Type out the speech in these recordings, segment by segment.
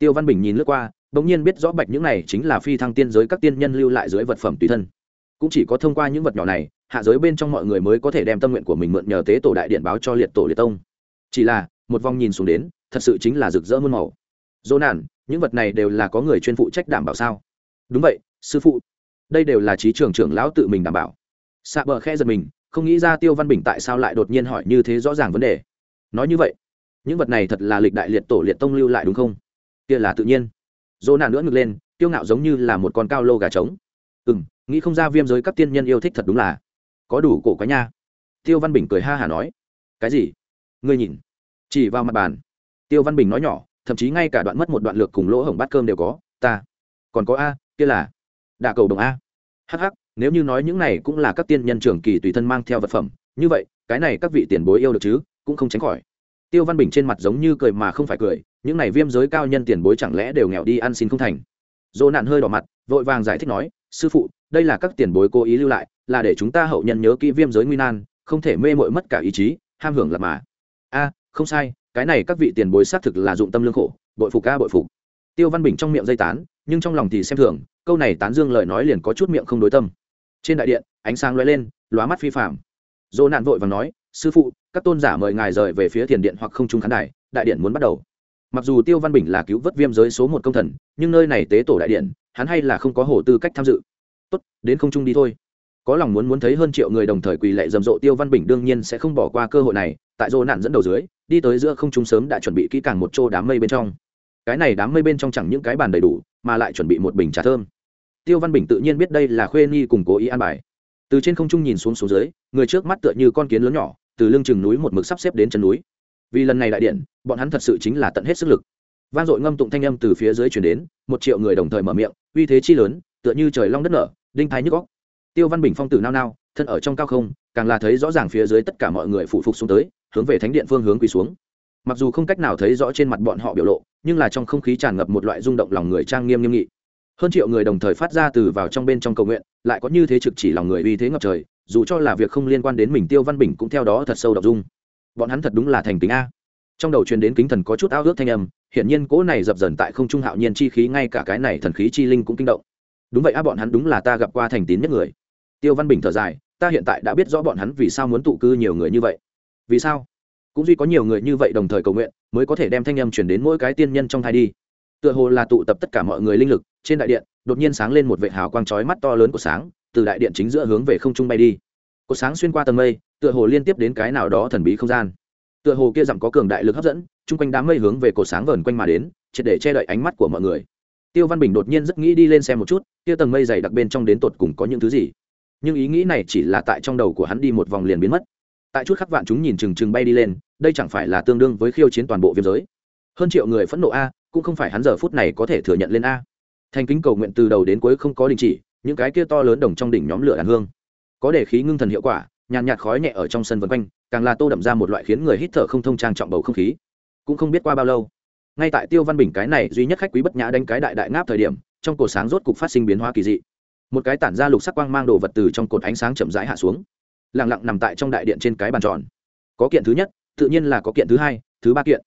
tiêu văn bình nhìn lướt qua, bỗng nhiên biết rõ bạch những này chính là phi thăng tiên giới các tiên nhân lưu lại dưới vật phẩm tùy thân. Cũng chỉ có thông qua những vật nhỏ này, hạ giới bên trong mọi người mới có thể đem tâm nguyện của mình mượn nhờ tế tổ đại điện báo cho liệt tổ liệt tông. Chỉ là, một vòng nhìn xuống đến, thật sự chính là rực rỡ muôn màu. Dỗ nản, những vật này đều là có người chuyên phụ trách đảm bảo sao? Đúng vậy, sư phụ. Đây đều là trí trưởng trưởng lão tự mình đảm bảo. Xạ bờ khe giật mình, không nghĩ ra tiêu văn bình tại sao lại đột nhiên hỏi như thế rõ ràng vấn đề. Nói như vậy, những vật này thật là lịch đại liệt tổ liệt tông lưu lại đúng không? Kia là tự nhiên. Dỗ nạn nữa ngực lên tiêu ngạo giống như là một con cao lô gà trống. Ừ m nghĩ không ra viêm giới các tiên nhân yêu thích thật đúng là có đủ cổ quá nha. Tiêu văn bình cười ha hả nói, cái gì? Ngươi nhìn, chỉ vào mặt bàn. Tiêu văn bình nói nhỏ, thậm chí ngay cả đoạn mất một đoạn lược cùng lỗ hổng bát cơm đều có, ta, còn có a, kia là đà cầu đồng a. Hh nếu như nói những này cũng là các tiên nhân trường kỳ tùy thân mang theo vật phẩm, như vậy, cái này các vị tiền bối yêu được chứ, cũng không tránh khỏi. Tiêu văn bình trên mặt giống như cười mà không phải cười những này viêm giới cao nhân tiền bối chẳng lẽ đều nghèo đi ăn xin không thành? Dỗ nạn hơi đỏ mặt, vội vàng giải thích nói, sư phụ, đây là các tiền bối cố ý lưu lại, là để chúng ta hậu nhân nhớ kỹ viêm giới nguy nan, không thể mê mội mất cả ý chí, ham hưởng là mà. A, không sai, cái này các vị tiền bối xác thực là dụng tâm lương khổ, bội phục ca bội phục. Tiêu văn bình trong miệng dây tán, nhưng trong lòng thì xem thường, câu này tán dương lời nói liền có chút miệng không đối tâm. Trên đại điện, ánh sáng lóe lên, lóa mắt phi phạm dỗ nạn vội và nói, sư phụ, các tôn giả mời ngài rời về phía tiền điện hoặc không trung khán đài, đại điện muốn bắt đầu mặc dù tiêu văn bình là cứu vớt viêm giới số một công thần, nhưng nơi này tế tổ đại điện, hắn hay là không có hồ tư cách tham dự. Tốt, đến không trung đi thôi. Có lòng muốn muốn thấy hơn triệu người đồng thời quỳ lệ rầm rộ, tiêu văn bình đương nhiên sẽ không bỏ qua cơ hội này, tại dỗ nạn dẫn đầu dưới, đi tới giữa không trung sớm đã chuẩn bị kỹ càng một chỗ đám mây bên trong. Cái này đám mây bên trong chẳng những cái bàn đầy đủ, mà lại chuẩn bị một bình trà thơm. Tiêu văn bình tự nhiên biết đây là khuê nhi cùng cố ý an bài. Từ trên không trung nhìn xuống xuống dưới, người trước mắt tựa như con kiến lớn nhỏ, từ lưng chừng núi một mực sắp xếp đến chân núi vì lần này đại điện, bọn hắn thật sự chính là tận hết sức lực. Vang dội ngâm tụng thanh âm từ phía dưới chuyển đến, một triệu người đồng thời mở miệng, uy thế chi lớn, tựa như trời long đất nở, đinh thái nhức góc tiêu văn bình phong tử nao nao, thân ở trong cao không, càng là thấy rõ ràng phía dưới tất cả mọi người phụ phục xuống tới, hướng về thánh điện phương hướng quỳ xuống. Mặc dù không cách nào thấy rõ trên mặt bọn họ biểu lộ, nhưng là trong không khí tràn ngập một loại rung động lòng người trang nghiêm nghiêm nghị. Hơn triệu người đồng thời phát ra từ vào trong bên trong cầu nguyện, lại có như thế trực chỉ lòng người uy thế ngập trời, dù cho là việc không liên quan đến mình, tiêu văn bình cũng theo đó thật sâu đọc dung bọn hắn thật đúng là thành tính a. Trong đầu truyền đến kính thần có chút ao ước thanh âm, hiển nhiên cỗ này dập dần tại không trung hạo nhiên chi khí, ngay cả cái này thần khí chi linh cũng kinh động. Đúng vậy a, bọn hắn đúng là ta gặp qua thành tín nhất người. Tiêu văn bình thở dài, ta hiện tại đã biết rõ bọn hắn vì sao muốn tụ cư nhiều người như vậy. Vì sao? Cũng duy có nhiều người như vậy đồng thời cầu nguyện, mới có thể đem thanh âm chuyển đến mỗi cái tiên nhân trong thai đi. Tựa hồ là tụ tập tất cả mọi người linh lực, trên đại điện, đột nhiên sáng lên một vệ hào quang chói mắt to lớn của sáng, từ đại điện chính giữa hướng về không trung bay đi. Cột sáng xuyên qua tầng mây tựa hồ liên tiếp đến cái nào đó thần bí không gian. Tựa hồ kia dặm có cường đại lực hấp dẫn, chung quanh đám mây hướng về cột sáng vờn quanh mà đến, triệt để che đậy ánh mắt của mọi người. Tiêu văn bình đột nhiên rất nghĩ đi lên xem một chút, kia tầng mây dày đặc bên trong đến tột cùng có những thứ gì. Nhưng ý nghĩ này chỉ là tại trong đầu của hắn đi một vòng liền biến mất. Tại chút khắc vạn chúng nhìn chừng chừng bay đi lên, đây chẳng phải là tương đương với khiêu chiến toàn bộ viêm giới. Hơn triệu người phẫn nộ a, cũng không phải hắn giờ phút này có thể thừa nhận lên a. Thành kính cầu nguyện từ đầu đến cuối không có đình chỉ, những cái kia to lớn đồng trong đỉnh nhóm lửa đàn hương. Có để khí ngưng thần hiệu quả nhàn nhạt khói nhẹ ở trong sân vân quanh, càng là tô đậm ra một loại khiến người hít thở không thông trang trọng bầu không khí. Cũng không biết qua bao lâu, ngay tại tiêu văn bình cái này duy nhất khách quý bất nhã đánh cái đại đại ngáp thời điểm, trong cột sáng rốt cục phát sinh biến hóa kỳ dị. Một cái tản ra lục sắc quang mang đồ vật từ trong cột ánh sáng chậm rãi hạ xuống lẳng lặng nằm tại trong đại điện trên cái bàn tròn. Có kiện thứ nhất, tự nhiên là có kiện thứ hai, thứ ba kiện.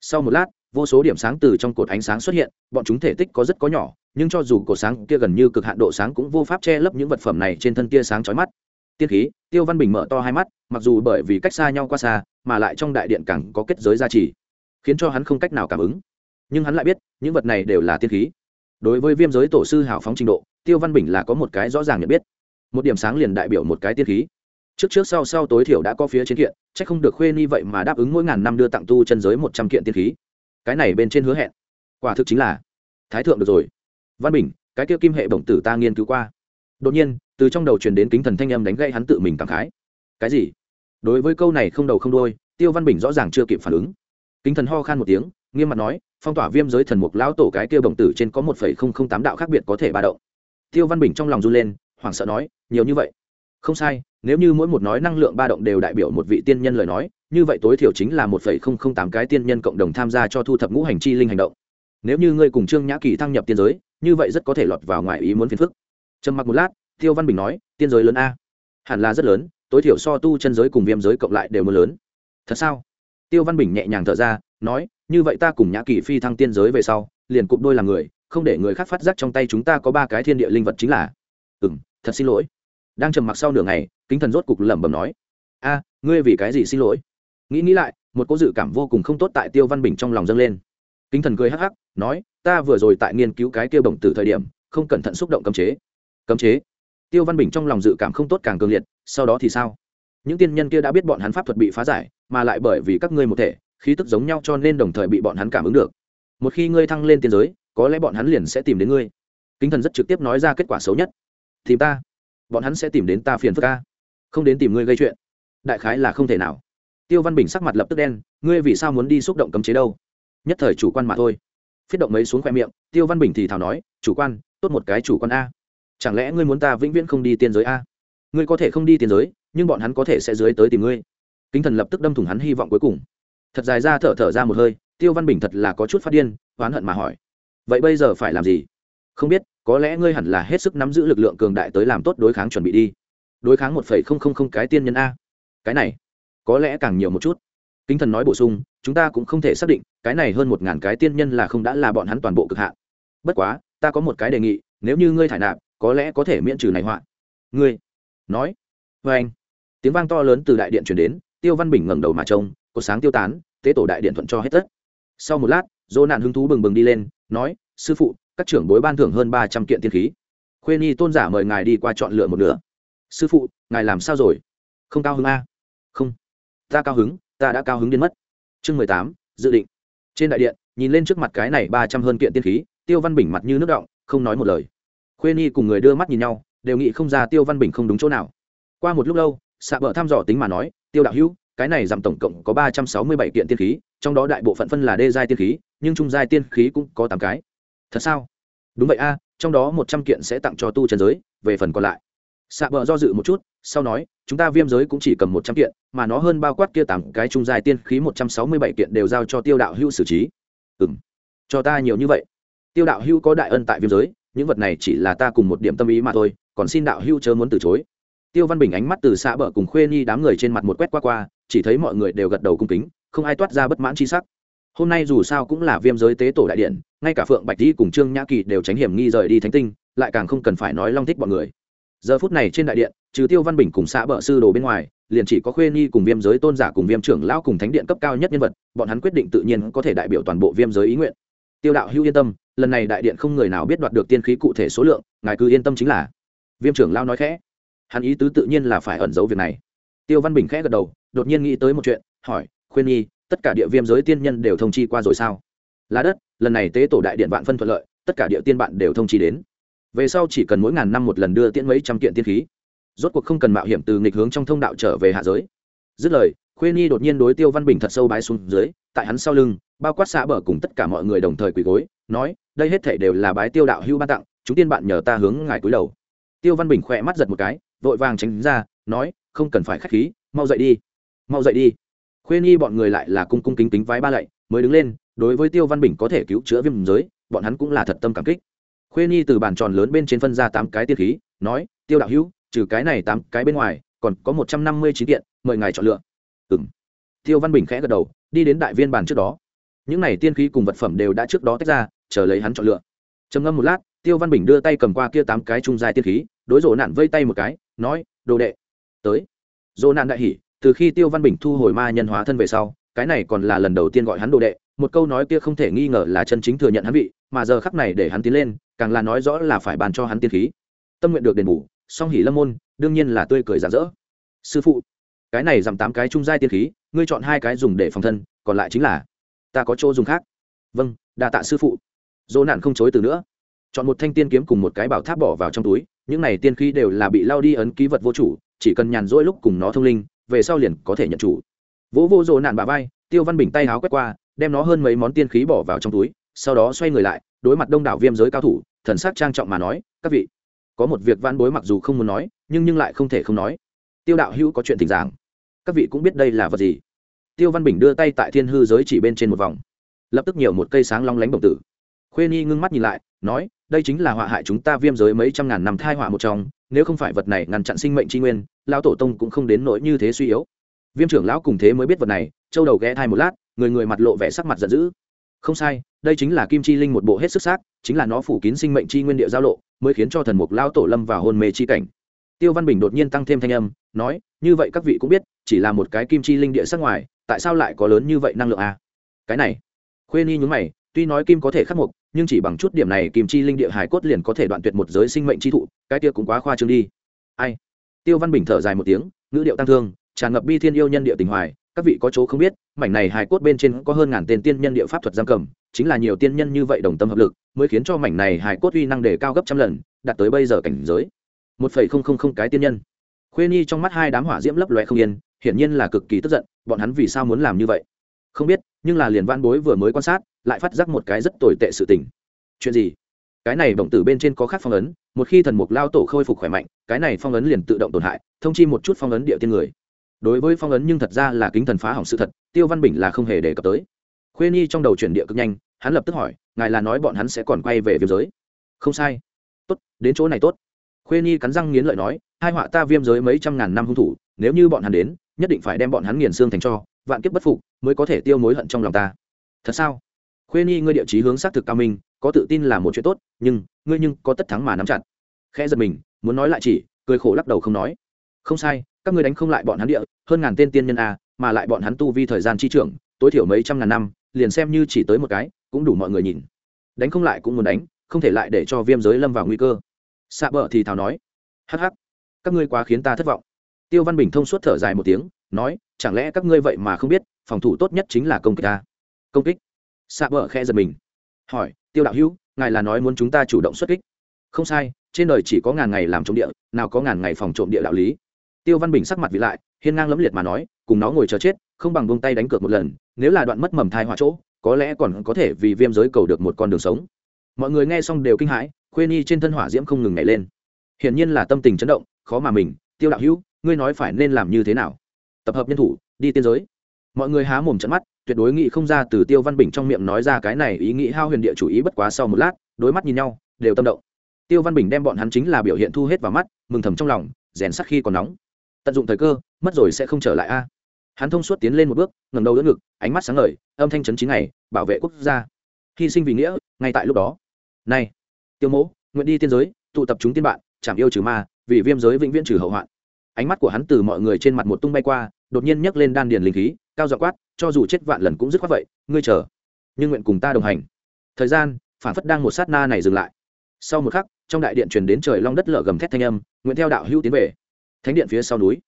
Sau một lát, vô số điểm sáng từ trong cột ánh sáng xuất hiện, bọn chúng thể tích có rất có nhỏ, nhưng cho dù cột sáng kia gần như cực hạn độ sáng cũng vô pháp che lấp những vật phẩm này trên thân tia sáng chói mắt tiên khí, tiêu văn bình mở to hai mắt, mặc dù bởi vì cách xa nhau qua xa, mà lại trong đại điện càng có kết giới gia trì, khiến cho hắn không cách nào cảm ứng. Nhưng hắn lại biết, những vật này đều là tiên khí. Đối với viêm giới tổ sư hào phóng trình độ, tiêu văn bình là có một cái rõ ràng nhận biết. Một điểm sáng liền đại biểu một cái tiên khí. Trước trước sau sau tối thiểu đã có phía trên kiện c h ắ c không được khuê ni vậy mà đáp ứng mỗi ngàn năm đưa tặng tu chân giới một trăm kiện tiên khí. Cái này bên trên hứa hẹn. Quả thực chính là, thái thượng được rồi. Văn bình, cái kia kim hệ bổng tử ta nghiên cứu qua. Đột nhiên từ trong đầu truyền đến kính thần thanh âm đánh gây hắn tự mình cảm khái. Cái gì? Đối với câu này không đầu không đôi tiêu văn bình rõ ràng chưa kịp phản ứng. Kính thần ho khan một tiếng, nghiêm mặt nói, phong tỏa viêm giới thần mục lão tổ cái kia bổng tử trên có một phẩy không không tám đạo khác biệt có thể ba động. Tiêu văn bình trong lòng run lên, hoảng sợ nói, nhiều như vậy. Không sai, nếu như mỗi một nói năng lượng ba động đều đại biểu một vị tiên nhân lời nói, như vậy tối thiểu chính là một phẩy không không tám cái tiên nhân cộng đồng tham gia cho thu thập ngũ hành chi linh hành động. Nếu như ngươi cùng trương nhã kỳ thăng nhập tiên giới, như vậy rất có thể lọt vào ngoài ý muốn phiền phức. Trầm mặc một lát tiêu văn bình nói, tiên giới lớn a? Hẳn là rất lớn, tối thiểu so tu chân giới cùng viêm giới cộng lại đều mưa lớn. Thật sao? Tiêu văn bình nhẹ nhàng thở ra, nói, như vậy ta cùng nhã kỳ phi thăng tiên giới về sau, liền cụp đôi làm người, không để người khác phát giác trong tay chúng ta có ba cái thiên địa linh vật chính là. Ừ m thật xin lỗi. Đang trầm mặc sau nửa ngày, kính thần rốt cục lẩm bẩm nói, a, ngươi vì cái gì xin lỗi? Nghĩ nghĩ lại, một cô dự cảm vô cùng không tốt tại tiêu văn bình trong lòng dâng lên. Kính thần cười hắc hắc, nói, ta vừa rồi tại nghiên cứu cái kia bổng từ thời điểm, không cẩn thận xúc động cấm chế. Cấm chế? Tiêu văn bình trong lòng dự cảm không tốt càng cường liệt, sau đó thì sao? Những tiên nhân kia đã biết bọn hắn pháp thuật bị phá giải, mà lại bởi vì các ngươi một thể, khí tức giống nhau cho nên đồng thời bị bọn hắn cảm ứng được. Một khi ngươi thăng lên tiên giới, có lẽ bọn hắn liền sẽ tìm đến ngươi. Kính thần rất trực tiếp nói ra kết quả xấu nhất. Tìm ta? Bọn hắn sẽ tìm đến ta phiền phức ca không đến tìm ngươi gây chuyện. Đại khái là không thể nào. Tiêu văn bình sắc mặt lập tức đen, ngươi vì sao muốn đi xúc động cấm chế đâu? Nhất thời chủ quan mà thôi. Phiết động mấy xuống khoe miệng, tiêu văn bình thì thào nói, chủ quan, tốt một cái chủ quan a chẳng lẽ ngươi muốn ta vĩnh viễn không đi tiên giới a? Ngươi có thể không đi tiên giới, nhưng bọn hắn có thể sẽ dưới tới tìm ngươi. Kính thần lập tức đâm thủng hắn hy vọng cuối cùng. Thật dài ra thở thở ra một hơi, tiêu văn bình thật là có chút phát điên, oán hận mà hỏi. Vậy bây giờ phải làm gì? Không biết, có lẽ ngươi hẳn là hết sức nắm giữ lực lượng cường đại tới làm tốt đối kháng chuẩn bị đi. Đối kháng một phẩy không không không cái tiên nhân a. Cái này, có lẽ càng nhiều một chút. Kính thần nói bổ sung, chúng ta cũng không thể xác định, cái này hơn một ngàn cái tiên nhân là không đã là bọn hắn toàn bộ cực hạn. Bất quá, ta có một cái đề nghị, nếu như ngươi thải nạp có lẽ có thể miễn trừ này họa. Ngươi, nói. Vê anh. Tiếng vang to lớn từ đại điện chuyển đến, tiêu văn bình ngẩng đầu mà trông, có sáng tiêu tán, tế tổ đại điện thuận cho hết tất. Sau một lát, dỗ nạn hứng thú bừng bừng đi lên, nói, sư phụ, các trưởng bối ban thưởng hơn ba trăm kiện tiên khí. Khuê nhi tôn giả mời ngài đi qua chọn lựa một nửa. Sư phụ, ngài làm sao rồi? Không cao hứng a. Không, ta cao hứng, ta đã cao hứng đến mất. Chương mười tám, dự định. Trên đại điện, nhìn lên trước mặt cái này ba trăm hơn kiện tiên khí, tiêu văn bình mặt như nước động, không nói một lời khuê nhi cùng người đưa mắt nhìn nhau, đều nghĩ không ra tiêu văn bình không đúng chỗ nào. Qua một lúc lâu xạ bờ thăm dò tính mà nói, tiêu đạo hữu, cái này giảm tổng cộng có ba trăm sáu mươi bảy kiện tiên khí, trong đó đại bộ phận phân là đê giai tiên khí, nhưng trung giai tiên khí cũng có tám cái. Thật sao? Đúng vậy a, trong đó một trăm kiện sẽ tặng cho tu trần giới, về phần còn lại. Xạ bờ do dự một chút, sau nói, chúng ta viêm giới cũng chỉ cầm một trăm kiện, mà nó hơn bao quát kia tám cái trung giai tiên khí một trăm sáu mươi bảy kiện đều giao cho tiêu đạo hữu xử trí. Ừ m cho ta nhiều như vậy. Tiêu đạo hữu có đại ân tại viêm giới những vật này chỉ là ta cùng một điểm tâm ý mà thôi, còn xin đạo hưu chớ muốn từ chối. Tiêu văn bình ánh mắt từ xã bờ cùng khuê nhi đám người trên mặt một quét qua qua, chỉ thấy mọi người đều gật đầu cung kính, không ai toát ra bất mãn c h i sắc. Hôm nay dù sao cũng là viêm giới tế tổ đại điện, ngay cả phượng bạch di cùng trương nhã kỳ đều tránh hiểm nghi rời đi thánh tinh, lại càng không cần phải nói long thích bọn người. Giờ phút này trên đại điện, trừ tiêu văn bình cùng xã bờ sư đồ bên ngoài, liền chỉ có khuê nhi cùng viêm giới tôn giả cùng viêm trưởng lão cùng thánh điện cấp cao nhất nhân vật, bọn hắn quyết định tự nhiên có thể đại biểu toàn bộ viêm giới ý nguyện. Tiêu đạo hữu yên tâm lần này đại điện không người nào biết đoạt được tiên khí cụ thể số lượng, ngài cứ yên tâm chính là. Viêm trưởng lao nói khẽ. Hắn ý tứ tự nhiên là phải ẩn giấu việc này. Tiêu văn bình khẽ gật đầu, đột nhiên nghĩ tới một chuyện, hỏi, khuyên nhi, tất cả địa viêm giới tiên nhân đều thông chi qua rồi sao? Là đất, lần này tế tổ đại điện vạn phân thuận lợi, tất cả địa tiên bạn đều thông chi đến. Về sau chỉ cần mỗi ngàn năm một lần đưa tiễn mấy trăm kiện tiên khí. Rốt cuộc không cần mạo hiểm từ nghịch hướng trong thông đạo trở về hạ giới. Dứt lời khuê nhi đột nhiên đối tiêu văn bình thật sâu bái xuống dưới, tại hắn sau lưng, bao quát xã bờ cùng tất cả mọi người đồng thời quỳ gối nói, đây hết thể đều là bái tiêu đạo hưu ban tặng, chúng tiên bạn nhờ ta hướng ngài cúi đầu. Tiêu văn bình khỏe mắt giật một cái, vội vàng tránh ra, nói, không cần phải k h á c h khí, mau dậy đi, mau dậy đi. Khuê y bọn người lại là cung cung kính kính vái ba lạy, mới đứng lên, đối với tiêu văn bình có thể cứu chữa viêm giới, bọn hắn cũng là thật tâm cảm kích. Khuê y từ bàn tròn lớn bên trên phân ra tám cái tiên khí, nói, tiêu đạo hữu, trừ cái này tám cái bên ngoài, còn có một trăm năm mươi chín kiện, mời ngài chọn lựa. Ừ m tiêu văn bình khẽ gật đầu, đi đến đại viên bàn trước đó. Những này tiên khí cùng vật phẩm đều đã trước đó tách ra chờ lấy hắn chọn lựa. Trầm ngâm một lát, tiêu văn bình đưa tay cầm qua kia tám cái trung dài tiên khí, đối rộ nạn vây tay một cái, nói, đồ đệ, tới. Rộ nạn đại hỉ, từ khi tiêu văn bình thu hồi ma nhân hóa thân về sau, cái này còn là lần đầu tiên gọi hắn đồ đệ, một câu nói kia không thể nghi ngờ là chân chính thừa nhận hắn vị, mà giờ khắc này để hắn tiến lên, càng là nói rõ là phải bàn cho hắn tiên khí. Tâm nguyện được đền bù, song hỉ lâm môn, đương nhiên là tươi cười rạng rỡ. Sư phụ, cái này giảm tám cái trung giai tiên khí, ngươi chọn hai cái dùng để phòng thân, còn lại chính là ta có chỗ dùng khác. Vâng đa tạ sư phụ dỗ nạn không chối từ nữa. Chọn một thanh tiên kiếm cùng một cái bảo tháp bỏ vào trong túi, những này tiên khí đều là bị lao đi ấn ký vật vô chủ, chỉ cần nhàn rỗi lúc cùng nó thông linh, về sau liền có thể nhận chủ. Vỗ vô dỗ nạn bà vai, tiêu văn bình tay háo quét qua, đem nó hơn mấy món tiên khí bỏ vào trong túi, sau đó xoay người lại, đối mặt đông đảo viêm giới cao thủ, thần sắc trang trọng mà nói, các vị, có một việc vãn bối mặc dù không muốn nói, nhưng nhưng lại không thể không nói. Tiêu đạo hữu có chuyện tình giảng. Các vị cũng biết đây là vật gì? Tiêu văn bình đưa tay tại thiên hư giới chỉ bên trên một vòng. Lập tức nhiều một cây sáng long lánh đồng tử khuê nhi ngưng mắt nhìn lại, nói, đây chính là họa hại chúng ta viêm giới mấy trăm ngàn năm thai họa một trong, nếu không phải vật này ngăn chặn sinh mệnh tri nguyên, lão tổ tông cũng không đến nỗi như thế suy yếu. Viêm trưởng lão cùng thế mới biết vật này, châu đầu ghé thai một lát, người người mặt lộ vẻ sắc mặt giận dữ. Không sai, đây chính là kim chi linh một bộ hết sức xác, chính là nó phủ kín sinh mệnh chi nguyên địa giao lộ, mới khiến cho thần mục lao tổ lâm vào hôn mê chi cảnh. Tiêu văn bình đột nhiên tăng thêm thanh âm, nói, như vậy các vị cũng biết, chỉ là một cái kim chi linh địa sắc ngoài, tại sao lại có lớn như vậy năng lượng à? cái này. Khuê ni nhúng mày, tuy nói kim có thể khắc mục nhưng chỉ bằng chút điểm này kim chi linh địa hải cốt liền có thể đoạn tuyệt một giới sinh mệnh chi thụ, cái kia cũng quá khoa trương đi. Ai? Tiêu văn bình thở dài một tiếng, ngữ điệu tăng thương, tràn ngập bi thiên yêu nhân địa tình hoài, các vị có chỗ không biết, mảnh này hài cốt bên trên có hơn ngàn tên tiên nhân địa pháp thuật giam cầm, chính là nhiều tiên nhân như vậy đồng tâm hợp lực, mới khiến cho mảnh này hài cốt uy năng đề cao gấp trăm lần, đạt tới bây giờ cảnh giới. Một phẩy không không không cái tiên nhân. Khuê nhi trong mắt hai đám hỏa diễm lấp loe không yên, hiển nhiên là cực kỳ tức giận, bọn hắn vì sao muốn làm như vậy? Không biết, nhưng là liền văn bối vừa mới quan sát, lại phát giác một cái rất tồi tệ sự tình. Chuyện gì? Cái này động tử bên trên có khác phong ấn, một khi thần mục lao tổ khôi phục khỏe mạnh, cái này phong ấn liền tự động tổn hại, thông chi một chút phong ấn địa tiên người. Đối với phong ấn nhưng thật ra là kính thần phá hỏng sự thật, tiêu văn bình là không hề đề cập tới. Khuê nhi trong đầu chuyển địa cực nhanh, hắn lập tức hỏi, ngài là nói bọn hắn sẽ còn quay về viêm giới? Không sai. Tốt, đến chỗ này tốt. Khuê nhi cắn răng nghiến lợi nói, hai họa ta viêm giới mấy trăm ngàn năm hung thủ, nếu như bọn hắn đến nhất định phải đem bọn hắn nghiền xương thành cho, vạn kiếp bất phục, mới có thể tiêu mối hận trong lòng ta. Thật sao? Khuê nhi, ngươi địa chí hướng xác thực cao minh, có tự tin là một chuyện tốt, nhưng, ngươi nhưng có tất thắng mà nắm chặt. Khẽ giật mình, muốn nói lại chỉ, cười khổ lắc đầu không nói. Không sai, các ngươi đánh không lại bọn hắn địa, hơn ngàn tên tiên nhân a mà lại bọn hắn tu vi thời gian chi trưởng, tối thiểu mấy trăm ngàn năm, liền xem như chỉ tới một cái, cũng đủ mọi người nhìn. Đánh không lại cũng muốn đánh, không thể lại để cho viêm giới lâm vào nguy cơ. Xạ bờ thì thào nói. Hắc hắc, các ngươi quá khiến ta thất vọng tiêu văn bình thông suốt thở dài một tiếng, nói, chẳng lẽ các ngươi vậy mà không biết, phòng thủ tốt nhất chính là công kích ta? Công kích? Xạ bờ khe giật mình. Hỏi, tiêu đạo hữu, ngài là nói muốn chúng ta chủ động xuất kích? Không sai, trên đời chỉ có ngàn ngày làm trộm địa, nào có ngàn ngày phòng trộm địa đạo lý. Tiêu văn bình sắc mặt vị lại, hiên ngang lẫm liệt mà nói, cùng nó ngồi chờ chết, không bằng buông tay đánh cược một lần, nếu là đoạn mất mầm thai hỏa chỗ, có lẽ còn có thể vì viêm giới cầu được một con đường sống. Mọi người nghe xong đều kinh hãi, khuê nhi trên thân hỏa diễm không ngừng nhảy lên. Hiển nhiên là tâm tình chấn động, khó mà mình, tiêu đạo hữu ngươi nói phải nên làm như thế nào? Tập hợp nhân thủ, đi tiên giới. Mọi người há mồm trận mắt, tuyệt đối nghĩ không ra từ tiêu văn bình trong miệng nói ra cái này ý nghĩ hao huyền địa chủ ý bất quá sau một lát, đối mắt nhìn nhau, đều tâm động. Tiêu văn bình đem bọn hắn chính là biểu hiện thu hết vào mắt, mừng thầm trong lòng, rèn sắc khi còn nóng. Tận dụng thời cơ, mất rồi sẽ không trở lại a. Hắn thông suốt tiến lên một bước ngầm đầu đỡ ngực, ánh mắt sáng ngời, âm thanh chấn chín ngày, bảo vệ quốc gia. Hy sinh vì nghĩa, ngay tại lúc đó. Này, tiêu mỗ, nguyện đi tiên giới, tụ tập chúng tiên bạn chảm yêu trừ ma, vì viêm giới vĩnh viễn trừ hậu hoạn ánh mắt của hắn từ mọi người trên mặt một tung bay qua, đột nhiên nhấc lên đan điền linh khí, cao dọ quát, cho dù chết vạn lần cũng dứt khoát vậy, ngươi chờ. Nhưng nguyện cùng ta đồng hành. Thời gian, phản phất đang một sát na này dừng lại. Sau một khắc, trong đại điện truyền đến trời long đất lở gầm thét thanh âm, nguyện theo đạo hữu tiến về. Thánh điện phía sau núi.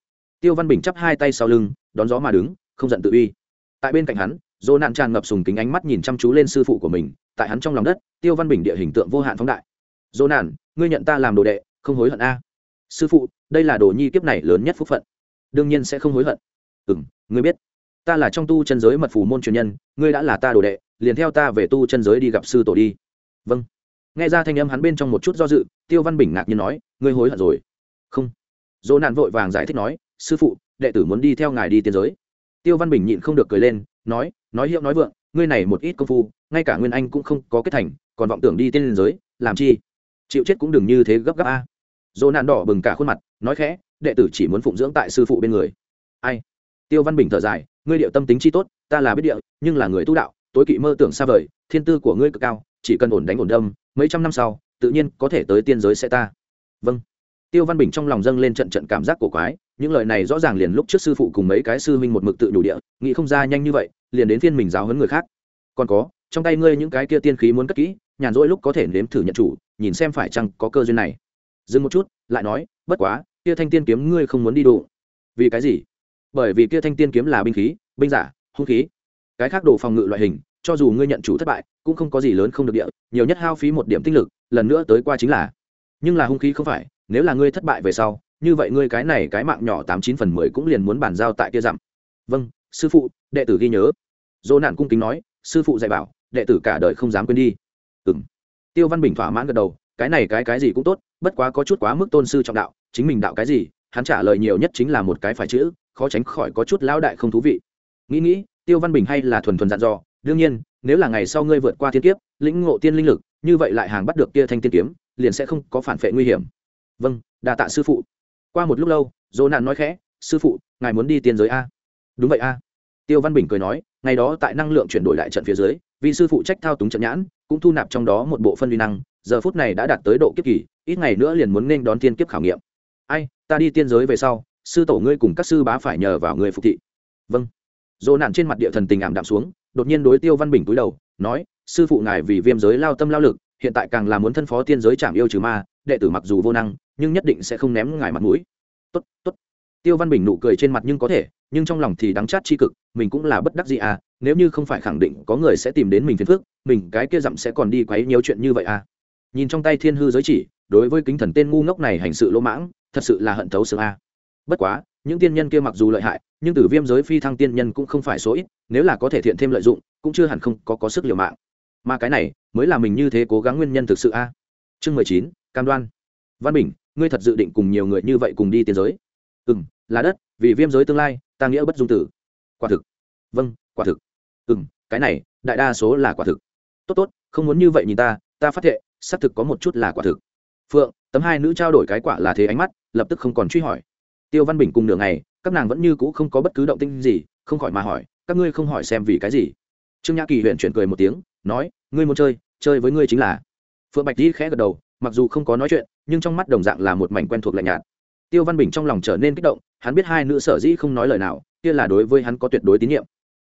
Tiêu văn bình chắp hai tay sau lưng, đón gió mà đứng, không giận tự uy. Tại bên cạnh hắn, dỗ nạn tràn ngập sùng kính ánh mắt nhìn chăm chú lên sư phụ của mình, tại hắn trong lòng đất, tiêu văn bình địa hình tượng vô hạn phóng đại. Dỗ nạn, ngươi nhận ta làm đồ đệ, không hối hận a? Sư phụ, đây là đồ nhi kiếp này lớn nhất phúc phận. Đương nhiên sẽ không hối hận. Ừ m ngươi biết, ta là trong tu chân giới mật phù môn truyền nhân, ngươi đã là ta đồ đệ, liền theo ta về tu chân giới đi gặp sư tổ đi. Vâng. Nghe ra thanh âm hắn bên trong một chút do dự, tiêu văn bình ngạc nhiên nói, ngươi hối hận rồi. Không. Dỗ nạn vội vàng giải thích nói, sư phụ, đệ tử muốn đi theo ngài đi tiên giới. Tiêu văn bình nhịn không được cười lên, nói nói hiệu nói vượng, ngươi này một ít công phu, ngay cả nguyên anh cũng không có kết thành, còn vọng tưởng đi tiên giới, làm chi? Chịu chết cũng đừng như thế gấp gáp a dỗ nạn đỏ bừng cả khuôn mặt, nói khẽ, đệ tử chỉ muốn phụng dưỡng tại sư phụ bên người. Ai? Tiêu văn bình thở dài, ngươi điệu tâm tính chi tốt, ta là biết địa nhưng là người tu đạo, tối kỵ mơ tưởng xa vời, thiên tư của ngươi cực cao, chỉ cần ổn đánh ổn đâm, mấy trăm năm sau, tự nhiên có thể tới tiên giới sẽ ta. Vâng. Tiêu văn bình trong lòng dâng lên trận trận cảm giác cổ quái, những lời này rõ ràng liền lúc trước sư phụ cùng mấy cái sư huynh một mực tự đủ địa nghĩ không ra nhanh như vậy, liền đến phiên mình giáo hấn người khác. Còn có, trong tay ngươi những cái kia tiên khí muốn cất kỹ, nhàn rỗi lúc có thể nếm thử nhận chủ, nhìn xem phải chăng có cơ duyên này dừng một chút, lại nói, bất quá, kia thanh tiên kiếm ngươi không muốn đi đủ vì cái gì? Bởi vì kia thanh tiên kiếm là binh khí, binh giả, hung khí. Cái khác đồ phòng ngự loại hình, cho dù ngươi nhận chủ thất bại, cũng không có gì lớn không được địa, nhiều nhất hao phí một điểm tinh lực, lần nữa tới qua chính là. Nhưng là hung khí không phải, nếu là ngươi thất bại về sau, như vậy ngươi cái này cái mạng nhỏ tám chín phần mười cũng liền muốn bàn giao tại kia dặm. Vâng sư phụ, đệ tử ghi nhớ. Dỗ nạn cung kính nói, sư phụ dạy bảo, đệ tử cả đời không dám quên đi. Ừ m tiêu văn bình thỏa mãn gật đầu cái này cái cái gì cũng tốt, bất quá có chút quá mức tôn sư trọng đạo, chính mình đạo cái gì, hắn trả lời nhiều nhất chính là một cái phải chữ, khó tránh khỏi có chút lão đại không thú vị. Nghĩ nghĩ, tiêu văn bình hay là thuần thuần dặn dò, đương nhiên, nếu là ngày sau ngươi vượt qua thiên kiếp, lĩnh ngộ tiên linh lực, như vậy lại hàng bắt được kia thanh tiên kiếm, liền sẽ không có phản vệ nguy hiểm. Vâng đà tạ sư phụ. Qua một lúc lâu, dỗ nạn nói khẽ, sư phụ, ngài muốn đi tiên giới a? Đúng vậy a. Tiêu văn bình cười nói, ngày đó tại năng lượng chuyển đổi lại trận phía dưới vì sư phụ trách thao túng trận nhãn, cũng thu nạp trong đó một bộ phân vi năng giờ phút này đã đạt tới độ kiếp kỳ, ít ngày nữa liền muốn nên đón tiên kiếp khảo nghiệm. Ai, ta đi tiên giới về sau, sư tổ ngươi cùng các sư bá phải nhờ vào người phục thị. Vâng. Dỗ nạn trên mặt địa thần tình ảm đạm xuống, đột nhiên đối tiêu văn bình túi đầu, nói, sư phụ ngài vì viêm giới lao tâm lao lực, hiện tại càng là muốn thân phó tiên giới chạm yêu trừ ma, đệ tử mặc dù vô năng, nhưng nhất định sẽ không ném ngài mặt mũi. Tốt tốt. Tiêu văn bình nụ cười trên mặt nhưng có thể, nhưng trong lòng thì đắng chát chi cực, mình cũng là bất đắc gì à nếu như không phải khẳng định có người sẽ tìm đến mình phiền phức, mình cái kia dặm sẽ còn đi quấy nhiều chuyện như vậy à nhìn trong tay thiên hư giới chỉ đối với kính thần tên ngu ngốc này hành sự lỗ mãng thật sự là hận thấu xương a. Bất quá những tiên nhân kia mặc dù lợi hại nhưng từ viêm giới phi thăng tiên nhân cũng không phải số ít nếu là có thể thiện thêm lợi dụng cũng chưa hẳn không có, có sức liều mạng. Mà cái này mới là mình như thế cố gắng nguyên nhân thực sự a. Chương mười chín cam đoan. Văn bình ngươi thật dự định cùng nhiều người như vậy cùng đi tiên giới? Ừ m là đất vì viêm giới tương lai ta nghĩa bất dung tử. Quả thực. Vâng quả thực. Ừ m cái này đại đa số là quả thực. Tốt tốt không muốn như vậy nhìn ta ta phát hiện xác thực có một chút là quả thực. Phượng, tấm hai nữ trao đổi cái quả là thế ánh mắt, lập tức không còn truy hỏi. Tiêu văn bình cùng nửa ngày, các nàng vẫn như cũ không có bất cứ động tinh gì, không khỏi mà hỏi, các ngươi không hỏi xem vì cái gì? Trương nhã kỳ huyện chuyển cười một tiếng, nói, ngươi muốn chơi chơi với ngươi chính là. Phượng bạch di khẽ gật đầu, mặc dù không có nói chuyện, nhưng trong mắt đồng dạng là một mảnh quen thuộc lạnh nhạt. Tiêu văn bình trong lòng trở nên kích động, hắn biết hai nữ sở dĩ không nói lời nào, kia là đối với hắn có tuyệt đối tín nhiệm.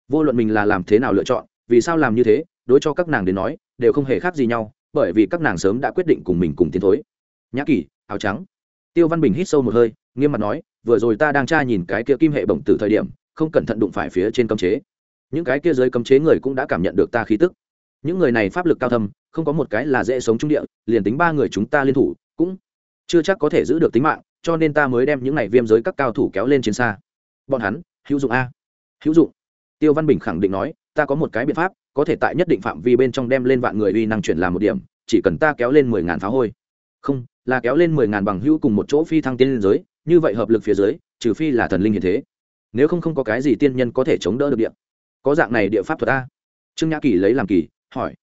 Vô luận mình là làm thế nào lựa chọn, vì sao làm như thế, đối cho các nàng đến nói, đều không hề khác gì nhau bởi vì các nàng sớm đã quyết định cùng mình cùng tiến thối. Nhã kỳ, áo trắng. Tiêu văn bình hít sâu một hơi, nghiêm mặt nói, vừa rồi ta đang tra nhìn cái kia kim hệ bổng từ thời điểm, không cẩn thận đụng phải phía trên cấm chế. Những cái kia dưới cấm chế người cũng đã cảm nhận được ta khí tức. Những người này pháp lực cao thâm, không có một cái là dễ sống trung địa, liền tính ba người chúng ta liên thủ, cũng chưa chắc có thể giữ được tính mạng, cho nên ta mới đem những này viêm giới các cao thủ kéo lên trên xa. Bọn hắn, hữu dụng a. Hữu dụng. Tiêu văn bình khẳng định nói, ta có một cái biện pháp có thể tại nhất định phạm vi bên trong đem lên vạn người uy năng chuyển làm một điểm, chỉ cần ta kéo lên mười ngàn pháo hôi. Không, là kéo lên mười ngàn bằng hữu cùng một chỗ phi thăng tiên liên giới, như vậy hợp lực phía dưới, trừ phi là thần linh hiện thế. Nếu không không có cái gì tiên nhân có thể chống đỡ được địa. Có dạng này địa pháp thuật a? Trương nhã kỳ lấy làm kỳ, hỏi.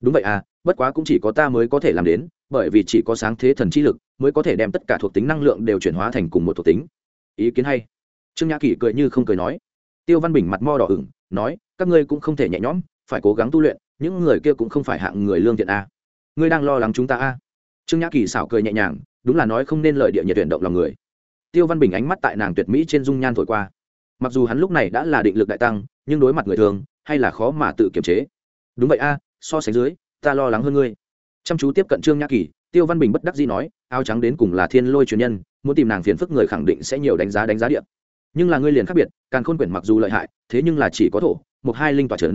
Đúng vậy à bất quá cũng chỉ có ta mới có thể làm đến, bởi vì chỉ có sáng thế thần chi lực mới có thể đem tất cả thuộc tính năng lượng đều chuyển hóa thành cùng một thuộc tính. Ý kiến hay. Trương nhã kỳ cười như không cười nói. Tiêu văn bình mặt mo đỏ ửng, nói, các ngươi cũng không thể nhẹ nhõm phải cố gắng tu luyện, những người kia cũng không phải hạng người lương thiện a. Ngươi đang lo lắng chúng ta a? Trương nhã kỳ xảo cười nhẹ nhàng, đúng là nói không nên lời địa nhiệt tuyển động lòng người. Tiêu văn bình ánh mắt tại nàng tuyệt mỹ trên dung nhan thổi qua. Mặc dù hắn lúc này đã là định lực đại tăng, nhưng đối mặt người thường, hay là khó mà tự kiềm chế. Đúng vậy a, so sánh dưới, ta lo lắng hơn ngươi. Chăm chú tiếp cận trương nhã kỳ, tiêu văn bình bất đắc dĩ nói, áo trắng đến cùng là thiên lôi truyền nhân, muốn tìm nàng phiền phức người khẳng định sẽ nhiều đánh giá đánh giá điện nhưng là ngươi liền khác biệt càng khôn quyển mặc dù lợi hại, thế nhưng là chỉ có thổ, một hai linh tòa c h ấ n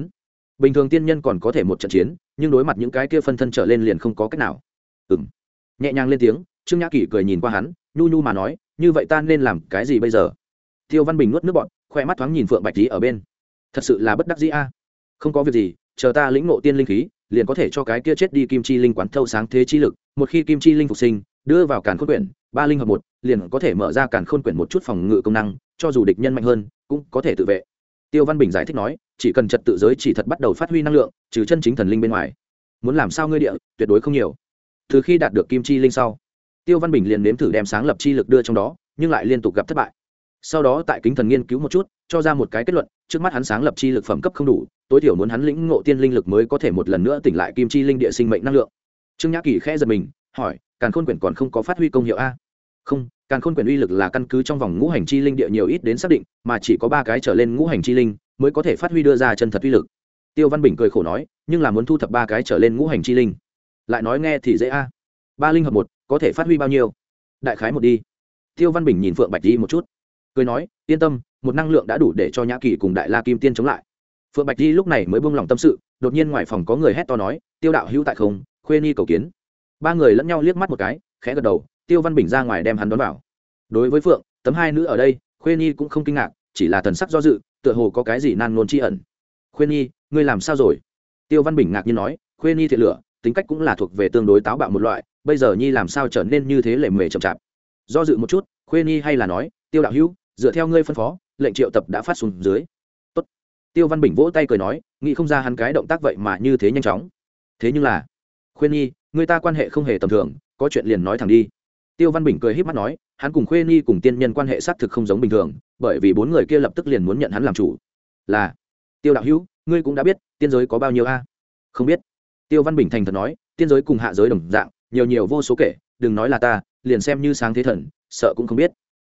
bình thường tiên nhân còn có thể một trận chiến, nhưng đối mặt những cái kia phân thân trở lên liền không có cách nào. Ừng nhẹ nhàng lên tiếng, trương nhã kỷ cười nhìn qua hắn, nhu nhu mà nói, như vậy ta nên làm cái gì bây giờ? Tiêu văn bình nuốt nước bọn khoe mắt thoáng nhìn phượng bạch tý ở bên. Thật sự là bất đắc dĩ a. Không có việc gì, chờ ta lĩnh ngộ tiên linh khí, liền có thể cho cái kia chết đi kim chi linh quán thâu sáng thế chi lực, một khi kim chi linh phục sinh, đưa vào càn khôn quyển, ba linh hợp một, liền có thể mở ra càn khôn quyển một chút phòng ngự công năng, cho dù địch nhân mạnh hơn, cũng có thể tự vệ tiêu văn bình giải thích nói, chỉ cần trật tự giới chỉ thật bắt đầu phát huy năng lượng, trừ chân chính thần linh bên ngoài, muốn làm sao ngươi địa, tuyệt đối không nhiều. Từ khi đạt được kim chi linh sau, tiêu văn bình liền nếm thử đem sáng lập chi lực đưa trong đó, nhưng lại liên tục gặp thất bại. Sau đó tại kính thần nghiên cứu một chút, cho ra một cái kết luận, trước mắt hắn sáng lập chi lực phẩm cấp không đủ, tối thiểu muốn hắn lĩnh ngộ tiên linh lực mới có thể một lần nữa tỉnh lại kim chi linh địa sinh mệnh năng lượng. Trương nhã kỳ khẽ giật mình, hỏi, càn khôn quyển còn không có phát huy công hiệu a? Không càn khôn quyền uy lực là căn cứ trong vòng ngũ hành chi linh địa nhiều ít đến xác định, mà chỉ có ba cái trở lên ngũ hành chi linh mới có thể phát huy đưa ra chân thật uy lực. Tiêu văn bình cười khổ nói, nhưng là muốn thu thập ba cái trở lên ngũ hành chi linh. Lại nói nghe thì dễ a. Ba linh hợp một, có thể phát huy bao nhiêu? Đại khái một đi. Tiêu văn bình nhìn phượng bạch di một chút. Cười nói, yên tâm, một năng lượng đã đủ để cho nhã kỳ cùng đại la kim tiên chống lại. Phượng bạch di lúc này mới buông lòng tâm sự, đột nhiên ngoài phòng có người hét to nói, tiêu đạo hữu tại không? Khuê ni cầu kiến. Ba người lẫn nhau liếc mắt một cái, khẽ gật đầu tiêu văn bình ra ngoài đem hắn đón vào. Đối với phượng, tấm hai nữ ở đây, khuê nhi cũng không kinh ngạc, chỉ là thần sắc do dự, tựa hồ có cái gì nan nôn tri ẩn. Khuê nhi, ngươi làm sao rồi? Tiêu văn bình ngạc nhiên nói, khuê nhi thiệt lửa, tính cách cũng là thuộc về tương đối táo bạo một loại, bây giờ nhi làm sao trở nên như thế lệ mề chậm chạp? Do dự một chút, khuê nhi hay là nói, tiêu đạo hữu, dựa theo ngươi phân phó, lệnh triệu tập đã phát xuống dưới. Tốt. tiêu văn bình vỗ tay cười nói, nghĩ không ra hắn cái động tác vậy mà như thế nhanh chóng. Thế nhưng là khuyên nhi, người ta quan hệ không hề tầm thường, có chuyện liền nói thẳng đi tiêu văn bình cười h í p mắt nói, hắn cùng khuê nhi cùng tiên nhân quan hệ xác thực không giống bình thường, bởi vì bốn người kia lập tức liền muốn nhận hắn làm chủ. Là, tiêu đạo hữu, ngươi cũng đã biết, tiên giới có bao nhiêu a? Không biết. Tiêu văn bình thành thật nói, tiên giới cùng hạ giới đồng dạng, nhiều nhiều vô số kể, đừng nói là ta, liền xem như sáng thế thần, sợ cũng không biết.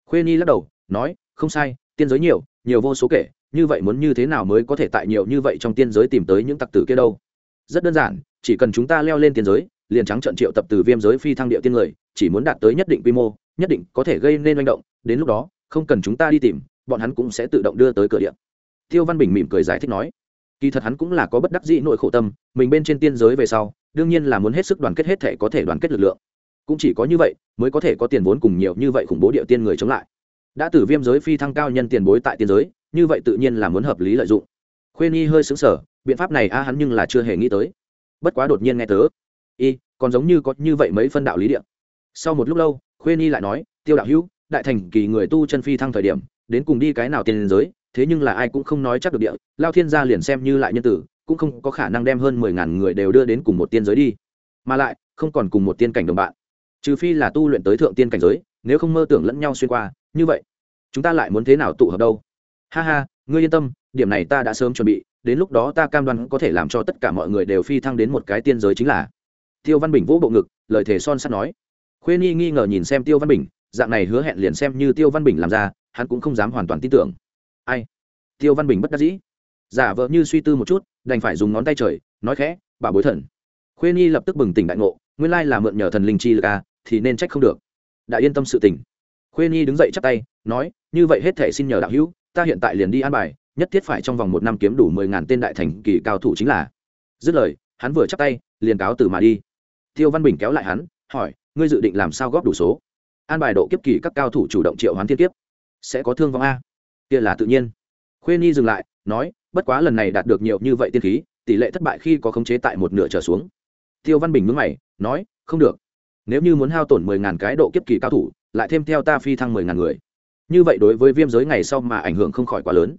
Khuê nhi lắc đầu, nói, không sai, tiên giới nhiều nhiều vô số kể, như vậy muốn như thế nào mới có thể tại nhiều như vậy trong tiên giới tìm tới những tặc tử kia đâu? Rất đơn giản, chỉ cần chúng ta leo lên tiên giới liền trắng trận triệu tập từ viêm giới phi thăng địa tiên người, chỉ muốn đạt tới nhất định quy mô, nhất định có thể gây nên manh động, đến lúc đó, không cần chúng ta đi tìm, bọn hắn cũng sẽ tự động đưa tới cửa điện tiêu văn bình mỉm cười giải thích nói. Kỳ thật hắn cũng là có bất đắc dĩ nội khổ tâm, mình bên trên tiên giới về sau, đương nhiên là muốn hết sức đoàn kết hết thể có thể đoàn kết lực lượng. Cũng chỉ có như vậy, mới có thể có tiền vốn cùng nhiều như vậy khủng bố địa tiên người chống lại. Đã từ viêm giới phi thăng cao nhân tiền bối tại tiên giới, như vậy tự nhiên là muốn hợp lý lợi dụng. Khuê nhi hơi xứng sở biện pháp này a, hắn nhưng là chưa hề nghĩ tới. Bất quá đột nhiên nghe tớ y, còn giống như có như vậy mấy phân đạo lý điện sau một lúc lâu, khuê nhi lại nói, tiêu đạo hữu, đại thành kỳ người tu chân phi thăng thời điểm, đến cùng đi cái nào tiền giới, thế nhưng là ai cũng không nói chắc được địa, lao thiên gia liền xem như lại nhân tử, cũng không có khả năng đem hơn mười ngàn người đều đưa đến cùng một tiên giới đi. Mà lại, không còn cùng một tiên cảnh đồng bạn. Trừ phi là tu luyện tới thượng tiên cảnh giới, nếu không mơ tưởng lẫn nhau xuyên qua, như vậy, chúng ta lại muốn thế nào tụ hợp đâu? Ha ha, ngươi yên tâm, điểm này ta đã sớm chuẩn bị, đến lúc đó ta cam đoan có thể làm cho tất cả mọi người đều phi thăng đến một cái tiên giới chính là tiêu văn bình vỗ bộ ngực, lời thề son sắt nói. Khuê nhi nghi ngờ nhìn xem tiêu văn bình, dạng này hứa hẹn liền xem như tiêu văn bình làm ra, hắn cũng không dám hoàn toàn tin tưởng. Ai? Tiêu văn bình bất đắc dĩ. Giả vợ như suy tư một chút, đành phải dùng ngón tay trời, nói khẽ, bà bối thần. Khuê nhi lập tức bừng tỉnh đại ngộ, nguyên lai là mượn nhờ thần linh chi lực à thì nên trách không được. Đã yên tâm sự tình. Khuê nhi đứng dậy chắp tay, nói, như vậy hết thể xin nhờ đạo hữu, ta hiện tại liền đi an bài, nhất thiết phải trong vòng một năm kiếm đủ mười ngàn tên đại thành kỳ cao thủ chính là. Dứt lời, hắn vừa chắp tay, liền cáo từ mà đi tiêu văn bình kéo lại hắn, hỏi, ngươi dự định làm sao góp đủ số? An bài độ kiếp kỳ các cao thủ chủ động triệu hoán thiên kiếp. Sẽ có thương vong a. Kia là tự nhiên. Khuê nhi dừng lại, nói, bất quá lần này đạt được nhiều như vậy tiên khí, tỷ lệ thất bại khi có khống chế tại một nửa trở xuống. Tiêu văn bình mướn mày, nói, không được. Nếu như muốn hao tổn mười ngàn cái độ kiếp kỳ cao thủ, lại thêm theo ta phi thăng mười ngàn người. Như vậy đối với viêm giới ngày sau mà ảnh hưởng không khỏi quá lớn.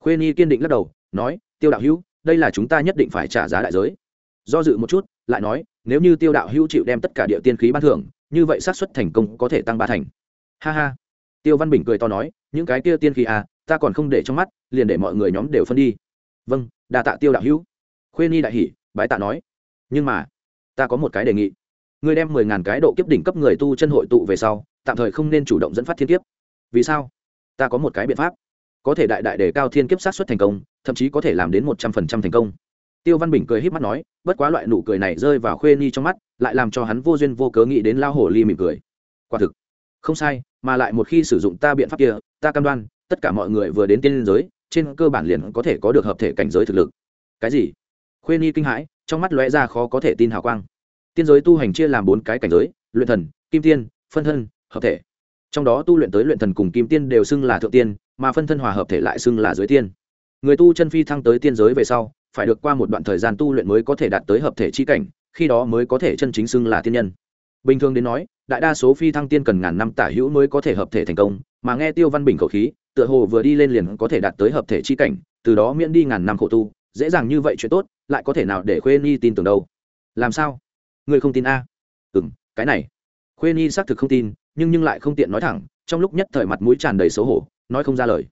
Khuê nhi kiên định lắc đầu, nói, tiêu đạo hữu, đây là chúng ta nhất định phải trả giá đại giới. Do dự một chút lại nói, nếu như tiêu đạo hữu chịu đem tất cả địa tiên khí ban thưởng, như vậy xác suất thành công có thể tăng ba thành. Ha ha. Tiêu văn bình cười to nói, những cái kia tiên khí à ta còn không để trong mắt, liền để mọi người nhóm đều phân đi. Vâng đa tạ tiêu đạo hữu. Khuê ni đại hỉ, bái tạ nói. Nhưng mà, ta có một cái đề nghị. Ngươi đem mười ngàn cái độ kiếp đỉnh cấp người tu chân hội tụ về sau, tạm thời không nên chủ động dẫn phát thiên kiếp. Vì sao? Ta có một cái biện pháp. Có thể đại đại đề cao thiên kiếp sát xuất thành công, thậm chí có thể làm đến một trăm phần trăm thành công tiêu văn bình cười h í p mắt nói, bất quá loại nụ cười này rơi vào khuê ni trong mắt, lại làm cho hắn vô duyên vô cớ nghĩ đến lao hồ ly mỉm cười. Quả thực, không sai, mà lại một khi sử dụng ta biện pháp kia, ta cam đoan, tất cả mọi người vừa đến tiên giới, trên cơ bản liền có thể có được hợp thể cảnh giới thực lực. Cái gì? Khuê ni kinh hãi, trong mắt lóe ra khó có thể tin hào quang. Tiên giới tu hành chia làm bốn cái cảnh giới, luyện thần, kim tiên, phân thân, hợp thể. Trong đó tu luyện tới luyện thần cùng kim tiên đều xưng là thượng tiên, mà phân thân hòa hợp thể lại xưng là dưới tiên. Người tu chân phi thăng tới tiên giới về sau phải được qua một đoạn thời gian tu luyện mới có thể đạt tới hợp thể chi cảnh, khi đó mới có thể chân chính xưng là tiên nhân. Bình thường đến nói, đại đa số phi thăng tiên cần ngàn năm tả hữu mới có thể hợp thể thành công, mà nghe tiêu văn bình khẩu khí, tựa hồ vừa đi lên liền có thể đạt tới hợp thể chi cảnh, từ đó miễn đi ngàn năm khổ tu, dễ dàng như vậy chuyện tốt, lại có thể nào để khuê nhi tin tưởng đâu? Làm sao? Người không tin a? Ừ m cái này. Khuê nhi xác thực không tin, nhưng nhưng lại không tiện nói thẳng, trong lúc nhất thời mặt mũi tràn đầy xấu hổ, nói không ra lời.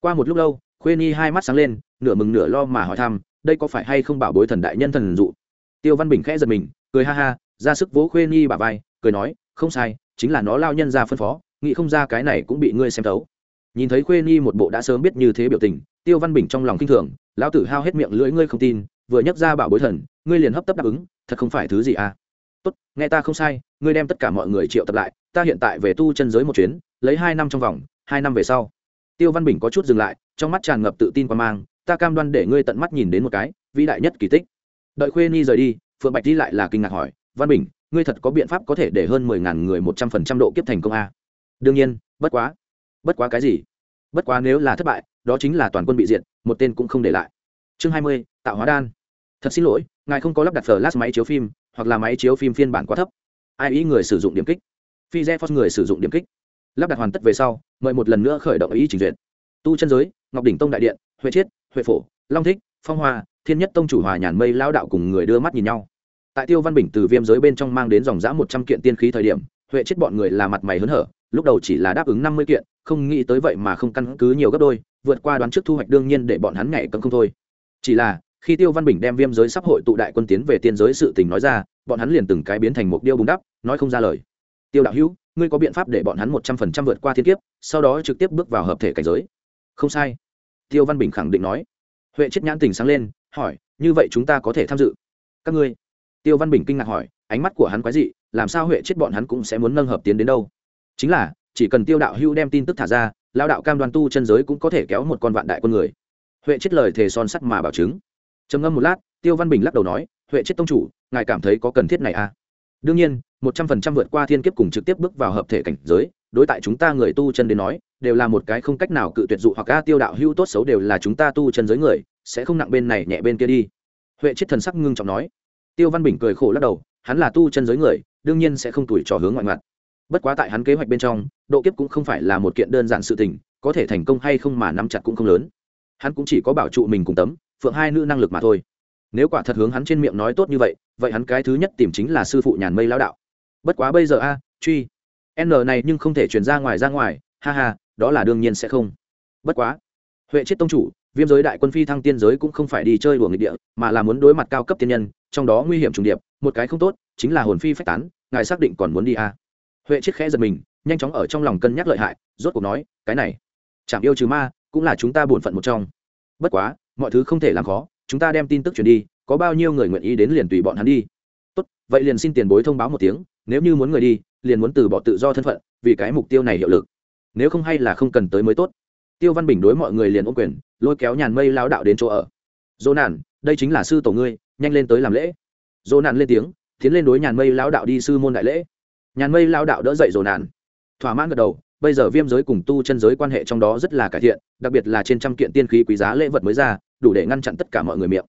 Qua một lúc lâu, khuê nhi hai mắt sáng lên, nửa mừng nửa lo mà hỏi thăm đây có phải hay không bảo bối thần đại nhân thần dụ? Tiêu văn bình khẽ giật mình, cười ha ha, ra sức vỗ khuê nhi bà vai, cười nói, không sai, chính là nó lao nhân ra phân phó, nghĩ không ra cái này cũng bị ngươi xem thấu. Nhìn thấy khuê nhi một bộ đã sớm biết như thế biểu tình, tiêu văn bình trong lòng kinh thường, lão tử hao hết miệng lưỡi ngươi không tin, vừa nhắc ra bảo bối thần, ngươi liền hấp tấp đáp ứng, thật không phải thứ gì à? Tốt, nghe ta không sai, ngươi đem tất cả mọi người triệu tập lại, ta hiện tại về tu chân giới một chuyến, lấy hai năm trong vòng, hai năm về sau. Tiêu văn bình có chút dừng lại, trong mắt tràn ngập tự tin qua mang ta cam đoan để ngươi tận mắt nhìn đến một cái, vĩ đại nhất kỳ tích. Đợi khuê ni rời đi, phượng bạch đi lại là kinh ngạc hỏi, văn bình, ngươi thật có biện pháp có thể để hơn mười ngàn người một trăm phần trăm độ kiếp thành công a? Đương nhiên, bất quá. Bất quá cái gì? Bất quá nếu là thất bại, đó chính là toàn quân bị diệt, một tên cũng không để lại. Chương hai mươi, tạo hóa đan. Thật xin lỗi, ngài không có lắp đặt flash máy chiếu phim, hoặc là máy chiếu phim phiên bản quá thấp. Ai ý người sử dụng điểm kích? Phi re phos người sử dụng điểm kích. Lắp đặt hoàn tất về sau, mời một lần nữa khởi động ý trình duyệt. Tu chân giới, ngọc đỉnh tông đại điện, huệ chiết huệ phổ, long thích, phong hoa, thiên nhất tông chủ hòa nhàn mây lao đạo cùng người đưa mắt nhìn nhau. Tại tiêu văn bình từ viêm giới bên trong mang đến dòng giã một trăm kiện tiên khí thời điểm, huệ chết bọn người là mặt mày hớn hở, lúc đầu chỉ là đáp ứng năm mươi kiện, không nghĩ tới vậy mà không căn cứ nhiều gấp đôi, vượt qua đoán trước thu hoạch đương nhiên để bọn hắn nhảy cấm không thôi. Chỉ là, khi tiêu văn bình đem viêm giới sắp hội tụ đại quân tiến về tiên giới sự tình nói ra, bọn hắn liền từng cái biến thành một điêu bùng đắp, nói không ra lời. Tiêu đạo hữu, ngươi có biện pháp để bọn hắn một trăm phần trăm vượt qua thiên kiếp, sau đó trực tiếp bước vào hợp thể cảnh giới? Không sai tiêu văn bình khẳng định nói. Huệ chết nhãn tình sáng lên, hỏi, như vậy chúng ta có thể tham dự? Các ngươi? Tiêu văn bình kinh ngạc hỏi, ánh mắt của hắn quái dị, làm sao huệ chết bọn hắn cũng sẽ muốn nâng hợp tiến đến đâu? Chính là, chỉ cần tiêu đạo hưu đem tin tức thả ra lao đạo cam đoan tu chân giới cũng có thể kéo một con vạn đại quân người. Huệ chết lời thề son sắt mà bảo chứng. Trầm ngâm một lát, tiêu văn bình lắc đầu nói, huệ chết tông chủ, ngài cảm thấy có cần thiết này à? Đương nhiên, một trăm phần trăm vượt qua thiên kiếp cùng trực tiếp bước vào hợp thể cảnh giới đối tại chúng ta người tu chân đến nói, đều là một cái không cách nào cự tuyệt dụ hoặc a tiêu đạo hưu tốt xấu đều là chúng ta tu chân giới người, sẽ không nặng bên này nhẹ bên kia đi. Huệ chết thần sắc ngưng trọng nói. Tiêu văn bình cười khổ lắc đầu, hắn là tu chân giới người, đương nhiên sẽ không tuổi trò hướng ngoại ngoặt bất quá tại hắn kế hoạch bên trong, độ kiếp cũng không phải là một kiện đơn giản sự tình, có thể thành công hay không mà nắm chặt cũng không lớn. Hắn cũng chỉ có bảo trụ mình cùng tấm, phượng hai nữ năng lực mà thôi. Nếu quả thật hướng hắn trên miệng nói tốt như vậy vậy hắn cái thứ nhất tìm chính là sư phụ nhàn mây lao đạo. Bất quá bây giờ a, truy n này nhưng không thể chuyển ra ngoài ra ngoài. Ha ha, đó là đương nhiên sẽ không. Bất quá, huệ chết tông chủ, viêm giới đại quân phi thăng tiên giới cũng không phải đi chơi đùa nghịch địa, mà là muốn đối mặt cao cấp tiên nhân, trong đó nguy hiểm trùng điệp, một cái không tốt, chính là hồn phi phách tán, ngài xác định còn muốn đi à. huệ chết khẽ giật mình, nhanh chóng ở trong lòng cân nhắc lợi hại, rốt cuộc nói, cái này chạm yêu trừ ma, cũng là chúng ta bổn phận một trong. Bất quá, mọi thứ không thể làm khó, chúng ta đem tin tức truyền đi, có bao nhiêu người nguyện ý đến liền tùy bọn hắn đi. Tốt, vậy liền xin tiền bối thông báo một tiếng, nếu như muốn người đi liền muốn từ bỏ tự do thân phận, vì cái mục tiêu này hiệu lực. Nếu không hay là không cần tới mới tốt. Tiêu văn bình đối mọi người liền ôm quyền, lôi kéo nhàn mây lao đạo đến chỗ ở. Dỗ nản, đây chính là sư tổ ngươi, nhanh lên tới làm lễ. Dỗ nản lên tiếng, tiến lên đối nhàn mây lao đạo đi sư môn đại lễ. Nhàn mây lao đạo đỡ dậy dỗ nản. Thỏa mãn gật đầu, bây giờ viêm giới cùng tu chân giới quan hệ trong đó rất là cải thiện, đặc biệt là trên trăm kiện tiên khí quý giá lễ vật mới ra, đủ để ngăn chặn tất cả mọi người miệng.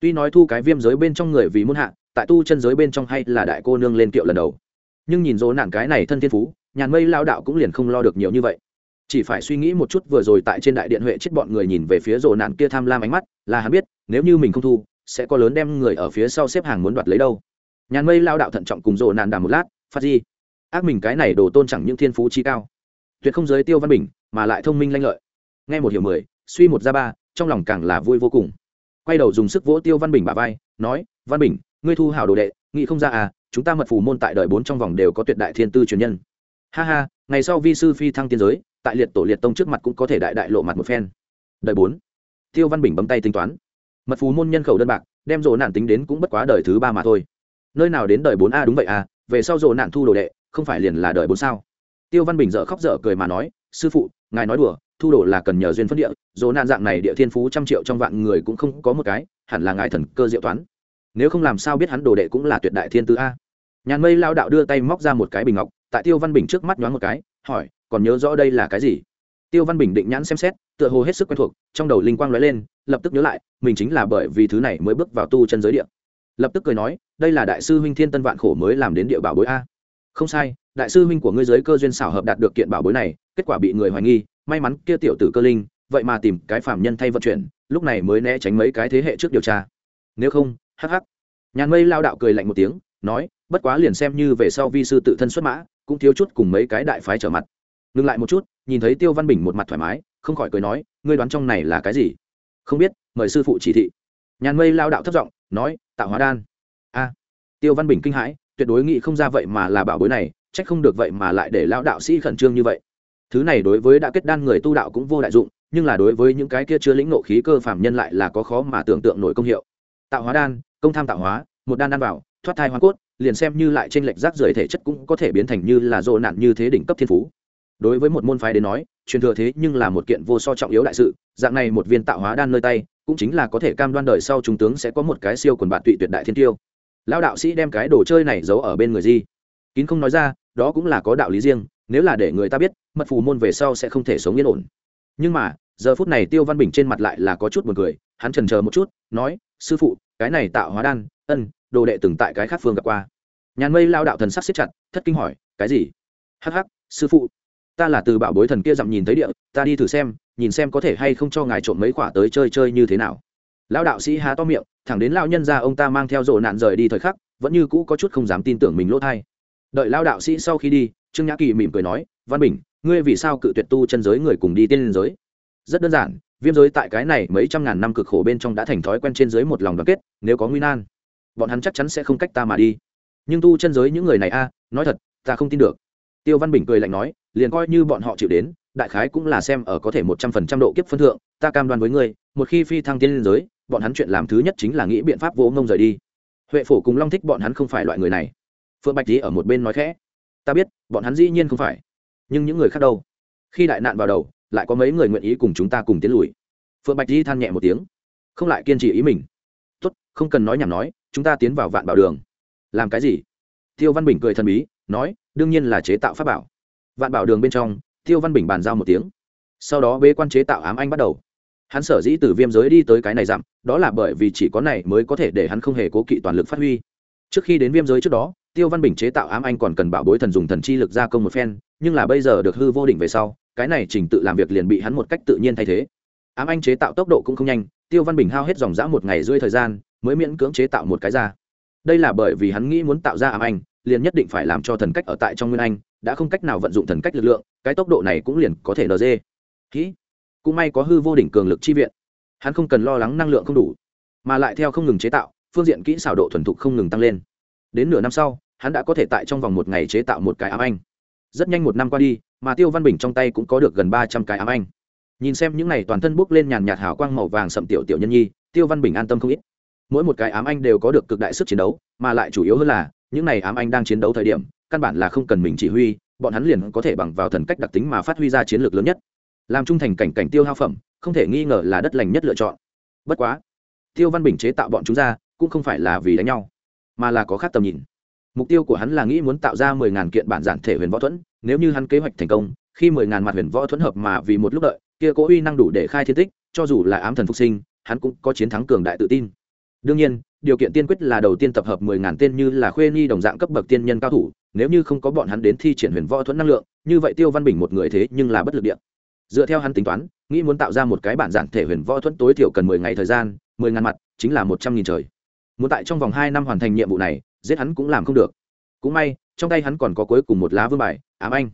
Tuy nói thu cái viêm giới bên trong người vì muốn hạ, tại tu chân giới bên trong hay là đại cô nương lên kiệu lần đầu nhưng nhìn dỗ nản cái này thân thiên phú, nhàn mây lao đạo cũng liền không lo được nhiều như vậy. Chỉ phải suy nghĩ một chút vừa rồi tại trên đại điện huệ chết bọn người nhìn về phía rồ nạn kia tham lam ánh mắt, là hắn biết, nếu như mình không thu, sẽ có lớn đem người ở phía sau xếp hàng muốn đoạt lấy đâu. Nhàn mây lao đạo thận trọng cùng rồ nạn đàm một lát, phát di. Ác mình cái này đồ tôn chẳng những thiên phú chi cao, tuyệt không giới tiêu văn bình, mà lại thông minh lanh lợi. Nghe một hiểu mười, suy một ra ba, trong lòng càng là vui vô cùng. Quay đầu dùng sức vỗ tiêu văn bình bà vai, nói, văn bình, ngươi thu hảo đồ đệ, nghĩ không ra à chúng ta mật phù môn tại đời bốn trong vòng đều có tuyệt đại thiên tư truyền nhân. Ha ha, ngày sau vi sư phi thăng tiên giới, tại liệt tổ liệt tông trước mặt cũng có thể đại đại lộ mặt một phen. Đời bốn. Tiêu văn bình bấm tay tính toán. Mật phù môn nhân khẩu đơn bạc, đem rộ nạn tính đến cũng bất quá đời thứ ba mà thôi. Nơi nào đến đời bốn a, đúng vậy à về sau rộ nạn thu đồ đệ, không phải liền là đời bốn sao? Tiêu văn bình dợ khóc dở cười mà nói, sư phụ, ngài nói đùa, thu đồ là cần nhờ duyên phân địa dỗ nạn dạng này địa thiên phú trăm triệu trong vạn người cũng không có một cái, hẳn là ngài thần cơ diệu toán. Nếu không làm sao biết hắn đồ đệ cũng là tuyệt đại thiên tứ a? Nhàn mây lao đạo đưa tay móc ra một cái bình ngọc, tại tiêu văn bình trước mắt nhoáng một cái, hỏi, còn nhớ rõ đây là cái gì? Tiêu văn bình định nhãn xem xét, tựa hồ hết sức quen thuộc, trong đầu linh quang lóe lên, lập tức nhớ lại, mình chính là bởi vì thứ này mới bước vào tu chân giới địa. Lập tức cười nói, đây là đại sư huynh thiên tân vạn khổ mới làm đến địa bảo bối a. Không sai, đại sư huynh của ngươi giới cơ duyên xảo hợp đạt được kiện bảo bối này, kết quả bị người hoài nghi, may mắn kia tiểu tử cơ linh, vậy mà tìm cái phạm nhân thay vận chuyển, lúc này mới né tránh mấy cái thế hệ trước điều tra. Nếu không, hắc hắc. Nhàn mây lao đạo cười lạnh một tiếng, nói bất quá liền xem như về sau vi sư tự thân xuất mã, cũng thiếu chút cùng mấy cái đại phái trở mặt. Ngừng lại một chút, nhìn thấy tiêu văn bình một mặt thoải mái, không khỏi cười nói, ngươi đoán trong này là cái gì? Không biết, mời sư phụ chỉ thị. Nhàn mây lao đạo thất giọng nói, tạo hóa đan. A. Tiêu văn bình kinh hãi, tuyệt đối nghĩ không ra vậy mà là bảo bối này trách không được vậy mà lại để lao đạo sĩ khẩn trương như vậy. Thứ này đối với đã kết đan người tu đạo cũng vô đại dụng, nhưng là đối với những cái kia chưa lĩnh nộ khí cơ phàm nhân lại là có khó mà tưởng tượng nổi công hiệu. Tạo hóa đan, công tham tạo hóa, một đan đan vào, thoát thai hoa cốt liền xem như lại trên lệch rác rưởi thể chất cũng có thể biến thành như là dồ nạn như thế đỉnh cấp thiên phú. Đối với một môn phái đến nói, truyền thừa thế nhưng là một kiện vô so trọng yếu đại sự, dạng này một viên tạo hóa đan nơi tay, cũng chính là có thể cam đoan đời sau trung tướng sẽ có một cái siêu quần bạn tụy tuyệt đại thiên tiêu. Lão đạo sĩ đem cái đồ chơi này giấu ở bên người di. Kín không nói ra, đó cũng là có đạo lý riêng, nếu là để người ta biết, mật phù môn về sau sẽ không thể sống yên ổn. Nhưng mà, giờ phút này tiêu văn bình trên mặt lại là có chút buồn cười, hắn trần chờ một chút, nói, sư phụ, cái này tạo hóa đan ân, đồ đệ từng tại cái khác phương gặp qua. Nhàn mây lao đạo thần sắc xếp chặt, thất kinh hỏi, cái gì? Hắc hắc, sư phụ, ta là từ bảo bối thần kia dặm nhìn thấy địa, ta đi thử xem, nhìn xem có thể hay không cho ngài trộm mấy quả tới chơi chơi như thế nào. Lão đạo sĩ há to miệng, thẳng đến lão nhân ra ông ta mang theo rộ nạn rời đi thời khắc, vẫn như cũ có chút không dám tin tưởng mình lỗ thai. Đợi lão đạo sĩ sau khi đi, trương nhã kỳ mỉm cười nói, văn bình, ngươi vì sao cự tuyệt tu chân giới người cùng đi tiên liên giới? Rất đơn giản, viêm giới tại cái này mấy trăm ngàn năm cực khổ bên trong đã thành thói quen trên dưới một lòng đoàn kết, nếu có nguy nan bọn hắn chắc chắn sẽ không cách ta mà đi. Nhưng tu chân giới những người này a, nói thật, ta không tin được. Tiêu văn bình cười lạnh nói, liền coi như bọn họ chịu đến, đại khái cũng là xem ở có thể một trăm phần trăm độ kiếp phân thượng, ta cam đoan với ngươi, một khi phi thăng tiên liên giới, bọn hắn chuyện làm thứ nhất chính là nghĩ biện pháp vỗ ngông rời đi. Huệ phổ cùng long thích bọn hắn không phải loại người này. Phượng bạch tý ở một bên nói khẽ, ta biết, bọn hắn dĩ nhiên không phải, nhưng những người khác đâu? Khi đại nạn vào đầu, lại có mấy người nguyện ý cùng chúng ta cùng tiến lùi. Phượng bạch tý than nhẹ một tiếng, không lại kiên trì ý mình. Tốt, không cần nói nhảm nói chúng ta tiến vào vạn bảo đường. Làm cái gì? Tiêu văn bình cười thần bí, nói, đương nhiên là chế tạo pháp bảo. Vạn bảo đường bên trong, tiêu văn bình bàn giao một tiếng. Sau đó bế quan chế tạo ám anh bắt đầu. Hắn sở dĩ từ viêm giới đi tới cái này dặm, đó là bởi vì chỉ có này mới có thể để hắn không hề cố kỵ toàn lực phát huy. Trước khi đến viêm giới trước đó, tiêu văn bình chế tạo ám anh còn cần bảo bối thần dùng thần chi lực gia công một phen, nhưng là bây giờ được hư vô định về sau, cái này trình tự làm việc liền bị hắn một cách tự nhiên thay thế. Ám anh chế tạo tốc độ cũng không nhanh, tiêu văn bình hao hết dòng dã một ngày rưỡi thời gian mới miễn cưỡng chế tạo một cái ra. Đây là bởi vì hắn nghĩ muốn tạo ra ám anh liền nhất định phải làm cho thần cách ở tại trong nguyên anh, đã không cách nào vận dụng thần cách lực lượng, cái tốc độ này cũng liền có thể nd kỹ cũng may có hư vô đỉnh cường lực chi viện. Hắn không cần lo lắng năng lượng không đủ, mà lại theo không ngừng chế tạo, phương diện kỹ xảo độ thuần thục không ngừng tăng lên. Đến nửa năm sau, hắn đã có thể tại trong vòng một ngày chế tạo một cái ám anh rất nhanh một năm qua đi, mà tiêu văn bình trong tay cũng có được gần ba trăm cái ám anh nhìn xem những n à y toàn thân bốc lên nhàn nhạt hào quang màu vàng sậm tiểu tiểu nhân nhi, tiêu văn bình an tâm không ít mỗi một cái ám anh đều có được cực đại sức chiến đấu, mà lại chủ yếu hơn là, những n à y ám anh đang chiến đấu thời điểm, căn bản là không cần mình chỉ huy, bọn hắn liền có thể bằng vào thần cách đặc tính mà phát huy ra chiến lược lớn nhất. Làm trung thành cảnh cảnh tiêu hao phẩm, không thể nghi ngờ là đất lành nhất lựa chọn. Bất quá, tiêu văn bình chế tạo bọn chúng ra, cũng không phải là vì đánh nhau, mà là có khác tầm nhìn. Mục tiêu của hắn là nghĩ muốn tạo ra mười ngàn kiện bản giản thể huyền võ thuẫn, nếu như hắn kế hoạch thành công, khi mười ngàn mặt huyền võ thuẫn hợp mà vì một lúc đợi, kia cố uy năng đủ để khai thiên tích, cho dù là ám thần phục sinh, hắn cũng có chiến thắng cường đại tự tin đương nhiên, điều kiện tiên quyết là đầu tiên tập hợp mười ngàn tên như là khuê nhi đồng dạng cấp bậc tiên nhân cao thủ, nếu như không có bọn hắn đến thi triển huyền võ thuẫn năng lượng, như vậy tiêu văn bình một người thế nhưng là bất lực điện dựa theo hắn tính toán, nghĩ muốn tạo ra một cái bản giản thể huyền võ thuẫn tối thiểu cần mười ngày thời gian, mười ngàn mặt, chính là một trăm nghìn trời. Muốn tại trong vòng hai năm hoàn thành nhiệm vụ này, giết hắn cũng làm không được. Cũng may, trong tay hắn còn có cuối cùng một lá vương bài, ám anh.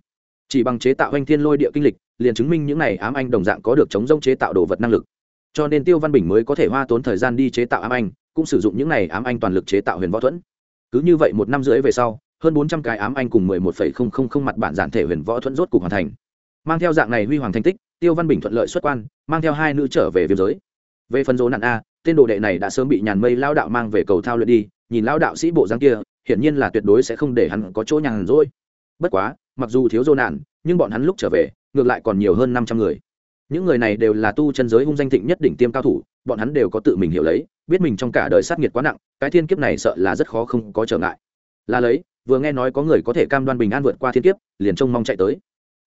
Chỉ bằng chế tạo anh thiên lôi địa kinh lịch, liền chứng minh những này ám anh đồng dạng có được chống rông chế tạo đồ vật năng lực cho nên tiêu văn bình mới có thể hoa tốn thời gian đi chế tạo ám anh, cũng sử dụng những này ám anh toàn lực chế tạo huyền võ thuẫn. Cứ như vậy một năm rưỡi về sau, hơn bốn trăm cái ám anh cùng mười một phẩy không không không mặt bản giản thể huyền võ thuẫn rốt cục hoàn thành. Mang theo dạng này huy hoàng thành tích, tiêu văn bình thuận lợi xuất quan, mang theo hai nữ trở về viêm giới. Về phần dỗ nạn a, tên đồ đệ này đã sớm bị nhàn mây lao đạo mang về cầu thao luyện đi, nhìn lao đạo sĩ bộ dáng kia, hiển nhiên là tuyệt đối sẽ không để hắn có chỗ nhàn rỗi. Bất quá, mặc dù thiếu dỗ nạn, nhưng bọn hắn lúc trở về, ngược lại còn nhiều hơn năm trăm người những người này đều là tu chân giới hung danh thịnh nhất đỉnh tiêm cao thủ, bọn hắn đều có tự mình hiểu lấy, biết mình trong cả đời sát nghiệt quá nặng, cái thiên kiếp này sợ là rất khó không có trở ngại. Là lấy, vừa nghe nói có người có thể cam đoan bình an vượt qua thiên kiếp, liền trông mong chạy tới.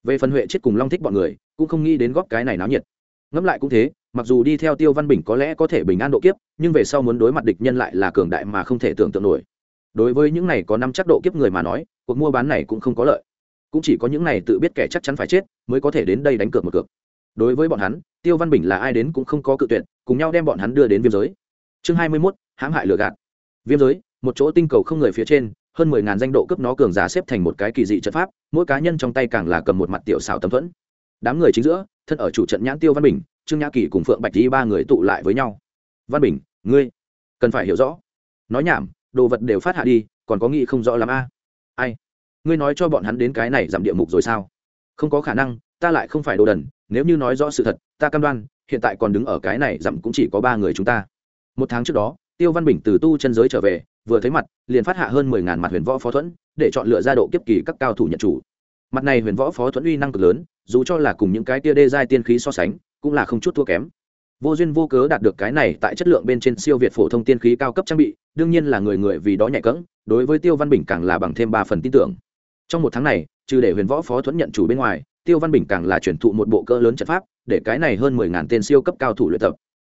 Về phần huệ chết cùng long thích bọn người, cũng không nghĩ đến góp cái này náo nhiệt. Ngẫm lại cũng thế, mặc dù đi theo tiêu văn bình có lẽ có thể bình an độ kiếp, nhưng về sau muốn đối mặt địch nhân lại là cường đại mà không thể tưởng tượng nổi. Đối với những này có năm chắc độ kiếp người mà nói, cuộc mua bán này cũng không có lợi. Cũng chỉ có những này tự biết kẻ chắc chắn phải chết, mới có thể đến đây đánh cược một cược đối với bọn hắn, tiêu văn bình là ai đến cũng không có cự tuyệt, cùng nhau đem bọn hắn đưa đến viêm giới. Chương hai mươi mốt, hãm hại lừa gạt. Viêm giới, một chỗ tinh cầu không người phía trên, hơn mười ngàn danh độ cấp nó cường giả xếp thành một cái kỳ dị trận pháp, mỗi cá nhân trong tay càng là cầm một mặt tiểu xảo tấm thuẫn. Đám người chính giữa, thân ở chủ trận nhãn tiêu văn bình, trương nhã kỳ cùng phượng bạch đi ba người tụ lại với nhau. Văn bình, ngươi cần phải hiểu rõ. Nói nhảm, đồ vật đều phát hạ đi, còn có nghĩ không rõ lắm a? Ai? Ngươi nói cho bọn hắn đến cái này giảm địa mục rồi sao? Không có khả năng, ta lại không phải đồ đần nếu như nói rõ sự thật, ta cam đoan, hiện tại còn đứng ở cái này, dặm cũng chỉ có ba người chúng ta. Một tháng trước đó, tiêu văn bình từ tu chân giới trở về, vừa thấy mặt, liền phát hạ hơn mười ngàn mặt huyền võ phó thuẫn, để chọn lựa ra độ kiếp kỳ các cao thủ nhận chủ. Mặt này huyền võ phó thuẫn uy năng cực lớn, dù cho là cùng những cái tia đê giai tiên khí so sánh, cũng là không chút thua kém. Vô duyên vô cớ đạt được cái này tại chất lượng bên trên siêu việt phổ thông tiên khí cao cấp trang bị, đương nhiên là người người vì đó nhạy cỡng đối với tiêu văn bình càng là bằng thêm ba phần tin tưởng. Trong một tháng này, trừ để huyền võ phó thuẫn nhận chủ bên ngoài tiêu văn bình càng là chuyển thụ một bộ cỡ lớn trận pháp, để cái này hơn mười ngàn tên siêu cấp cao thủ luyện tập.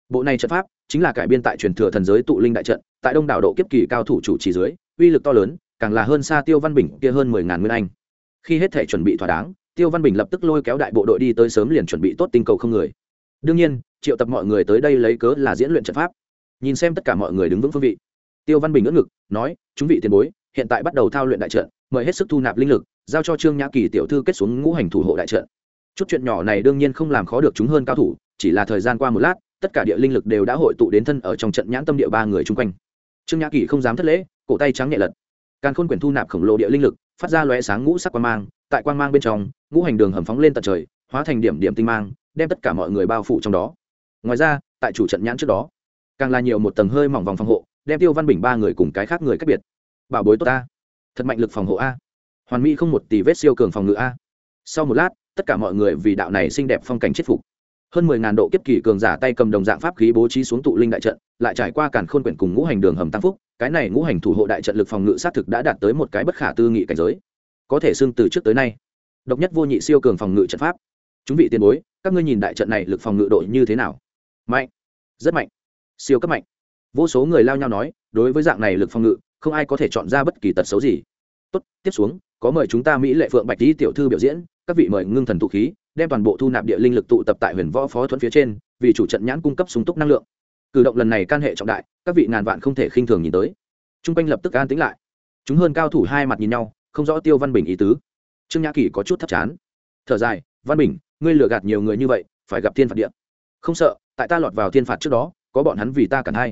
Bộ này trận pháp chính là cải biên tại truyền thừa thần giới tụ linh đại trận, tại đông đảo độ kiếp kỳ cao thủ chủ trì dưới, uy lực to lớn, càng là hơn xa tiêu văn bình kia hơn mười ngàn nguyên anh. Khi hết thể chuẩn bị thỏa đáng, tiêu văn bình lập tức lôi kéo đại bộ đội đi tới sớm liền chuẩn bị tốt tinh cầu không người. Đương nhiên, triệu tập mọi người tới đây lấy cớ là diễn luyện trận pháp. Nhìn xem tất cả mọi người đứng vững phương vị, tiêu văn bình ngỡ ngực, nói, chúng vị tiền bối, hiện tại bắt đầu thao luyện đại trận, mời hết sức thu nạp linh lực giao cho trương nhã kỳ tiểu thư kết xuống ngũ hành thủ hộ đại trận. Chút chuyện nhỏ này đương nhiên không làm khó được chúng hơn cao thủ, chỉ là thời gian qua một lát, tất cả địa linh lực đều đã hội tụ đến thân ở trong trận nhãn tâm địa ba người chung quanh. Trương nhã kỳ không dám thất lễ, cổ tay trắng nhẹ lật. Càng khôn quyển thu nạp khổng lồ địa linh lực, phát ra lóe sáng ngũ sắc quang mang, tại quang mang bên trong, ngũ hành đường hầm phóng lên tận trời, hóa thành điểm điểm tinh mang, đem tất cả mọi người bao phủ trong đó. Ngoài ra, tại chủ trận nhãn trước đó, càng là nhiều một tầng hơi mỏng vòng phòng hộ, đem tiêu văn bình ba người cùng cái khác người cách biệt. Bảo bối tốt ta. Thật mạnh lực phòng hộ a hoàn mỹ không một tỷ vết siêu cường phòng ngự a. Sau một lát, tất cả mọi người vì đạo này xinh đẹp phong cảnh chết phục. Hơn mười ngàn độ kiếp kỳ cường giả tay cầm đồng dạng pháp khí bố trí xuống tụ linh đại trận, lại trải qua càn khôn quyển cùng ngũ hành đường hầm tăng phúc, cái này ngũ hành thủ hộ đại trận lực phòng ngự xác thực đã đạt tới một cái bất khả tư nghị cảnh giới. Có thể xưng từ trước tới nay, độc nhất vô nhị siêu cường phòng ngự trận pháp. Chúng vị tiền bối, các ngươi nhìn đại trận này lực phòng ngự đội như thế nào? Mạnh, rất mạnh, siêu cấp mạnh. Vô số người lao nhau nói, đối với dạng này lực phòng ngự, không ai có thể chọn ra bất kỳ tật xấu gì. Tốt, tiếp xuống có mời chúng ta mỹ lệ phượng bạch lý tiểu thư biểu diễn, các vị mời ngưng thần tụ khí, đem toàn bộ thu nạp địa linh lực tụ tập tại huyền võ phó thuẫn phía trên, vì chủ trận nhãn cung cấp sung túc năng lượng. Cử động lần này can hệ trọng đại, các vị ngàn vạn không thể khinh thường nhìn tới. T r u n g quanh lập tức an tính lại. Chúng hơn cao thủ hai mặt nhìn nhau, không rõ tiêu văn bình ý tứ. Trương nhã kỳ có chút thấp chán. Thở dài, văn bình, ngươi lừa gạt nhiều người như vậy, phải gặp thiên phạt địa. Không sợ, tại ta lọt vào thiên phạt trước đó, có bọn hắn vì ta cản hay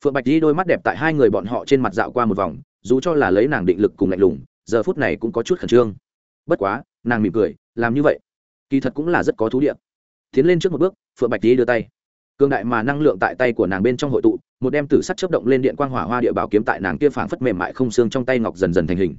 phượng bạch đi đôi mắt đẹp tại hai người bọn họ trên mặt dạo qua một vòng, dù cho là lấy nàng định lực cùng lạnh lùng giờ phút này cũng có chút khẩn trương. Bất quá, nàng mỉm cười, làm như vậy, kỳ thật cũng là rất có thú địa. Tiến lên trước một bước, phượng bạch tý đưa tay. Cương đại mà năng lượng tại tay của nàng bên trong hội tụ, một đem tử sắt chấp động lên điện quang hỏa hoa địa bảo kiếm tại nàng kia phảng phất mềm mại không xương trong tay ngọc dần dần thành hình.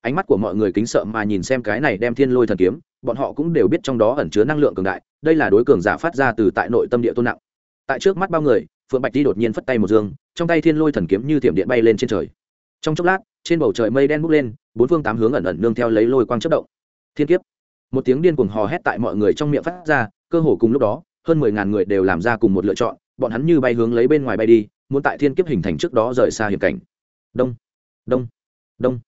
Ánh mắt của mọi người kính sợ mà nhìn xem cái này đem thiên lôi thần kiếm, bọn họ cũng đều biết trong đó ẩn chứa năng lượng cường đại, đây là đối cường giả phát ra từ tại nội tâm địa tôn nặng. Tại trước mắt bao người, phượng bạch đi đột nhiên phất tay một dương, trong tay thiên lôi thần kiếm như thiểm điện bay lên trên trời. Trong chốc lát, trên bầu trời mây đen bốc lên bốn phương tám hướng ẩn ẩn nương theo lấy lôi quang chất động. Thiên kiếp. Một tiếng điên cuồng hò hét tại mọi người trong miệng phát ra, cơ hồ cùng lúc đó, hơn mười ngàn người đều làm ra cùng một lựa chọn, bọn hắn như bay hướng lấy bên ngoài bay đi, muốn tại thiên kiếp hình thành trước đó rời xa hiểm cảnh. Đông. Đông. Đông.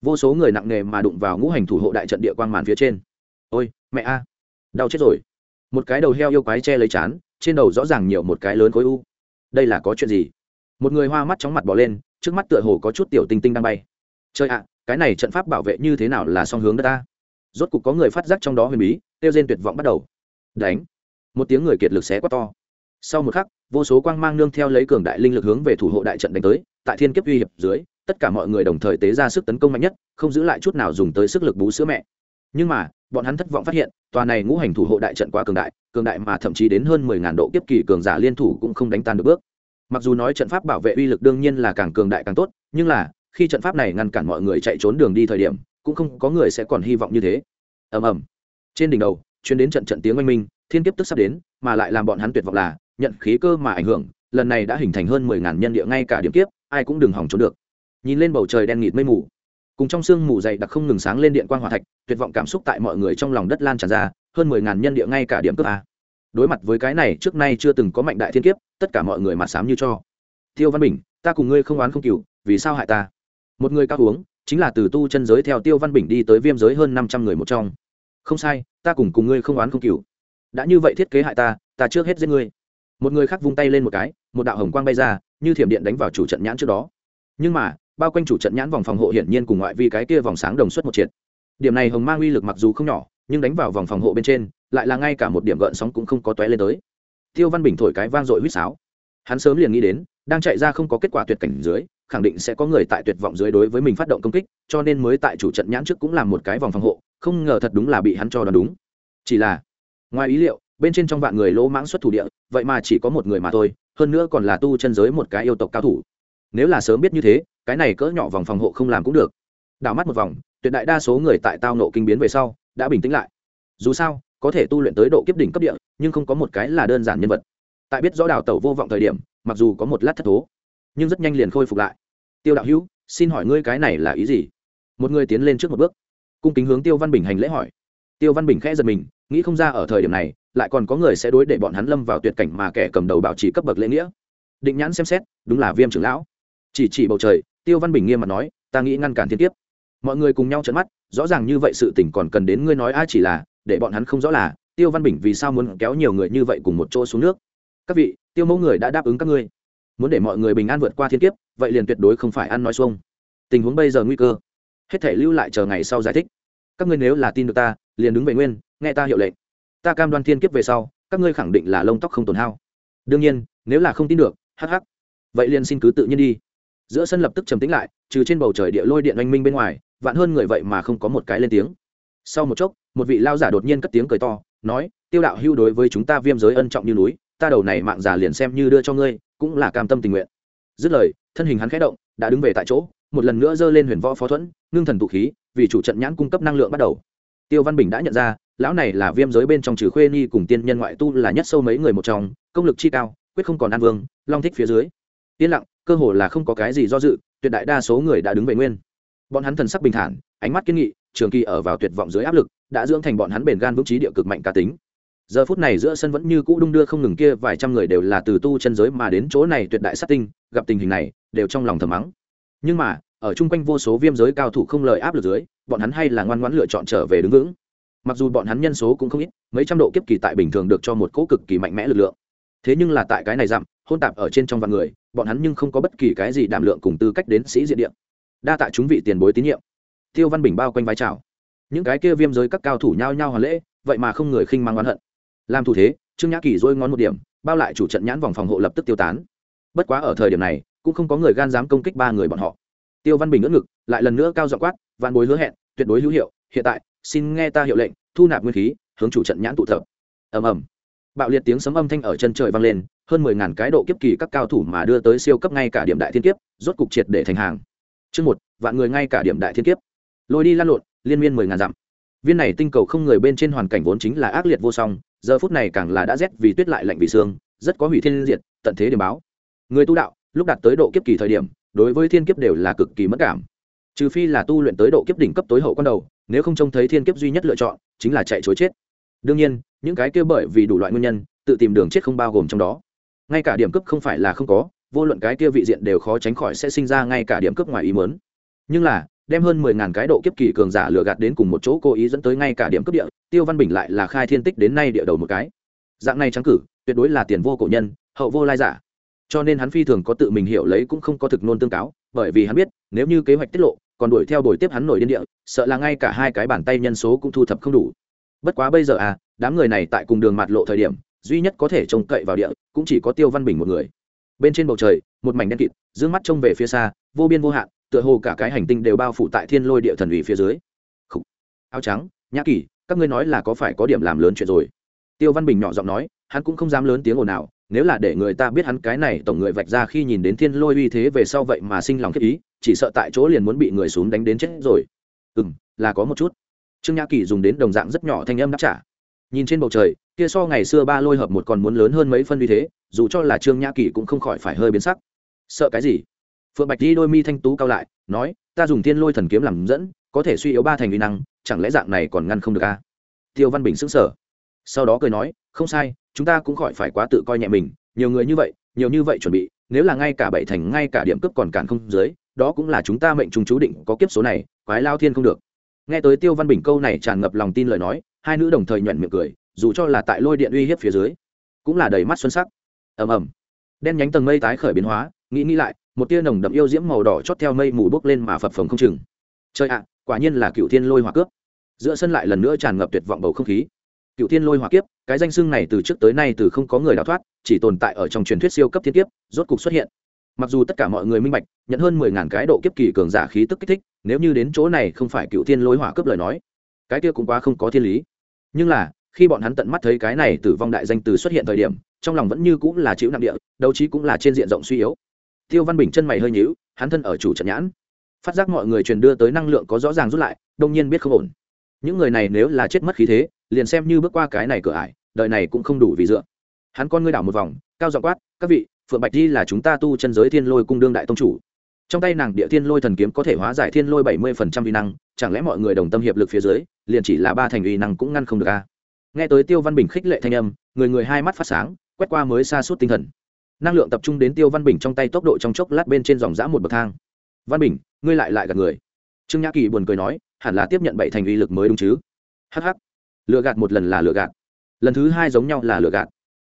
Vô số người nặng nề mà đụng vào ngũ hành thủ hộ đại trận địa quang màn phía trên. Ôi, mẹ a. Đau chết rồi. Một cái đầu heo yêu quái che lấy chán, trên đầu rõ ràng nhiều một cái lớn khối u. Đây là có chuyện gì? Một người hoa mắt chóng mặt bỏ lên, trước mắt tựa hồ có chút tiểu tinh tinh đang bay. Chơi ạ cái này trận pháp bảo vệ như thế nào là song hướng đất ta? Rốt cục có người phát giác trong đó huyền bí tiêu diên tuyệt vọng bắt đầu. Đánh. Một tiếng người kiệt lực xé quá to. Sau một khắc, vô số quang mang nương theo lấy cường đại linh lực hướng về thủ hộ đại trận đánh tới, tại thiên kiếp uy hiệp dưới, tất cả mọi người đồng thời tế ra sức tấn công mạnh nhất, không giữ lại chút nào dùng tới sức lực bú sữa mẹ. Nhưng mà, bọn hắn thất vọng phát hiện, tòa này ngũ hành thủ hộ đại trận quá cường đại cường đại mà thậm chí đến hơn mười ngàn độ kiếp kỳ cường giả liên thủ cũng không đánh tan được bước. Mặc dù nói trận pháp bảo vệ uy lực đương nhiên là càng cường đại càng tốt, nhưng là khi trận pháp này ngăn cản mọi người chạy trốn đường đi thời điểm, cũng không có người sẽ còn hy vọng như thế. Ầm ầm. Trên đỉnh đầu, chuyến đến trận trận tiếng oanh minh, thiên kiếp tức sắp đến, mà lại làm bọn hắn tuyệt vọng là, nhận khí cơ mà ảnh hưởng, lần này đã hình thành hơn mười ngàn nhân địa ngay cả điểm kiếp, ai cũng đừng hỏng trốn được. Nhìn lên bầu trời đen nghịt mây mù. Cùng trong sương mù dày đặc không ngừng sáng lên điện quang hòa thạch, tuyệt vọng cảm xúc tại mọi người trong lòng đất lan tràn ra, hơn mười ngàn nhân địa ngay cả điểm cướp a. Đối mặt với cái này, trước nay chưa từng có mạnh đại thiên kiếp, tất cả mọi người mặt sám như cho. Tiêu văn bình, ta cùng ngươi không oán không cừu, vì sao hại ta? Một người cao uống chính là từ tu chân giới theo tiêu văn bình đi tới viêm giới hơn năm trăm người một trong. Không sai, ta cùng cùng ngươi không oán không cừu. Đã như vậy thiết kế hại ta ta trước hết giết ngươi. Một người khác vung tay lên một cái, một đạo hồng quang bay ra, như thiểm điện đánh vào chủ trận nhãn trước đó. Nhưng mà, bao quanh chủ trận nhãn vòng phòng hộ hiển nhiên cùng ngoại vi cái kia vòng sáng đồng suất một triệt. Điểm này hồng mang uy lực mặc dù không nhỏ, nhưng đánh vào vòng phòng hộ bên trên, lại là ngay cả một điểm gợn sóng cũng không có tóe lên tới. Tiêu văn bình thổi cái vang dội huýt sáo. Hắn sớm liền nghĩ đến, đang chạy ra không có kết quả tuyệt cảnh dưới khẳng định sẽ có người tại tuyệt vọng dưới đối với mình phát động công kích, cho nên mới tại chủ trận nhãn trước cũng làm một cái vòng phòng hộ, không ngờ thật đúng là bị hắn cho đoán đúng. Chỉ là, ngoài ý liệu, bên trên trong vạn người lỗ mãng xuất thủ địa, vậy mà chỉ có một người mà thôi, hơn nữa còn là tu chân giới một cái yêu tộc cao thủ. Nếu là sớm biết như thế, cái này cỡ nhỏ vòng phòng hộ không làm cũng được. Đảo mắt một vòng, tuyệt đại đa số người tại tao nộ kinh biến về sau, đã bình tĩnh lại. Dù sao, có thể tu luyện tới độ kiếp đỉnh cấp địa, nhưng không có một cái là đơn giản nhân vật. Tại biết rõ đào tẩu vô vọng thời điểm, mặc dù có một lát thất thố nhưng rất nhanh liền khôi phục lại. Tiêu đạo hữu, xin hỏi ngươi cái này là ý gì? Một người tiến lên trước một bước. Cung kính hướng tiêu văn bình hành lễ hỏi. Tiêu văn bình khẽ giật mình, nghĩ không ra ở thời điểm này, lại còn có người sẽ đối để bọn hắn lâm vào tuyệt cảnh mà kẻ cầm đầu bảo trì cấp bậc lễ nghĩa. Định nhãn xem xét, đúng là viêm trưởng lão. Chỉ chỉ bầu trời, tiêu văn bình nghiêm mặt nói, ta nghĩ ngăn cản thiên tiếp mọi người cùng nhau trợn mắt, rõ ràng như vậy sự tình còn cần đến ngươi nói ai chỉ là, để bọn hắn không rõ là, tiêu văn bình vì sao muốn kéo nhiều người như vậy cùng một chỗ xuống nước? Các vị, tiêu mẫu người đã đáp ứng các ngươi muốn để mọi người bình an vượt qua thiên kiếp, vậy liền tuyệt đối không phải ăn nói xuông. Tình huống bây giờ nguy cơ. Hết thể lưu lại chờ ngày sau giải thích. Các ngươi nếu là tin được ta, liền đứng về nguyên, nghe ta hiệu lệnh. Ta cam đoan thiên kiếp về sau, các ngươi khẳng định là lông tóc không tổn hao. Đương nhiên, nếu là không tin được hh vậy liền xin cứ tự nhiên đi. Giữa sân lập tức trầm tĩnh lại, trừ trên bầu trời địa lôi điện oanh minh bên ngoài, vạn hơn người vậy mà không có một cái lên tiếng. Sau một chốc, một vị lao giả đột nhiên cất tiếng cười to, nói, tiêu đạo hưu đối với chúng ta viêm giới ân trọng như núi ta đầu này mạng già liền xem như đưa cho ngươi, cũng là cam tâm tình nguyện. Dứt lời, thân hình hắn khẽ động, đã đứng về tại chỗ, một lần nữa giơ lên huyền võ phó thuẫn, ngưng thần tụ khí, vì chủ trận nhãn cung cấp năng lượng bắt đầu. Tiêu văn bình đã nhận ra, lão này là viêm giới bên trong trừ khuê ni cùng tiên nhân ngoại tu là nhất sâu mấy người một trong, công lực chi cao, quyết không còn an vương, long thích phía dưới. Yên lặng, cơ hồ là không có cái gì do dự, tuyệt đại đa số người đã đứng về nguyên. Bọn hắn thần sắc bình thản, ánh mắt kiên nghị, trường kỳ ở vào tuyệt vọng dưới áp lực, đã dưỡng thành bọn hắn bền gan vững trí địa cực mạnh cá tính giờ phút này giữa sân vẫn như cũ đung đưa không ngừng kia, vài trăm người đều là từ tu chân giới mà đến chỗ này tuyệt đại sát tinh, gặp tình hình này, đều trong lòng thầm mắng. Nhưng mà, ở chung quanh vô số viêm giới cao thủ không lời áp lực dưới, bọn hắn hay là ngoan ngoãn lựa chọn trở về đứng vững. Mặc dù bọn hắn nhân số cũng không ít, mấy trăm độ kiếp kỳ tại bình thường được cho một cỗ cực kỳ mạnh mẽ lực lượng. Thế nhưng là tại cái này giảm hôn tạp ở trên trong vạn người, bọn hắn nhưng không có bất kỳ cái gì đảm lượng cùng tư cách đến sĩ diện điện đa tạ chúng vị tiền bối tín nhiệm. Tiêu văn bình bao quanh vai trào những cái kia viêm giới các cao thủ nhao nhao hoàn lễ, vậy mà không người khinh mang oán hận làm thủ thế, trương nhã kỳ dôi ngón một điểm, bao lại chủ trận nhãn vòng phòng hộ lập tức tiêu tán. Bất quá ở thời điểm này, cũng không có người gan dám công kích ba người bọn họ. Tiêu văn bình ngỡ ngực, lại lần nữa cao dọ quát, vạn bối hứa hẹn, tuyệt đối hữu hiệu, hiện tại, xin nghe ta hiệu lệnh, thu nạp nguyên khí, hướng chủ trận nhãn tụ tập. Ầm ầm. Bạo liệt tiếng sấm âm thanh ở chân trời vang lên, hơn mười ngàn cái độ kiếp kỳ các cao thủ mà đưa tới siêu cấp ngay cả điểm đại thiên kiếp, rốt cục triệt để thành hàng. Chương một, vạn người ngay cả điểm đại thiên kiếp. Lôi đi lan lộn, liên miên mười ngàn dặm. Viên này tinh cầu không người bên trên hoàn cảnh vốn chính là ác liệt vô song giờ phút này càng là đã rét vì tuyết lại lạnh vì xương rất có hủy thiên diệt, tận thế điểm báo. Người tu đạo, lúc đạt tới độ kiếp kỳ thời điểm, đối với thiên kiếp đều là cực kỳ mất cảm. Trừ phi là tu luyện tới độ kiếp đỉnh cấp tối hậu con đầu, nếu không trông thấy thiên kiếp duy nhất lựa chọn, chính là chạy chối chết. Đương nhiên, những cái kia bởi vì đủ loại nguyên nhân, tự tìm đường chết không bao gồm trong đó. Ngay cả điểm cấp không phải là không có, vô luận cái kia vị diện đều khó tránh khỏi sẽ sinh ra ngay cả điểm cấp ngoài ý mớn nhưng là đem hơn mười ngàn cái độ kiếp kỳ cường giả lừa gạt đến cùng một chỗ cố ý dẫn tới ngay cả điểm cấp địa, tiêu văn bình lại là khai thiên tích đến nay địa đầu một cái. Dạng này trắng cử, tuyệt đối là tiền vô cổ nhân, hậu vô lai giả. Cho nên hắn phi thường có tự mình hiểu lấy cũng không có thực nôn tương cáo, bởi vì hắn biết, nếu như kế hoạch tiết lộ, còn đuổi theo đuổi tiếp hắn nổi điên địa, sợ là ngay cả hai cái bàn tay nhân số cũng thu thập không đủ. Bất quá bây giờ à đám người này tại cùng đường mạt lộ thời điểm, duy nhất có thể trông cậy vào địa, cũng chỉ có tiêu văn bình một người. Bên trên bầu trời, một mảnh đen kịt d mắt trông về phía xa, vô biên vô hạn tựa hồ cả cái hành tinh đều bao phủ tại thiên lôi địa thần ủy phía dưới. Khủ. áo trắng, nhã kỳ các ngươi nói là có phải có điểm làm lớn chuyện rồi? Tiêu văn bình nhỏ giọng nói, hắn cũng không dám lớn tiếng ồn nào nếu là để người ta biết hắn cái này tổng người vạch ra khi nhìn đến thiên lôi uy thế về sau vậy mà sinh lòng thiết ý, chỉ sợ tại chỗ liền muốn bị người xuống đánh đến chết rồi. Ừ m là có một chút. Trương nhã kỳ dùng đến đồng dạng rất nhỏ thanh âm đáp trả. Nhìn trên bầu trời, kia so ngày xưa ba lôi hợp một còn muốn lớn hơn mấy phân uy thế, dù cho là trương nhã kỳ cũng không khỏi phải hơi biến sắc. Sợ cái gì? Phượng bạch đi đôi mi thanh tú cao lại, nói, ta dùng thiên lôi thần kiếm làm dẫn, có thể suy yếu ba thành uy năng, chẳng lẽ dạng này còn ngăn không được a à? tiêu văn bình sững sờ. Sau đó cười nói, không sai, chúng ta cũng khỏi phải quá tự coi nhẹ mình, nhiều người như vậy, nhiều như vậy chuẩn bị, nếu là ngay cả bảy thành, ngay cả điểm cướp còn cản không dưới, đó cũng là chúng ta mệnh trùng chú định có kiếp số này, quái lao thiên không được. Nghe tới tiêu văn bình câu này tràn ngập lòng tin lời nói, hai nữ đồng thời nhuận miệng cười, dù cho là tại lôi điện uy hiếp phía dưới, cũng là đầy mắt xuân sắc. Ầm ầm. Đen nhánh tầng mây tái khởi biến hóa, nghĩ nghĩ lại một tia nồng đậm yêu diễm màu đỏ chót theo mây mù bốc lên mà phập phồng không chừng. Trời ạ, quả nhiên là cựu thiên lôi hỏa cướp giữa sân lại lần nữa tràn ngập tuyệt vọng bầu không khí. Cựu thiên lôi hỏa kiếp, cái danh xưng này từ trước tới nay từ không có người đào thoát, chỉ tồn tại ở trong truyền thuyết siêu cấp thiên kiếp, rốt cục xuất hiện. Mặc dù tất cả mọi người minh bạch, nhận hơn mười ngàn cái độ kiếp kỳ cường giả khí tức kích thích, nếu như đến chỗ này không phải cựu thiên lôi hỏa cướp lời nói, cái kia cũng quá không có thiên lý. Nhưng là, khi bọn hắn tận mắt thấy cái này tử vong đại danh từ xuất hiện thời điểm, trong lòng vẫn như cũng là chịu nặng địa, đấu trí cũng là trên diện rộng suy yếu tiêu văn bình chân mày hơi nhíu, hắn thân ở chủ trận nhãn. Phát giác mọi người truyền đưa tới năng lượng có rõ ràng rút lại, đông nhiên biết không ổn. Những người này nếu là chết mất khí thế, liền xem như bước qua cái này cửa ải, đời này cũng không đủ vì dựa. Hắn con ngươi đảo một vòng, cao giọng quát, các vị, phượng bạch di là chúng ta tu chân giới thiên lôi cung đương đại tông chủ. Trong tay nàng địa thiên lôi thần kiếm có thể hóa giải thiên lôi bảy mươi phần trăm vi năng, chẳng lẽ mọi người đồng tâm hiệp lực phía dưới, liền chỉ là ba thành uy năng cũng ngăn không được a nghe tới tiêu văn bình khích lệ thanh âm, người người hai mắt phát sáng, quét qua mới xa suốt tinh thần năng lượng tập trung đến tiêu văn bình trong tay tốc độ trong chốc lát bên trên dòng giã một bậc thang. Văn bình, ngươi lại lại gạt người. Trương nhã kỳ buồn cười nói, hẳn là tiếp nhận bảy thành uy lực mới đúng chứ. Hh lựa gạt một lần là lựa gạt. Lần thứ hai giống nhau là lựa gạt.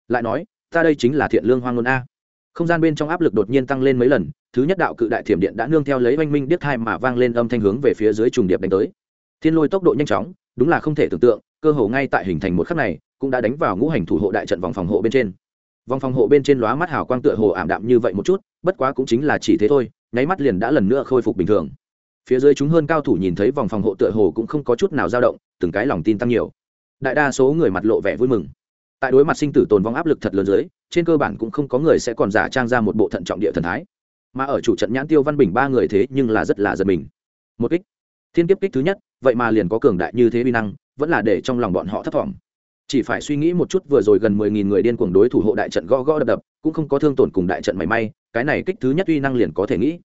Lại nói, ta đây chính là thiện lương hoang ngôn a. Không gian bên trong áp lực đột nhiên tăng lên mấy lần, thứ nhất đạo cự đại thiểm điện đã nương theo lấy oanh minh điếc thai mà vang lên âm thanh hướng về phía dưới trùng điệp đánh tới. Thiên lôi tốc độ nhanh chóng, đúng là không thể tưởng tượng, cơ hồ ngay tại hình thành một khắc này, cũng đã đánh vào ngũ hành thủ hộ đại trận vòng phòng hộ bên trên vòng phòng hộ bên trên lóa mắt hào quang tựa hồ ảm đạm như vậy một chút, bất quá cũng chính là chỉ thế thôi, nháy mắt liền đã lần nữa khôi phục bình thường. Phía dưới chúng hơn cao thủ nhìn thấy vòng phòng hộ tựa hồ cũng không có chút nào dao động, từng cái lòng tin tăng nhiều. Đại đa số người mặt lộ vẻ vui mừng. Tại đối mặt sinh tử tồn vong áp lực thật lớn dưới, trên cơ bản cũng không có người sẽ còn giả trang ra một bộ thận trọng địa thần thái. Mà ở chủ trận nhãn tiêu văn bình ba người thế nhưng là rất là giật mình. Một kích. Thiên kiếp kích thứ nhất, vậy mà liền có cường đại như thế vi năng, vẫn là để trong lòng bọn họ thấp thỏm chỉ phải suy nghĩ một chút, vừa rồi gần mười nghìn người điên cuồng đối thủ hộ đại trận gõ gõ đập đập, cũng không có thương tổn cùng đại trận mảy may, cái này kích thứ nhất uy năng liền có thể nghĩ.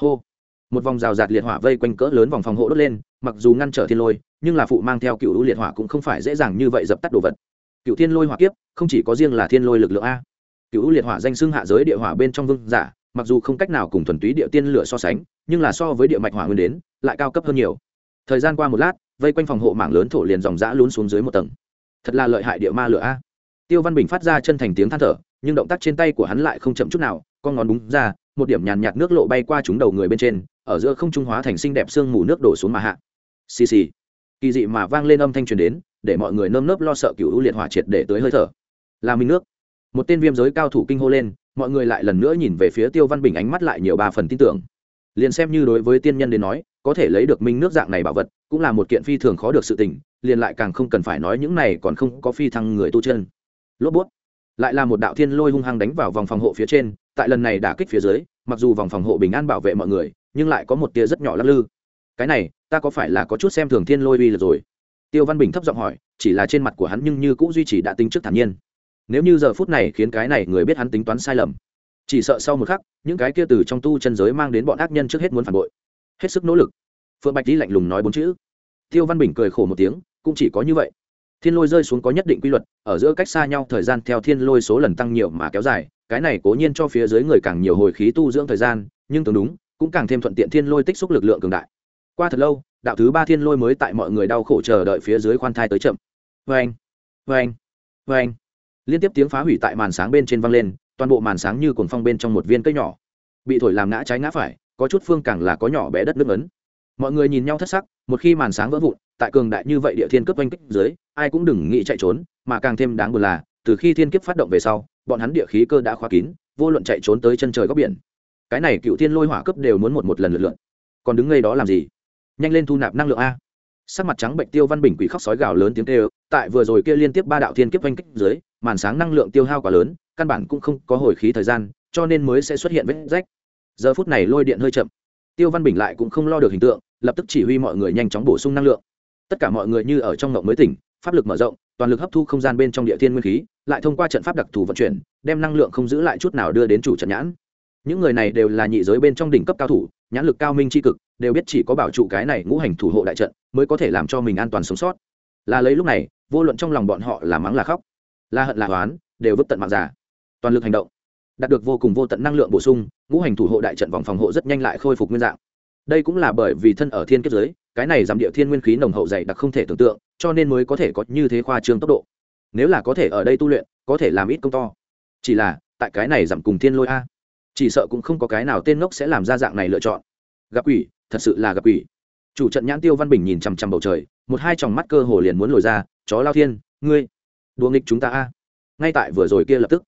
Hô. Một vòng rào rạt liệt hỏa vây quanh cỡ lớn vòng phòng hộ đốt lên, mặc dù ngăn trở thiên lôi, nhưng là phụ mang theo cựu liệt hỏa cũng không phải dễ dàng như vậy dập tắt đồ vật. Cựu thiên lôi hỏa kiếp, không chỉ có riêng là thiên lôi lực lượng a. Cựu liệt hỏa danh xưng hạ giới địa hỏa bên trong vương giả, mặc dù không cách nào cùng thuần túy địa tiên lửa so sánh, nhưng là so với địa mạch hỏa nguyên đến, lại cao cấp hơn nhiều. Thời gian qua một lát, vây quanh phòng hộ mảng lớn thổ liền dòng dã lún xuống dưới một tầng thật là lợi hại địa ma lửa a. Tiêu văn bình phát ra chân thành tiếng than thở, nhưng động tác trên tay của hắn lại không chậm chút nào, con ngón đúng ra, một điểm nhàn nhạt nước lộ bay qua trúng đầu người bên trên, ở giữa không trung hóa thành xinh đẹp sương mù nước đổ xuống mà hạ. Xì xì. Kỳ dị mà vang lên âm thanh truyền đến, để mọi người nơm nớp lo sợ cựu liệt hỏa triệt để tới hơi thở. Là minh nước. Một tên viêm giới cao thủ kinh hô lên, mọi người lại lần nữa nhìn về phía tiêu văn bình ánh mắt lại nhiều ba phần tin tưởng. Liền xem như đối với tiên nhân đến nói, có thể lấy được minh nước dạng này bảo vật, cũng là một kiện phi thường khó được sự tình liền lại càng không cần phải nói những này còn không có phi thăng người tu chân. Lốp bút. Lại là một đạo thiên lôi hung hăng đánh vào vòng phòng hộ phía trên, tại lần này đả kích phía dưới, mặc dù vòng phòng hộ bình an bảo vệ mọi người, nhưng lại có một tia rất nhỏ lắc lư. Cái này, ta có phải là có chút xem thường thiên lôi uy lực rồi? Tiêu văn bình thấp giọng hỏi, chỉ là trên mặt của hắn nhưng như cũng duy trì đã tính trước thản nhiên. Nếu như giờ phút này khiến cái này người biết hắn tính toán sai lầm, chỉ sợ sau một khắc, những cái kia từ trong tu chân giới mang đến bọn ác nhân trước hết muốn phản bội. Hết sức nỗ lực. Phượng bạch đi lạnh lùng nói bốn chữ. Tiêu văn bình cười khổ một tiếng cũng chỉ có như vậy. Thiên lôi rơi xuống có nhất định quy luật, ở giữa cách xa nhau thời gian theo thiên lôi số lần tăng nhiều mà kéo dài, cái này cố nhiên cho phía dưới người càng nhiều hồi khí tu dưỡng thời gian, nhưng tưởng đúng, cũng càng thêm thuận tiện thiên lôi tích xúc lực lượng cường đại. Qua thật lâu, đạo thứ ba thiên lôi mới tại mọi người đau khổ chờ đợi phía dưới khoan thai tới chậm. Vê anh vê anh vê anh liên tiếp tiếng phá hủy tại màn sáng bên trên văng lên, toàn bộ màn sáng như cuồng phong bên trong một viên cây nhỏ. Bị thổi làm ngã trái ngã phải, có chút phương càng là có nhỏ bé đất nước ấn mọi người nhìn nhau thất sắc, một khi màn sáng vỡ vụn, tại cường đại như vậy địa thiên cướp oanh kích dưới, ai cũng đừng nghĩ chạy trốn, mà càng thêm đáng buồn là, từ khi thiên kiếp phát động về sau, bọn hắn địa khí cơ đã khóa kín, vô luận chạy trốn tới chân trời góc biển. Cái này cựu thiên lôi hỏa cấp đều muốn một một lần lượt lượn còn đứng ngay đó làm gì? Nhanh lên thu nạp năng lượng a. Sắc mặt trắng bệnh tiêu văn bình quỷ khóc sói gào lớn tiếng kêu, tại vừa rồi kia liên tiếp ba đạo thiên kiếp oanh kích dưới, màn sáng năng lượng tiêu hao quá lớn, căn bản cũng không có hồi khí thời gian, cho nên mới sẽ xuất hiện vết rách. Giờ phút này lôi điện hơi chậm tiêu văn bình lại cũng không lo được hình tượng, lập tức chỉ huy mọi người nhanh chóng bổ sung năng lượng. Tất cả mọi người như ở trong ngộng mới tỉnh, pháp lực mở rộng, toàn lực hấp thu không gian bên trong địa thiên nguyên khí, lại thông qua trận pháp đặc thù vận chuyển, đem năng lượng không giữ lại chút nào đưa đến chủ trận nhãn. Những người này đều là nhị giới bên trong đỉnh cấp cao thủ, nhãn lực cao minh tri cực, đều biết chỉ có bảo trụ cái này ngũ hành thủ hộ đại trận, mới có thể làm cho mình an toàn sống sót. Là lấy lúc này, vô luận trong lòng bọn họ là mắng là khóc, là hận là oán, đều vứt tận mạng giả toàn lực hành động đạt được vô cùng vô tận năng lượng bổ sung, ngũ hành thủ hộ đại trận vòng phòng hộ rất nhanh lại khôi phục nguyên dạng. Đây cũng là bởi vì thân ở thiên kiếp giới, cái này giảm địa thiên nguyên khí nồng hậu dày đặc không thể tưởng tượng, cho nên mới có thể có như thế khoa trương tốc độ. Nếu là có thể ở đây tu luyện, có thể làm ít công to. Chỉ là, tại cái này giảm cùng thiên lôi a. Chỉ sợ cũng không có cái nào tên ngốc sẽ làm ra dạng này lựa chọn. Gặp quỷ, thật sự là gặp quỷ. Chủ trận nhãn tiêu văn bình nhìn chằm chằm bầu trời, một hai tròng mắt cơ hồ liền muốn lồi ra, chó lao thiên, ngươi đùa nghịch chúng ta a. Ngay tại vừa rồi kia lập tức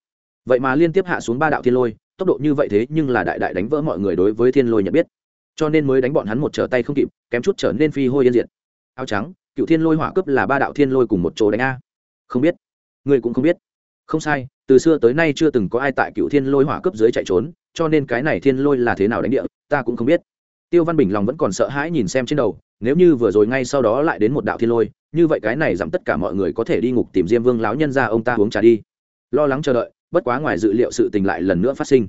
vậy mà liên tiếp hạ xuống ba đạo thiên lôi, tốc độ như vậy thế nhưng là đại đại đánh vỡ mọi người đối với thiên lôi nhận biết. Cho nên mới đánh bọn hắn một trở tay không kịp, kém chút trở nên phi hôi yên diệt. Áo trắng, cựu thiên lôi hỏa cướp là ba đạo thiên lôi cùng một chỗ đánh a. Không biết. Người cũng không biết. Không sai, từ xưa tới nay chưa từng có ai tại cựu thiên lôi hỏa cướp dưới chạy trốn, cho nên cái này thiên lôi là thế nào đánh địa, ta cũng không biết. Tiêu văn bình lòng vẫn còn sợ hãi nhìn xem trên đầu, nếu như vừa rồi ngay sau đó lại đến một đạo thiên lôi, như vậy cái này giảm tất cả mọi người có thể đi ngục tìm diêm vương lão nhân ra ông ta uống trà đi. Lo lắng chờ đợi bất quá ngoài dự liệu sự tình lại lần nữa phát sinh.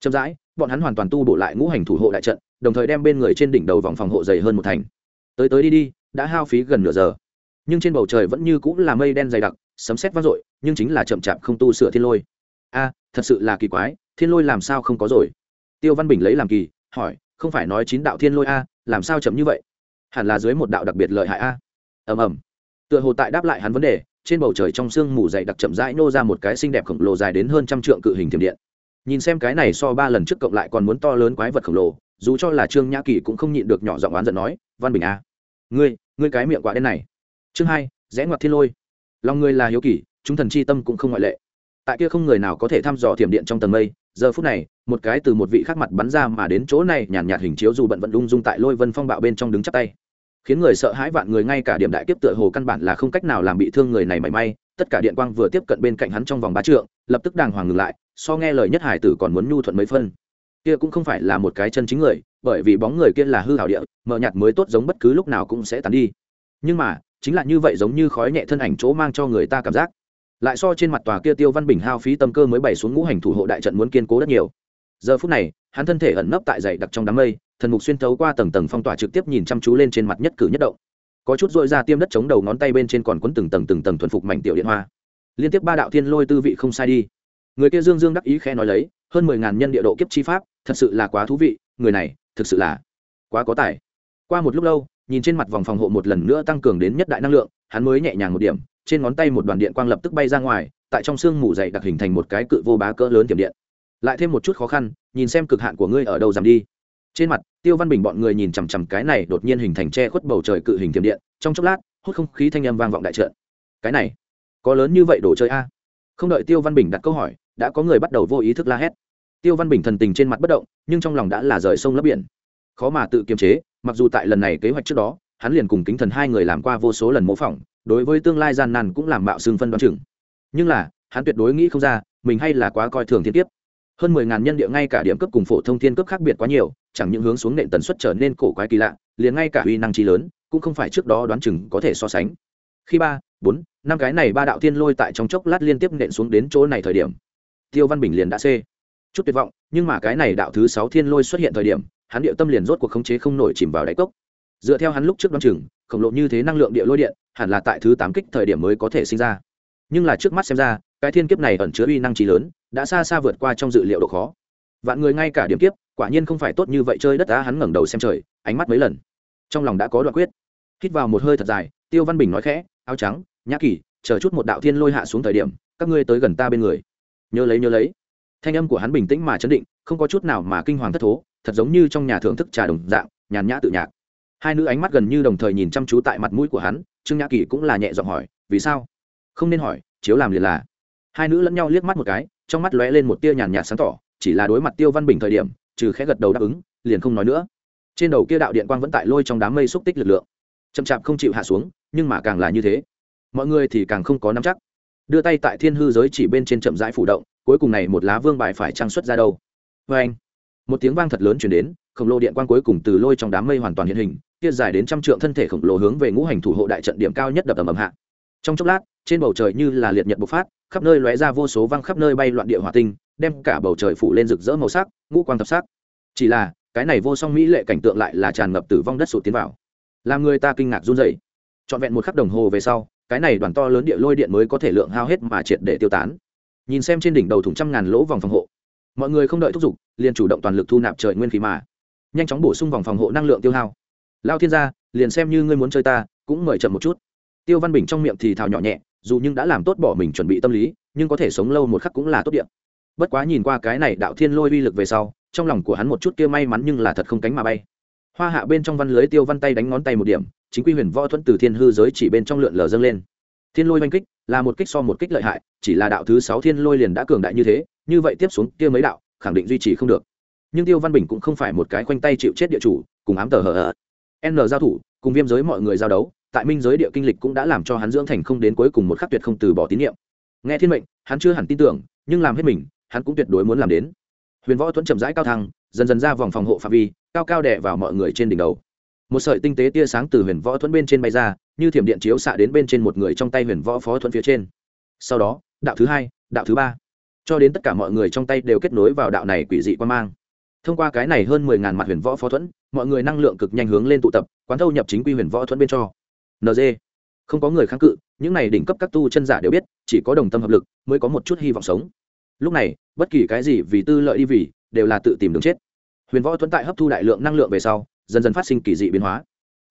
Chậm rãi, bọn hắn hoàn toàn tu bổ lại ngũ hành thủ hộ đại trận, đồng thời đem bên người trên đỉnh đầu vòng phòng hộ dày hơn một thành. Tới tới đi đi, đã hao phí gần nửa giờ. Nhưng trên bầu trời vẫn như cũng là mây đen dày đặc, sấm sét vang dội, nhưng chính là chậm chạp không tu sửa thiên lôi. A, thật sự là kỳ quái, thiên lôi làm sao không có rồi? Tiêu văn bình lấy làm kỳ, hỏi, không phải nói chín đạo thiên lôi a, làm sao chậm như vậy? Hẳn là dưới một đạo đặc biệt lợi hại a. Ầm ầm. Tựa hồ tại đáp lại hắn vấn đề trên bầu trời trong sương mù dày đặc chậm rãi nô ra một cái xinh đẹp khổng lồ dài đến hơn trăm trượng cự hình thiểm điện. Nhìn xem cái này so ba lần trước cộng lại còn muốn to lớn quái vật khổng lồ dù cho là trương nhã kỳ cũng không nhịn được nhỏ giọng oán giận nói văn bình a ngươi ngươi cái miệng quả đen này. Chương hai rẽ ngoặt thiên lôi. Lòng người là hiếu kỳ chúng thần chi tâm cũng không ngoại lệ. Tại kia không người nào có thể thăm dò thiểm điện trong tầng mây giờ phút này một cái từ một vị khác mặt bắn ra mà đến chỗ này nhàn nhạt, hình chiếu dù bận vận ung dung tại lôi vân phong bạo bên trong đứng chắp tay khiến người sợ hãi vạn người ngay cả điểm đại kiếp tựa hồ căn bản là không cách nào làm bị thương người này mảy may, tất cả điện quang vừa tiếp cận bên cạnh hắn trong vòng ba trượng, lập tức đàng hoàng ngừng lại, so nghe lời nhất hải tử còn muốn nhu thuận mấy phân. Kia cũng không phải là một cái chân chính người, bởi vì bóng người kia là hư hảo địa, mờ nhạt mới tốt giống bất cứ lúc nào cũng sẽ tán đi. Nhưng mà, chính là như vậy giống như khói nhẹ thân ảnh chỗ mang cho người ta cảm giác. Lại so trên mặt tòa kia tiêu văn bình hao phí tâm cơ mới bày xuống ngũ hành thủ hộ đại trận muốn kiên cố rất nhiều. Giờ phút này, hắn thân thể ẩn nấp tại dày đặc trong đám mây thần mục xuyên thấu qua tầng tầng phong tỏa trực tiếp nhìn chăm chú lên trên mặt nhất cử nhất động. Có chút dội ra tiêm đất chống đầu ngón tay bên trên còn quấn từng tầng từng tầng thuần phục mảnh tiểu điện hoa. Liên tiếp ba đạo thiên lôi tư vị không sai đi. Người kia dương dương đắc ý khẽ nói lấy, hơn mười ngàn nhân địa độ kiếp chi pháp, thật sự là quá thú vị, người này, thực sự là quá có tài. Qua một lúc lâu, nhìn trên mặt vòng phòng hộ một lần nữa tăng cường đến nhất đại năng lượng, hắn mới nhẹ nhàng một điểm, trên ngón tay một đoàn điện quang lập tức bay ra ngoài, tại trong xương mù dày đặc hình thành một cái cự vô bá cỡ lớn tiềm điện. Lại thêm một chút khó khăn, nhìn xem cực hạn của ngươi ở đâu giảm đi trên mặt, tiêu văn bình bọn người nhìn chằm chằm cái này đột nhiên hình thành che khuất bầu trời cự hình tiềm điện, trong chốc lát, hút không khí thanh âm vang vọng đại trận. Cái này, có lớn như vậy đồ chơi a? Không đợi tiêu văn bình đặt câu hỏi, đã có người bắt đầu vô ý thức la hét. Tiêu văn bình thần tình trên mặt bất động, nhưng trong lòng đã là rời sông lấp biển. Khó mà tự kiềm chế, mặc dù tại lần này kế hoạch trước đó, hắn liền cùng kính thần hai người làm qua vô số lần mô phỏng, đối với tương lai gian nan cũng làm mạo xương phân đoán chừng. Nhưng là, hắn tuyệt đối nghĩ không ra, mình hay là quá coi thường thiên tiếp hơn mười ngàn nhân địa ngay cả điểm cấp cùng phổ thông thiên cấp khác biệt quá nhiều, chẳng những hướng xuống nện tần suất trở nên cổ quái kỳ lạ, liền ngay cả uy năng trí lớn, cũng không phải trước đó đoán chừng có thể so sánh. Khi ba, bốn, năm cái này ba đạo thiên lôi tại trong chốc lát liên tiếp nện xuống đến chỗ này thời điểm. Tiêu văn bình liền đã c chút tuyệt vọng, nhưng mà cái này đạo thứ sáu thiên lôi xuất hiện thời điểm, hắn địa tâm liền rốt cuộc khống chế không nổi chìm vào đáy cốc. Dựa theo hắn lúc trước đoán chừng, khổng lộ như thế năng lượng địa lôi điện, hẳn là tại thứ tám kích thời điểm mới có thể sinh ra. Nhưng là trước mắt xem ra, cái thiên kiếp này ẩn chứa uy năng trí lớn đã xa xa vượt qua trong dự liệu độ khó. Vạn người ngay cả điểm kiếp, quả nhiên không phải tốt như vậy chơi đất đá hắn ngẩng đầu xem trời, ánh mắt mấy lần. Trong lòng đã có đoạn quyết. Hít vào một hơi thật dài, tiêu văn bình nói khẽ, áo trắng, nhã kỳ chờ chút một đạo thiên lôi hạ xuống thời điểm, các ngươi tới gần ta bên người. Nhớ lấy nhớ lấy. Thanh âm của hắn bình tĩnh mà chấn định, không có chút nào mà kinh hoàng thất thố, thật giống như trong nhà thưởng thức trà đồng dạng, nhàn nhã tự nhạc. Hai nữ ánh mắt gần như đồng thời nhìn chăm chú tại mặt mũi của hắn, trương nhã kỳ cũng là nhẹ giọng hỏi, vì sao? Không nên hỏi, chiếu làm liền là. Hai nữ lẫn nhau liếc mắt một cái trong mắt lóe lên một tia nhàn nhạt sáng tỏ, chỉ là đối mặt tiêu văn bình thời điểm, trừ khẽ gật đầu đáp ứng, liền không nói nữa. Trên đầu kia đạo điện quang vẫn tại lôi trong đám mây xúc tích lực lượng. Chậm chạp không chịu hạ xuống, nhưng mà càng là như thế. Mọi người thì càng không có nắm chắc. Đưa tay tại thiên hư giới chỉ bên trên chậm rãi phủ động, cuối cùng này một lá vương bài phải trang xuất ra đâu. Vê anh, một tiếng vang thật lớn chuyển đến, khổng lồ điện quang cuối cùng từ lôi trong đám mây hoàn toàn hiện hình, kia dài đến trăm trượng thân thể khổng lồ hướng về ngũ hành thủ hộ đại trận điểm cao nhất đập ầm ầm hạ trong chốc lát, trên bầu trời như là liệt nhật bộc phát, khắp nơi lóe ra vô số văng khắp nơi bay loạn địa hỏa tinh, đem cả bầu trời phủ lên rực rỡ màu sắc, ngũ quang thập sắc. Chỉ là, cái này vô song mỹ lệ cảnh tượng lại là tràn ngập tử vong đất sụt tiến vào. Làm người ta kinh ngạc run rẩy. Trọn vẹn một khắc đồng hồ về sau, cái này đoàn to lớn địa lôi điện mới có thể lượng hao hết mà triệt để tiêu tán. Nhìn xem trên đỉnh đầu thủng trăm ngàn lỗ vòng phòng hộ, mọi người không đợi thúc giục, liền chủ động toàn lực thu nạp trời nguyên khí mà. Nhanh chóng bổ sung vòng phòng hộ năng lượng tiêu hao. Lao thiên gia, liền xem như ngươi muốn chơi ta, cũng mời chậm một chút tiêu văn bình trong miệng thì thào nhỏ nhẹ, dù nhưng đã làm tốt bỏ mình chuẩn bị tâm lý, nhưng có thể sống lâu một khắc cũng là tốt điện. Bất quá nhìn qua cái này đạo thiên lôi uy lực về sau, trong lòng của hắn một chút kia may mắn nhưng là thật không cánh mà bay. Hoa hạ bên trong văn lưới tiêu văn tay đánh ngón tay một điểm, chính quy huyền võ thuẫn từ thiên hư giới chỉ bên trong lượn lờ dâng lên. Thiên lôi oanh kích, là một kích so một kích lợi hại, chỉ là đạo thứ sáu thiên lôi liền đã cường đại như thế, như vậy tiếp xuống kia mấy đạo, khẳng định duy trì không được. Nhưng tiêu văn bình cũng không phải một cái khoanh tay chịu chết địa chủ, cùng ám tờ hờ hờ. N giao thủ, cùng viêm giới mọi người giao đấu tại minh giới địa kinh lịch cũng đã làm cho hắn dưỡng thành không đến cuối cùng một khắc tuyệt không từ bỏ tín nhiệm. Nghe thiên mệnh, hắn chưa hẳn tin tưởng, nhưng làm hết mình, hắn cũng tuyệt đối muốn làm đến. Huyền võ tuấn chậm rãi cao thăng, dần dần ra vòng phòng hộ phạm vi, cao cao đè vào mọi người trên đỉnh đầu. Một sợi tinh tế tia sáng từ huyền võ thuẫn bên trên bay ra, như thiểm điện chiếu xạ đến bên trên một người trong tay huyền võ phó thuẫn phía trên. Sau đó, đạo thứ hai, đạo thứ ba. Cho đến tất cả mọi người trong tay đều kết nối vào đạo này quỷ dị quan mang. Thông qua cái này hơn mười ngàn mặt huyền võ phó thuẫn, mọi người năng lượng cực nhanh hướng lên tụ tập, quán thâu nhập chính quy huyền võ thuẫn bên cho nd không có người kháng cự, những này đỉnh cấp các tu chân giả đều biết, chỉ có đồng tâm hợp lực mới có một chút hy vọng sống. Lúc này, bất kỳ cái gì vì tư lợi đi vì, đều là tự tìm đường chết. Huyền võ thuẫn tại hấp thu đại lượng năng lượng về sau, dần dần phát sinh kỳ dị biến hóa.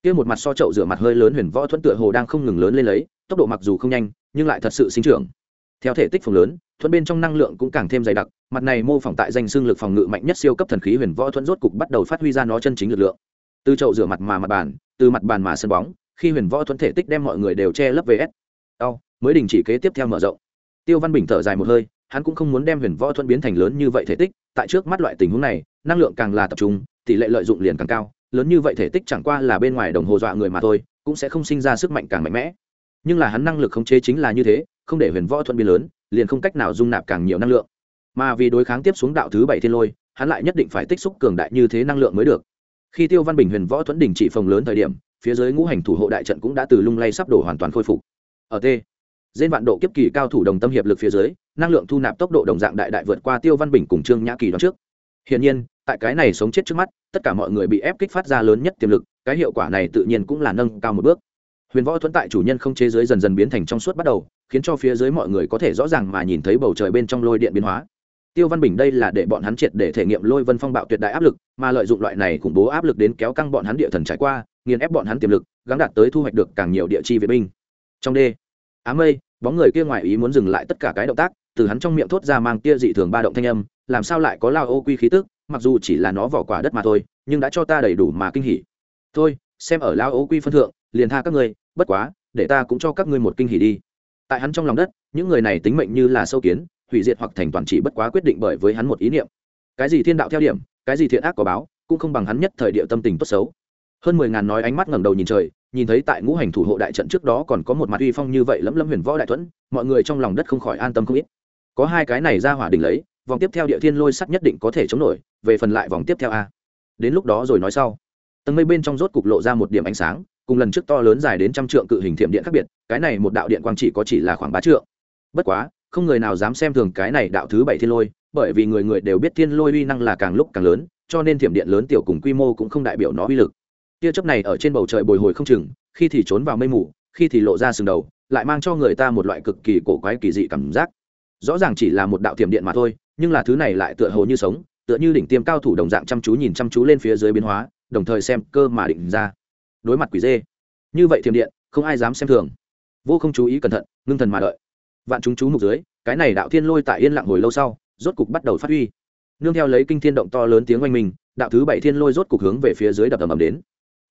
Kia một mặt so chậu rửa mặt hơi lớn huyền võ thuẫn tựa hồ đang không ngừng lớn lên lấy, tốc độ mặc dù không nhanh, nhưng lại thật sự sinh trưởng. Theo thể tích phòng lớn, thuẫn bên trong năng lượng cũng càng thêm dày đặc, mặt này mô phỏng tại danh xương lực phòng ngự mạnh nhất siêu cấp thần khí huyền võ thuẫn rốt cục bắt đầu phát huy ra nó chân chính lực lượng. Từ chậu rửa mặt mà mặt bàn, từ mặt bàn mà sân bóng khi huyền võ thuẫn thể tích đem mọi người đều che lấp vs. Đau, mới đình chỉ kế tiếp theo mở rộng. Tiêu văn bình thở dài một hơi, hắn cũng không muốn đem huyền võ thuẫn biến thành lớn như vậy thể tích, tại trước mắt loại tình huống này, năng lượng càng là tập trung, tỷ lệ lợi dụng liền càng cao, lớn như vậy thể tích chẳng qua là bên ngoài đồng hồ dọa người mà thôi, cũng sẽ không sinh ra sức mạnh càng mạnh mẽ. Nhưng là hắn năng lực khống chế chính là như thế, không để huyền võ thuẫn biến lớn, liền không cách nào dung nạp càng nhiều năng lượng. Mà vì đối kháng tiếp xuống đạo thứ bảy thiên lôi, hắn lại nhất định phải tích xúc cường đại như thế năng lượng mới được. Khi tiêu văn bình huyền võ thuẫn đình chỉ phòng lớn thời điểm phía dưới ngũ hành thủ hộ đại trận cũng đã từ lung lay sắp đổ hoàn toàn khôi phục. Ở t trên vạn độ kiếp kỳ cao thủ đồng tâm hiệp lực phía dưới, năng lượng thu nạp tốc độ đồng dạng đại đại vượt qua tiêu văn bình cùng trương nhã kỳ đó trước. Hiển nhiên, tại cái này sống chết trước mắt, tất cả mọi người bị ép kích phát ra lớn nhất tiềm lực, cái hiệu quả này tự nhiên cũng là nâng cao một bước. Huyền võ thuẫn tại chủ nhân không chế giới dần dần biến thành trong suốt bắt đầu, khiến cho phía dưới mọi người có thể rõ ràng mà nhìn thấy bầu trời bên trong lôi điện biến hóa. Tiêu văn bình đây là để bọn hắn triệt để thể nghiệm lôi vân phong bạo tuyệt đại áp lực, mà lợi dụng loại này khủng bố áp lực đến kéo căng bọn hắn địa thần trải qua nghiền ép bọn hắn tiềm lực gắn đạt tới thu hoạch được càng nhiều địa chi vệ binh. Trong đê ám mây, bóng người kia ngoài ý muốn dừng lại tất cả cái động tác, từ hắn trong miệng thốt ra mang tia dị thường ba động thanh âm, làm sao lại có lao ô quy khí tức, mặc dù chỉ là nó vỏ quả đất mà thôi, nhưng đã cho ta đầy đủ mà kinh hỉ. Thôi, xem ở lao ô quy phân thượng, liền tha các ngươi, bất quá, để ta cũng cho các ngươi một kinh hỉ đi. Tại hắn trong lòng đất, những người này tính mệnh như là sâu kiến, hủy diệt hoặc thành toàn chỉ bất quá quyết định bởi với hắn một ý niệm. Cái gì thiên đạo theo điểm, cái gì thiện ác có báo, cũng không bằng hắn nhất thời địa tâm tình tốt xấu hơn mười ngàn nói ánh mắt ngẩng đầu nhìn trời, nhìn thấy tại ngũ hành thủ hộ đại trận trước đó còn có một mặt uy phong như vậy lẫm lẫm huyền võ đại thuẫn, mọi người trong lòng đất không khỏi an tâm không ít. Có hai cái này ra hỏa đỉnh lấy, vòng tiếp theo địa thiên lôi sắt nhất định có thể chống nổi, về phần lại vòng tiếp theo a. Đến lúc đó rồi nói sau. Tầng mây bên trong rốt cục lộ ra một điểm ánh sáng, cùng lần trước to lớn dài đến trăm trượng cự hình thiểm điện khác biệt, cái này một đạo điện quang chỉ có chỉ là khoảng ba trượng. Bất quá, không người nào dám xem thường cái này đạo thứ bảy thiên lôi, bởi vì người người đều biết thiên lôi uy năng là càng lúc càng lớn, cho nên thiểm điện lớn tiểu cùng quy mô cũng không đại biểu nó uy lực tia chớp này ở trên bầu trời bồi hồi không chừng khi thì trốn vào mây mù khi thì lộ ra sừng đầu lại mang cho người ta một loại cực kỳ cổ quái kỳ dị cảm giác. Rõ ràng chỉ là một đạo tiềm điện mà thôi nhưng là thứ này lại tựa hồ như sống tựa như đỉnh tiêm cao thủ đồng dạng chăm chú nhìn chăm chú lên phía dưới biến hóa đồng thời xem cơ mà định ra. Đối mặt quỷ dê. Như vậy thiềm điện không ai dám xem thường. Vô không chú ý cẩn thận ngưng thần mà đợi. Vạn chúng chú mục dưới cái này đạo thiên lôi tại yên lặng hồi lâu sau rốt cục bắt đầu phát huy. Nương theo lấy kinh thiên động to lớn tiếng oanh mình, đạo thứ bảy thiên lôi rốt cục hướng về phía dưới đập ầm ầm đến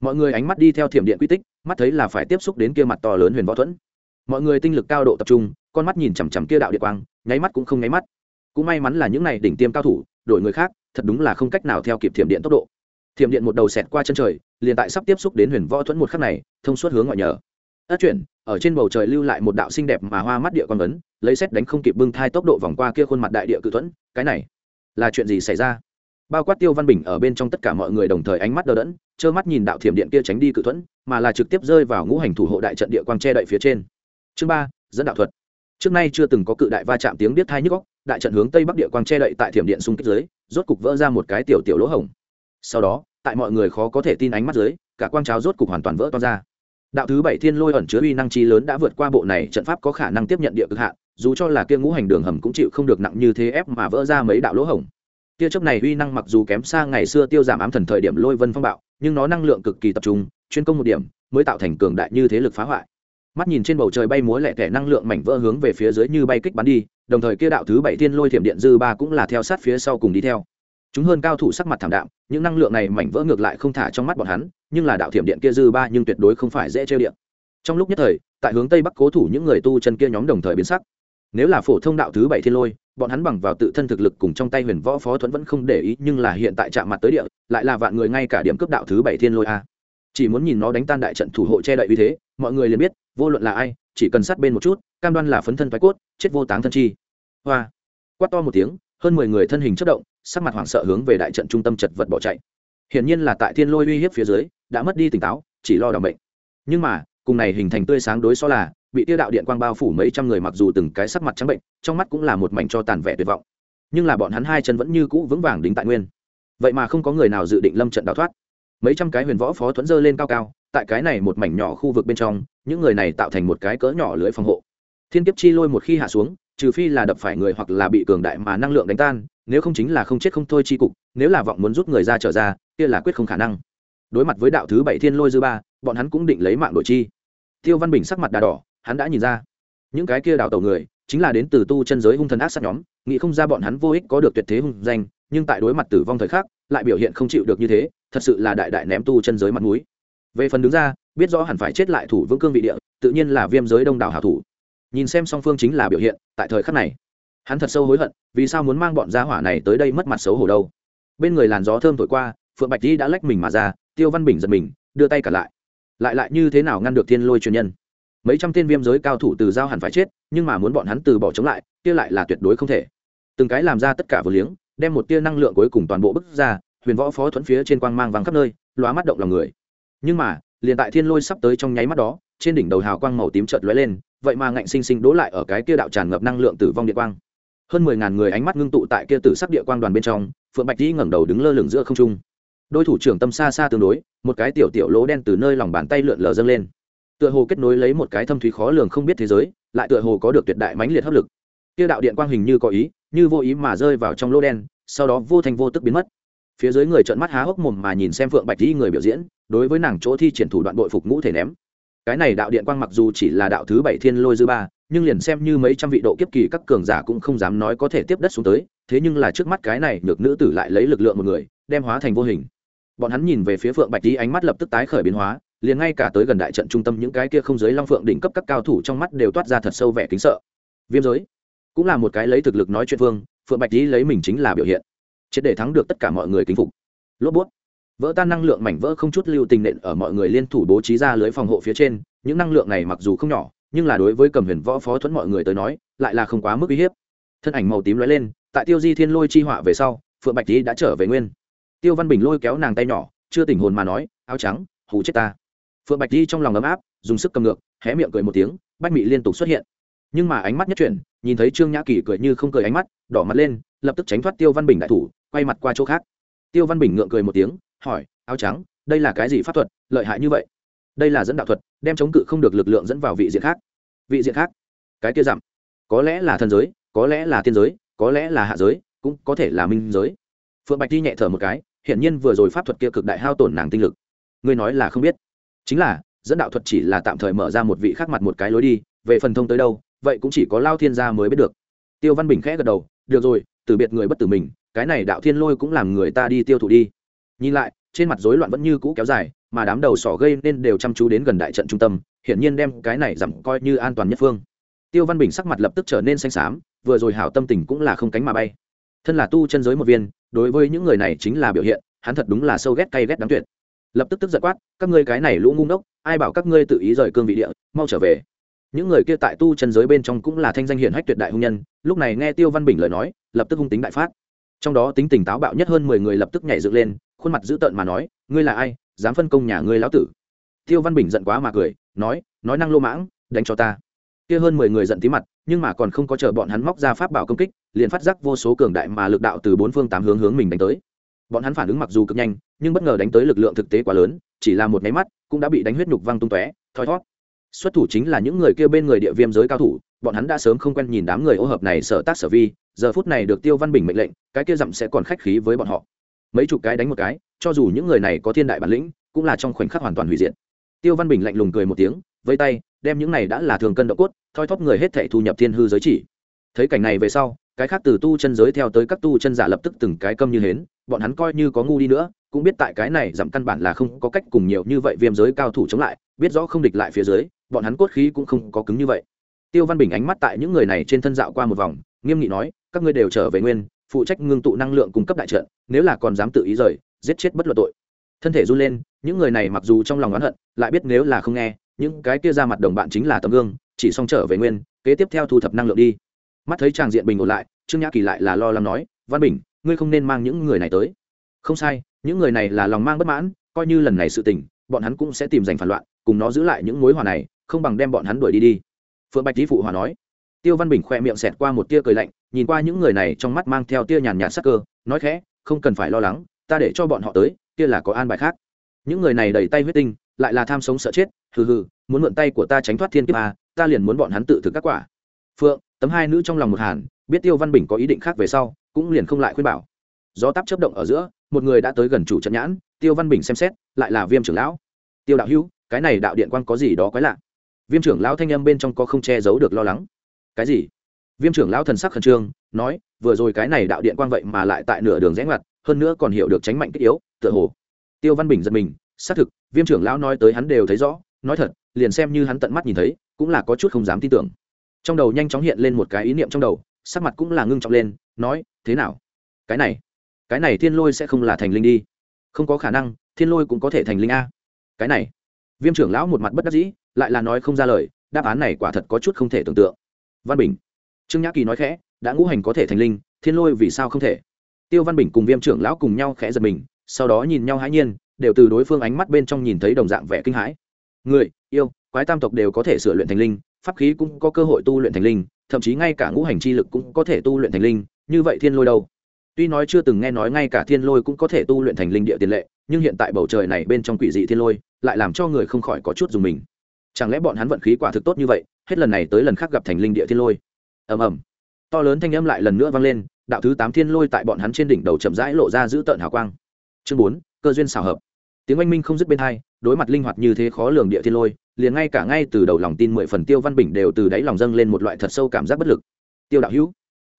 mọi người ánh mắt đi theo thiểm điện quy tích, mắt thấy là phải tiếp xúc đến kia mặt to lớn huyền võ thuẫn. Mọi người tinh lực cao độ tập trung, con mắt nhìn chằm chằm kia đạo điện quang, nháy mắt cũng không nháy mắt. Cũng may mắn là những này đỉnh tiêm cao thủ, đổi người khác, thật đúng là không cách nào theo kịp thiểm điện tốc độ. Thiểm điện một đầu xẹt qua chân trời, liền tại sắp tiếp xúc đến huyền võ thuẫn một khắc này, thông suốt hướng ngoại nhờ. Ất chuyển ở trên bầu trời lưu lại một đạo xinh đẹp mà hoa mắt địa quan vấn lấy xét đánh không kịp bưng thai tốc độ vòng qua kia khuôn mặt đại địa cự thuẫn, cái này là chuyện gì xảy ra? Bao quát tiêu văn bình ở bên trong tất cả mọi người đồng thời ánh mắt đờ đẫn, trơ mắt nhìn đạo thiểm điện kia tránh đi cự thuẫn, mà là trực tiếp rơi vào ngũ hành thủ hộ đại trận địa quang che đậy phía trên. Chương ba, dẫn đạo thuật. Trước nay chưa từng có cự đại va chạm tiếng biết thai nhức góc đại trận hướng tây bắc địa quang che đậy tại thiểm điện xung kích dưới, rốt cục vỡ ra một cái tiểu tiểu lỗ hổng. Sau đó, tại mọi người khó có thể tin ánh mắt dưới, cả quang cháo rốt cục hoàn toàn vỡ to ra. Đạo thứ bảy thiên lôi ẩn chứa uy năng chi lớn đã vượt qua bộ này trận pháp có khả năng tiếp nhận địa cực hạn, dù cho là kia ngũ hành đường hầm cũng chịu không được nặng như thế ép mà vỡ ra mấy đạo lỗ hổng tia chớp này uy năng mặc dù kém xa ngày xưa tiêu giảm ám thần thời điểm lôi vân phong bạo, nhưng nó năng lượng cực kỳ tập trung, chuyên công một điểm, mới tạo thành cường đại như thế lực phá hoại. Mắt nhìn trên bầu trời bay múa lẹ tẻ năng lượng mảnh vỡ hướng về phía dưới như bay kích bắn đi, đồng thời kia đạo thứ bảy thiên lôi thiểm điện dư ba cũng là theo sát phía sau cùng đi theo. Chúng hơn cao thủ sắc mặt thảm đạm, những năng lượng này mảnh vỡ ngược lại không thả trong mắt bọn hắn, nhưng là đạo thiểm điện kia dư ba nhưng tuyệt đối không phải dễ chơi điện. Trong lúc nhất thời, tại hướng tây bắc cố thủ những người tu chân kia nhóm đồng thời biến sắc nếu là phổ thông đạo thứ bảy thiên lôi, bọn hắn bằng vào tự thân thực lực cùng trong tay huyền võ phó thuẫn vẫn không để ý, nhưng là hiện tại chạm mặt tới địa, lại là vạn người ngay cả điểm cướp đạo thứ bảy thiên lôi a. Chỉ muốn nhìn nó đánh tan đại trận thủ hộ che đậy uy thế, mọi người liền biết, vô luận là ai, chỉ cần sát bên một chút, cam đoan là phấn thân thoái cốt, chết vô táng thân chi. Hoa. Quát to một tiếng, hơn mười người thân hình chất động, sắc mặt hoảng sợ hướng về đại trận trung tâm chật vật bỏ chạy. Hiển nhiên là tại thiên lôi uy hiếp phía dưới, đã mất đi tỉnh táo, chỉ lo đảm bệnh nhưng mà cùng này hình thành tươi sáng đối so là, bị tiêu đạo điện quang bao phủ mấy trăm người mặc dù từng cái sắc mặt trắng bệnh, trong mắt cũng là một mảnh cho tàn vẻ tuyệt vọng. Nhưng là bọn hắn hai chân vẫn như cũ vững vàng đính tại nguyên. Vậy mà không có người nào dự định lâm trận đào thoát. Mấy trăm cái huyền võ phó thuẫn dơ lên cao cao, tại cái này một mảnh nhỏ khu vực bên trong, những người này tạo thành một cái cỡ nhỏ lưới phòng hộ. Thiên kiếp chi lôi một khi hạ xuống, trừ phi là đập phải người hoặc là bị cường đại mà năng lượng đánh tan, nếu không chính là không chết không thôi chi cục, nếu là vọng muốn rút người ra trở ra, kia là quyết không khả năng. Đối mặt với đạo thứ bảy thiên lôi dư ba, bọn hắn cũng định lấy mạng đội chi tiêu văn bình sắc mặt đà đỏ, hắn đã nhìn ra. Những cái kia đào tẩu người, chính là đến từ tu chân giới hung thần ác sát nhóm, nghĩ không ra bọn hắn vô ích có được tuyệt thế hung danh, nhưng tại đối mặt tử vong thời khắc, lại biểu hiện không chịu được như thế, thật sự là đại đại ném tu chân giới mặt mũi. về phần đứng ra, biết rõ hẳn phải chết lại thủ vững cương vị địa, tự nhiên là viêm giới đông đảo hảo thủ. Nhìn xem song phương chính là biểu hiện, tại thời khắc này, hắn thật sâu hối hận, vì sao muốn mang bọn gia hỏa này tới đây mất mặt xấu hổ đâu. Bên người làn gió thơm thổi qua, phượng bạch di đã lách mình mà ra, tiêu văn bình giật mình, đưa tay cả lại lại lại như thế nào ngăn được thiên lôi truyền nhân? Mấy trăm tên viêm giới cao thủ từ giao hẳn phải chết, nhưng mà muốn bọn hắn từ bỏ chống lại, kia lại là tuyệt đối không thể. Từng cái làm ra tất cả vừa liếng, đem một tia năng lượng cuối cùng toàn bộ bức ra, huyền võ phó thuẫn phía trên quang mang vắng khắp nơi, lóa mắt động lòng người. Nhưng mà, liền tại thiên lôi sắp tới trong nháy mắt đó, trên đỉnh đầu hào quang màu tím chợt lóe lên, vậy mà ngạnh sinh sinh đố lại ở cái kia đạo tràn ngập năng lượng tử vong địa quang. Hơn mười ngàn người ánh mắt ngưng tụ tại kia tử sắc địa quang đoàn bên trong, phượng bạch dĩ ngẩng đầu đứng lơ lửng giữa không trung đôi thủ trưởng tâm xa xa tương đối, một cái tiểu tiểu lỗ đen từ nơi lòng bàn tay lượn lờ dâng lên. Tựa hồ kết nối lấy một cái thâm thúy khó lường không biết thế giới, lại tựa hồ có được tuyệt đại mãnh liệt hấp lực. Tiêu đạo điện quang hình như có ý, như vô ý mà rơi vào trong lỗ đen, sau đó vô thành vô tức biến mất. Phía dưới người trợn mắt há hốc mồm mà nhìn xem phượng bạch thi người biểu diễn, đối với nàng chỗ thi triển thủ đoạn bội phục ngũ thể ném. Cái này đạo điện quang mặc dù chỉ là đạo thứ bảy thiên lôi dư ba, nhưng liền xem như mấy trăm vị độ kiếp kỳ các cường giả cũng không dám nói có thể tiếp đất xuống tới, thế nhưng là trước mắt cái này nhược nữ tử lại lấy lực lượng một người, đem hóa thành vô hình bọn hắn nhìn về phía phượng bạch tý ánh mắt lập tức tái khởi biến hóa, liền ngay cả tới gần đại trận trung tâm những cái kia không giới long phượng đỉnh cấp các cao thủ trong mắt đều toát ra thật sâu vẻ kính sợ. Viêm giới cũng là một cái lấy thực lực nói chuyện phương phượng bạch tý lấy mình chính là biểu hiện. Triệt để thắng được tất cả mọi người kính phục. Lốp bút. Vỡ tan năng lượng mảnh vỡ không chút lưu tình nện ở mọi người liên thủ bố trí ra lưới phòng hộ phía trên, những năng lượng này mặc dù không nhỏ, nhưng là đối với cầm huyền võ phó thuẫn mọi người tới nói, lại là không quá mức uy hiếp. Thân ảnh màu tím lóe lên, tại tiêu di thiên lôi chi họa về sau, phượng bạch tý đã trở về nguyên tiêu văn bình lôi kéo nàng tay nhỏ, chưa tỉnh hồn mà nói, áo trắng, hù chết ta. Phượng bạch đi trong lòng ấm áp, dùng sức cầm ngược, hé miệng cười một tiếng, bách mị liên tục xuất hiện. Nhưng mà ánh mắt nhất chuyển, nhìn thấy trương nhã kỳ cười như không cười ánh mắt, đỏ mặt lên, lập tức tránh thoát tiêu văn bình đại thủ, quay mặt qua chỗ khác. Tiêu văn bình ngượng cười một tiếng, hỏi, áo trắng, đây là cái gì pháp thuật, lợi hại như vậy? Đây là dẫn đạo thuật, đem chống cự không được lực lượng dẫn vào vị diện khác. Vị diện khác? Cái kia dặm, có lẽ là thần giới, có lẽ là tiên giới, có lẽ là hạ giới, cũng có thể là minh giới. Phượng bạch đi nhẹ thở một cái hiển nhiên vừa rồi pháp thuật kia cực đại hao tổn nàng tinh lực. Ngươi nói là không biết. Chính là, dẫn đạo thuật chỉ là tạm thời mở ra một vị khác mặt một cái lối đi, về phần thông tới đâu, vậy cũng chỉ có lao thiên gia mới biết được. Tiêu văn bình khẽ gật đầu, được rồi, từ biệt người bất tử mình, cái này đạo thiên lôi cũng làm người ta đi tiêu thụ đi. Nhìn lại, trên mặt rối loạn vẫn như cũ kéo dài, mà đám đầu sỏ gây nên đều chăm chú đến gần đại trận trung tâm, hiển nhiên đem cái này giảm coi như an toàn nhất phương. Tiêu văn bình sắc mặt lập tức trở nên xanh xám, vừa rồi hảo tâm tình cũng là không cánh mà bay. Thân là tu chân giới một viên đối với những người này chính là biểu hiện, hắn thật đúng là sâu ghét cay ghét đáng tuyệt. Lập tức tức giật quát, các ngươi cái này lũ ngu ngốc, ai bảo các ngươi tự ý rời cương vị địa, mau trở về. Những người kia tại tu chân giới bên trong cũng là thanh danh hiển hách tuyệt đại hung nhân, lúc này nghe tiêu văn bình lời nói, lập tức hung tính đại phát. Trong đó tính tình táo bạo nhất hơn mười người lập tức nhảy dựng lên, khuôn mặt dữ tợn mà nói, ngươi là ai? Dám phân công nhà ngươi lão tử? Tiêu văn bình giận quá mà cười, nói nói năng lô mãng, đánh cho ta. Kia hơn mười người giận tí mặt, nhưng mà còn không có chờ bọn hắn móc ra pháp bảo công kích liền phát giác vô số cường đại mà lực đạo từ bốn phương tám hướng hướng mình đánh tới. Bọn hắn phản ứng mặc dù cực nhanh, nhưng bất ngờ đánh tới lực lượng thực tế quá lớn, chỉ là một máy mắt, cũng đã bị đánh huyết nhục văng tung tóe, thoi thót. Xuất thủ chính là những người kia bên người địa viêm giới cao thủ, bọn hắn đã sớm không quen nhìn đám người ô hợp này sở tác sở vi, giờ phút này được tiêu văn bình mệnh lệnh, cái kia dặm sẽ còn khách khí với bọn họ. Mấy chục cái đánh một cái, cho dù những người này có thiên đại bản lĩnh, cũng là trong khoảnh khắc hoàn toàn hủy diệt. Tiêu văn bình lạnh lùng cười một tiếng vây tay, đem những này đã là thường cân độ cốt, thoi thóp người hết thảy thu nhập thiên hư giới chỉ. Thấy cảnh này về sau cái khác từ tu chân giới theo tới các tu chân giả lập tức từng cái câm như hến, bọn hắn coi như có ngu đi nữa, cũng biết tại cái này giảm căn bản là không có cách cùng nhiều như vậy viêm giới cao thủ chống lại, biết rõ không địch lại phía dưới, bọn hắn cốt khí cũng không có cứng như vậy. Tiêu văn bình ánh mắt tại những người này trên thân dạo qua một vòng, nghiêm nghị nói, các ngươi đều trở về nguyên, phụ trách ngưng tụ năng lượng cung cấp đại trận, nếu là còn dám tự ý rời, giết chết bất luận tội. Thân thể run lên, những người này mặc dù trong lòng oán hận, lại biết nếu là không nghe, những cái kia ra mặt đồng bạn chính là tấm gương, chỉ xong trở về nguyên, kế tiếp theo thu thập năng lượng đi mắt thấy tràng diện bình ổn lại trương nhã kỳ lại là lo lắng nói văn bình ngươi không nên mang những người này tới. Không sai những người này là lòng mang bất mãn coi như lần này sự tình bọn hắn cũng sẽ tìm giành phản loạn cùng nó giữ lại những mối hòa này không bằng đem bọn hắn đuổi đi đi. Phượng bạch lý phụ hòa nói. Tiêu văn bình khoe miệng xẹt qua một tia cười lạnh nhìn qua những người này trong mắt mang theo tia nhàn nhạt sắc cơ nói khẽ không cần phải lo lắng ta để cho bọn họ tới kia là có an bài khác. Những người này đầy tay huyết tinh lại là tham sống sợ chết hừ hừ muốn mượn tay của ta tránh thoát thiên kiếp à, ta liền muốn bọn hắn tự thực các quả. Phượng tấm hai nữ trong lòng một hàn, biết tiêu văn bình có ý định khác về sau, cũng liền không lại khuyên bảo. Gió tắp chấp động ở giữa, một người đã tới gần chủ trận nhãn, tiêu văn bình xem xét, lại là viêm trưởng lão. Tiêu đạo hữu, cái này đạo điện quan có gì đó quái lạ? Viêm trưởng lão thanh âm bên trong có không che giấu được lo lắng. Cái gì? Viêm trưởng lão thần sắc khẩn trương, nói, vừa rồi cái này đạo điện quan vậy mà lại tại nửa đường rẽ ngoặt, hơn nữa còn hiểu được tránh mạnh kích yếu, tựa hồ. Tiêu văn bình giật mình, xác thực, viêm trưởng lão nói tới hắn đều thấy rõ, nói thật, liền xem như hắn tận mắt nhìn thấy, cũng là có chút không dám tin tưởng trong đầu nhanh chóng hiện lên một cái ý niệm trong đầu, sắc mặt cũng là ngưng trọng lên, nói, thế nào? Cái này cái này thiên lôi sẽ không là thành linh đi. Không có khả năng, thiên lôi cũng có thể thành linh a. Cái này? Viêm trưởng lão một mặt bất đắc dĩ, lại là nói không ra lời, đáp án này quả thật có chút không thể tưởng tượng. Văn bình. Trương nhã kỳ nói khẽ, đã ngũ hành có thể thành linh, thiên lôi vì sao không thể? Tiêu văn bình cùng viêm trưởng lão cùng nhau khẽ giật mình, sau đó nhìn nhau hãi nhiên, đều từ đối phương ánh mắt bên trong nhìn thấy đồng dạng vẻ kinh hãi. Người, yêu, quái tam tộc đều có thể sửa luyện thành linh pháp khí cũng có cơ hội tu luyện thành linh, thậm chí ngay cả ngũ hành chi lực cũng có thể tu luyện thành linh, như vậy thiên lôi đâu? Tuy nói chưa từng nghe nói ngay cả thiên lôi cũng có thể tu luyện thành linh địa tiền lệ, nhưng hiện tại bầu trời này bên trong quỷ dị thiên lôi, lại làm cho người không khỏi có chút dùng mình. Chẳng lẽ bọn hắn vận khí quả thực tốt như vậy, hết lần này tới lần khác gặp thành linh địa thiên lôi? Ầm ầm. To lớn thanh âm lại lần nữa vang lên, đạo thứ tám thiên lôi tại bọn hắn trên đỉnh đầu chậm rãi lộ ra giữ tợn hào quang. Chương bốn, cơ duyên xảo hợp. Tiếng oanh minh không dứt bên hai, đối mặt linh hoạt như thế khó lường địa thiên lôi liền ngay cả ngay từ đầu lòng tin mười phần tiêu văn bình đều từ đáy lòng dâng lên một loại thật sâu cảm giác bất lực. Tiêu đạo hữu,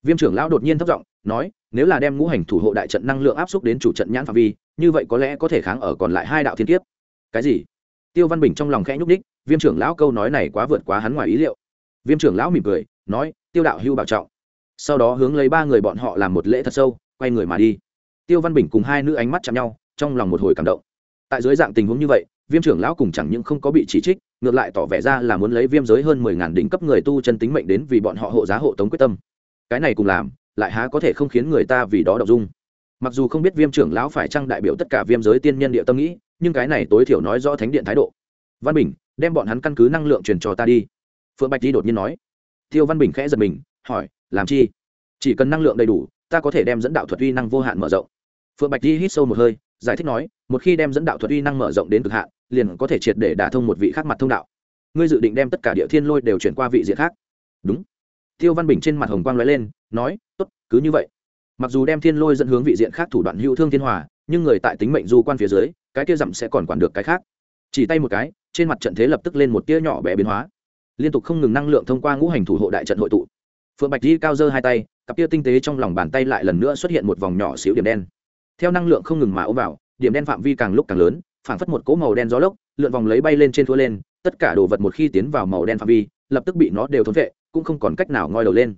viêm trưởng lão đột nhiên thất giọng nói, nếu là đem ngũ hành thủ hộ đại trận năng lượng áp xúc đến chủ trận nhãn phạm vi, như vậy có lẽ có thể kháng ở còn lại hai đạo thiên kiếp. Cái gì? Tiêu văn bình trong lòng khẽ nhúc ních viêm trưởng lão câu nói này quá vượt quá hắn ngoài ý liệu. Viêm trưởng lão mỉm cười, nói, tiêu đạo hưu bảo trọng. Sau đó hướng lấy ba người bọn họ làm một lễ thật sâu, quay người mà đi. Tiêu văn bình cùng hai nữ ánh mắt chạm nhau, trong lòng một hồi cảm động. Tại dưới dạng tình huống như vậy viêm trưởng lão cùng chẳng những không có bị chỉ trích, ngược lại tỏ vẻ ra là muốn lấy viêm giới hơn mười ngàn đỉnh cấp người tu chân tính mệnh đến vì bọn họ hộ giá hộ tống quyết tâm. Cái này cùng làm, lại há có thể không khiến người ta vì đó đọc dung. Mặc dù không biết viêm trưởng lão phải chăng đại biểu tất cả viêm giới tiên nhân địa tâm nghĩ, nhưng cái này tối thiểu nói rõ thánh điện thái độ. Văn bình, đem bọn hắn căn cứ năng lượng truyền cho ta đi. Phượng bạch đi đột nhiên nói. Tiêu văn bình khẽ giật mình, hỏi, làm chi? Chỉ cần năng lượng đầy đủ, ta có thể đem dẫn đạo thuật uy năng vô hạn mở rộng. Phượng bạch đi hít sâu một hơi giải thích nói, một khi đem dẫn đạo thuật uy năng mở rộng đến cực hạn, liền có thể triệt để đả thông một vị khác mặt thông đạo. Ngươi dự định đem tất cả địa thiên lôi đều chuyển qua vị diện khác? Đúng. Tiêu văn bình trên mặt hồng quang lóe lên, nói, tốt, cứ như vậy. Mặc dù đem thiên lôi dẫn hướng vị diện khác thủ đoạn hữu thương thiên hòa, nhưng người tại tính mệnh du quan phía dưới, cái kia dặm sẽ còn quản được cái khác. Chỉ tay một cái, trên mặt trận thế lập tức lên một tia nhỏ bé biến hóa. Liên tục không ngừng năng lượng thông qua ngũ hành thủ hộ đại trận hội tụ. Phượng bạch di cao dơ hai tay, cặp tia tinh tế trong lòng bàn tay lại lần nữa xuất hiện một vòng nhỏ xíu điểm đen theo năng lượng không ngừng mà ôm vào, điểm đen phạm vi càng lúc càng lớn, phảng phất một cỗ màu đen gió lốc, lượn vòng lấy bay lên trên thua lên, tất cả đồ vật một khi tiến vào màu đen phạm vi, lập tức bị nó đều thốn vệ, cũng không còn cách nào ngoi đầu lên.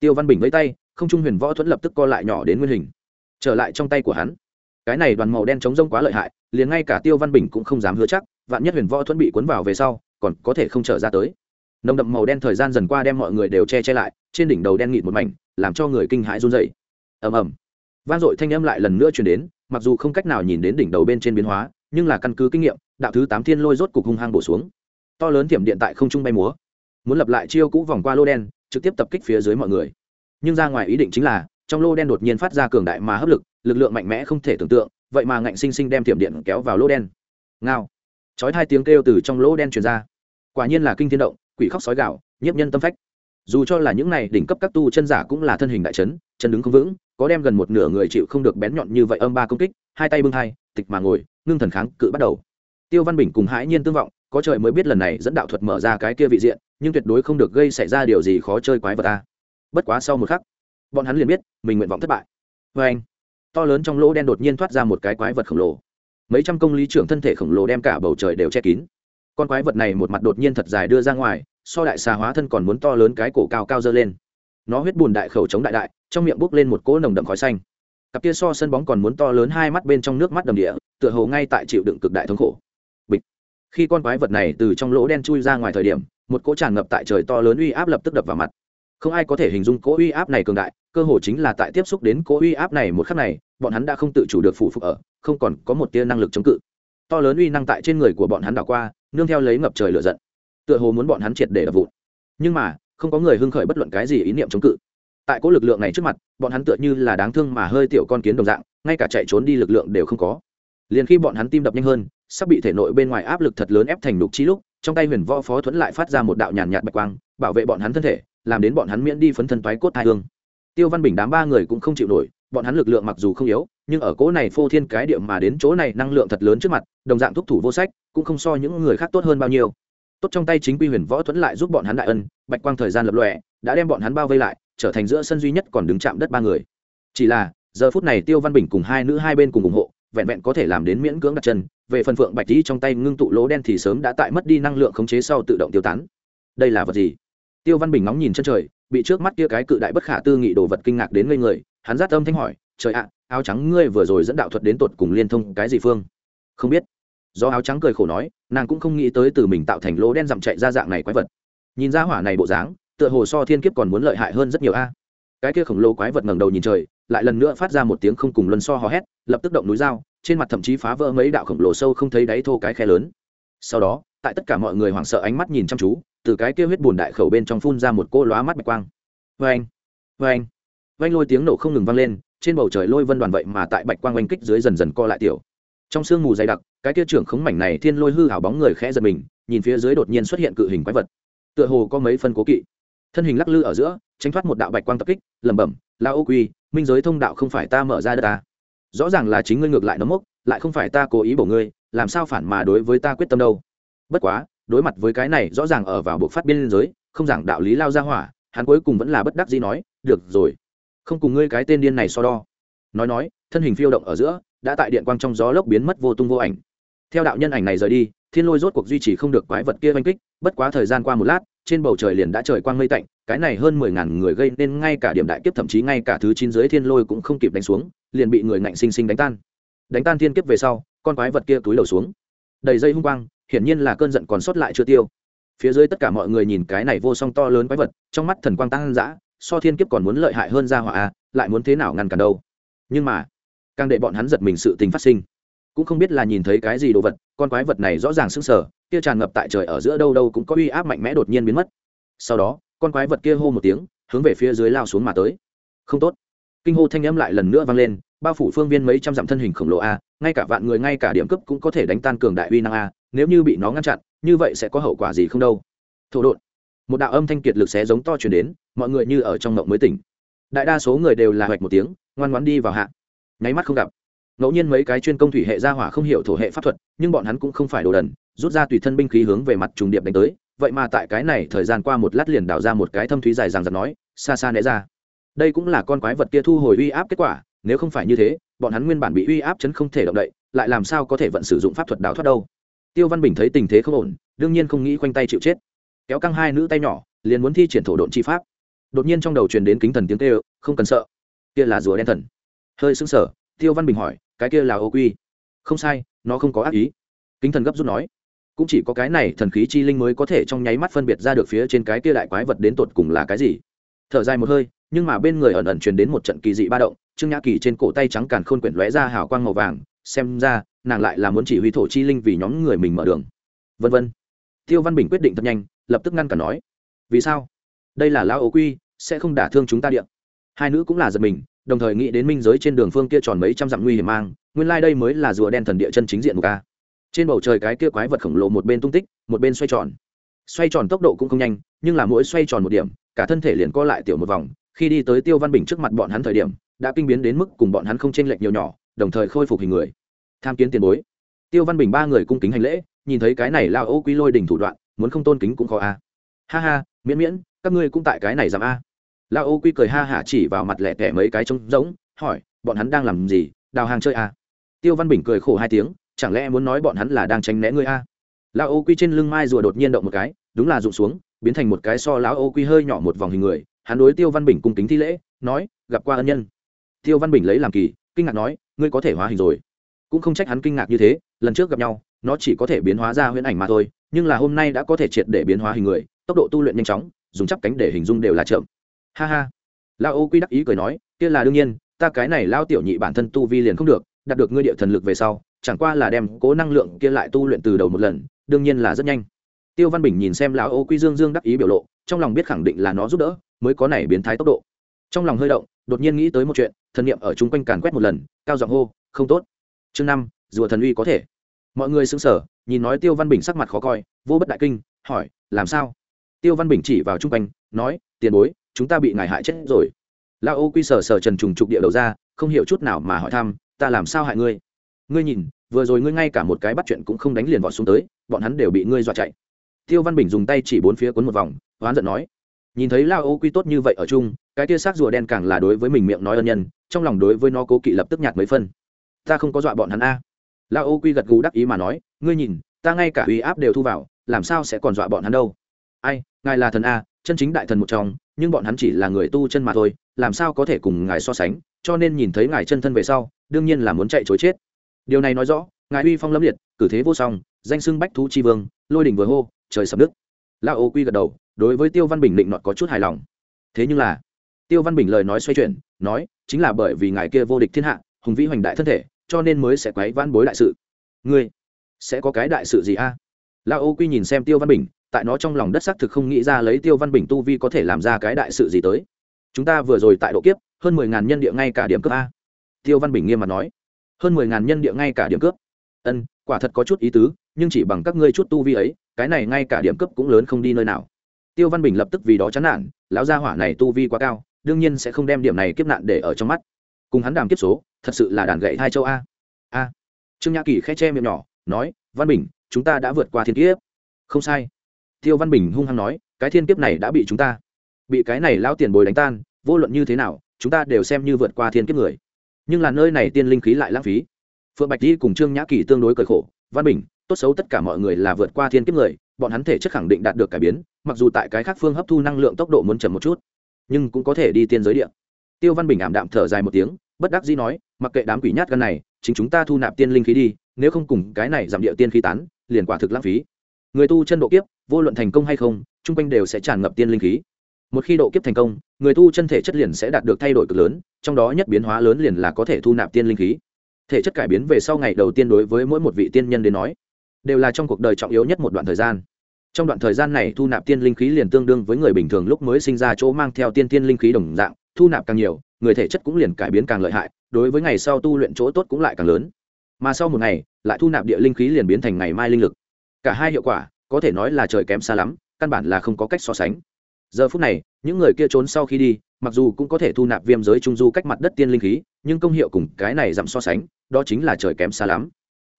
Tiêu văn bình với tay, không trung huyền võ thuẫn lập tức co lại nhỏ đến nguyên hình. Trở lại trong tay của hắn. Cái này đoàn màu đen chống rông quá lợi hại, liền ngay cả tiêu văn bình cũng không dám hứa chắc, vạn nhất huyền võ thuẫn bị cuốn vào về sau, còn có thể không trở ra tới. Nồng đậm màu đen thời gian dần qua đem mọi người đều che che lại, trên đỉnh đầu đen nghịt một mảnh, làm cho người kinh hãi run dậy ầm ầm vang dội thanh âm lại lần nữa truyền đến, mặc dù không cách nào nhìn đến đỉnh đầu bên trên biến hóa, nhưng là căn cứ kinh nghiệm, đạo thứ tám thiên lôi rốt cục hung hăng bổ xuống. To lớn thiểm điện tại không trung bay múa. Muốn lập lại chiêu cũ vòng qua lô đen, trực tiếp tập kích phía dưới mọi người. Nhưng ra ngoài ý định chính là, trong lô đen đột nhiên phát ra cường đại mà hấp lực lực lượng mạnh mẽ không thể tưởng tượng, vậy mà ngạnh sinh sinh đem thiểm điện kéo vào lô đen. Ngao. Chói hai tiếng kêu từ trong lỗ đen truyền ra. Quả nhiên là kinh thiên động, quỷ khóc sói gạo nhiếp nhân tâm phách. Dù cho là những này đỉnh cấp các tu chân giả cũng là thân hình đại chấn, chân đứng không vững có đem gần một nửa người chịu không được bén nhọn như vậy âm ba công kích, hai tay bưng hai, tịch mà ngồi, ngưng thần kháng cự bắt đầu. Tiêu văn bình cùng hãi nhiên tương vọng, có trời mới biết lần này dẫn đạo thuật mở ra cái kia vị diện, nhưng tuyệt đối không được gây xảy ra điều gì khó chơi quái vật ta. Bất quá sau một khắc, bọn hắn liền biết, mình nguyện vọng thất bại. Vê anh, to lớn trong lỗ đen đột nhiên thoát ra một cái quái vật khổng lồ. Mấy trăm công lý trưởng thân thể khổng lồ đem cả bầu trời đều che kín. Con quái vật này một mặt đột nhiên thật dài đưa ra ngoài, so đại xà hóa thân còn muốn to lớn cái cổ cao cao dơ lên nó huyết bùn đại khẩu chống đại đại, trong miệng bốc lên một cỗ nồng đậm khói xanh. Cặp kia so sân bóng còn muốn to lớn hai mắt bên trong nước mắt đầm địa, tựa hồ ngay tại chịu đựng cực đại thống khổ. Bịch. Khi con quái vật này từ trong lỗ đen chui ra ngoài thời điểm, một cỗ tràn ngập tại trời to lớn uy áp lập tức đập vào mặt. Không ai có thể hình dung cỗ uy áp này cường đại, cơ hồ chính là tại tiếp xúc đến cỗ uy áp này một khắc này, bọn hắn đã không tự chủ được phủ phục ở, không còn có một tia năng lực chống cự. To lớn uy năng tại trên người của bọn hắn đảo qua, nương theo lấy ngập trời lửa giận. Tựa hồ muốn bọn hắn triệt để đập vụn. Nhưng mà không có người hưng khởi bất luận cái gì ý niệm chống cự. Tại cỗ lực lượng này trước mặt, bọn hắn tựa như là đáng thương mà hơi tiểu con kiến đồng dạng, ngay cả chạy trốn đi lực lượng đều không có. Liền khi bọn hắn tim đập nhanh hơn, sắp bị thể nội bên ngoài áp lực thật lớn ép thành đục chi lúc, trong tay huyền võ phó thuẫn lại phát ra một đạo nhàn nhạt bạch quang, bảo vệ bọn hắn thân thể, làm đến bọn hắn miễn đi phấn thân toái cốt thai hương. Tiêu văn bình đám ba người cũng không chịu nổi, bọn hắn lực lượng mặc dù không yếu, nhưng ở cỗ này phô thiên cái điệm mà đến chỗ này năng lượng thật lớn trước mặt, đồng dạng thúc thủ vô sách, cũng không so những người khác tốt hơn bao nhiêu tốt trong tay chính quy huyền võ thuẫn lại giúp bọn hắn đại ân, bạch quang thời gian lập lòe, đã đem bọn hắn bao vây lại, trở thành giữa sân duy nhất còn đứng chạm đất ba người. Chỉ là, giờ phút này tiêu văn bình cùng hai nữ hai bên cùng ủng hộ, vẹn vẹn có thể làm đến miễn cưỡng đặt chân, về phần phượng bạch tý trong tay ngưng tụ lỗ đen thì sớm đã tại mất đi năng lượng khống chế sau tự động tiêu tán. Đây là vật gì? Tiêu văn bình nóng nhìn chân trời, bị trước mắt kia cái cự đại bất khả tư nghị đồ vật kinh ngạc đến ngây người, hắn rát âm thanh hỏi, trời ạ, áo trắng ngươi vừa rồi dẫn đạo thuật đến tột cùng liên thông cái gì phương? Không biết do áo trắng cười khổ nói, nàng cũng không nghĩ tới từ mình tạo thành lỗ đen dặm chạy ra dạng này quái vật. Nhìn ra hỏa này bộ dáng, tựa hồ so thiên kiếp còn muốn lợi hại hơn rất nhiều a. Cái kia khổng lồ quái vật ngẩng đầu nhìn trời, lại lần nữa phát ra một tiếng không cùng luân so hò hét, lập tức động núi dao, trên mặt thậm chí phá vỡ mấy đạo khổng lồ sâu không thấy đáy thô cái khe lớn. Sau đó, tại tất cả mọi người hoảng sợ ánh mắt nhìn chăm chú, từ cái kia huyết bùn đại khẩu bên trong phun ra một cô lóa mắt bạch quang. Vê anh vê anh vanh lôi tiếng nổ không ngừng vang lên, trên bầu trời lôi vân đoàn vậy mà tại bạch quang oanh kích dưới dần dần co lại tiểu. Trong sương mù dày đặc cái kia trưởng khống mảnh này thiên lôi hư hảo bóng người khẽ giật mình, nhìn phía dưới đột nhiên xuất hiện cự hình quái vật. Tựa hồ có mấy phân cố kỵ. Thân hình lắc lư ở giữa, tránh thoát một đạo bạch quang tập kích, lẩm bẩm la ô quy, minh giới thông đạo không phải ta mở ra đất ta. Rõ ràng là chính ngươi ngược lại nấm mốc, lại không phải ta cố ý bổ ngươi, làm sao phản mà đối với ta quyết tâm đâu? Bất quá, đối mặt với cái này rõ ràng ở vào bộ phát biên giới, không giảng đạo lý lao ra hỏa, hắn cuối cùng vẫn là bất đắc dĩ nói, được rồi, không cùng ngươi cái tên điên này so đo. Nói nói, thân hình phiêu động ở giữa, đã tại điện quang trong gió lốc biến mất vô tung vô ảnh theo đạo nhân ảnh này rời đi, thiên lôi rốt cuộc duy trì không được quái vật kia oanh kích, bất quá thời gian qua một lát, trên bầu trời liền đã trời quang mây tạnh, cái này hơn mười ngàn người gây nên ngay cả điểm đại kiếp thậm chí ngay cả thứ chín giới thiên lôi cũng không kịp đánh xuống, liền bị người ngạnh sinh sinh đánh tan. Đánh tan thiên kiếp về sau, con quái vật kia túi đầu xuống. Đầy dây hung quang, hiển nhiên là cơn giận còn sót lại chưa tiêu. Phía dưới tất cả mọi người nhìn cái này vô song to lớn quái vật, trong mắt thần quang tăng dã, so thiên kiếp còn muốn lợi hại hơn ra hỏa a lại muốn thế nào ngăn cản đâu. Nhưng mà, càng để bọn hắn giật mình sự tình phát sinh cũng không biết là nhìn thấy cái gì đồ vật, con quái vật này rõ ràng sững sờ, kia tràn ngập tại trời ở giữa đâu đâu cũng có uy áp mạnh mẽ đột nhiên biến mất. Sau đó, con quái vật kia hô một tiếng, hướng về phía dưới lao xuống mà tới. Không tốt. Kinh hô thanh âm lại lần nữa vang lên, bao phủ phương viên mấy trăm dặm thân hình khổng lồ a, ngay cả vạn người ngay cả điểm cấp cũng có thể đánh tan cường đại uy năng a, nếu như bị nó ngăn chặn, như vậy sẽ có hậu quả gì không đâu. Thổ đột một đạo âm thanh kiệt lực xé giống to chuyển đến, mọi người như ở trong mộng mới tỉnh. Đại đa số người đều là hoạch một tiếng, ngoan ngoan đi vào hạ. Nháy mắt không gặp ngẫu nhiên mấy cái chuyên công thủy hệ gia hỏa không hiểu thổ hệ pháp thuật, nhưng bọn hắn cũng không phải đồ đần, rút ra tùy thân binh khí hướng về mặt trùng điệp đánh tới, vậy mà tại cái này thời gian qua một lát liền đào ra một cái thâm thúy dài rằng giật nói xa xa né ra. Đây cũng là con quái vật kia thu hồi uy áp kết quả, nếu không phải như thế, bọn hắn nguyên bản bị uy áp chấn không thể động đậy, lại làm sao có thể vận sử dụng pháp thuật đào thoát đâu. Tiêu văn bình thấy tình thế không ổn, đương nhiên không nghĩ khoanh tay chịu chết. Kéo căng hai nữ tay nhỏ, liền muốn thi triển thổ độn chi pháp. Đột nhiên trong đầu truyền đến kính thần tiếng kêu, không cần sợ, kia là rùa đen thần. Hơi sững sờ tiêu văn bình hỏi, cái kia là ô quy? Không sai, nó không có ác ý. Kính thần gấp rút nói, cũng chỉ có cái này thần khí chi linh mới có thể trong nháy mắt phân biệt ra được phía trên cái kia đại quái vật đến tột cùng là cái gì. Thở dài một hơi, nhưng mà bên người ẩn ẩn truyền đến một trận kỳ dị ba động, trương nhã kỳ trên cổ tay trắng càn khôn quyển lóe ra hào quang màu vàng, xem ra, nàng lại là muốn chỉ huy thổ chi linh vì nhóm người mình mở đường. Vân vân. Tiêu văn bình quyết định thật nhanh, lập tức ngăn cả nói, vì sao? Đây là lão ấu quy, sẽ không đả thương chúng ta điện hai nữ cũng là giật mình đồng thời nghĩ đến minh giới trên đường phương kia tròn mấy trăm dặm nguy hiểm mang, nguyên lai、like、đây mới là rùa đen thần địa chân chính diện một ca trên bầu trời cái kia quái vật khổng lồ một bên tung tích, một bên xoay tròn. Xoay tròn tốc độ cũng không nhanh, nhưng là mỗi xoay tròn một điểm, cả thân thể liền co lại tiểu một vòng, khi đi tới tiêu văn bình trước mặt bọn hắn thời điểm, đã kinh biến đến mức cùng bọn hắn không chênh lệch nhiều nhỏ, đồng thời khôi phục hình người. Tham kiến tiền bối. Tiêu văn bình ba người cung kính hành lễ, nhìn thấy cái này lao ô quý lôi đỉnh thủ đoạn, muốn không tôn kính cũng khó a. Ha ha, miễn miễn, các ngươi cũng tại cái này giảm a lao ô quy cười ha hả chỉ vào mặt lẹ tẻ mấy cái trống rỗng, hỏi, bọn hắn đang làm gì? Đào hàng chơi à? tiêu văn bình cười khổ hai tiếng, chẳng lẽ muốn nói bọn hắn là đang tránh né ngươi à? lao ô quy trên lưng mai rùa đột nhiên động một cái, đúng là rụng xuống, biến thành một cái so lão ô quy hơi nhỏ một vòng hình người. Hắn đối tiêu văn bình cung kính thi lễ, nói, gặp qua ân nhân. Tiêu văn bình lấy làm kỳ, kinh ngạc nói, ngươi có thể hóa hình rồi. Cũng không trách hắn kinh ngạc như thế, lần trước gặp nhau, nó chỉ có thể biến hóa ra huyễn ảnh mà thôi, nhưng là hôm nay đã có thể triệt để biến hóa hình người, tốc độ tu luyện nhanh chóng, dùng chắp cánh để hình dung đều là chậm ha ha. Lao ô quy đắc ý cười nói, kia là đương nhiên, ta cái này lao tiểu nhị bản thân tu vi liền không được, đạt được ngươi địa thần lực về sau, chẳng qua là đem cố năng lượng kia lại tu luyện từ đầu một lần, đương nhiên là rất nhanh. Tiêu văn bình nhìn xem lão ô quy dương dương đắc ý biểu lộ, trong lòng biết khẳng định là nó giúp đỡ, mới có này biến thái tốc độ. Trong lòng hơi động, đột nhiên nghĩ tới một chuyện, thần niệm ở chung quanh càn quét một lần, cao giọng hô, không tốt. Chương năm, rùa thần uy có thể. Mọi người xứng sở nhìn nói tiêu văn bình sắc mặt khó coi, vô bất đại kinh, hỏi, làm sao? Tiêu văn bình chỉ vào chung quanh, nói, tiền bối chúng ta bị ngài hại chết rồi. La ô quy sờ sờ trần trùng trục địa đầu ra, không hiểu chút nào mà hỏi thăm, ta làm sao hại ngươi? Ngươi nhìn, vừa rồi ngươi ngay cả một cái bắt chuyện cũng không đánh liền vọt xuống tới, bọn hắn đều bị ngươi dọa chạy. Tiêu văn bình dùng tay chỉ bốn phía quấn một vòng, oán giận nói, nhìn thấy la ô quy tốt như vậy ở chung, cái tia xác rùa đen càng là đối với mình miệng nói ân nhân, trong lòng đối với nó cố kỵ lập tức nhạt mấy phân. Ta không có dọa bọn hắn a. La ô quy gật gù đắc ý mà nói, ngươi nhìn, ta ngay cả uy áp đều thu vào, làm sao sẽ còn dọa bọn hắn đâu? Ai, ngài là thần a, chân chính đại thần một trong nhưng bọn hắn chỉ là người tu chân mà thôi, làm sao có thể cùng ngài so sánh, cho nên nhìn thấy ngài chân thân về sau, đương nhiên là muốn chạy chối chết. Điều này nói rõ, ngài uy phong lâm liệt, cử thế vô song, danh xưng bách thú chi vương, lôi đỉnh vừa hô, trời sập đức lao ô quy gật đầu, đối với tiêu văn bình định nọt có chút hài lòng. Thế nhưng là, tiêu văn bình lời nói xoay chuyển, nói, chính là bởi vì ngài kia vô địch thiên hạ, hùng vĩ hoành đại thân thể, cho nên mới sẽ quấy vãn bối đại sự. Ngươi, sẽ có cái đại sự gì a? À? lao ô quy nhìn xem tiêu văn bình tại nó trong lòng đất xác thực không nghĩ ra lấy tiêu văn bình tu vi có thể làm ra cái đại sự gì tới. Chúng ta vừa rồi tại độ kiếp, hơn mười ngàn nhân địa ngay cả điểm cướp a. Tiêu văn bình nghiêm mặt nói. Hơn mười ngàn nhân địa ngay cả điểm cướp. Ân, quả thật có chút ý tứ, nhưng chỉ bằng các ngươi chút tu vi ấy, cái này ngay cả điểm cướp cũng lớn không đi nơi nào. Tiêu văn bình lập tức vì đó chán nản, lão gia hỏa này tu vi quá cao, đương nhiên sẽ không đem điểm này kiếp nạn để ở trong mắt. Cùng hắn đàm kiếp số, thật sự là đàn gậy hai châu a. A. Trương nhã kỳ khẽ che miệng nhỏ, nói, văn bình, chúng ta đã vượt qua thiên kiếp. Không sai tiêu văn bình hung hăng nói, cái thiên kiếp này đã bị chúng ta, bị cái này lao tiền bồi đánh tan, vô luận như thế nào, chúng ta đều xem như vượt qua thiên kiếp người. Nhưng là nơi này tiên linh khí lại lãng phí. Phượng bạch di cùng trương nhã kỳ tương đối cởi khổ, văn bình, tốt xấu tất cả mọi người là vượt qua thiên kiếp người, bọn hắn thể chất khẳng định đạt được cải biến, mặc dù tại cái khác phương hấp thu năng lượng tốc độ muốn chậm một chút, nhưng cũng có thể đi tiên giới địa. Tiêu văn bình ảm đạm thở dài một tiếng, bất đắc dĩ nói, mặc kệ đám quỷ nhát gan này, chính chúng ta thu nạp tiên linh khí đi, nếu không cùng cái này giảm địa tiên khí tán, liền quả thực lãng phí. Người tu chân độ kiếp vô luận thành công hay không, chung quanh đều sẽ tràn ngập tiên linh khí. Một khi độ kiếp thành công, người tu chân thể chất liền sẽ đạt được thay đổi cực lớn, trong đó nhất biến hóa lớn liền là có thể thu nạp tiên linh khí. Thể chất cải biến về sau ngày đầu tiên đối với mỗi một vị tiên nhân đến nói, đều là trong cuộc đời trọng yếu nhất một đoạn thời gian. Trong đoạn thời gian này thu nạp tiên linh khí liền tương đương với người bình thường lúc mới sinh ra chỗ mang theo tiên tiên linh khí đồng dạng, thu nạp càng nhiều, người thể chất cũng liền cải biến càng lợi hại, đối với ngày sau tu luyện chỗ tốt cũng lại càng lớn. Mà sau một ngày, lại thu nạp địa linh khí liền biến thành ngày mai linh lực. Cả hai hiệu quả có thể nói là trời kém xa lắm, căn bản là không có cách so sánh. Giờ phút này, những người kia trốn sau khi đi, mặc dù cũng có thể thu nạp viêm giới trung du cách mặt đất tiên linh khí, nhưng công hiệu cùng cái này giảm so sánh, đó chính là trời kém xa lắm.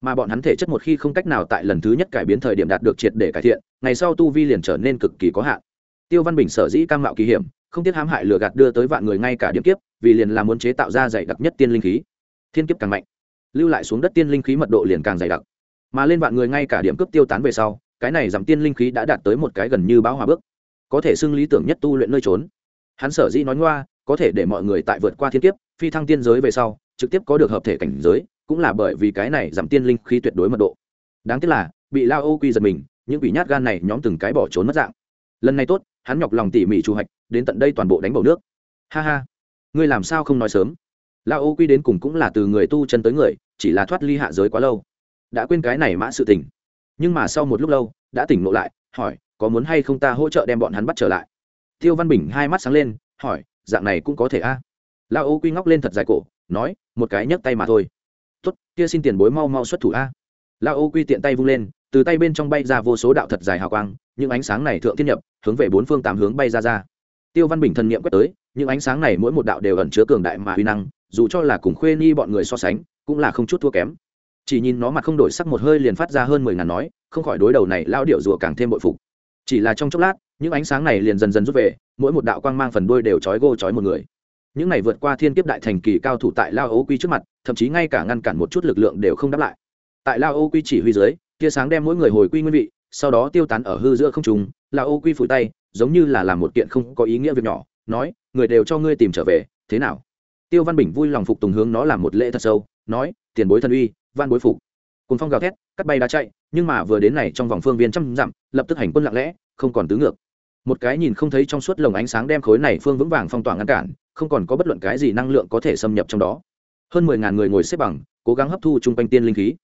Mà bọn hắn thể chất một khi không cách nào tại lần thứ nhất cải biến thời điểm đạt được triệt để cải thiện, ngày sau tu vi liền trở nên cực kỳ có hạn. Tiêu văn bình sở dĩ cam mạo kỳ hiểm, không tiếc hãm hại lừa gạt đưa tới vạn người ngay cả điểm kiếp, vì liền là muốn chế tạo ra dày đặc nhất tiên linh khí. Thiên kiếp càng mạnh, lưu lại xuống đất tiên linh khí mật độ liền càng dày đặc. Mà lên vạn người ngay cả điểm cướp tiêu tán về sau cái này giảm tiên linh khí đã đạt tới một cái gần như bão hòa bước. Có thể xưng lý tưởng nhất tu luyện nơi trốn. Hắn sở dĩ nói ngoa có thể để mọi người tại vượt qua thiên kiếp phi thăng tiên giới về sau trực tiếp có được hợp thể cảnh giới cũng là bởi vì cái này giảm tiên linh khí tuyệt đối mật độ. Đáng tiếc là bị lao ô quy giật mình những quỷ nhát gan này nhóm từng cái bỏ trốn mất dạng. Lần này tốt hắn nhọc lòng tỉ mỉ chu hạch, đến tận đây toàn bộ đánh bầu nước. Ha ha ngươi làm sao không nói sớm? Lao ô quy đến cùng cũng là từ người tu chân tới người chỉ là thoát ly hạ giới quá lâu. Đã quên cái này mã sự tình nhưng mà sau một lúc lâu, đã tỉnh ngộ lại, hỏi, có muốn hay không ta hỗ trợ đem bọn hắn bắt trở lại tiêu văn bình hai mắt sáng lên, hỏi, dạng này cũng có thể a à? lao ô quy ngóc lên thật dài cổ, nói, một cái nhấc tay mà thôi tốt, kia xin tiền bối mau mau xuất thủ a à? lao ô quy tiện tay vung lên, từ tay bên trong bay ra vô số đạo thật dài hào quang, những ánh sáng này thượng thiên nhập, hướng về bốn phương tám hướng bay ra ra tiêu văn bình thần niệm quét tới, những ánh sáng này mỗi một đạo đều ẩn chứa cường đại mà uy năng, dù cho là cùng khuê ni bọn người so sánh, cũng là không chút thua kém chỉ nhìn nó mặt không đổi sắc một hơi liền phát ra hơn mười ngàn nói, không khỏi đối đầu này lao điệu rùa càng thêm bội phục. Chỉ là trong chốc lát, những ánh sáng này liền dần dần rút về, mỗi một đạo quang mang phần đuôi đều trói gô trói một người. Những này vượt qua thiên kiếp đại thành kỳ cao thủ tại lao ô quy trước mặt, thậm chí ngay cả ngăn cản một chút lực lượng đều không đáp lại. Tại lao ô quy chỉ huy dưới, tia sáng đem mỗi người hồi quy nguyên vị, sau đó tiêu tán ở hư giữa không trùng lao ô quy phủi tay, giống như là làm một kiện không có ý nghĩa việc nhỏ, nói, người đều cho ngươi tìm trở về, thế nào? Tiêu văn bình vui lòng phục tùng hướng nó làm một lễ thật sâu, nói, tiền bối thân uy van bối phục. Cùng phong gào thét, cắt bay đá chạy, nhưng mà vừa đến này trong vòng phương viên trăm dặm, lập tức hành quân lặng lẽ, không còn tứ ngược. Một cái nhìn không thấy trong suốt lồng ánh sáng đem khối này phương vững vàng phong tỏa ngăn cản, không còn có bất luận cái gì năng lượng có thể xâm nhập trong đó. Hơn mười ngàn người ngồi xếp bằng, cố gắng hấp thu chung quanh tiên linh khí.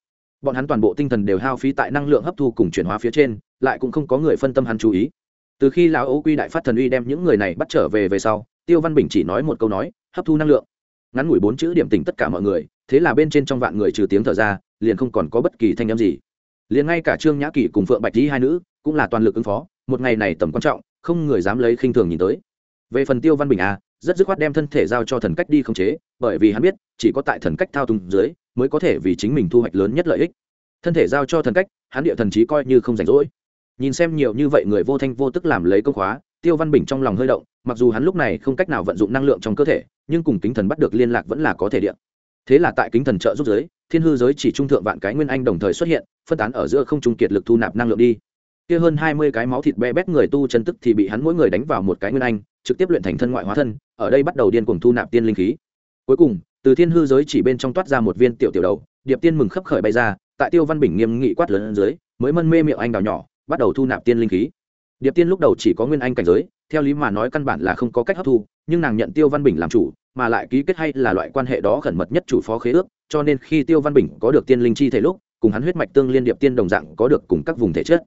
Bọn hắn toàn bộ tinh thần đều hao phí tại năng lượng hấp thu cùng chuyển hóa phía trên, lại cũng không có người phân tâm hắn chú ý. Từ khi lão ấu quy đại phát thần uy đem những người này bắt trở về về sau, tiêu văn bình chỉ nói một câu nói, hấp thu năng lượng. Ngắn ngủi bốn chữ điểm tỉnh tất cả mọi người thế là bên trên trong vạn người trừ tiếng thở ra, liền không còn có bất kỳ thanh âm gì. Liền ngay cả trương nhã kỷ cùng phượng bạch dĩ hai nữ cũng là toàn lực ứng phó, một ngày này tầm quan trọng, không người dám lấy khinh thường nhìn tới. Về phần tiêu văn bình a rất dứt khoát đem thân thể giao cho thần cách đi khống chế, bởi vì hắn biết, chỉ có tại thần cách thao túng dưới, mới có thể vì chính mình thu hoạch lớn nhất lợi ích. Thân thể giao cho thần cách, hắn địa thần trí coi như không rảnh rỗi. Nhìn xem nhiều như vậy người vô thanh vô tức làm lấy công khóa, tiêu văn bình trong lòng hơi động, mặc dù hắn lúc này không cách nào vận dụng năng lượng trong cơ thể, nhưng cùng tính thần bắt được liên lạc vẫn là có thể điện thế là tại kính thần trợ giúp giới, thiên hư giới chỉ trung thượng vạn cái nguyên anh đồng thời xuất hiện, phân tán ở giữa không trung kiệt lực thu nạp năng lượng đi. Kia hơn hai mươi cái máu thịt be bét người tu chân tức thì bị hắn mỗi người đánh vào một cái nguyên anh, trực tiếp luyện thành thân ngoại hóa thân, ở đây bắt đầu điên cuồng thu nạp tiên linh khí. Cuối cùng, từ thiên hư giới chỉ bên trong toát ra một viên tiểu tiểu đầu, điệp tiên mừng khấp khởi bay ra, tại tiêu văn bình nghiêm nghị quát lớn dưới, mới mân mê miệng anh đào nhỏ, bắt đầu thu nạp tiên linh khí. Điệp tiên lúc đầu chỉ có nguyên anh cảnh giới, theo lý mà nói căn bản là không có cách hấp thu, nhưng nàng nhận tiêu văn bình làm chủ mà lại ký kết hay là loại quan hệ đó khẩn mật nhất chủ phó khế ước, cho nên khi tiêu văn bình có được tiên linh chi thể lúc, cùng hắn huyết mạch tương liên điệp tiên đồng dạng có được cùng các vùng thể chất.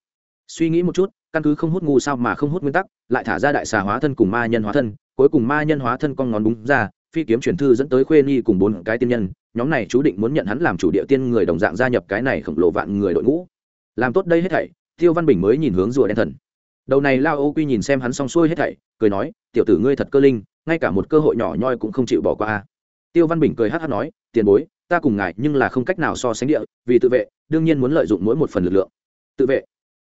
Suy nghĩ một chút, căn cứ không hút ngu sao mà không hút nguyên tắc, lại thả ra đại xà hóa thân cùng ma nhân hóa thân, cuối cùng ma nhân hóa thân con ngón đúng ra, phi kiếm truyền thư dẫn tới khuê nhi cùng bốn cái tiên nhân, nhóm này chú định muốn nhận hắn làm chủ địa tiên người đồng dạng gia nhập cái này khổng lồ vạn người đội ngũ. Làm tốt đây hết thảy, tiêu văn bình mới nhìn hướng rùa đen thần. Đầu này lao ô quy nhìn xem hắn xong xuôi hết thảy, cười nói, tiểu tử ngươi thật cơ linh ngay cả một cơ hội nhỏ nhoi cũng không chịu bỏ qua tiêu văn bình cười hát hát nói, tiền bối, ta cùng ngài nhưng là không cách nào so sánh địa, vì tự vệ, đương nhiên muốn lợi dụng mỗi một phần lực lượng. Tự vệ?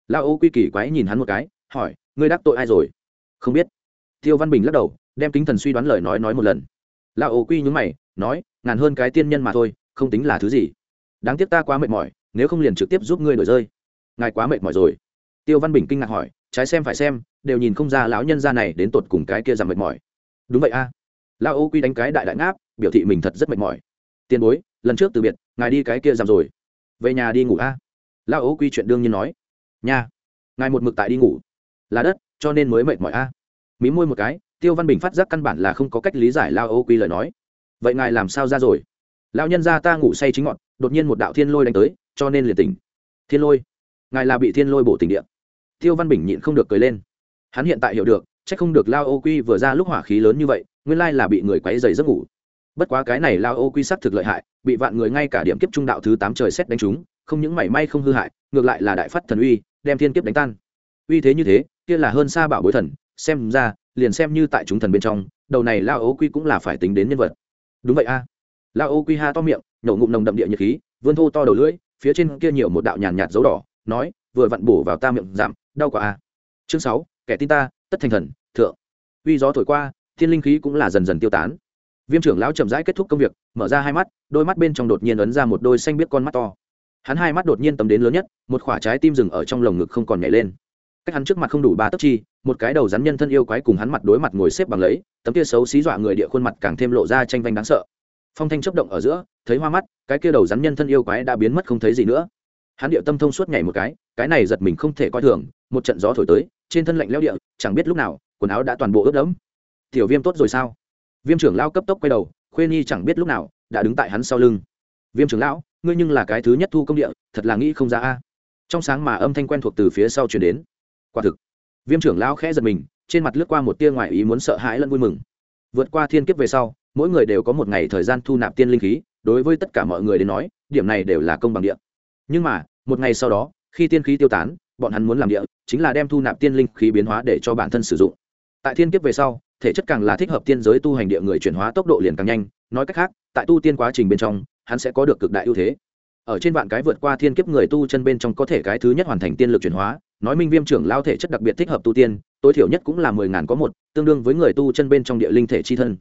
Lao ô quy kỳ quái nhìn hắn một cái, hỏi, ngươi đắc tội ai rồi? Không biết. Tiêu văn bình lắc đầu, đem kính thần suy đoán lời nói nói một lần. Lao ô quy nhúng mày, nói, ngàn hơn cái tiên nhân mà thôi, không tính là thứ gì. Đáng tiếc ta quá mệt mỏi, nếu không liền trực tiếp giúp ngươi đổi rơi. Ngài quá mệt mỏi rồi. Tiêu văn bình kinh ngạc hỏi, trái xem phải xem, đều nhìn không ra lão nhân gia này đến tột cùng cái kia giảm mệt mỏi đúng vậy a. À. lao ô quy đánh cái đại đại ngáp, biểu thị mình thật rất mệt mỏi. Tiền bối, lần trước từ biệt, ngài đi cái kia giảm rồi. Về nhà đi ngủ a. À. lao ô quy chuyện đương nhiên nói. Nhà ngài một mực tại đi ngủ. Là đất, cho nên mới mệt mỏi a. À. mí môi một cái, tiêu văn bình phát giác căn bản là không có cách lý giải lao ô quy lời nói. Vậy ngài làm sao ra rồi? Lão nhân gia ta ngủ say chính ngọn, đột nhiên một đạo thiên lôi đánh tới, cho nên liền tỉnh. Thiên lôi? Ngài là bị thiên lôi bổ tỉnh địa. Tiêu văn bình nhịn không được cười lên. Hắn hiện tại hiểu được chắc không được lao ô quy vừa ra lúc hỏa khí lớn như vậy, nguyên lai là bị người quấy dày giấc ngủ. Bất quá cái này lao ô quy sắc thực lợi hại, bị vạn người ngay cả điểm kiếp trung đạo thứ tám trời xét đánh trúng, không những mảy may không hư hại, ngược lại là đại phát thần uy, đem thiên kiếp đánh tan. Uy thế như thế, kia là hơn xa bảo bối thần, xem ra, liền xem như tại chúng thần bên trong, đầu này lao ô quy cũng là phải tính đến nhân vật. Đúng vậy a. À. lao ô quy ha to miệng, nhổ ngụm nồng đậm địa nhiệt khí, vươn thô to đầu lưỡi, phía trên kia nhiều một đạo nhàn nhạt dấu đỏ, nói, vừa vặn bổ vào ta miệng giảm, đau quả a. Chương sáu, kẻ tin ta tất thành thần, thượng. Uy gió thổi qua, thiên linh khí cũng là dần dần tiêu tán. Viêm trưởng lão chậm rãi kết thúc công việc, mở ra hai mắt, đôi mắt bên trong đột nhiên ấn ra một đôi xanh biết con mắt to. Hắn hai mắt đột nhiên tầm đến lớn nhất, một khoả trái tim rừng ở trong lồng ngực không còn nhảy lên. Cách hắn trước mặt không đủ ba tấc chi, một cái đầu rắn nhân thân yêu quái cùng hắn mặt đối mặt ngồi xếp bằng lấy, tấm kia xấu xí dọa người địa khuôn mặt càng thêm lộ ra tranh vanh đáng sợ. Phong thanh chấp động ở giữa, thấy hoa mắt, cái kia đầu rắn nhân thân yêu quái đã biến mất không thấy gì nữa. Hắn điệu tâm thông suốt nhảy một cái cái này giật mình không thể coi thường, một trận gió thổi tới trên thân lạnh leo địa, chẳng biết lúc nào, quần áo đã toàn bộ ướt đẫm. Tiểu viêm tốt rồi sao? Viêm trưởng lao cấp tốc quay đầu, khuê nhi chẳng biết lúc nào, đã đứng tại hắn sau lưng. Viêm trưởng lão, ngươi nhưng là cái thứ nhất thu công địa, thật là nghĩ không ra a. Trong sáng mà âm thanh quen thuộc từ phía sau chuyển đến. Quả thực. Viêm trưởng lão khẽ giật mình, trên mặt lướt qua một tia ngoài ý muốn sợ hãi lẫn vui mừng. Vượt qua thiên kiếp về sau, mỗi người đều có một ngày thời gian thu nạp tiên linh khí, đối với tất cả mọi người đến nói, điểm này đều là công bằng địa. Nhưng mà, một ngày sau đó, khi tiên khí tiêu tán bọn hắn muốn làm địa, chính là đem thu nạp tiên linh khí biến hóa để cho bản thân sử dụng. Tại thiên kiếp về sau, thể chất càng là thích hợp tiên giới tu hành địa người chuyển hóa tốc độ liền càng nhanh. Nói cách khác, tại tu tiên quá trình bên trong, hắn sẽ có được cực đại ưu thế. Ở trên vạn cái vượt qua thiên kiếp người tu chân bên trong có thể cái thứ nhất hoàn thành tiên lực chuyển hóa. Nói minh viêm trưởng lao thể chất đặc biệt thích hợp tu tiên, tối thiểu nhất cũng là mười ngàn có một, tương đương với người tu chân bên trong địa linh thể chi thân.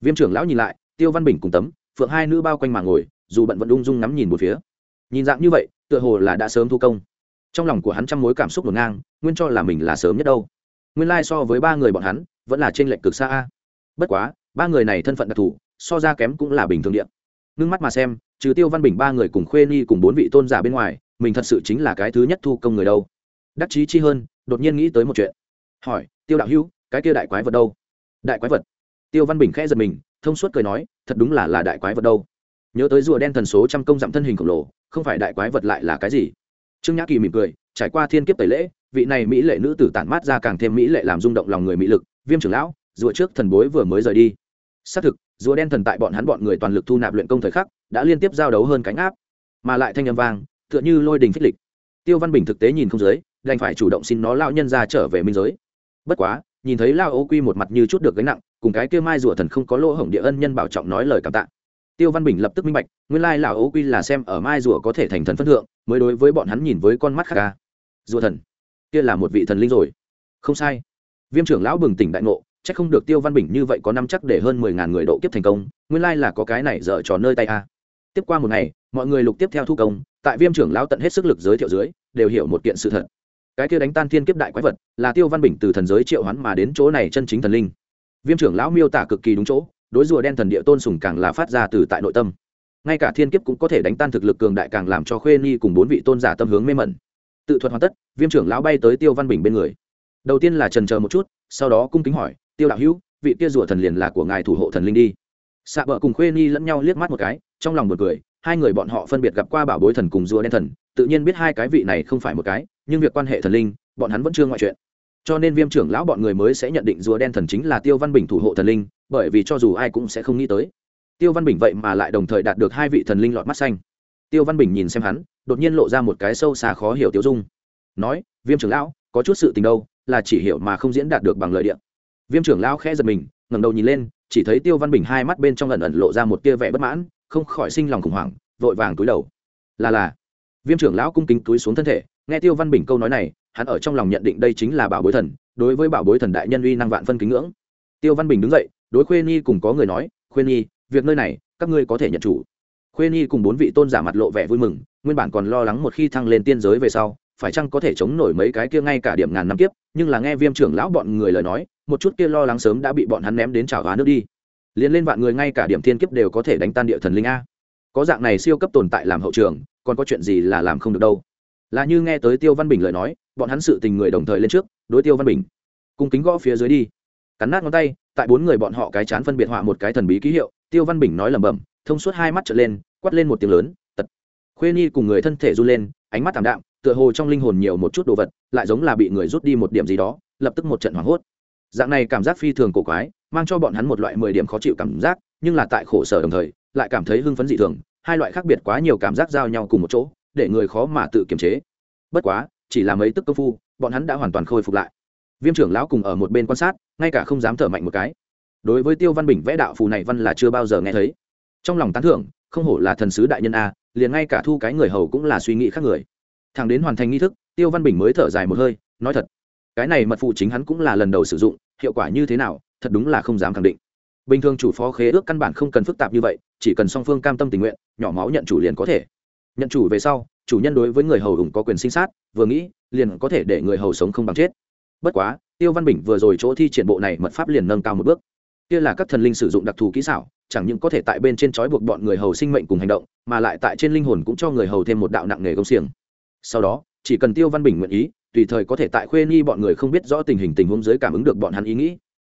Viêm trưởng lão nhìn lại, tiêu văn bình cùng tấm, phượng hai nữ bao quanh mà ngồi, dù bận vẫn ung dung ngắm nhìn một phía. Nhìn dạng như vậy, tựa hồ là đã sớm thu công trong lòng của hắn trăm mối cảm xúc ngổn ngang, nguyên cho là mình là sớm nhất đâu. Nguyên lai、like、so với ba người bọn hắn, vẫn là t r ê n lệch cực xa a. Bất quá, ba người này thân phận đặc thù, so ra kém cũng là bình thường điện ngưng mắt mà xem, trừ tiêu văn bình ba người cùng khuê ni cùng bốn vị tôn giả bên ngoài, mình thật sự chính là cái thứ nhất thu công người đâu. Đắc chí chi hơn, đột nhiên nghĩ tới một chuyện. Hỏi, tiêu đạo hữu, cái kia đại quái vật đâu? Đại quái vật? Tiêu văn bình khẽ giật mình, thông suốt cười nói, thật đúng là là đại quái vật đâu. Nhớ tới rùa đen thần số trăm công dặm thân hình khổng lồ, không phải đại quái vật lại là cái gì? Trương nhã kỳ mỉm cười, trải qua thiên kiếp tẩy lễ, vị này mỹ lệ nữ tử tản mát ra càng thêm mỹ lệ làm rung động lòng người mỹ lực, viêm trưởng lão, rùa trước thần bối vừa mới rời đi. Xác thực, rùa đen thần tại bọn hắn bọn người toàn lực thu nạp luyện công thời khắc, đã liên tiếp giao đấu hơn cánh áp, mà lại thanh âm vang, tựa như lôi đình phích lịch. Tiêu văn bình thực tế nhìn không giới đành phải chủ động xin nó lao nhân ra trở về minh giới. Bất quá, nhìn thấy lao ô quy một mặt như chút được gánh nặng, cùng cái kia mai rùa thần không có lỗ hổng địa ân nhân bảo trọng nói lời cảm tạ tiêu văn bình lập tức minh bạch, nguyên lai lão ấu quy là xem ở mai rùa có thể thành thần phân thượng, mới đối với bọn hắn nhìn với con mắt khác ca rùa thần, kia là một vị thần linh rồi. Không sai. Viêm trưởng lão bừng tỉnh đại ngộ c h ắ c không được tiêu văn bình như vậy có năm chắc để hơn mười ngàn người độ kiếp thành công, nguyên lai là có cái này dở trò nơi tay a tiếp qua một ngày, mọi người lục tiếp theo thu công, tại viêm trưởng lão tận hết sức lực giới thiệu dưới, đều hiểu một kiện sự thật. Cái kia đánh tan thiên kiếp đại quái vật, là tiêu văn bình từ thần giới triệu hoán mà đến chỗ này chân chính thần linh. Viêm trưởng lão miêu tả cực kỳ đúng chỗ đối rùa đen thần địa tôn sùng càng là phát ra từ tại nội tâm. Ngay cả thiên kiếp cũng có thể đánh tan thực lực cường đại càng làm cho khuê nhi cùng bốn vị tôn giả tâm hướng mê mẩn. Tự thuật hoàn tất viêm trưởng lão bay tới tiêu văn bình bên người. Đầu tiên là trần chờ một chút sau đó cung kính hỏi tiêu đạo hữu vị kia rùa thần liền là của ngài thủ hộ thần linh đi. Xạ vợ cùng khuê nhi lẫn nhau liếc mắt một cái trong lòng một người, hai người bọn họ phân biệt gặp qua bảo bối thần cùng rùa đen thần tự nhiên biết hai cái vị này không phải một cái nhưng việc quan hệ thần linh bọn hắn vẫn chưa ngoại chuyện cho nên viêm trưởng lão bọn người mới sẽ nhận định rùa đen thần chính là tiêu văn bình thủ hộ thần linh, bởi vì cho dù ai cũng sẽ không nghĩ tới. Tiêu văn bình vậy mà lại đồng thời đạt được hai vị thần linh lọt mắt xanh. Tiêu văn bình nhìn xem hắn, đột nhiên lộ ra một cái sâu xa khó hiểu tiêu dung. Nói, viêm trưởng lão, có chút sự tình đâu, là chỉ hiểu mà không diễn đạt được bằng lời điện viêm trưởng lão khẽ giật mình, ngẩng đầu nhìn lên, chỉ thấy tiêu văn bình hai mắt bên trong lần ẩn lộ ra một tia vẻ bất mãn, không khỏi sinh lòng khủng hoảng, vội vàng túi đầu. Là là. Viêm trưởng lão cung kính túi xuống thân thể, nghe tiêu văn bình câu nói này hắn ở trong lòng nhận định đây chính là bảo bối thần, đối với bảo bối thần đại nhân uy năng vạn phân kính ngưỡng. Tiêu văn bình đứng dậy, đối khuê nhi cùng có người nói, khuê nhi, việc nơi này, các ngươi có thể nhận chủ. Khuê nhi cùng bốn vị tôn giả mặt lộ vẻ vui mừng, nguyên bản còn lo lắng một khi thăng lên tiên giới về sau, phải chăng có thể chống nổi mấy cái kia ngay cả điểm ngàn năm kiếp, nhưng là nghe viêm trưởng lão bọn người lời nói, một chút kia lo lắng sớm đã bị bọn hắn ném đến trào hóa nước đi. Liền lên vạn người ngay cả điểm thiên kiếp đều có thể đánh tan địa thần linh a. Có dạng này siêu cấp tồn tại làm hậu trường, còn có chuyện gì là làm không được đâu? Là như nghe tới tiêu văn bình lời nói bọn hắn sự tình người đồng thời lên trước, đối tiêu văn bình. Cung kính gõ phía dưới đi. Cắn nát ngón tay, tại bốn người bọn họ cái chán phân biệt họa một cái thần bí ký hiệu, tiêu văn bình nói lẩm bẩm, thông suốt hai mắt trở lên quắt lên một tiếng lớn, tật. Khuê nhi cùng người thân thể run lên, ánh mắt thảm đạm, tựa hồ trong linh hồn nhiều một chút đồ vật, lại giống là bị người rút đi một điểm gì đó, lập tức một trận hoảng hốt. Dạng này cảm giác phi thường cổ quái, mang cho bọn hắn một loại mười điểm khó chịu cảm giác, nhưng là tại khổ sở đồng thời, lại cảm thấy hưng phấn dị thường, hai loại khác biệt quá nhiều cảm giác giao nhau cùng một chỗ, để người khó mà tự kiềm chế. Bất quá chỉ là mấy tức công phu, bọn hắn đã hoàn toàn khôi phục lại. Viêm trưởng lão cùng ở một bên quan sát, ngay cả không dám thở mạnh một cái. Đối với tiêu văn bình vẽ đạo phù này văn là chưa bao giờ nghe thấy. Trong lòng tán thưởng, không hổ là thần sứ đại nhân a, liền ngay cả thu cái người hầu cũng là suy nghĩ khác người. Thằng đến hoàn thành nghi thức, tiêu văn bình mới thở dài một hơi, nói thật, cái này mật phụ chính hắn cũng là lần đầu sử dụng, hiệu quả như thế nào, thật đúng là không dám khẳng định. Bình thường chủ phó khế ước căn bản không cần phức tạp như vậy, chỉ cần song phương cam tâm tình nguyện, nhỏ máu nhận chủ liền có thể nhận chủ về sau, chủ nhân đối với người hầu ủng có quyền sinh sát, vừa nghĩ, liền có thể để người hầu sống không bằng chết. Bất quá, tiêu văn bình vừa rồi chỗ thi triển bộ này mật pháp liền nâng cao một bước. Kia là các thần linh sử dụng đặc thù kỹ xảo, chẳng những có thể tại bên trên trói buộc bọn người hầu sinh mệnh cùng hành động, mà lại tại trên linh hồn cũng cho người hầu thêm một đạo nặng nghề công xiềng. Sau đó, chỉ cần tiêu văn bình nguyện ý, tùy thời có thể tại khuê nghi bọn người không biết rõ tình hình tình huống dưới cảm ứng được bọn hắn ý nghĩ.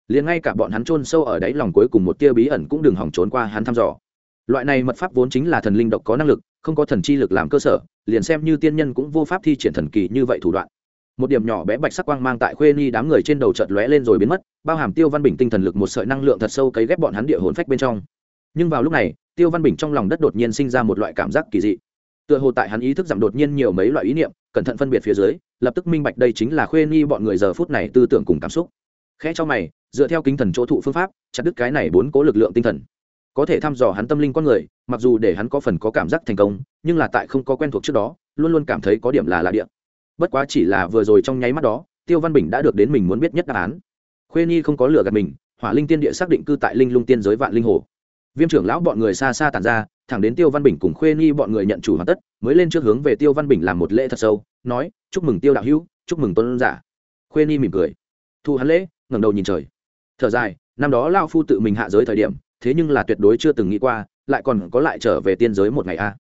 Liền ngay cả bọn hắn chôn sâu ở đáy lòng cuối cùng một tia bí ẩn cũng đừng hỏng trốn qua hắn thăm dò. Loại này mật pháp vốn chính là thần linh độc có năng lực không có thần chi lực làm cơ sở, liền xem như tiên nhân cũng vô pháp thi triển thần kỳ như vậy thủ đoạn. Một điểm nhỏ bé bạch sắc quang mang tại khuê ni đám người trên đầu chợt lóe lên rồi biến mất, bao hàm tiêu văn bình tinh thần lực một sợi năng lượng thật sâu cấy ghép bọn hắn địa hồn phách bên trong. Nhưng vào lúc này, tiêu văn bình trong lòng đất đột nhiên sinh ra một loại cảm giác kỳ dị. Tựa hồ tại hắn ý thức giảm đột nhiên nhiều mấy loại ý niệm, cẩn thận phân biệt phía dưới, lập tức minh bạch đây chính là khuê ni bọn người giờ phút này tư tưởng cùng cảm xúc. Khẽ cho mày, dựa theo kinh thần chỗ thụ phương pháp, chặt đứt cái này bốn cố lực lượng tinh thần có thể thăm dò hắn tâm linh con người, mặc dù để hắn có phần có cảm giác thành công, nhưng là tại không có quen thuộc trước đó, luôn luôn cảm thấy có điểm là lạ địa. Bất quá chỉ là vừa rồi trong nháy mắt đó, tiêu văn bình đã được đến mình muốn biết nhất đáp án. Khuê nhi không có lửa gạt mình, hỏa linh tiên địa xác định cư tại linh lung tiên giới vạn linh hồ. Viêm trưởng lão bọn người xa xa tàn ra, thẳng đến tiêu văn bình cùng khuê nhi bọn người nhận chủ hoàn tất, mới lên trước hướng về tiêu văn bình làm một lễ thật sâu, nói, chúc mừng tiêu đạo hữu, chúc mừng tôn giả. Khuê nhi mỉm cười. Thu hắn lễ, ngẩng đầu nhìn trời. Thở dài, năm đó lao phu tự mình hạ giới thời điểm thế nhưng là tuyệt đối chưa từng nghĩ qua, lại còn có lại trở về tiên giới một ngày a. À.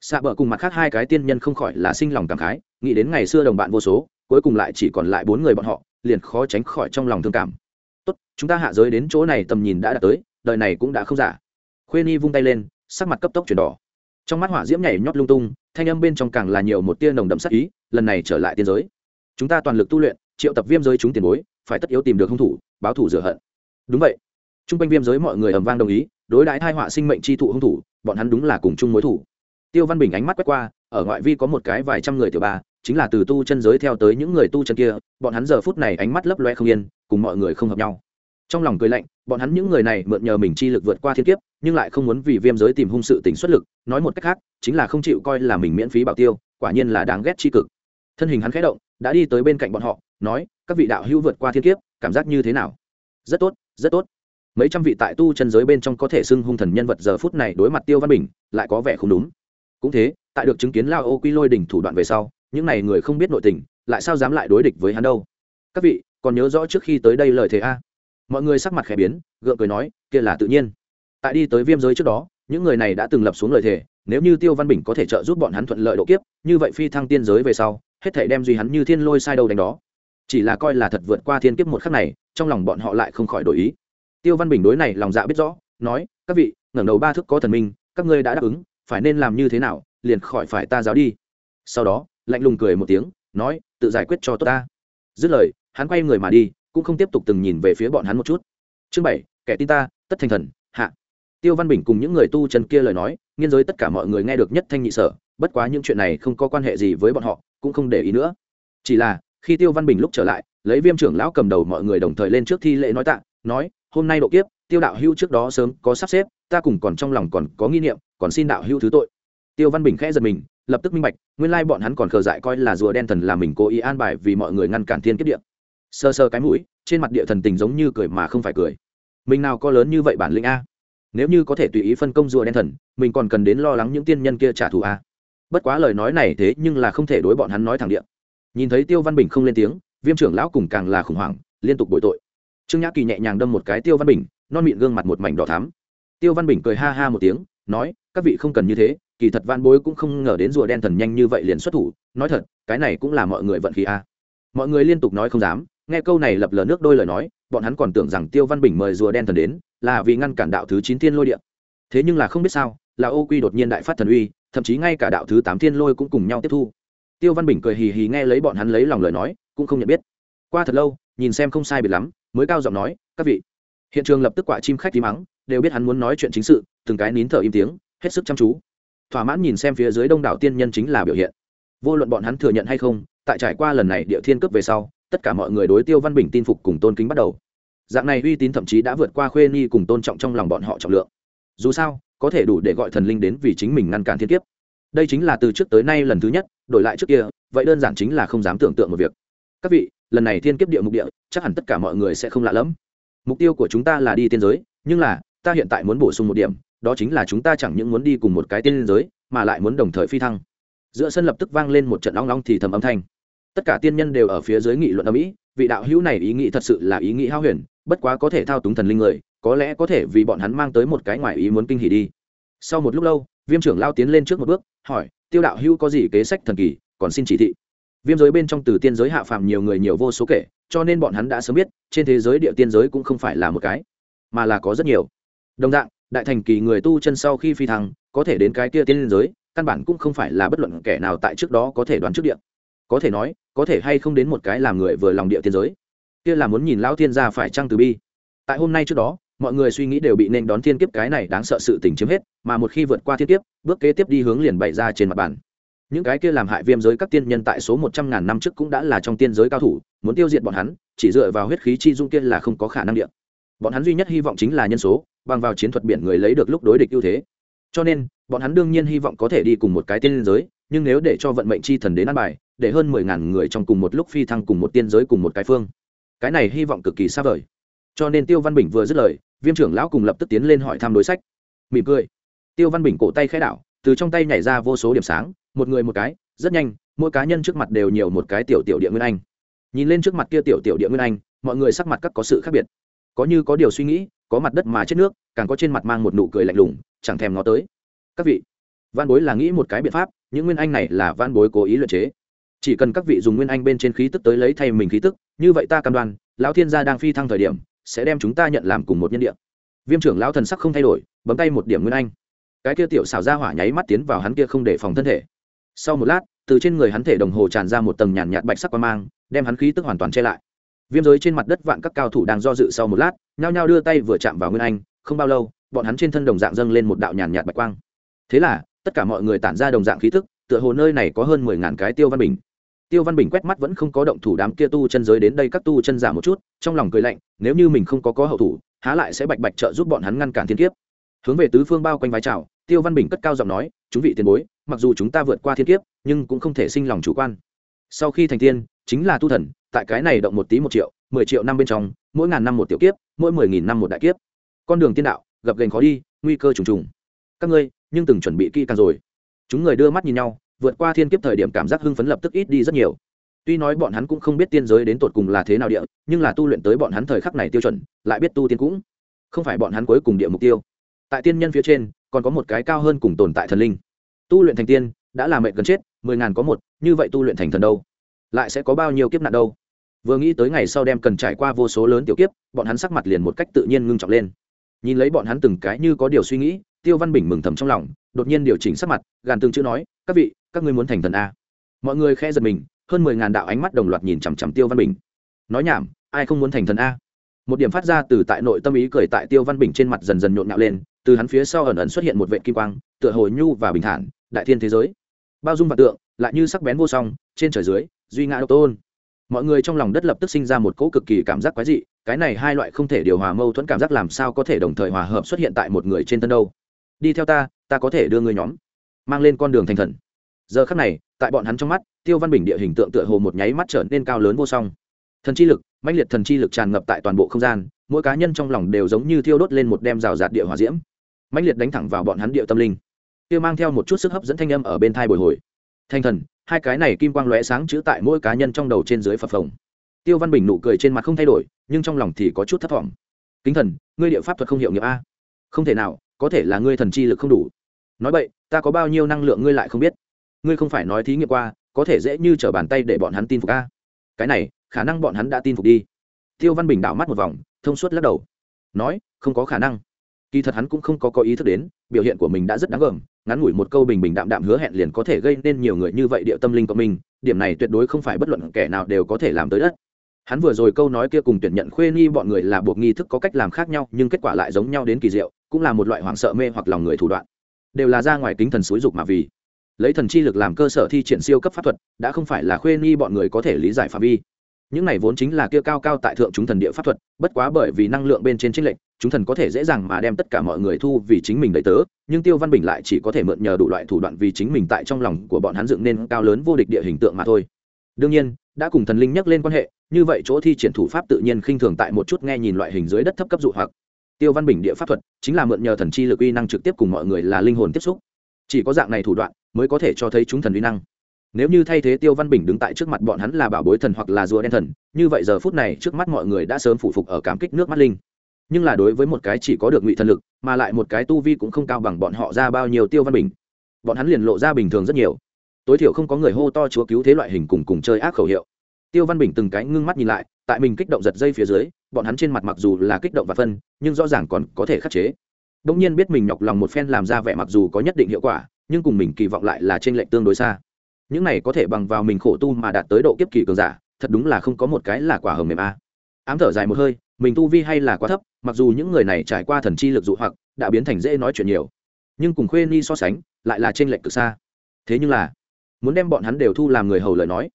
xạ bờ cùng mặt khác hai cái tiên nhân không khỏi là sinh lòng cảm khái, nghĩ đến ngày xưa đồng bạn vô số, cuối cùng lại chỉ còn lại bốn người bọn họ, liền khó tránh khỏi trong lòng thương cảm. Tốt, chúng ta hạ giới đến chỗ này tầm nhìn đã đạt tới, đời này cũng đã không giả. Khuê ni vung tay lên, sắc mặt cấp tốc chuyển đỏ. Trong mắt hỏa diễm nhảy nhót lung tung, thanh âm bên trong càng là nhiều một tia nồng đậm sắc ý, lần này trở lại tiên giới, chúng ta toàn lực tu luyện, triệu tập viêm giới chúng tiền bối, phải tất yếu tìm được hung thủ, báo thủ rửa hận. Đúng vậy t r u n g quanh viêm giới mọi người ầm vang đồng ý, đối đãi thai họa sinh mệnh chi thụ hung thủ, bọn hắn đúng là cùng chung mối thủ. Tiêu văn bình ánh mắt quét qua, ở ngoại vi có một cái vài trăm người tiểu bà, chính là từ tu chân giới theo tới những người tu chân kia, bọn hắn giờ phút này ánh mắt lấp loe không yên, cùng mọi người không hợp nhau. Trong lòng cười lạnh, bọn hắn những người này mượn nhờ mình chi lực vượt qua thiên kiếp, nhưng lại không muốn vì viêm giới tìm hung sự tỉnh xuất lực, nói một cách khác, chính là không chịu coi là mình miễn phí bảo tiêu, quả nhiên là đáng ghét chi cực. Thân hình hắn khẽ động, đã đi tới bên cạnh bọn họ, nói, các vị đạo hữu vượt qua thiên kiếp, cảm giác như thế nào? Rất tốt rất tốt mấy trăm vị tại tu chân giới bên trong có thể xưng hung thần nhân vật giờ phút này đối mặt tiêu văn bình, lại có vẻ không đúng. Cũng thế, tại được chứng kiến lao ô quy lôi đỉnh thủ đoạn về sau, những n à y người không biết nội tình, lại sao dám lại đối địch với hắn đâu? Các vị, còn nhớ rõ trước khi tới đây lời thế a? Mọi người sắc mặt khẽ biến, gượng cười nói, kia là tự nhiên. Tại đi tới viêm giới trước đó, những người này đã từng lập xuống lời thề, nếu như tiêu văn bình có thể trợ giúp bọn hắn thuận lợi độ kiếp, như vậy phi thăng tiên giới về sau, hết thể đem duy hắn như thiên lôi sai đầu đánh đó. Chỉ là coi là thật vượt qua thiên kiếp một khắc này, trong lòng bọn họ lại không khỏi đổi ý tiêu văn bình đối này lòng dạ biết rõ, nói, các vị, ngẩng đầu ba thức có thần minh, các ngươi đã đáp ứng, phải nên làm như thế nào, liền khỏi phải ta giáo đi. Sau đó, lạnh lùng cười một tiếng, nói, tự giải quyết cho tốt ta. Dứt lời, hắn quay người mà đi, cũng không tiếp tục từng nhìn về phía bọn hắn một chút. Chương bảy, kẻ tin ta, tất thành thần, hạ. Tiêu văn bình cùng những người tu chân kia lời nói, nghiên giới tất cả mọi người nghe được nhất thanh nhị sở, bất quá những chuyện này không có quan hệ gì với bọn họ, cũng không để ý nữa. Chỉ là, khi tiêu văn bình lúc trở lại, lấy viêm trưởng lão cầm đầu mọi người đồng thời lên trước thi lễ nói tạ, nói hôm nay độ kiếp, tiêu đạo hưu trước đó sớm có sắp xếp, ta cùng còn trong lòng còn có nghi niệm, còn xin đạo hưu thứ tội. Tiêu văn bình khẽ giật mình, lập tức minh bạch, nguyên lai bọn hắn còn khờ dại coi là rùa đen thần là mình cố ý an bài vì mọi người ngăn cản thiên kiếp điện sơ sơ cái mũi, trên mặt địa thần tình giống như cười mà không phải cười. Mình nào có lớn như vậy bản lĩnh a? Nếu như có thể tùy ý phân công rùa đen thần, mình còn cần đến lo lắng những tiên nhân kia trả thù a. Bất quá lời nói này thế nhưng là không thể đối bọn hắn nói thẳng điện nhìn thấy tiêu văn bình không lên tiếng, viêm trưởng lão cùng càng là khủng hoảng, liên tục bội tội trương nhã kỳ nhẹ nhàng đâm một cái tiêu văn bình, non miệng gương mặt một mảnh đỏ thắm. Tiêu văn bình cười ha ha một tiếng, nói, các vị không cần như thế, kỳ thật van bối cũng không ngờ đến rùa đen thần nhanh như vậy liền xuất thủ. Nói thật, cái này cũng là mọi người vận khí a. Mọi người liên tục nói không dám, nghe câu này lập lờ nước đôi lời nói, bọn hắn còn tưởng rằng tiêu văn bình mời rùa đen thần đến, là vì ngăn cản đạo thứ chín thiên lôi điện. Thế nhưng là không biết sao, là ô quy đột nhiên đại phát thần uy, thậm chí ngay cả đạo thứ tám thiên lôi cũng cùng nhau tiếp thu. Tiêu văn bình cười hì hì nghe lấy bọn hắn lấy lòng lời nói, cũng không nhận biết. Qua thật lâu, nhìn xem không sai biệt lắm mới cao giọng nói, các vị. Hiện trường lập tức quả chim khách tí mắng đều biết hắn muốn nói chuyện chính sự, từng cái nín thở im tiếng, hết sức chăm chú. Thỏa mãn nhìn xem phía dưới đông đảo tiên nhân chính là biểu hiện. Vô luận bọn hắn thừa nhận hay không, tại trải qua lần này địa thiên cướp về sau, tất cả mọi người đối tiêu văn bình tin phục cùng tôn kính bắt đầu. Dạng này uy tín thậm chí đã vượt qua khuê ni cùng tôn trọng trong lòng bọn họ trọng lượng. Dù sao, có thể đủ để gọi thần linh đến vì chính mình ngăn cản thiên kiếp. Đây chính là từ trước tới nay lần thứ nhất, đổi lại trước kia, vậy đơn giản chính là không dám tưởng tượng một việc. Các vị, lần này thiên kiếp địa mục địa chắc hẳn tất cả mọi người sẽ không lạ lẫm. Mục tiêu của chúng ta là đi tiên giới, nhưng là, ta hiện tại muốn bổ sung một điểm, đó chính là chúng ta chẳng những muốn đi cùng một cái tiên giới, mà lại muốn đồng thời phi thăng. Giữa sân lập tức vang lên một trận long long thì thầm âm thanh. Tất cả tiên nhân đều ở phía dưới nghị luận âm ĩ, vị đạo hữu này ý nghĩ thật sự là ý nghĩ hao huyền, bất quá có thể thao túng thần linh người, có lẽ có thể vì bọn hắn mang tới một cái ngoài ý muốn kinh hỉ đi. Sau một lúc lâu, viêm trưởng lao tiến lên trước một bước, hỏi, tiêu đạo hữu có gì kế sách thần kỳ, còn xin chỉ thị? Viêm giới bên trong từ tiên giới hạ phàm nhiều người nhiều vô số kể, cho nên bọn hắn đã sớm biết, trên thế giới địa tiên giới cũng không phải là một cái, mà là có rất nhiều. Đồng dạng, đại thành kỳ người tu chân sau khi phi thăng, có thể đến cái kia tiên giới, căn bản cũng không phải là bất luận kẻ nào tại trước đó có thể đoán trước địa. Có thể nói, có thể hay không đến một cái làm người vừa lòng địa tiên giới. Kia là muốn nhìn lão thiên gia phải trăng từ bi. Tại hôm nay trước đó, mọi người suy nghĩ đều bị nên đón thiên kiếp cái này đáng sợ sự tình chiếm hết, mà một khi vượt qua thiên kiếp, bước kế tiếp đi hướng liền bày ra trên mặt bàn những cái kia làm hại viêm giới các tiên nhân tại số một trăm ngàn năm trước cũng đã là trong tiên giới cao thủ, muốn tiêu diệt bọn hắn, chỉ dựa vào huyết khí chi dung kia là không có khả năng điện bọn hắn duy nhất hy vọng chính là nhân số, bằng vào chiến thuật biển người lấy được lúc đối địch ưu thế. Cho nên, bọn hắn đương nhiên hy vọng có thể đi cùng một cái tiên giới, nhưng nếu để cho vận mệnh chi thần đến ăn bài, để hơn mười ngàn người trong cùng một lúc phi thăng cùng một tiên giới cùng một cái phương. Cái này hy vọng cực kỳ xa vời. Cho nên tiêu văn bình vừa dứt lời, viêm trưởng lão cùng lập tức tiến lên hỏi thăm đối sách. Mỉm cười. Tiêu văn bình cổ tay khẽ đảo, từ trong tay nhảy ra vô số điểm sáng một người một cái, rất nhanh, mỗi cá nhân trước mặt đều nhiều một cái tiểu tiểu địa nguyên anh. Nhìn lên trước mặt kia tiểu tiểu địa nguyên anh, mọi người sắc mặt các có sự khác biệt. Có như có điều suy nghĩ, có mặt đất mà chết nước, càng có trên mặt mang một nụ cười lạnh lùng, chẳng thèm nó tới. Các vị văn bối là nghĩ một cái biện pháp, những nguyên anh này là văn bối cố ý luyện chế. Chỉ cần các vị dùng nguyên anh bên trên khí tức tới lấy thay mình khí tức, như vậy ta cam đoan, lão thiên gia đang phi thăng thời điểm, sẽ đem chúng ta nhận làm cùng một nhân địa. Viêm trưởng lão thần sắc không thay đổi, bấm tay một điểm nguyên anh. Cái kia tiểu xảo ra hỏa nháy mắt tiến vào hắn kia không để phòng thân thể sau một lát, từ trên người hắn thể đồng hồ tràn ra một tầng nhàn nhạt bạch sắc qua mang, đem hắn khí tức hoàn toàn che lại. Viêm giới trên mặt đất vạn các cao thủ đang do dự sau một lát, nhao nhao đưa tay vừa chạm vào nguyên anh, không bao lâu, bọn hắn trên thân đồng dạng dâng lên một đạo nhàn nhạt bạch quang. Thế là, tất cả mọi người tản ra đồng dạng khí tức, tựa hồ nơi này có hơn mười ngàn cái tiêu văn bình. Tiêu văn bình quét mắt vẫn không có động thủ đám kia tu chân giới đến đây các tu chân giả một chút, trong lòng cười lạnh, nếu như mình không có có hậu thủ, há lại sẽ bạch bạch trợ giúp bọn hắn ngăn cản thiên kiếp. Hướng về tứ phương bao quanh vai trào tiêu văn bình cất cao giọng nói, chúng vị tiền bối mặc dù chúng ta vượt qua thiên kiếp, nhưng cũng không thể sinh lòng chủ quan. Sau khi thành tiên, chính là tu thần, tại cái này động một tí một triệu, mười triệu năm bên trong, mỗi ngàn năm một tiểu kiếp, mỗi mười nghìn năm một đại kiếp. Con đường tiên đạo gập gành khó đi, nguy cơ trùng trùng. Các ngươi, nhưng từng chuẩn bị kỹ càng rồi. Chúng người đưa mắt nhìn nhau, vượt qua thiên kiếp thời điểm cảm giác hưng phấn lập tức ít đi rất nhiều. Tuy nói bọn hắn cũng không biết tiên giới đến tột cùng là thế nào địa, nhưng là tu luyện tới bọn hắn thời khắc này tiêu chuẩn, lại biết tu tiên cũng không phải bọn hắn cuối cùng địa mục tiêu. Tại tiên nhân phía trên, còn có một cái cao hơn cùng tồn tại thần linh tu luyện thành tiên, đã là mệnh gần chết, mười ngàn có một, như vậy tu luyện thành thần đâu? Lại sẽ có bao nhiêu kiếp nạn đâu? Vừa nghĩ tới ngày sau đem cần trải qua vô số lớn tiểu kiếp, bọn hắn sắc mặt liền một cách tự nhiên ngưng trọng lên. Nhìn lấy bọn hắn từng cái như có điều suy nghĩ, tiêu văn bình mừng thầm trong lòng, đột nhiên điều chỉnh sắc mặt, gàn từng chữ nói, các vị, các ngươi muốn thành thần a mọi người khe giật mình, hơn mười ngàn đạo ánh mắt đồng loạt nhìn chằm chằm tiêu văn bình. Nói nhảm, ai không muốn thành thần a một điểm phát ra từ tại nội tâm ý cười tại tiêu văn bình trên mặt dần dần nhộn nhạo lên, từ hắn phía sau ẩn ẩn xuất hiện một vệ kim quang, tựa hồ nhu và bình thản, đại thiên thế giới. Bao dung và tượng, lại như sắc bén vô song, trên trời dưới, duy ngã độc tôn. Mọi người trong lòng đất lập tức sinh ra một cỗ cực kỳ cảm giác quái dị, cái này hai loại không thể điều hòa mâu thuẫn cảm giác làm sao có thể đồng thời hòa hợp xuất hiện tại một người trên thân đâu. Đi theo ta ta có thể đưa người nhóm, mang lên con đường thành thần. Giờ khắc này, tại bọn hắn trong mắt, tiêu văn bình địa hình tượng tựa hồ một nháy mắt trở nên cao lớn vô song. Thần chi lực mãnh liệt thần chi lực tràn ngập tại toàn bộ không gian, mỗi cá nhân trong lòng đều giống như thiêu đốt lên một đem rào rạt địa hòa diễm. Mãnh liệt đánh thẳng vào bọn hắn địa tâm linh. Kia mang theo một chút sức hấp dẫn thanh âm ở bên thai bồi hồi. Thanh thần, hai cái này kim quang lóe sáng chữ tại mỗi cá nhân trong đầu trên dưới phập phồng. Tiêu văn bình nụ cười trên mặt không thay đổi, nhưng trong lòng thì có chút thất vọng kính thần, ngươi địa pháp thuật không hiệu nghiệp a? Không thể nào, có thể là ngươi thần chi lực không đủ. Nói vậy ta có bao nhiêu năng lượng ngươi lại không biết. Ngươi không phải nói thí nghiệm qua, có thể dễ như trở bàn tay để bọn hắn tin phục a? Cái này khả năng bọn hắn đã tin phục đi. Tiêu văn bình đảo mắt một vòng, thông suốt lắc đầu. Nói, không có khả năng. Kỳ thật hắn cũng không có có ý thức đến, biểu hiện của mình đã rất đáng gờm, ngắn ngủi một câu bình bình đạm đạm hứa hẹn liền có thể gây nên nhiều người như vậy địa tâm linh của mình, điểm này tuyệt đối không phải bất luận kẻ nào đều có thể làm tới đất. Hắn vừa rồi câu nói kia cùng tuyển nhận khuê nghi bọn người là buộc nghi thức có cách làm khác nhau, nhưng kết quả lại giống nhau đến kỳ diệu, cũng là một loại hoảng sợ mê hoặc lòng người thủ đoạn. Đều là ra ngoài kính thần xúi dục mà vì. Lấy thần chi lực làm cơ sở thi triển siêu cấp pháp thuật, đã không phải là khuê nghi bọn người có thể lý giải phạm vi những này vốn chính là kia cao cao tại thượng chúng thần địa pháp thuật, bất quá bởi vì năng lượng bên trên trích lệnh chúng thần có thể dễ dàng mà đem tất cả mọi người thu vì chính mình đợi tớ, nhưng tiêu văn bình lại chỉ có thể mượn nhờ đủ loại thủ đoạn vì chính mình tại trong lòng của bọn hắn dựng nên cao lớn vô địch địa hình tượng mà thôi. Đương nhiên, đã cùng thần linh nhắc lên quan hệ, như vậy chỗ thi triển thủ pháp tự nhiên khinh thường tại một chút nghe nhìn loại hình dưới đất thấp cấp dụ hoặc. Tiêu văn bình địa pháp thuật chính là mượn nhờ thần chi lực uy năng trực tiếp cùng mọi người là linh hồn tiếp xúc. Chỉ có dạng này thủ đoạn mới có thể cho thấy chúng thần uy năng nếu như thay thế tiêu văn bình đứng tại trước mặt bọn hắn là bảo bối thần hoặc là rùa đen thần, như vậy giờ phút này trước mắt mọi người đã sớm phụ phục ở cảm kích nước mắt linh. Nhưng là đối với một cái chỉ có được ngụy thần lực, mà lại một cái tu vi cũng không cao bằng bọn họ ra bao nhiêu tiêu văn bình, bọn hắn liền lộ ra bình thường rất nhiều. Tối thiểu không có người hô to chúa cứu thế loại hình cùng cùng chơi ác khẩu hiệu. Tiêu văn bình từng cái ngưng mắt nhìn lại, tại mình kích động giật dây phía dưới, bọn hắn trên mặt mặc dù là kích động và phân, nhưng rõ ràng còn có thể khắc chế. Đông nhiên biết mình nhọc lòng một phen làm ra vẻ mặc dù có nhất định hiệu quả, nhưng cùng mình kỳ vọng lại là trên lệch tương đối xa những này có thể bằng vào mình khổ tu mà đạt tới độ kiếp kỳ cường giả, thật đúng là không có một cái là quả hầm mềm a. Ám thở dài một hơi, mình tu vi hay là quá thấp, mặc dù những người này trải qua thần chi lực dụ hoặc, đã biến thành dễ nói chuyện nhiều. Nhưng cùng khuê ni so sánh, lại là trên lệnh cực xa. Thế nhưng là, muốn đem bọn hắn đều thu làm người hầu lời nói,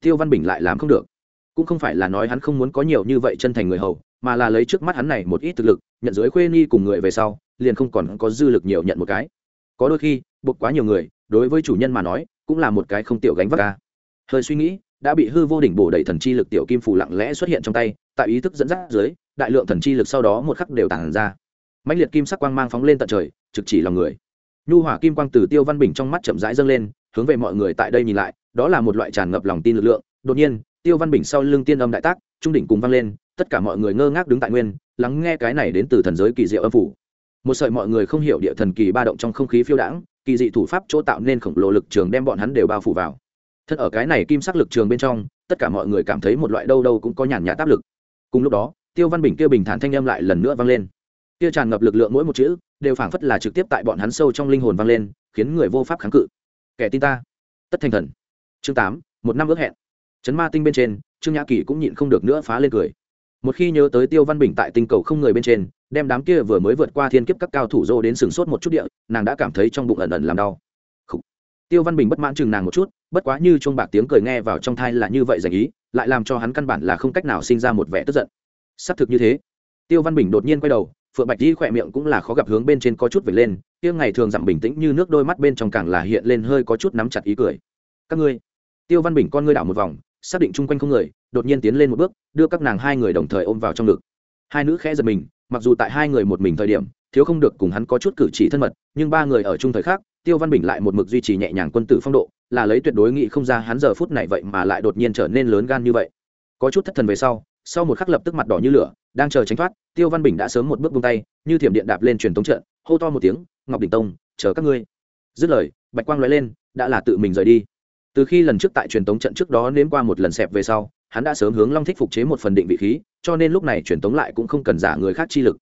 tiêu văn bình lại làm không được. Cũng không phải là nói hắn không muốn có nhiều như vậy chân thành người hầu, mà là lấy trước mắt hắn này một ít thực lực, nhận dưới khuê ni cùng người về sau, liền không còn có dư lực nhiều nhận một cái. Có đôi khi, buộc quá nhiều người, đối với chủ nhân mà nói cũng là một cái không tiểu gánh vác ca. Hơi suy nghĩ, đã bị hư vô đỉnh bổ đầy thần chi lực tiểu kim phủ lặng lẽ xuất hiện trong tay, tại ý thức dẫn dắt dưới, đại lượng thần chi lực sau đó một khắc đều tàn ra. Mạnh liệt kim sắc quang mang phóng lên tận trời, trực chỉ lòng người. Nhu hỏa kim quang từ tiêu văn bình trong mắt chậm rãi dâng lên, hướng về mọi người tại đây nhìn lại, đó là một loại tràn ngập lòng tin lực lượng. Đột nhiên, tiêu văn bình sau lưng tiên âm đại tác, trung đỉnh cùng vang lên, tất cả mọi người ngơ ngác đứng tại nguyên, lắng nghe cái này đến từ thần giới kỳ diệu âm phủ. Một sợi mọi người không hiểu địa thần kỳ ba động trong không khí phiêu đãng kỳ dị thủ pháp chỗ tạo nên khổng lồ lực trường đem bọn hắn đều bao phủ vào. Thật ở cái này kim sắc lực trường bên trong, tất cả mọi người cảm thấy một loại đâu đâu cũng có nhàn nhạt áp lực. Cùng lúc đó, tiêu văn bình kia bình thản thanh âm lại lần nữa vang lên. Kia tràn ngập lực lượng mỗi một chữ, đều phảng phất là trực tiếp tại bọn hắn sâu trong linh hồn vang lên, khiến người vô pháp kháng cự. Kẻ tin ta. Tất thành thần. Chương tám, một năm ước hẹn. Chấn ma tinh bên trên, trương nhã kỳ cũng nhịn không được nữa phá lên cười. Một khi nhớ tới tiêu văn bình tại tinh cầu không người bên trên đem đám kia vừa mới vượt qua thiên kiếp các cao thủ dô đến sừng sốt một chút địa, nàng đã cảm thấy trong bụng ẩn ẩn làm đau. Tiêu văn bình bất mãn chừng nàng một chút, bất quá như chuông bạc tiếng cười nghe vào trong thai là như vậy dành ý, lại làm cho hắn căn bản là không cách nào sinh ra một vẻ tức giận. Xác thực như thế. Tiêu văn bình đột nhiên quay đầu, phượng bạch di khỏe miệng cũng là khó gặp hướng bên trên có chút về lên tiêu ngày thường dặm bình tĩnh như nước đôi mắt bên trong càng là hiện lên hơi có chút nắm chặt ý cười. Các ngươi. Tiêu văn bình con ngươi đảo một vòng, xác định chung quanh không người, đột nhiên tiến lên một bước, đưa các nàng hai người đồng thời ôm vào trong ngực. Hai nữ khẽ giật mình mặc dù tại hai người một mình thời điểm, thiếu không được cùng hắn có chút cử chỉ thân mật, nhưng ba người ở chung thời khác tiêu văn bình lại một mực duy trì nhẹ nhàng quân tử phong độ, là lấy tuyệt đối nghĩ không ra hắn giờ phút này vậy mà lại đột nhiên trở nên lớn gan như vậy. Có chút thất thần về sau sau một khắc lập tức mặt đỏ như lửa, đang chờ tránh thoát, tiêu văn bình đã sớm một bước buông tay, như thiểm điện đạp lên truyền tống trận, hô to một tiếng, ngọc đình tông, chờ các ngươi. Dứt lời, bạch quang nói lên, đã là tự mình rời đi. Từ khi lần trước tại truyền tống trận trước đó nếm qua một lần xẹp về sau, hắn đã sớm hướng long thích phục chế một phần định vị khí cho nên lúc này truyền tống lại cũng không cần giả người khác chi lực.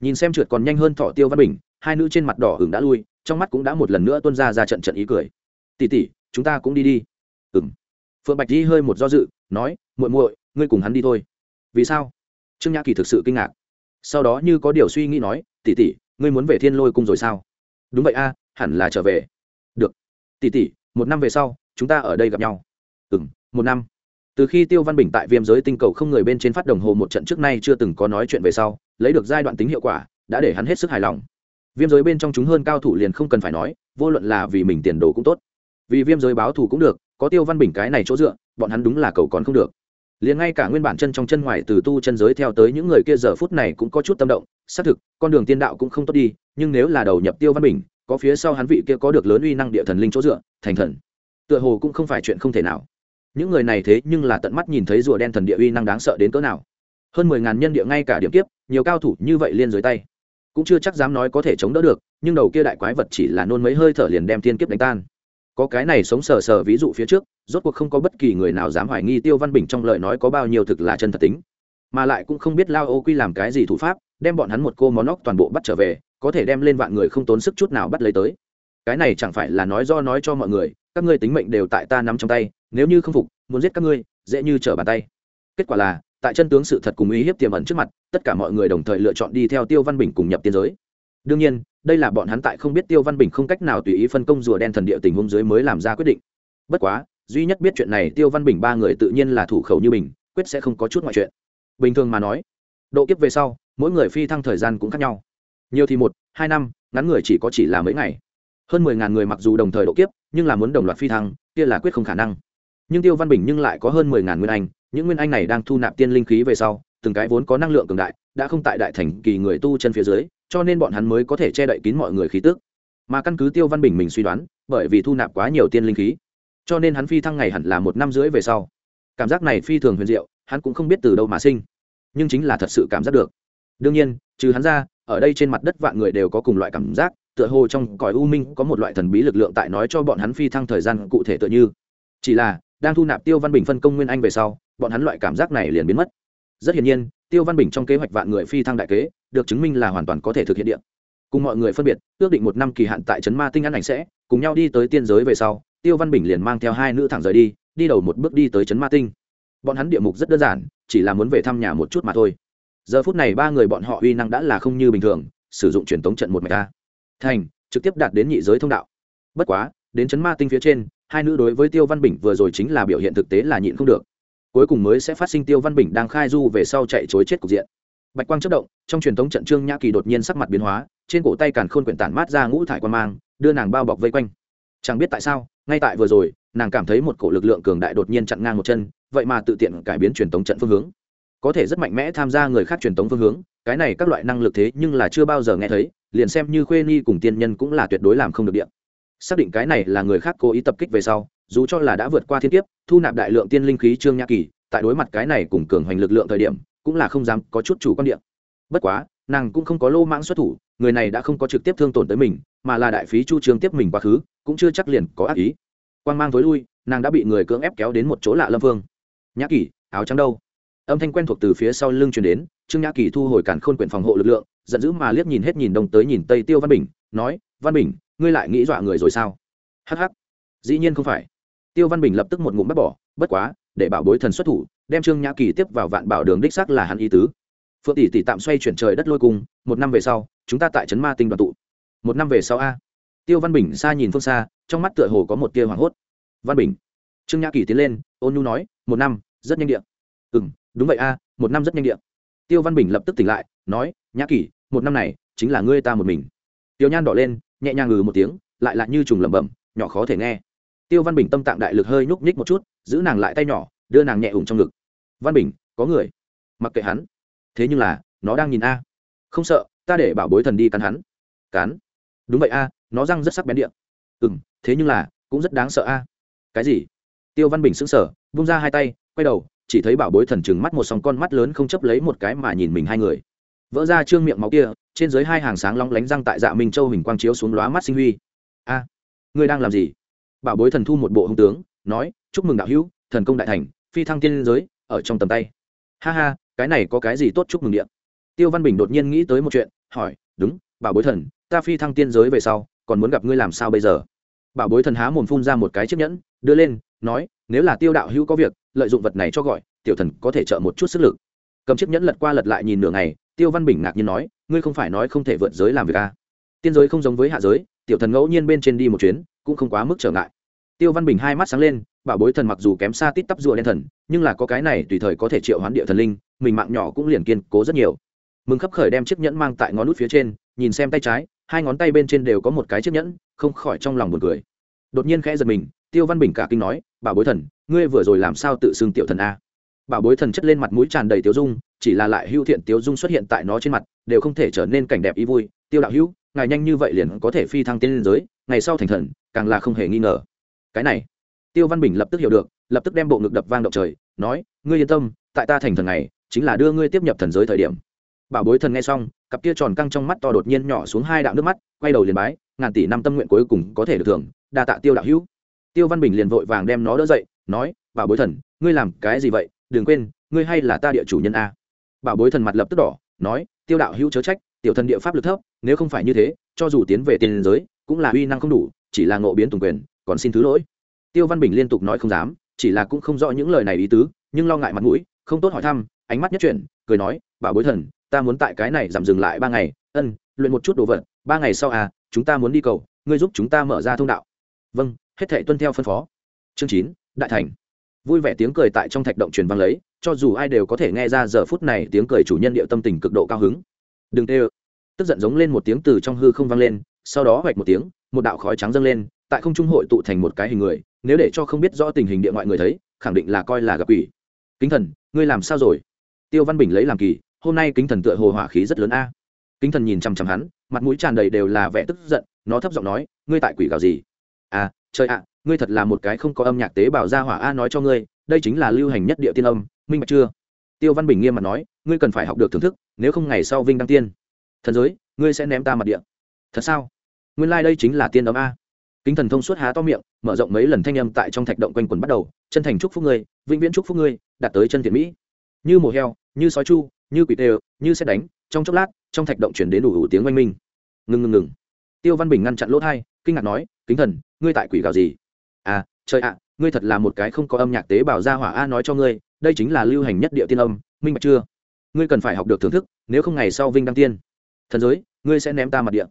Nhìn xem trượt còn nhanh hơn thọ tiêu văn bình, hai nữ trên mặt đỏ ửng đã lui, trong mắt cũng đã một lần nữa tuôn ra ra trận trận ý cười. Tỉ tỉ chúng ta cũng đi đi. Ừ m phượng bạch di hơi một do dự, nói, muội muội, ngươi cùng hắn đi thôi. Vì sao? Trương nhã kỳ thực sự kinh ngạc. Sau đó như có điều suy nghĩ nói tỉ tỉ ngươi muốn về thiên lôi cung rồi sao? Đúng vậy a, hẳn là trở về. Được. Tỉ tỉ một năm về sau, chúng ta ở đây gặp nhau. Ừ m một năm từ khi tiêu văn bình tại viêm giới tinh cầu không người bên trên phát đồng hồ một trận trước nay chưa từng có nói chuyện về sau, lấy được giai đoạn tính hiệu quả, đã để hắn hết sức hài lòng. Viêm giới bên trong chúng hơn cao thủ liền không cần phải nói, vô luận là vì mình tiền đồ cũng tốt. Vì viêm giới báo thù cũng được, có tiêu văn bình cái này chỗ dựa, bọn hắn đúng là cầu còn không được. Liền ngay cả nguyên bản chân trong chân ngoài từ tu chân giới theo tới những người kia giờ phút này cũng có chút tâm động, xác thực, con đường tiên đạo cũng không tốt đi, nhưng nếu là đầu nhập tiêu văn bình, có phía sau hắn vị kia có được lớn uy năng địa thần linh chỗ dựa, thành thần. Tựa hồ cũng không phải chuyện không thể nào những người này thế nhưng là tận mắt nhìn thấy rùa đen thần địa uy năng đáng sợ đến cỡ nào. Hơn mười ngàn nhân địa ngay cả điểm kiếp, nhiều cao thủ như vậy liên dưới tay. Cũng chưa chắc dám nói có thể chống đỡ được, nhưng đầu kia đại quái vật chỉ là nôn mấy hơi thở liền đem thiên kiếp đánh tan. Có cái này sống sờ sờ ví dụ phía trước, rốt cuộc không có bất kỳ người nào dám hoài nghi tiêu văn bình trong lời nói có bao nhiêu thực là chân thật tính. Mà lại cũng không biết lao ô quy làm cái gì thủ pháp, đem bọn hắn một cô món óc toàn bộ bắt trở về, có thể đem lên vạn người không tốn sức chút nào bắt lấy tới. Cái này chẳng phải là nói do nói cho mọi người, các ngươi tính mệnh đều tại ta nắm trong tay nếu như không phục, muốn giết các ngươi, dễ như trở bàn tay. Kết quả là, tại chân tướng sự thật cùng uy hiếp tiềm ẩn trước mặt, tất cả mọi người đồng thời lựa chọn đi theo tiêu văn bình cùng nhập tiên giới. Đương nhiên, đây là bọn hắn tại không biết tiêu văn bình không cách nào tùy ý phân công rùa đen thần địa tình huống dưới mới làm ra quyết định. Bất quá, duy nhất biết chuyện này tiêu văn bình ba người tự nhiên là thủ khẩu như mình, quyết sẽ không có chút ngoại chuyện. Bình thường mà nói, độ kiếp về sau, mỗi người phi thăng thời gian cũng khác nhau. Nhiều thì một, hai năm, ngắn người chỉ có chỉ là mấy ngày. Hơn mười ngàn người mặc dù đồng thời độ kiếp, nhưng là muốn đồng loạt phi thăng, kia là quyết không khả năng nhưng tiêu văn bình nhưng lại có hơn mười ngàn nguyên anh, những nguyên anh này đang thu nạp tiên linh khí về sau, từng cái vốn có năng lượng cường đại, đã không tại đại thành kỳ người tu chân phía dưới, cho nên bọn hắn mới có thể che đậy kín mọi người khí tức. Mà căn cứ tiêu văn bình mình suy đoán, bởi vì thu nạp quá nhiều tiên linh khí, cho nên hắn phi thăng ngày hẳn là một năm rưỡi về sau. Cảm giác này phi thường huyền diệu, hắn cũng không biết từ đâu mà sinh, nhưng chính là thật sự cảm giác được. Đương nhiên, trừ hắn ra, ở đây trên mặt đất vạn người đều có cùng loại cảm giác, tựa hồ trong cõi u minh có một loại thần bí lực lượng tại nói cho bọn hắn phi thăng thời gian cụ thể tựa như. Chỉ là đang thu nạp tiêu văn bình phân công nguyên anh về sau, bọn hắn loại cảm giác này liền biến mất. Rất hiển nhiên, tiêu văn bình trong kế hoạch vạn người phi thăng đại kế, được chứng minh là hoàn toàn có thể thực hiện điện. Cùng mọi người phân biệt, ước định một năm kỳ hạn tại trấn ma tinh ăn ảnh sẽ, cùng nhau đi tới tiên giới về sau, tiêu văn bình liền mang theo hai nữ thẳng rời đi đi đầu một bước đi tới trấn ma tinh. Bọn hắn địa mục rất đơn giản, chỉ là muốn về thăm nhà một chút mà thôi. Giờ phút này ba người bọn họ uy năng đã là không như bình thường, sử dụng truyền tống trận một mạch ta thành, trực tiếp đạt đến nhị giới thông đạo. Bất quá, đến chấn ma tinh phía trên hai nữ đối với tiêu văn bình vừa rồi chính là biểu hiện thực tế là nhịn không được. Cuối cùng mới sẽ phát sinh tiêu văn bình đang khai du về sau chạy chối chết cục diện. Bạch quang chất động, trong truyền thống trận trương nhã kỳ đột nhiên sắc mặt biến hóa, trên cổ tay càn khôn quyển tản mát ra ngũ thải quan mang, đưa nàng bao bọc vây quanh. Chẳng biết tại sao, ngay tại vừa rồi, nàng cảm thấy một cổ lực lượng cường đại đột nhiên chặn ngang một chân, vậy mà tự tiện cải biến truyền thống trận phương hướng. Có thể rất mạnh mẽ tham gia người khác truyền thống phương hướng, cái này các loại năng lực thế nhưng là chưa bao giờ nghe thấy, liền xem như khuê ni cùng tiên nhân cũng là tuyệt đối làm không được điện xác định cái này là người khác cố ý tập kích về sau, dù cho là đã vượt qua thiên kiếp, thu nạp đại lượng tiên linh khí trương nhã kỳ, tại đối mặt cái này cùng cường hoành lực lượng thời điểm, cũng là không dám có chút chủ quan điểm bất quá, nàng cũng không có lô mãng xuất thủ, người này đã không có trực tiếp thương tổn tới mình, mà là đại phí chu trương tiếp mình quá khứ, cũng chưa chắc liền có ác ý. Quan mang với lui, nàng đã bị người cưỡng ép kéo đến một chỗ lạ lâm phương. Nhã kỳ, áo trắng đâu? Âm thanh quen thuộc từ phía sau lưng truyền đến, trương nhã kỳ thu hồi cản khôn quyển phòng hộ lực lượng, giận dữ mà liếc nhìn hết nhìn đông tới nhìn tây tiêu văn bình, nói, văn bình ngươi lại nghĩ dọa người rồi sao? Hh dĩ nhiên không phải. Tiêu văn bình lập tức một ngụm bắt bỏ, bất quá, để bảo bối thần xuất thủ, đem trương nhã kỳ tiếp vào vạn bảo đường đích xác là hắn ý tứ. Phượng tỷ tỷ tạm xoay chuyển trời đất lôi cùng. một năm về sau, chúng ta tại trấn ma tinh đoàn tụ. Một năm về sau a. Tiêu văn bình xa nhìn phương xa, trong mắt tựa hồ có một tia hoảng hốt. Văn bình. Trương nhã kỳ tiến lên, ôn nhu nói, một năm, rất nhanh điện ừ m đúng vậy a, một năm rất nhanh điện tiêu văn bình lập tức tỉnh lại, nói, nhã kỳ, một năm này, chính là ngươi ta một mình. Tiêu nhan đỏ lên nhẹ nhàng ngừ một tiếng, lại lại như trùng lẩm bẩm, nhỏ khó thể nghe. Tiêu văn bình tâm tạng đại lực hơi nhúc nhích một chút, giữ nàng lại tay nhỏ, đưa nàng nhẹ ủng trong ngực. Văn bình, có người. Mặc kệ hắn. Thế nhưng là, nó đang nhìn a. Không sợ, ta để bảo bối thần đi cắn hắn. Cắn? Đúng vậy a, nó răng rất sắc bén điện. Ừ m thế nhưng là, cũng rất đáng sợ a. Cái gì? Tiêu văn bình sững sờ bung ra hai tay, quay đầu, chỉ thấy bảo bối thần chừng mắt một sòng con mắt lớn không chấp lấy một cái mà nhìn mình hai người vỡ ra trương miệng máu kia, trên dưới hai hàng sáng long lánh răng tại dạ minh châu hình quang chiếu xuống lóa mắt sinh huy. A, ngươi đang làm gì? Bảo bối thần thu một bộ hung tướng, nói, chúc mừng đạo hữu, thần công đại thành, phi thăng tiên giới, ở trong tầm tay. Ha ha, cái này có cái gì tốt chúc mừng điện tiêu văn bình đột nhiên nghĩ tới một chuyện, hỏi, đúng, bảo bối thần, ta phi thăng tiên giới về sau, còn muốn gặp ngươi làm sao bây giờ? Bảo bối thần há mồm phun ra một cái chiếc nhẫn, đưa lên, nói, nếu là tiêu đạo hữu có việc, lợi dụng vật này cho gọi, tiểu thần có thể trợ một chút sức lực. Cầm chiếc nhẫn lật qua lật lại nhìn nửa ngày tiêu văn bình ngạc nhiên nói, ngươi không phải nói không thể vượt giới làm việc à. tiên giới không giống với hạ giới, tiểu thần ngẫu nhiên bên trên đi một chuyến, cũng không quá mức trở ngại. Tiêu văn bình hai mắt sáng lên, bảo bối thần mặc dù kém xa tít tắp rùa đen thần, nhưng là có cái này tùy thời có thể triệu hoán địa thần linh, mình mạng nhỏ cũng liền kiên cố rất nhiều. Mừng khấp khởi đem chiếc nhẫn mang tại ngón nút phía trên, nhìn xem tay trái, hai ngón tay bên trên đều có một cái chiếc nhẫn, không khỏi trong lòng buồn cười. Đột nhiên khẽ giật mình, tiêu văn bình cả kinh nói, bảo bối thần, ngươi vừa rồi làm sao tự xưng tiểu thần a? Bảo bối thần chất lên mặt mũi tràn đầy tiêu dung chỉ là lại hưu thiện tiêu dung xuất hiện tại nó trên mặt, đều không thể trở nên cảnh đẹp ý vui. Tiêu đạo hữu, ngài nhanh như vậy liền có thể phi thăng tiên liên giới, ngày sau thành thần, càng là không hề nghi ngờ. Cái này, tiêu văn bình lập tức hiểu được, lập tức đem bộ ngực đập vang động trời, nói, ngươi yên tâm, tại ta thành thần này chính là đưa ngươi tiếp nhập thần giới thời điểm. Bảo bối thần nghe xong, cặp kia tròn căng trong mắt to đột nhiên nhỏ xuống hai đạo nước mắt, quay đầu liền bái, ngàn tỷ năm tâm nguyện cuối cùng có thể được thưởng, đa tạ tiêu đạo hữu. Tiêu văn bình liền vội vàng đem nó đỡ dậy, nói, bảo bối thần, ngươi làm cái gì vậy? Đừng quên, ngươi hay là ta địa chủ nhân a bảo bối thần mặt lập tức đỏ, nói, tiêu đạo hữu chớ trách, tiểu thần địa pháp lực thấp, nếu không phải như thế, cho dù tiến về tiền giới, cũng là uy năng không đủ, chỉ là ngộ biến tùng quyền, còn xin thứ lỗi. Tiêu văn bình liên tục nói không dám, chỉ là cũng không rõ những lời này ý tứ, nhưng lo ngại mặt mũi, không tốt hỏi thăm, ánh mắt nhất chuyển, cười nói, bảo bối thần, ta muốn tại cái này giảm dừng lại ba ngày, ân, luyện một chút đồ vật, ba ngày sau à chúng ta muốn đi cầu, ngươi giúp chúng ta mở ra thông đạo. Vâng hết thể tuân theo phân phó. Chương chín, đại thành. Vui vẻ tiếng cười tại trong thạch động truyền vang lấy cho dù ai đều có thể nghe ra giờ phút này tiếng cười chủ nhân địa tâm tình cực độ cao hứng. Đừng tê tức giận giống lên một tiếng từ trong hư không vang lên, sau đó hoạch một tiếng, một đạo khói trắng dâng lên, tại không trung hội tụ thành một cái hình người, nếu để cho không biết rõ tình hình địa ngoại người thấy, khẳng định là coi là gặp quỷ. Kính thần, ngươi làm sao rồi? Tiêu văn bình lấy làm kỳ, hôm nay kính thần tựa hồ hỏa khí rất lớn a. Kính thần nhìn chằm chằm hắn, mặt mũi tràn đầy đều là vẻ tức giận, nó thấp giọng nói, ngươi tại quỷ gào gì? À trời ạ, ngươi thật là một cái không có âm nhạc tế bào ra hỏa a, nói cho ngươi, đây chính là lưu hành nhất địa tiên âm minh bạch chưa? Tiêu văn bình nghiêm mặt nói ngươi cần phải học được thưởng thức nếu không ngày sau vinh đăng tiên. Thần giới ngươi sẽ ném ta mặt địa. Thật sao? Nguyên lai、like、đây chính là tiên đó a. Kính thần thông suốt há to miệng mở rộng mấy lần thanh âm tại trong thạch động quanh quần bắt đầu chân thành chúc phúc ngươi vĩnh viễn chúc phúc ngươi đạt tới chân thiện mỹ. Như mồ heo như sói chu như quỷ tê như xét đánh trong chốc lát trong thạch động chuyển đến đủ, đủ tiếng oanh minh. Ngừng ngừng ngừng. Tiêu văn bình ngăn chặn lỗ thai kinh ngạc nói kính thần ngươi tại quỷ gào gì? À trời ạ ngươi thật là một cái không có âm nhạc tế bào ra hỏa a nói cho ngươi đây chính là lưu hành nhất địa tiên âm, minh bạch chưa? Ngươi cần phải học được thưởng thức, nếu không ngày sau vinh đăng tiên. Thần giới, ngươi sẽ ném ta mặt địa.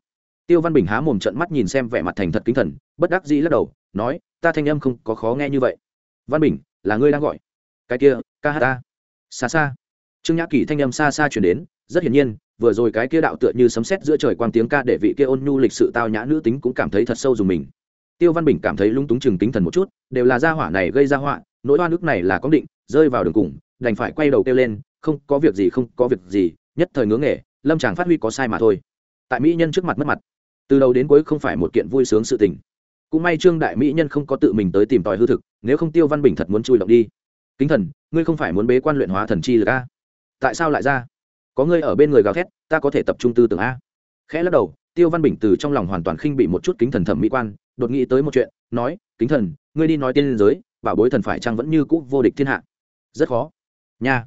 Tiêu văn bình há mồm trận mắt nhìn xem vẻ mặt thành thật kính thần, bất đắc dĩ lắc đầu, nói, ta thanh âm không có khó nghe như vậy. Văn bình, là ngươi đang gọi. Cái kia, ca hát ta. Xa xa. Trương nhã kỳ thanh âm xa xa chuyển đến, rất hiển nhiên, vừa rồi cái kia đạo tựa như sấm sét giữa trời quang tiếng ca để vị kia ôn nhu lịch sự tao nhã nữ tính cũng cảm thấy thật sâu dùng mình. Tiêu văn bình cảm thấy lung túng chừng tính thần một chút, đều là gia hỏa này gây ra họa, nỗi oan ức này là có định rơi vào đường cùng, đành phải quay đầu kêu lên, không, có việc gì, không, có việc gì, nhất thời ngưỡng nghề, lâm chàng phát huy có sai mà thôi. Tại mỹ nhân trước mặt mất mặt. Từ đầu đến cuối không phải một kiện vui sướng sự tình. Cũng may trương đại mỹ nhân không có tự mình tới tìm tòi hư thực, nếu không tiêu văn bình thật muốn chui động đi. Kính thần, ngươi không phải muốn bế quan luyện hóa thần chi lực a? Tại sao lại ra? Có ngươi ở bên người gào thét, ta có thể tập trung tư tưởng a. Khẽ lắc đầu, tiêu văn bình từ trong lòng hoàn toàn khinh bị một chút kính thần thẩm mỹ quan, đột nghĩ tới một chuyện, nói, kính thần, ngươi đi nói tiên giới, bảo bối thần phải chăng vẫn như cũ vô địch thiên hạ? Rất khó. Nha.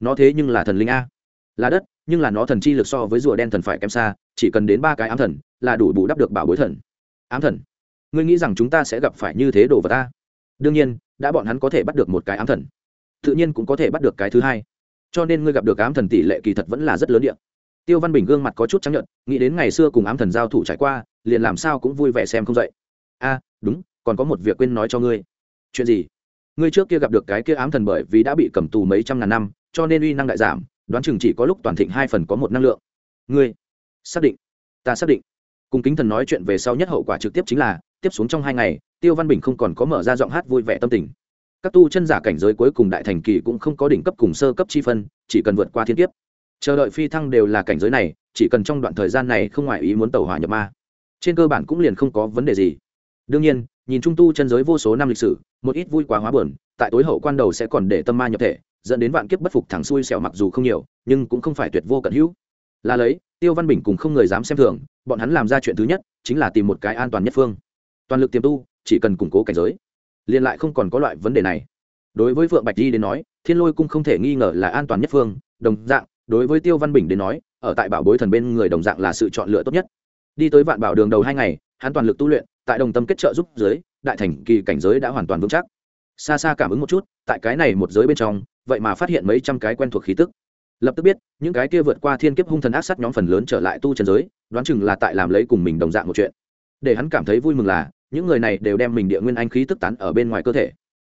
Nó thế nhưng là thần linh a. Là đất nhưng là nó thần chi lực so với rùa đen thần phải kém xa chỉ cần đến ba cái ám thần là đủ bù đắp được bảo bối thần. Ám thần. Ngươi nghĩ rằng chúng ta sẽ gặp phải như thế đồ vật ta đương nhiên đã bọn hắn có thể bắt được một cái ám thần. Tự nhiên cũng có thể bắt được cái thứ hai. Cho nên ngươi gặp được ám thần tỷ lệ kỳ thật vẫn là rất lớn điện tiêu văn bình gương mặt có chút trắng nhuận, nghĩ đến ngày xưa cùng ám thần giao thủ trải qua liền làm sao cũng vui vẻ xem không dậy. A đúng còn có một việc quên nói cho ngươi. Chuyện gì? Ngươi trước kia gặp được cái kia ám thần bởi vì đã bị cầm tù mấy trăm ngàn năm, cho nên uy năng đại giảm, đoán chừng chỉ có lúc toàn thịnh hai phần có một năng lượng. Ngươi, xác định, ta xác định. Cùng kính thần nói chuyện về sau nhất hậu quả trực tiếp chính là, tiếp xuống trong hai ngày, tiêu văn bình không còn có mở ra giọng hát vui vẻ tâm tình. Các tu chân giả cảnh giới cuối cùng đại thành kỳ cũng không có đỉnh cấp cùng sơ cấp chi phân, chỉ cần vượt qua thiên kiếp. Chờ đợi phi thăng đều là cảnh giới này, chỉ cần trong đoạn thời gian này không ngoại ý muốn tàu hỏa nhập ma. Trên cơ bản cũng liền không có vấn đề gì. Đương nhiên nhìn trung tu chân giới vô số năm lịch sử, một ít vui quá hóa buồn, tại tối hậu quan đầu sẽ còn để tâm ma nhập thể, dẫn đến vạn kiếp bất phục thẳng xuôi xẻo mặc dù không nhiều, nhưng cũng không phải tuyệt vô cận hữu. Là lấy, tiêu văn bình cùng không người dám xem thường, bọn hắn làm ra chuyện thứ nhất, chính là tìm một cái an toàn nhất phương. Toàn lực tiềm tu, chỉ cần củng cố cảnh giới. Liền lại không còn có loại vấn đề này. Đối với phượng bạch di đến nói, thiên lôi cung không thể nghi ngờ là an toàn nhất phương, đồng dạng, đối với tiêu văn bình đến nói, ở tại bảo bối thần bên người đồng dạng là sự chọn lựa tốt nhất đi tới vạn bảo đường đầu hai ngày, hắn toàn lực tu luyện, tại đồng tâm kết trợ giúp giới, đại thành kỳ cảnh giới đã hoàn toàn vững chắc. Xa xa cảm ứng một chút, tại cái này một giới bên trong, vậy mà phát hiện mấy trăm cái quen thuộc khí tức. Lập tức biết, những cái kia vượt qua thiên kiếp hung thần ác sát nhóm phần lớn trở lại tu trần giới, đoán chừng là tại làm lấy cùng mình đồng dạng một chuyện. Để hắn cảm thấy vui mừng là, những người này đều đem mình địa nguyên anh khí tức tán ở bên ngoài cơ thể.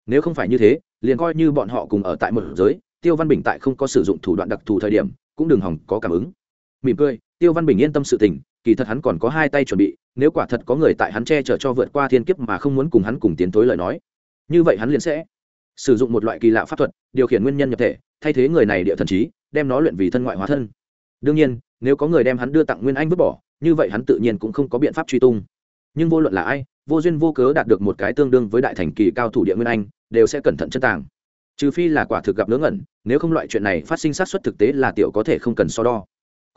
Nếu không phải như thế, liền coi như bọn họ cùng ở tại một giới, tiêu văn bình tại không có sử dụng thủ đoạn đặc thù thời điểm, cũng đừng hỏng có cảm ứng. Mỉm cười, tiêu văn bình yên tâm sự tình kỳ thật hắn còn có hai tay chuẩn bị, nếu quả thật có người tại hắn che chở cho vượt qua thiên kiếp mà không muốn cùng hắn cùng tiến tối lời nói, như vậy hắn liền sẽ sử dụng một loại kỳ lạ pháp thuật, điều khiển nguyên nhân nhập thể, thay thế người này địa thần trí, đem nó luyện vì thân ngoại hóa thân. Đương nhiên, nếu có người đem hắn đưa tặng nguyên anh vứt bỏ, như vậy hắn tự nhiên cũng không có biện pháp truy tung. Nhưng vô luận là ai, vô duyên vô cớ đạt được một cái tương đương với đại thành kỳ cao thủ địa nguyên anh, đều sẽ cẩn thận chân tàng. Trừ phi là quả thực gặp ngớ ngẩn, nếu không loại chuyện này phát sinh sát xuất thực tế là tiểu có thể không cần so đo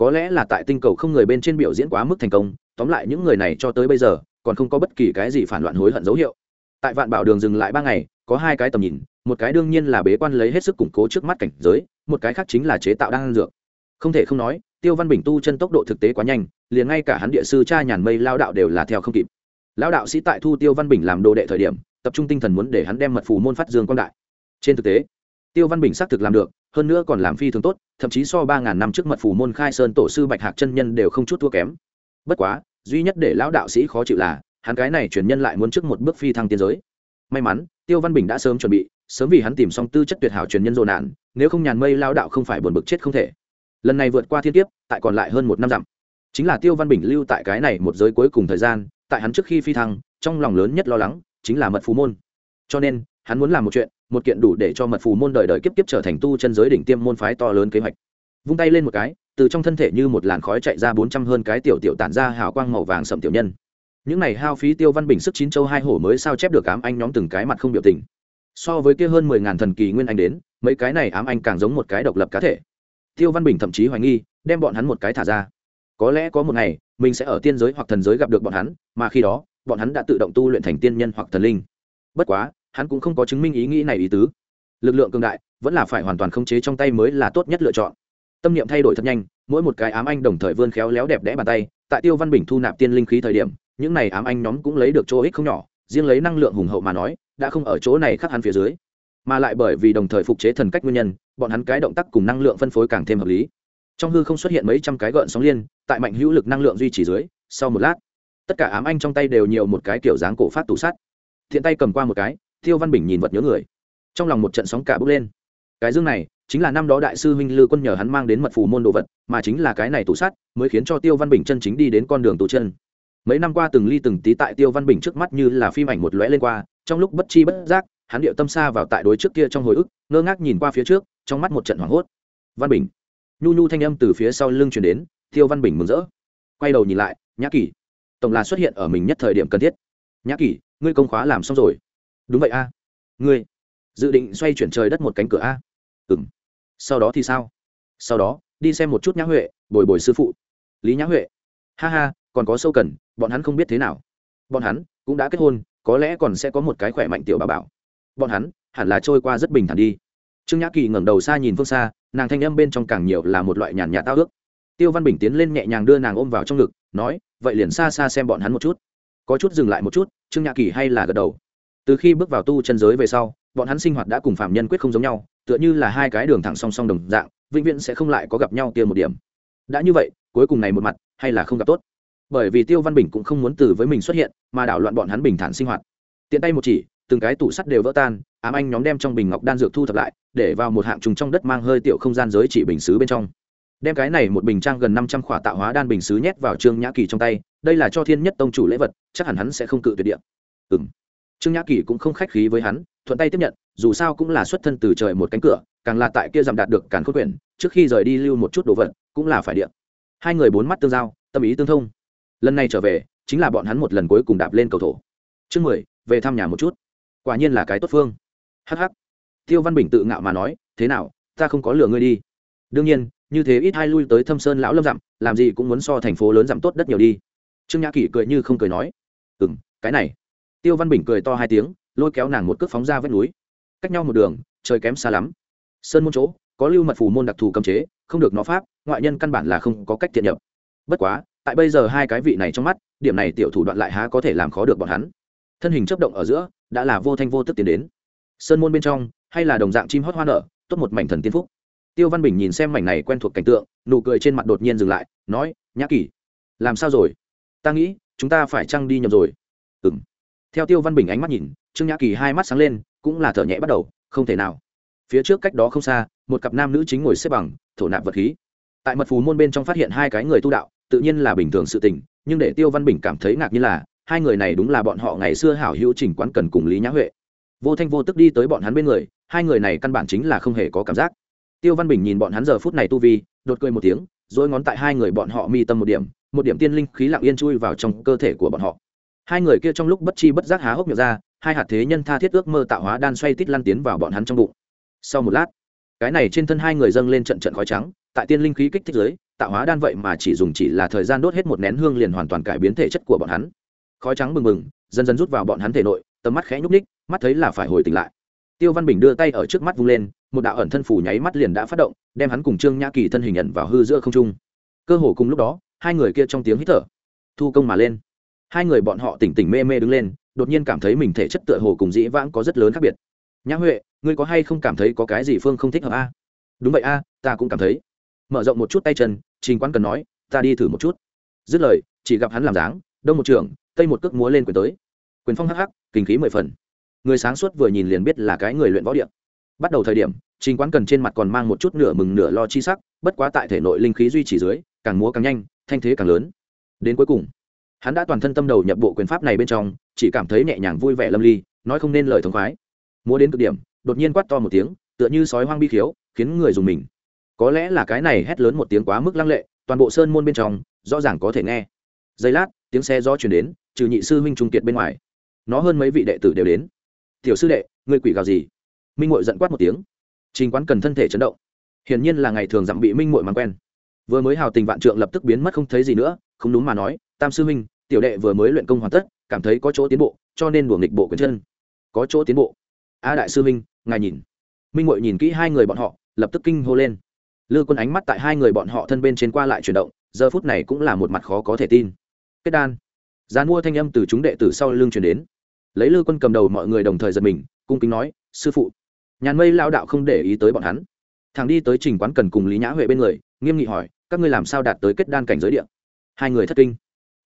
có lẽ là tại tinh cầu không người bên trên biểu diễn quá mức thành công, tóm lại những người này cho tới bây giờ, còn không có bất kỳ cái gì phản loạn hối hận dấu hiệu. Tại vạn bảo đường dừng lại ba ngày, có hai cái tầm nhìn, một cái đương nhiên là bế quan lấy hết sức củng cố trước mắt cảnh giới, một cái khác chính là chế tạo đan dược. Không thể không nói, tiêu văn bình tu chân tốc độ thực tế quá nhanh, liền ngay cả hắn địa sư cha nhàn mây lao đạo đều là theo không kịp. Lao đạo sĩ tại thu tiêu văn bình làm đồ đệ thời điểm, tập trung tinh thần muốn để hắn đem mật phù môn phát dương quang đại. Trên thực tế, tiêu văn bình xác thực làm được hơn nữa còn làm phi thường tốt, thậm chí so ba ngàn năm trước mật phù môn khai sơn tổ sư bạch hạc chân nhân đều không chút thua kém. Bất quá, duy nhất để lão đạo sĩ khó chịu là, hắn cái này truyền nhân lại muốn trước một bước phi thăng tiên giới. May mắn, tiêu văn bình đã sớm chuẩn bị, sớm vì hắn tìm xong tư chất tuyệt hảo truyền nhân dồn nạn, nếu không nhàn mây lao đạo không phải buồn bực chết không thể. Lần này vượt qua thiên kiếp, tại còn lại hơn một năm dặm. Chính là tiêu văn bình lưu tại cái này một giới cuối cùng thời gian, tại hắn trước khi phi thăng, trong lòng lớn nhất lo lắng chính là mật phù môn. Cho nên, hắn muốn làm một chuyện một kiện đủ để cho mật phù môn đời đời kiếp kiếp trở thành tu chân giới đỉnh tiêm môn phái to lớn kế hoạch. Vung tay lên một cái, từ trong thân thể như một làn khói chạy ra bốn trăm hơn cái tiểu tiểu tản ra hào quang màu vàng sậm tiểu nhân. Những này hao phí tiêu văn bình sức chín châu hai hổ mới sao chép được ám anh nhóm từng cái mặt không biểu tình. So với kia hơn mười ngàn thần kỳ nguyên anh đến, mấy cái này ám anh càng giống một cái độc lập cá thể. Tiêu văn bình thậm chí hoài nghi, đem bọn hắn một cái thả ra. Có lẽ có một ngày, mình sẽ ở tiên giới hoặc thần giới gặp được bọn hắn, mà khi đó, bọn hắn đã tự động tu luyện thành tiên nhân hoặc thần linh. Bất quá hắn cũng không có chứng minh ý nghĩ này ý tứ. Lực lượng cường đại, vẫn là phải hoàn toàn khống chế trong tay mới là tốt nhất lựa chọn. Tâm niệm thay đổi thật nhanh, mỗi một cái ám anh đồng thời vươn khéo léo đẹp đẽ bàn tay, tại tiêu văn bình thu nạp tiên linh khí thời điểm, những này ám anh nhóm cũng lấy được chỗ ích không nhỏ, riêng lấy năng lượng hùng hậu mà nói, đã không ở chỗ này khắc hắn phía dưới. Mà lại bởi vì đồng thời phục chế thần cách nguyên nhân, bọn hắn cái động tác cùng năng lượng phân phối càng thêm hợp lý. Trong hư không xuất hiện mấy trăm cái gợn sóng liên, tại mạnh hữu lực năng lượng duy trì dưới, sau một lát, tất cả ám anh trong tay đều nhiều một cái kiểu dáng cổ phát tủ sắt thiện tay cầm qua một cái Tiêu văn bình nhìn vật nhớ người. Trong lòng một trận sóng cả bước lên. Cái dương này, chính là năm đó đại sư huynh lư quân nhờ hắn mang đến mật phù môn đồ vật, mà chính là cái này tủ sắt, mới khiến cho tiêu văn bình chân chính đi đến con đường tù chân. Mấy năm qua từng ly từng tí tại tiêu văn bình trước mắt như là phim ảnh một lóe lên qua, trong lúc bất chi bất giác, hắn điệu tâm xa vào tại đối trước kia trong hồi ức, ngơ ngác nhìn qua phía trước, trong mắt một trận hoảng hốt. Văn bình. Nhu nhu thanh âm từ phía sau lưng chuyển đến, tiêu văn bình mừng rỡ. Quay đầu nhìn lại, nhã kỳ tổng là xuất hiện ở mình nhất thời điểm cần thiết. Nhã kỳ ngươi công khóa làm xong rồi đúng vậy a. Ngươi, dự định xoay chuyển trời đất một cánh cửa a? À? ừng sau đó thì sao? Sau đó, đi xem một chút nhã huệ, bồi bồi sư phụ. Lý nhã huệ. Ha ha, còn có sâu cần, bọn hắn không biết thế nào. Bọn hắn cũng đã kết hôn, có lẽ còn sẽ có một cái khỏe mạnh tiểu bà bảo. Bọn hắn hẳn là trôi qua rất bình thản đi. Trương nhã kỳ ngẩng đầu xa nhìn phương xa, nàng thanh âm bên trong càng nhiều là một loại nhàn nhạt tao ước. Tiêu văn bình tiến lên nhẹ nhàng đưa nàng ôm vào trong ngực, nói, vậy liền xa xa xem bọn hắn một chút. Có chút dừng lại một chút. Trương nhã kỳ hay là gật đầu từ khi bước vào tu chân giới về sau, bọn hắn sinh hoạt đã cùng phạm nhân quyết không giống nhau, tựa như là hai cái đường thẳng song song đồng dạng, vĩnh viễn sẽ không lại có gặp nhau kia một điểm. Đã như vậy, cuối cùng này một mặt, hay là không gặp tốt? Bởi vì tiêu văn bình cũng không muốn từ với mình xuất hiện, mà đảo loạn bọn hắn bình thản sinh hoạt. Tiện tay một chỉ, từng cái tủ sắt đều vỡ tan, ám anh nhóm đem trong bình ngọc đan dược thu thập lại, để vào một hạng trùng trong đất mang hơi tiểu không gian giới chỉ bình xứ bên trong. Đem cái này một bình trang gần năm trăm khỏa tạo hóa đan bình xứ nhét vào trương nhã kỳ trong tay, đây là cho thiên nhất tông chủ lễ vật, chắc hẳn hắn sẽ không cự tuyệt địa. Ừ trương nhã kỳ cũng không khách khí với hắn, thuận tay tiếp nhận, dù sao cũng là xuất thân từ trời một cánh cửa, càng là tại kia giảm đạt được càng khôn quyển trước khi rời đi lưu một chút đồ vật, cũng là phải điện. Hai người bốn mắt tương giao, tâm ý tương thông. Lần này trở về, chính là bọn hắn một lần cuối cùng đạp lên cầu thổ. Chương mười, về thăm nhà một chút. Quả nhiên là cái tốt phương. Hh tiêu văn bình tự ngạo mà nói, thế nào, ta không có lừa ngươi đi. Đương nhiên, như thế ít hai lui tới thâm sơn lão lâm dặm, làm gì cũng muốn so thành phố lớn dặm tốt đất nhiều đi. Trương nhã kỷ cười như không cười nói ừ m cái này tiêu văn bình cười to hai tiếng, lôi kéo nàng một cước phóng ra vách núi. Cách nhau một đường, trời kém xa lắm. Sơn môn chỗ, có lưu mật phù môn đặc thù cấm chế, không được nó pháp, ngoại nhân căn bản là không có cách thiện nhập. Bất quá, tại bây giờ hai cái vị này trong mắt, điểm này tiểu thủ đoạn lại há có thể làm khó được bọn hắn. Thân hình chấp động ở giữa, đã là vô thanh vô tức tiến đến. Sơn môn bên trong, hay là đồng dạng chim hót hoa nở, tốt một mảnh thần tiên phúc. Tiêu văn bình nhìn xem mảnh này quen thuộc cảnh tượng, nụ cười trên mặt đột nhiên dừng lại, nói, nhã kỳ làm sao rồi? Ta nghĩ, chúng ta phải chăng đi nhầm rồi? Ừ m theo tiêu văn bình ánh mắt nhìn, trương nhã kỳ hai mắt sáng lên, cũng là thở nhẹ bắt đầu, không thể nào. Phía trước cách đó không xa, một cặp nam nữ chính ngồi xếp bằng, thổ nạp vật khí. Tại mật phù môn bên trong phát hiện hai cái người tu đạo, tự nhiên là bình thường sự tình, nhưng để tiêu văn bình cảm thấy ngạc nhiên là, hai người này đúng là bọn họ ngày xưa hảo hữu trình quán cần cùng lý nhã huệ. Vô thanh vô tức đi tới bọn hắn bên người, hai người này căn bản chính là không hề có cảm giác. Tiêu văn bình nhìn bọn hắn giờ phút này tu vi, đột cười một tiếng rồi ngón tại hai người bọn họ mi tâm một điểm một điểm tiên linh khí lặng yên chui vào trong cơ thể của bọn họ hai người kia trong lúc bất chi bất giác há hốc miệng ra, hai hạt thế nhân tha thiết ước mơ tạo hóa đan xoay tít lăn tiến vào bọn hắn trong bụng. Sau một lát, cái này trên thân hai người dâng lên trận trận khói trắng, tại tiên linh khí kích thích giới tạo hóa đan vậy mà chỉ dùng chỉ là thời gian đốt hết một nén hương liền hoàn toàn cải biến thể chất của bọn hắn. Khói trắng bừng bừng, dần dần rút vào bọn hắn thể nội, tầm mắt khẽ nhúc ních mắt thấy là phải hồi tỉnh lại. Tiêu văn bình đưa tay ở trước mắt vung lên, một đạo ẩn thân phủ nháy mắt liền đã phát động, đem hắn cùng trương nhã kỳ thân hình nhận vào hư giữa không trung. Cơ hồ cùng lúc đó, hai người kia trong tiếng hít thở, thu công mà lên hai người bọn họ tỉnh tỉnh mê mê đứng lên, đột nhiên cảm thấy mình thể chất tựa hồ cùng dĩ vãng có rất lớn khác biệt. Nhã huệ, ngươi có hay không cảm thấy có cái gì phương không thích hợp a? Đúng vậy a, ta cũng cảm thấy. Mở rộng một chút tay chân, trình quán cần nói, ta đi thử một chút. Dứt lời, chỉ gặp hắn làm dáng, đông một trường, tây một cước múa lên quyền tới. Quyền phong hắc hắc, kinh khí mười phần. Người sáng suốt vừa nhìn liền biết là cái người luyện võ điện bắt đầu thời điểm, trình quán cần trên mặt còn mang một chút nửa mừng nửa lo chi sắc, bất quá tại thể nội linh khí duy trì dưới, càng múa càng nhanh, thanh thế càng lớn. Đến cuối cùng hắn đã toàn thân tâm đầu nhập bộ quyền pháp này bên trong, chỉ cảm thấy nhẹ nhàng vui vẻ lâm ly, nói không nên lời thống khoái. Múa đến cực điểm, đột nhiên quát to một tiếng, tựa như sói hoang bi khiếu, khiến người dùng mình. Có lẽ là cái này hét lớn một tiếng quá mức lăng lệ, toàn bộ sơn môn bên trong, rõ ràng có thể nghe. Giây lát, tiếng xe gió chuyển đến, trừ nhị sư huynh trung kiệt bên ngoài. Nó hơn mấy vị đệ tử đều đến. Tiểu sư đệ, ngươi quỷ gào gì? Minh mội giận quát một tiếng. Trình quán cần thân thể chấn động. Hiển nhiên là ngày thường dặm bị minh ngội mang quen. Vừa mới hào tình vạn trượng lập tức biến mất không thấy gì nữa, không đúng mà nói tam sư huynh, tiểu đệ vừa mới luyện công hoàn tất, cảm thấy có chỗ tiến bộ, cho nên đùa nghịch bộ quyền chân. Có chỗ tiến bộ. A đại sư huynh, ngài nhìn. Minh ngội nhìn kỹ hai người bọn họ, lập tức kinh hô lên. Lư quân ánh mắt tại hai người bọn họ thân bên trên qua lại chuyển động, giờ phút này cũng là một mặt khó có thể tin. Kết đan. Gian mua thanh âm từ chúng đệ tử sau lưng chuyển đến. Lấy lư quân cầm đầu mọi người đồng thời giật mình, cung kính nói, sư phụ. Nhàn mây lao đạo không để ý tới bọn hắn. Thằng đi tới trình quán cần cùng lý nhã huệ bên người, nghiêm nghị hỏi, các ngươi làm sao đạt tới kết đan cảnh giới điện hai người thất kinh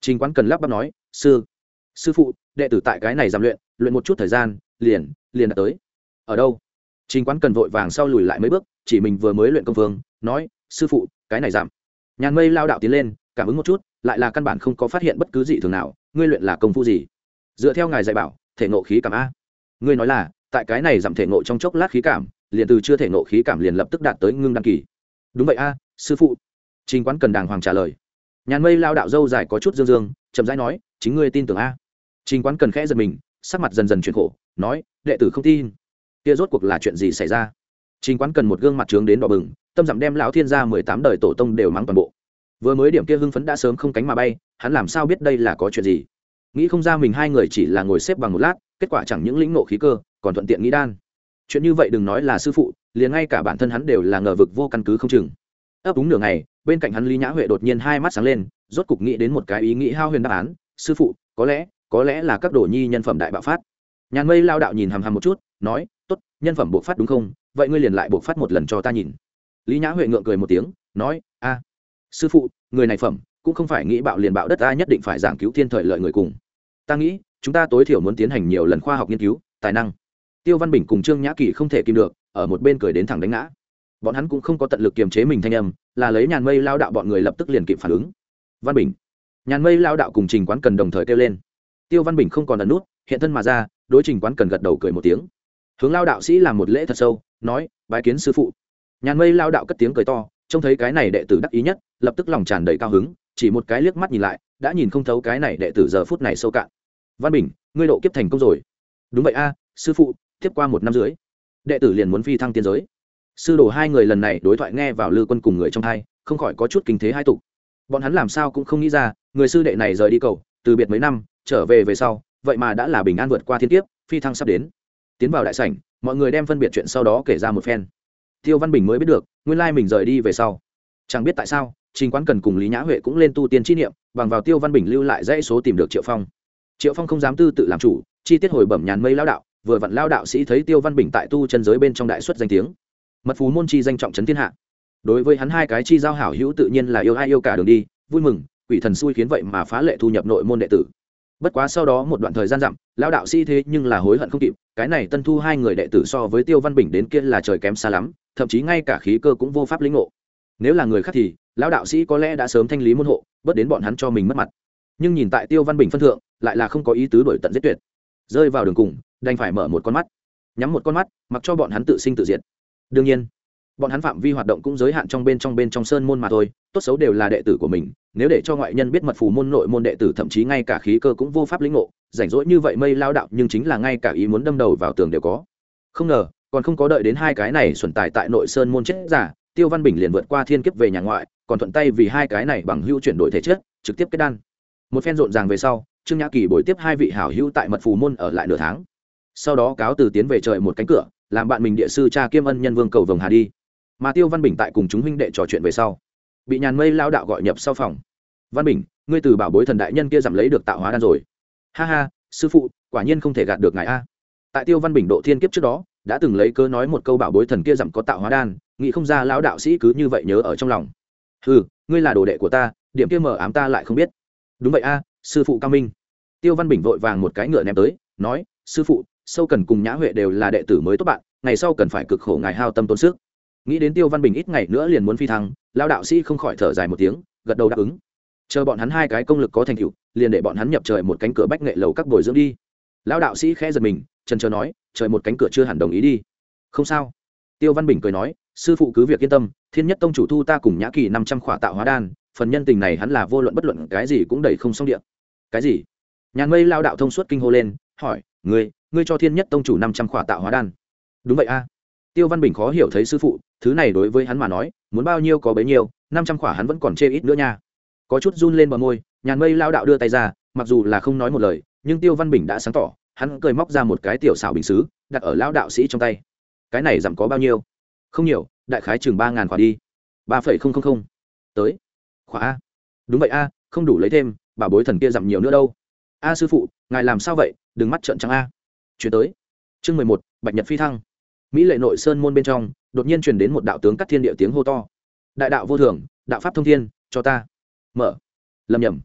trình quán cần lắp bắp nói, sư sư phụ, đệ tử tại cái này giảm luyện luyện một chút thời gian, liền liền đạt tới. Ở đâu? Trình quán cần vội vàng sau lùi lại mấy bước, chỉ mình vừa mới luyện công vương nói, sư phụ, cái này giảm. Nhàn mây lao đạo tiến lên, cảm ứng một chút, lại là căn bản không có phát hiện bất cứ gì thường nào, ngươi luyện là công phu gì? Dựa theo ngài dạy bảo, thể nộ khí cảm a. Ngươi nói là, tại cái này giảm thể nộ trong chốc lát khí cảm, liền từ chưa thể nộ khí cảm liền lập tức đạt tới ngưng đăng kỳ. Đúng vậy a, sư phụ. Trình quán cần đàng hoàng trả lời nhàn mây lao đạo dâu dài có chút dương dương, chậm rãi nói, chính ngươi tin tưởng a? Trình quán cần khẽ giật mình, sắc mặt dần dần chuyển khổ, nói, đệ tử không tin. Kia rốt cuộc là chuyện gì xảy ra? Trình quán cần một gương mặt trướng đến đỏ bừng, tâm dặm đem lão thiên gia mười tám đời tổ tông đều mắng toàn bộ. Vừa mới điểm kia hưng phấn đã sớm không cánh mà bay, hắn làm sao biết đây là có chuyện gì? Nghĩ không ra mình hai người chỉ là ngồi xếp bằng một lát, kết quả chẳng những lĩnh nộ khí cơ, còn thuận tiện nghĩ đan. Chuyện như vậy đừng nói là sư phụ, liền ngay cả bản thân hắn đều là ngờ vực vô căn cứ không chừng. Ấp úng nửa ngày bên cạnh hắn lý nhã huệ đột nhiên hai mắt sáng lên, rốt cục nghĩ đến một cái ý nghĩ hao huyền đáp án, sư phụ, có lẽ có lẽ là các đồ nhi nhân phẩm đại bạo phát. Nhàn mây lao đạo nhìn hằm hằm một chút, nói, tốt, nhân phẩm buộc phát đúng không? Vậy ngươi liền lại buộc phát một lần cho ta nhìn. Lý nhã huệ ngượng cười một tiếng, nói, a, sư phụ, người này phẩm, cũng không phải nghĩ bạo liền bạo đất ta nhất định phải giảng cứu thiên thời lợi người cùng. Ta nghĩ, chúng ta tối thiểu muốn tiến hành nhiều lần khoa học nghiên cứu, tài năng. Tiêu văn bình cùng trương nhã kỳ không thể kìm được, ở một bên cười đến thẳng đánh ngã bọn hắn cũng không có tận lực kiềm chế mình thanh âm, là lấy nhàn mây lao đạo bọn người lập tức liền kịp phản ứng. Văn bình. Nhàn mây lao đạo cùng trình quán cần đồng thời kêu lên. Tiêu văn bình không còn ẩn nút, hiện thân mà ra, đối trình quán cần gật đầu cười một tiếng. Hướng lao đạo sĩ làm một lễ thật sâu, nói, bái kiến sư phụ. Nhàn mây lao đạo cất tiếng cười to, trông thấy cái này đệ tử đắc ý nhất, lập tức lòng tràn đầy cao hứng, chỉ một cái liếc mắt nhìn lại, đã nhìn không thấu cái này đệ tử giờ phút này sâu cạn. Văn bình, ngươi độ kiếp thành công rồi. Đúng vậy a, sư phụ, tiếp qua một năm dưới đệ tử liền muốn phi thăng tiên giới sư đồ hai người lần này đối thoại nghe vào lư quân cùng người trong hai không khỏi có chút kinh thế hai tục. Bọn hắn làm sao cũng không nghĩ ra, người sư đệ này rời đi cầu, từ biệt mấy năm, trở về về sau, vậy mà đã là bình an vượt qua thiên tiếp phi thăng sắp đến. Tiến vào đại sảnh, mọi người đem phân biệt chuyện sau đó kể ra một phen. Tiêu văn bình mới biết được, nguyên lai mình rời đi về sau. Chẳng biết tại sao, trình quán cần cùng lý nhã huệ cũng lên tu tiên chi niệm, bằng vào tiêu văn bình lưu lại dãy số tìm được triệu phong. Triệu phong không dám tư tự làm chủ, chi tiết hồi bẩm nhàn mây lao đạo, vừa vặn lao đạo sĩ thấy tiêu văn bình tại tu chân giới bên trong đại xuất danh tiếng mật phú môn chi danh trọng trấn thiên hạ. Đối với hắn hai cái chi giao hảo hữu tự nhiên là yêu ai yêu cả đường đi, vui mừng, quỷ thần xui khiến vậy mà phá lệ thu nhập nội môn đệ tử. Bất quá sau đó một đoạn thời gian dặm, lão đạo sĩ thế nhưng là hối hận không kịp, cái này tân thu hai người đệ tử so với tiêu văn bình đến kia là trời kém xa lắm, thậm chí ngay cả khí cơ cũng vô pháp lĩnh ngộ. Nếu là người khác thì, lão đạo sĩ có lẽ đã sớm thanh lý môn hộ, bớt đến bọn hắn cho mình mất mặt. Nhưng nhìn tại tiêu văn bình phân thượng, lại là không có ý tứ đổi tận giết tuyệt. Rơi vào đường cùng, đành phải mở một con mắt. Nhắm một con mắt, mặc cho bọn hắn tự sinh tự diệt đương nhiên, bọn hắn phạm vi hoạt động cũng giới hạn trong bên trong bên trong sơn môn mà thôi, tốt xấu đều là đệ tử của mình, nếu để cho ngoại nhân biết mật phù môn nội môn đệ tử, thậm chí ngay cả khí cơ cũng vô pháp lĩnh ngộ, rảnh rỗi như vậy mây lao đạo, nhưng chính là ngay cả ý muốn đâm đầu vào tường đều có. Không ngờ, còn không có đợi đến hai cái này xuẩn tài tại nội sơn môn chết giả, tiêu văn bình liền vượt qua thiên kiếp về nhà ngoại, còn thuận tay vì hai cái này bằng hưu chuyển đổi thể chất, trực tiếp kết đan. Một phen rộn ràng về sau, trương nhã kỳ bồi tiếp hai vị hảo hữu tại mật phù môn ở lại nửa tháng. Sau đó cáo từ tiến về trời một cánh cửa làm bạn mình địa sư cha kiêm ân nhân vương cầu vồng hà đi. Mà tiêu văn bình tại cùng chúng huynh đệ trò chuyện về sau, bị nhàn mây lao đạo gọi nhập sau phòng. Văn bình, ngươi từ bảo bối thần đại nhân kia giảm lấy được tạo hóa đan rồi. Ha ha, sư phụ, quả nhiên không thể gạt được ngài a. Tại tiêu văn bình độ thiên kiếp trước đó, đã từng lấy cơ nói một câu bảo bối thần kia giảm có tạo hóa đan, nghĩ không ra lão đạo sĩ cứ như vậy nhớ ở trong lòng. Ừ ngươi là đồ đệ của ta, điểm kia mờ ám ta lại không biết. Đúng vậy a, sư phụ cao minh. Tiêu văn bình vội vàng một cái ngựa ném tới, nói, sư phụ sâu cần cùng nhã huệ đều là đệ tử mới tốt bạn, ngày sau cần phải cực khổ ngài hao tâm tốn sức. Nghĩ đến tiêu văn bình ít ngày nữa liền muốn phi thăng lao đạo sĩ không khỏi thở dài một tiếng, gật đầu đáp ứng. Chờ bọn hắn hai cái công lực có thành tựu, liền để bọn hắn nhập trời một cánh cửa bách nghệ lầu các bồi dưỡng đi. Lao đạo sĩ khẽ giật mình, trần trờ nói, trời một cánh cửa chưa hẳn đồng ý đi. Không sao. Tiêu văn bình cười nói, sư phụ cứ việc yên tâm, thiên nhất tông chủ thu ta cùng nhã kỳ năm trăm khỏa tạo hóa đan, phần nhân tình này hắn là vô luận bất luận cái gì cũng đầy không xong điện cái gì? Nhàn mây lao đạo thông suốt kinh hô lên, hỏi, ngươi ngươi cho thiên nhất tông chủ năm trăm khỏa tạo hóa đan. Đúng vậy a. Tiêu văn bình khó hiểu thấy sư phụ, thứ này đối với hắn mà nói, muốn bao nhiêu có bấy nhiêu, năm trăm khỏa hắn vẫn còn chê ít nữa nha. Có chút run lên bờ môi, nhàn mây lao đạo đưa tay ra, mặc dù là không nói một lời, nhưng tiêu văn bình đã sáng tỏ, hắn cười móc ra một cái tiểu xảo bình xứ, đặt ở lao đạo sĩ trong tay. Cái này giảm có bao nhiêu? Không nhiều, đại khái chừng ba ngàn khỏa đi. Ba phẩy không không không. Tới. Khỏa a. Đúng vậy a, không đủ lấy thêm bà bối thần kia giảm nhiều nữa đâu. A sư phụ, ngài làm sao vậy? Đừng mắt trợn trắng a chuyển tới. Chương mười một, bạch nhật phi thăng. Mỹ lệ nội sơn môn bên trong, đột nhiên truyền đến một đạo tướng cắt thiên địa tiếng hô to. Đại đạo vô thường đạo pháp thông thiên, cho ta. Mở. Lầm nhầm.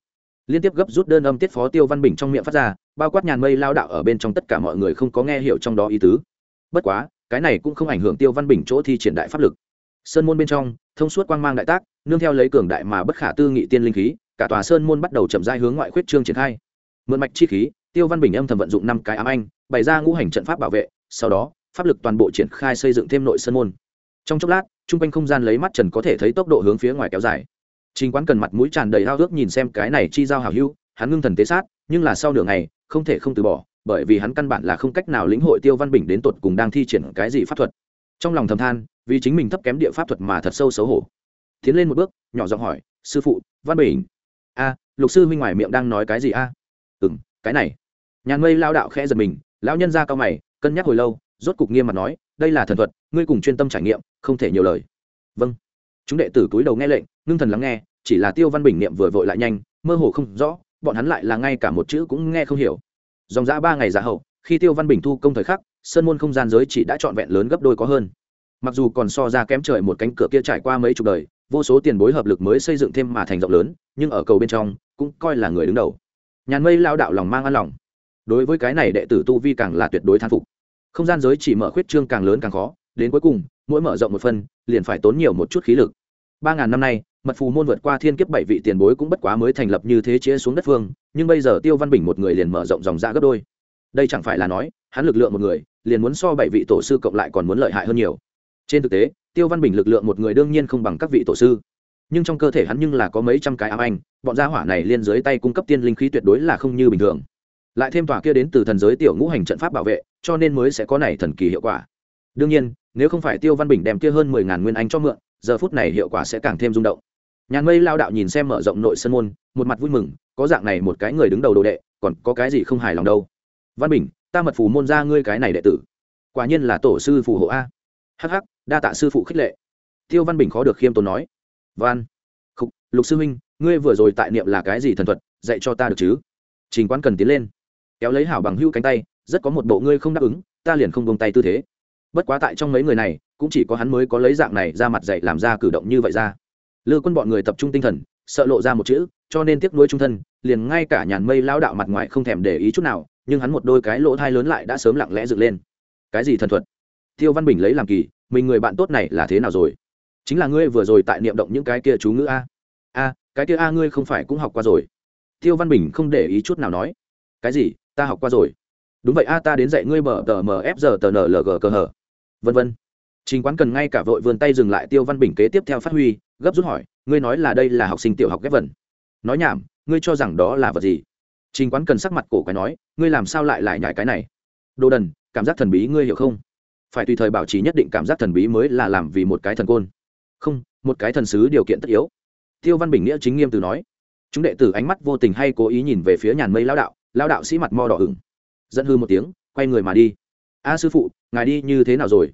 Liên tiếp gấp rút đơn âm tiết phó tiêu văn bình trong miệng phát ra, bao quát nhàn mây lao đạo ở bên trong tất cả mọi người không có nghe hiểu trong đó ý tứ. Bất quá, cái này cũng không ảnh hưởng tiêu văn bình chỗ thi triển đại pháp lực. Sơn môn bên trong, thông suốt quang mang đại tác, nương theo lấy cường đại mà bất khả tư nghị tiên linh khí, cả tòa sơn môn bắt đầu chậm rãi hướng ngoại khuyết trương triển khai. Mượn mạch chi khí, tiêu văn bình âm thầm vận dụng năm cái ám anh bày ra ngũ hành trận pháp bảo vệ, sau đó, pháp lực toàn bộ triển khai xây dựng thêm nội sân môn. Trong chốc lát trung quanh không gian lấy mắt trần có thể thấy tốc độ hướng phía ngoài kéo dài. Trình quán cần mặt mũi tràn đầy hao ước nhìn xem cái này chi giao hảo hưu hắn ngưng thần tế sát, nhưng là sau nửa ngày, không thể không từ bỏ, bởi vì hắn căn bản là không cách nào lĩnh hội tiêu văn bình đến tột cùng đang thi triển cái gì pháp thuật. Trong lòng thầm than, vì chính mình thấp kém địa pháp thuật mà thật sâu xấu hổ. Tiến lên một bước, nhỏ giọng hỏi, sư phụ, văn bình? A, lục sư huynh ngoài miệng đang nói cái gì a? Ừ m cái này. Nhàn mây lao đạo khẽ giật mình lão nhân ra cao mày, cân nhắc hồi lâu, rốt cục nghiêm mặt nói, đây là thần thuật, ngươi cùng chuyên tâm trải nghiệm, không thể nhiều lời. Vâng. Chúng đệ tử cúi đầu nghe lệnh, ngưng thần lắng nghe, chỉ là tiêu văn bình niệm vừa vội lại nhanh, mơ hồ không rõ, bọn hắn lại là ngay cả một chữ cũng nghe không hiểu. Dòng dã ba ngày giả hậu, khi tiêu văn bình thu công thời khắc, sơn môn không gian giới chỉ đã trọn vẹn lớn gấp đôi có hơn. Mặc dù còn so ra kém trời một cánh cửa kia trải qua mấy chục đời, vô số tiền bối hợp lực mới xây dựng thêm mà thành rộng lớn, nhưng ở cầu bên trong, cũng coi là người đứng đầu. Nhàn mây lao đạo lòng mang an lòng đối với cái này đệ tử tu vi càng là tuyệt đối thán phục. Không gian giới chỉ mở khuyết trương càng lớn càng khó, đến cuối cùng, mỗi mở rộng một phân, liền phải tốn nhiều một chút khí lực. Ba ngàn năm nay, mật phù môn vượt qua thiên kiếp bảy vị tiền bối cũng bất quá mới thành lập như thế chia xuống đất phương, nhưng bây giờ tiêu văn bình một người liền mở rộng dòng ra gấp đôi. Đây chẳng phải là nói, hắn lực lượng một người, liền muốn so bảy vị tổ sư cộng lại còn muốn lợi hại hơn nhiều. Trên thực tế, tiêu văn bình lực lượng một người đương nhiên không bằng các vị tổ sư. Nhưng trong cơ thể hắn nhưng là có mấy trăm cái ám anh bọn gia hỏa này liên dưới tay cung cấp tiên linh khí tuyệt đối là không như bình thường lại thêm tòa kia đến từ thần giới tiểu ngũ hành trận pháp bảo vệ cho nên mới sẽ có này thần kỳ hiệu quả. Đương nhiên nếu không phải tiêu văn bình đem kia hơn mười ngàn nguyên anh cho mượn giờ phút này hiệu quả sẽ càng thêm rung động. Nhàn mây lao đạo nhìn xem mở rộng nội sân môn một mặt vui mừng có dạng này một cái người đứng đầu đồ đệ còn có cái gì không hài lòng đâu. Văn bình ta mật phù môn ra ngươi cái này đệ tử. Quả nhiên là tổ sư phù hộ a. Hh đa tạ sư phụ khích lệ. Tiêu văn bình khó được khiêm tốn nói. Văn Khúc, lục sư huynh ngươi vừa rồi tại niệm là cái gì thần thuật dạy cho ta được chứ? Trình quan cần tiến lên kéo lấy hảo bằng hữu cánh tay, rất có một bộ ngươi không đáp ứng, ta liền không buông tay tư thế. Bất quá tại trong mấy người này, cũng chỉ có hắn mới có lấy dạng này ra mặt dạy làm ra cử động như vậy ra. Lư quân bọn người tập trung tinh thần, sợ lộ ra một chữ, cho nên tiếc nuối trung thân, liền ngay cả nhàn mây lao đạo mặt ngoài không thèm để ý chút nào, nhưng hắn một đôi cái lỗ thai lớn lại đã sớm lặng lẽ dựng lên. Cái gì thần thuật? Tiêu văn bình lấy làm kỳ, mình người bạn tốt này là thế nào rồi? Chính là ngươi vừa rồi tại niệm động những cái kia chú ngữ a. A, cái kia a ngươi không phải cũng học qua rồi. Tiêu văn bình không để ý chút nào nói. Cái gì? Ta học qua rồi. Đúng vậy a, ta đến dạy ngươi mở tờ mf giờ tờ nlg cơ hở vân vân. Trình quán cần ngay cả vội vươn tay dừng lại tiêu văn bình kế tiếp theo phát huy, gấp rút hỏi, ngươi nói là đây là học sinh tiểu học ghép vần. Nói nhảm, ngươi cho rằng đó là vật gì? Trình quán cần sắc mặt cổ quái nói, ngươi làm sao lại lại nhải cái này? Đồ đần, cảm giác thần bí ngươi hiểu không? Phải tùy thời bảo trì nhất định cảm giác thần bí mới là làm vì một cái thần côn. Không, một cái thần sứ điều kiện tất yếu. Tiêu văn bình nghĩa chính nghiêm từ nói. Chúng đệ tử ánh mắt vô tình hay cố ý nhìn về phía nhàn mây lao đạo lao đạo sĩ mặt mo đỏ ửng. Dẫn hư một tiếng, quay người mà đi. A sư phụ, ngài đi như thế nào rồi?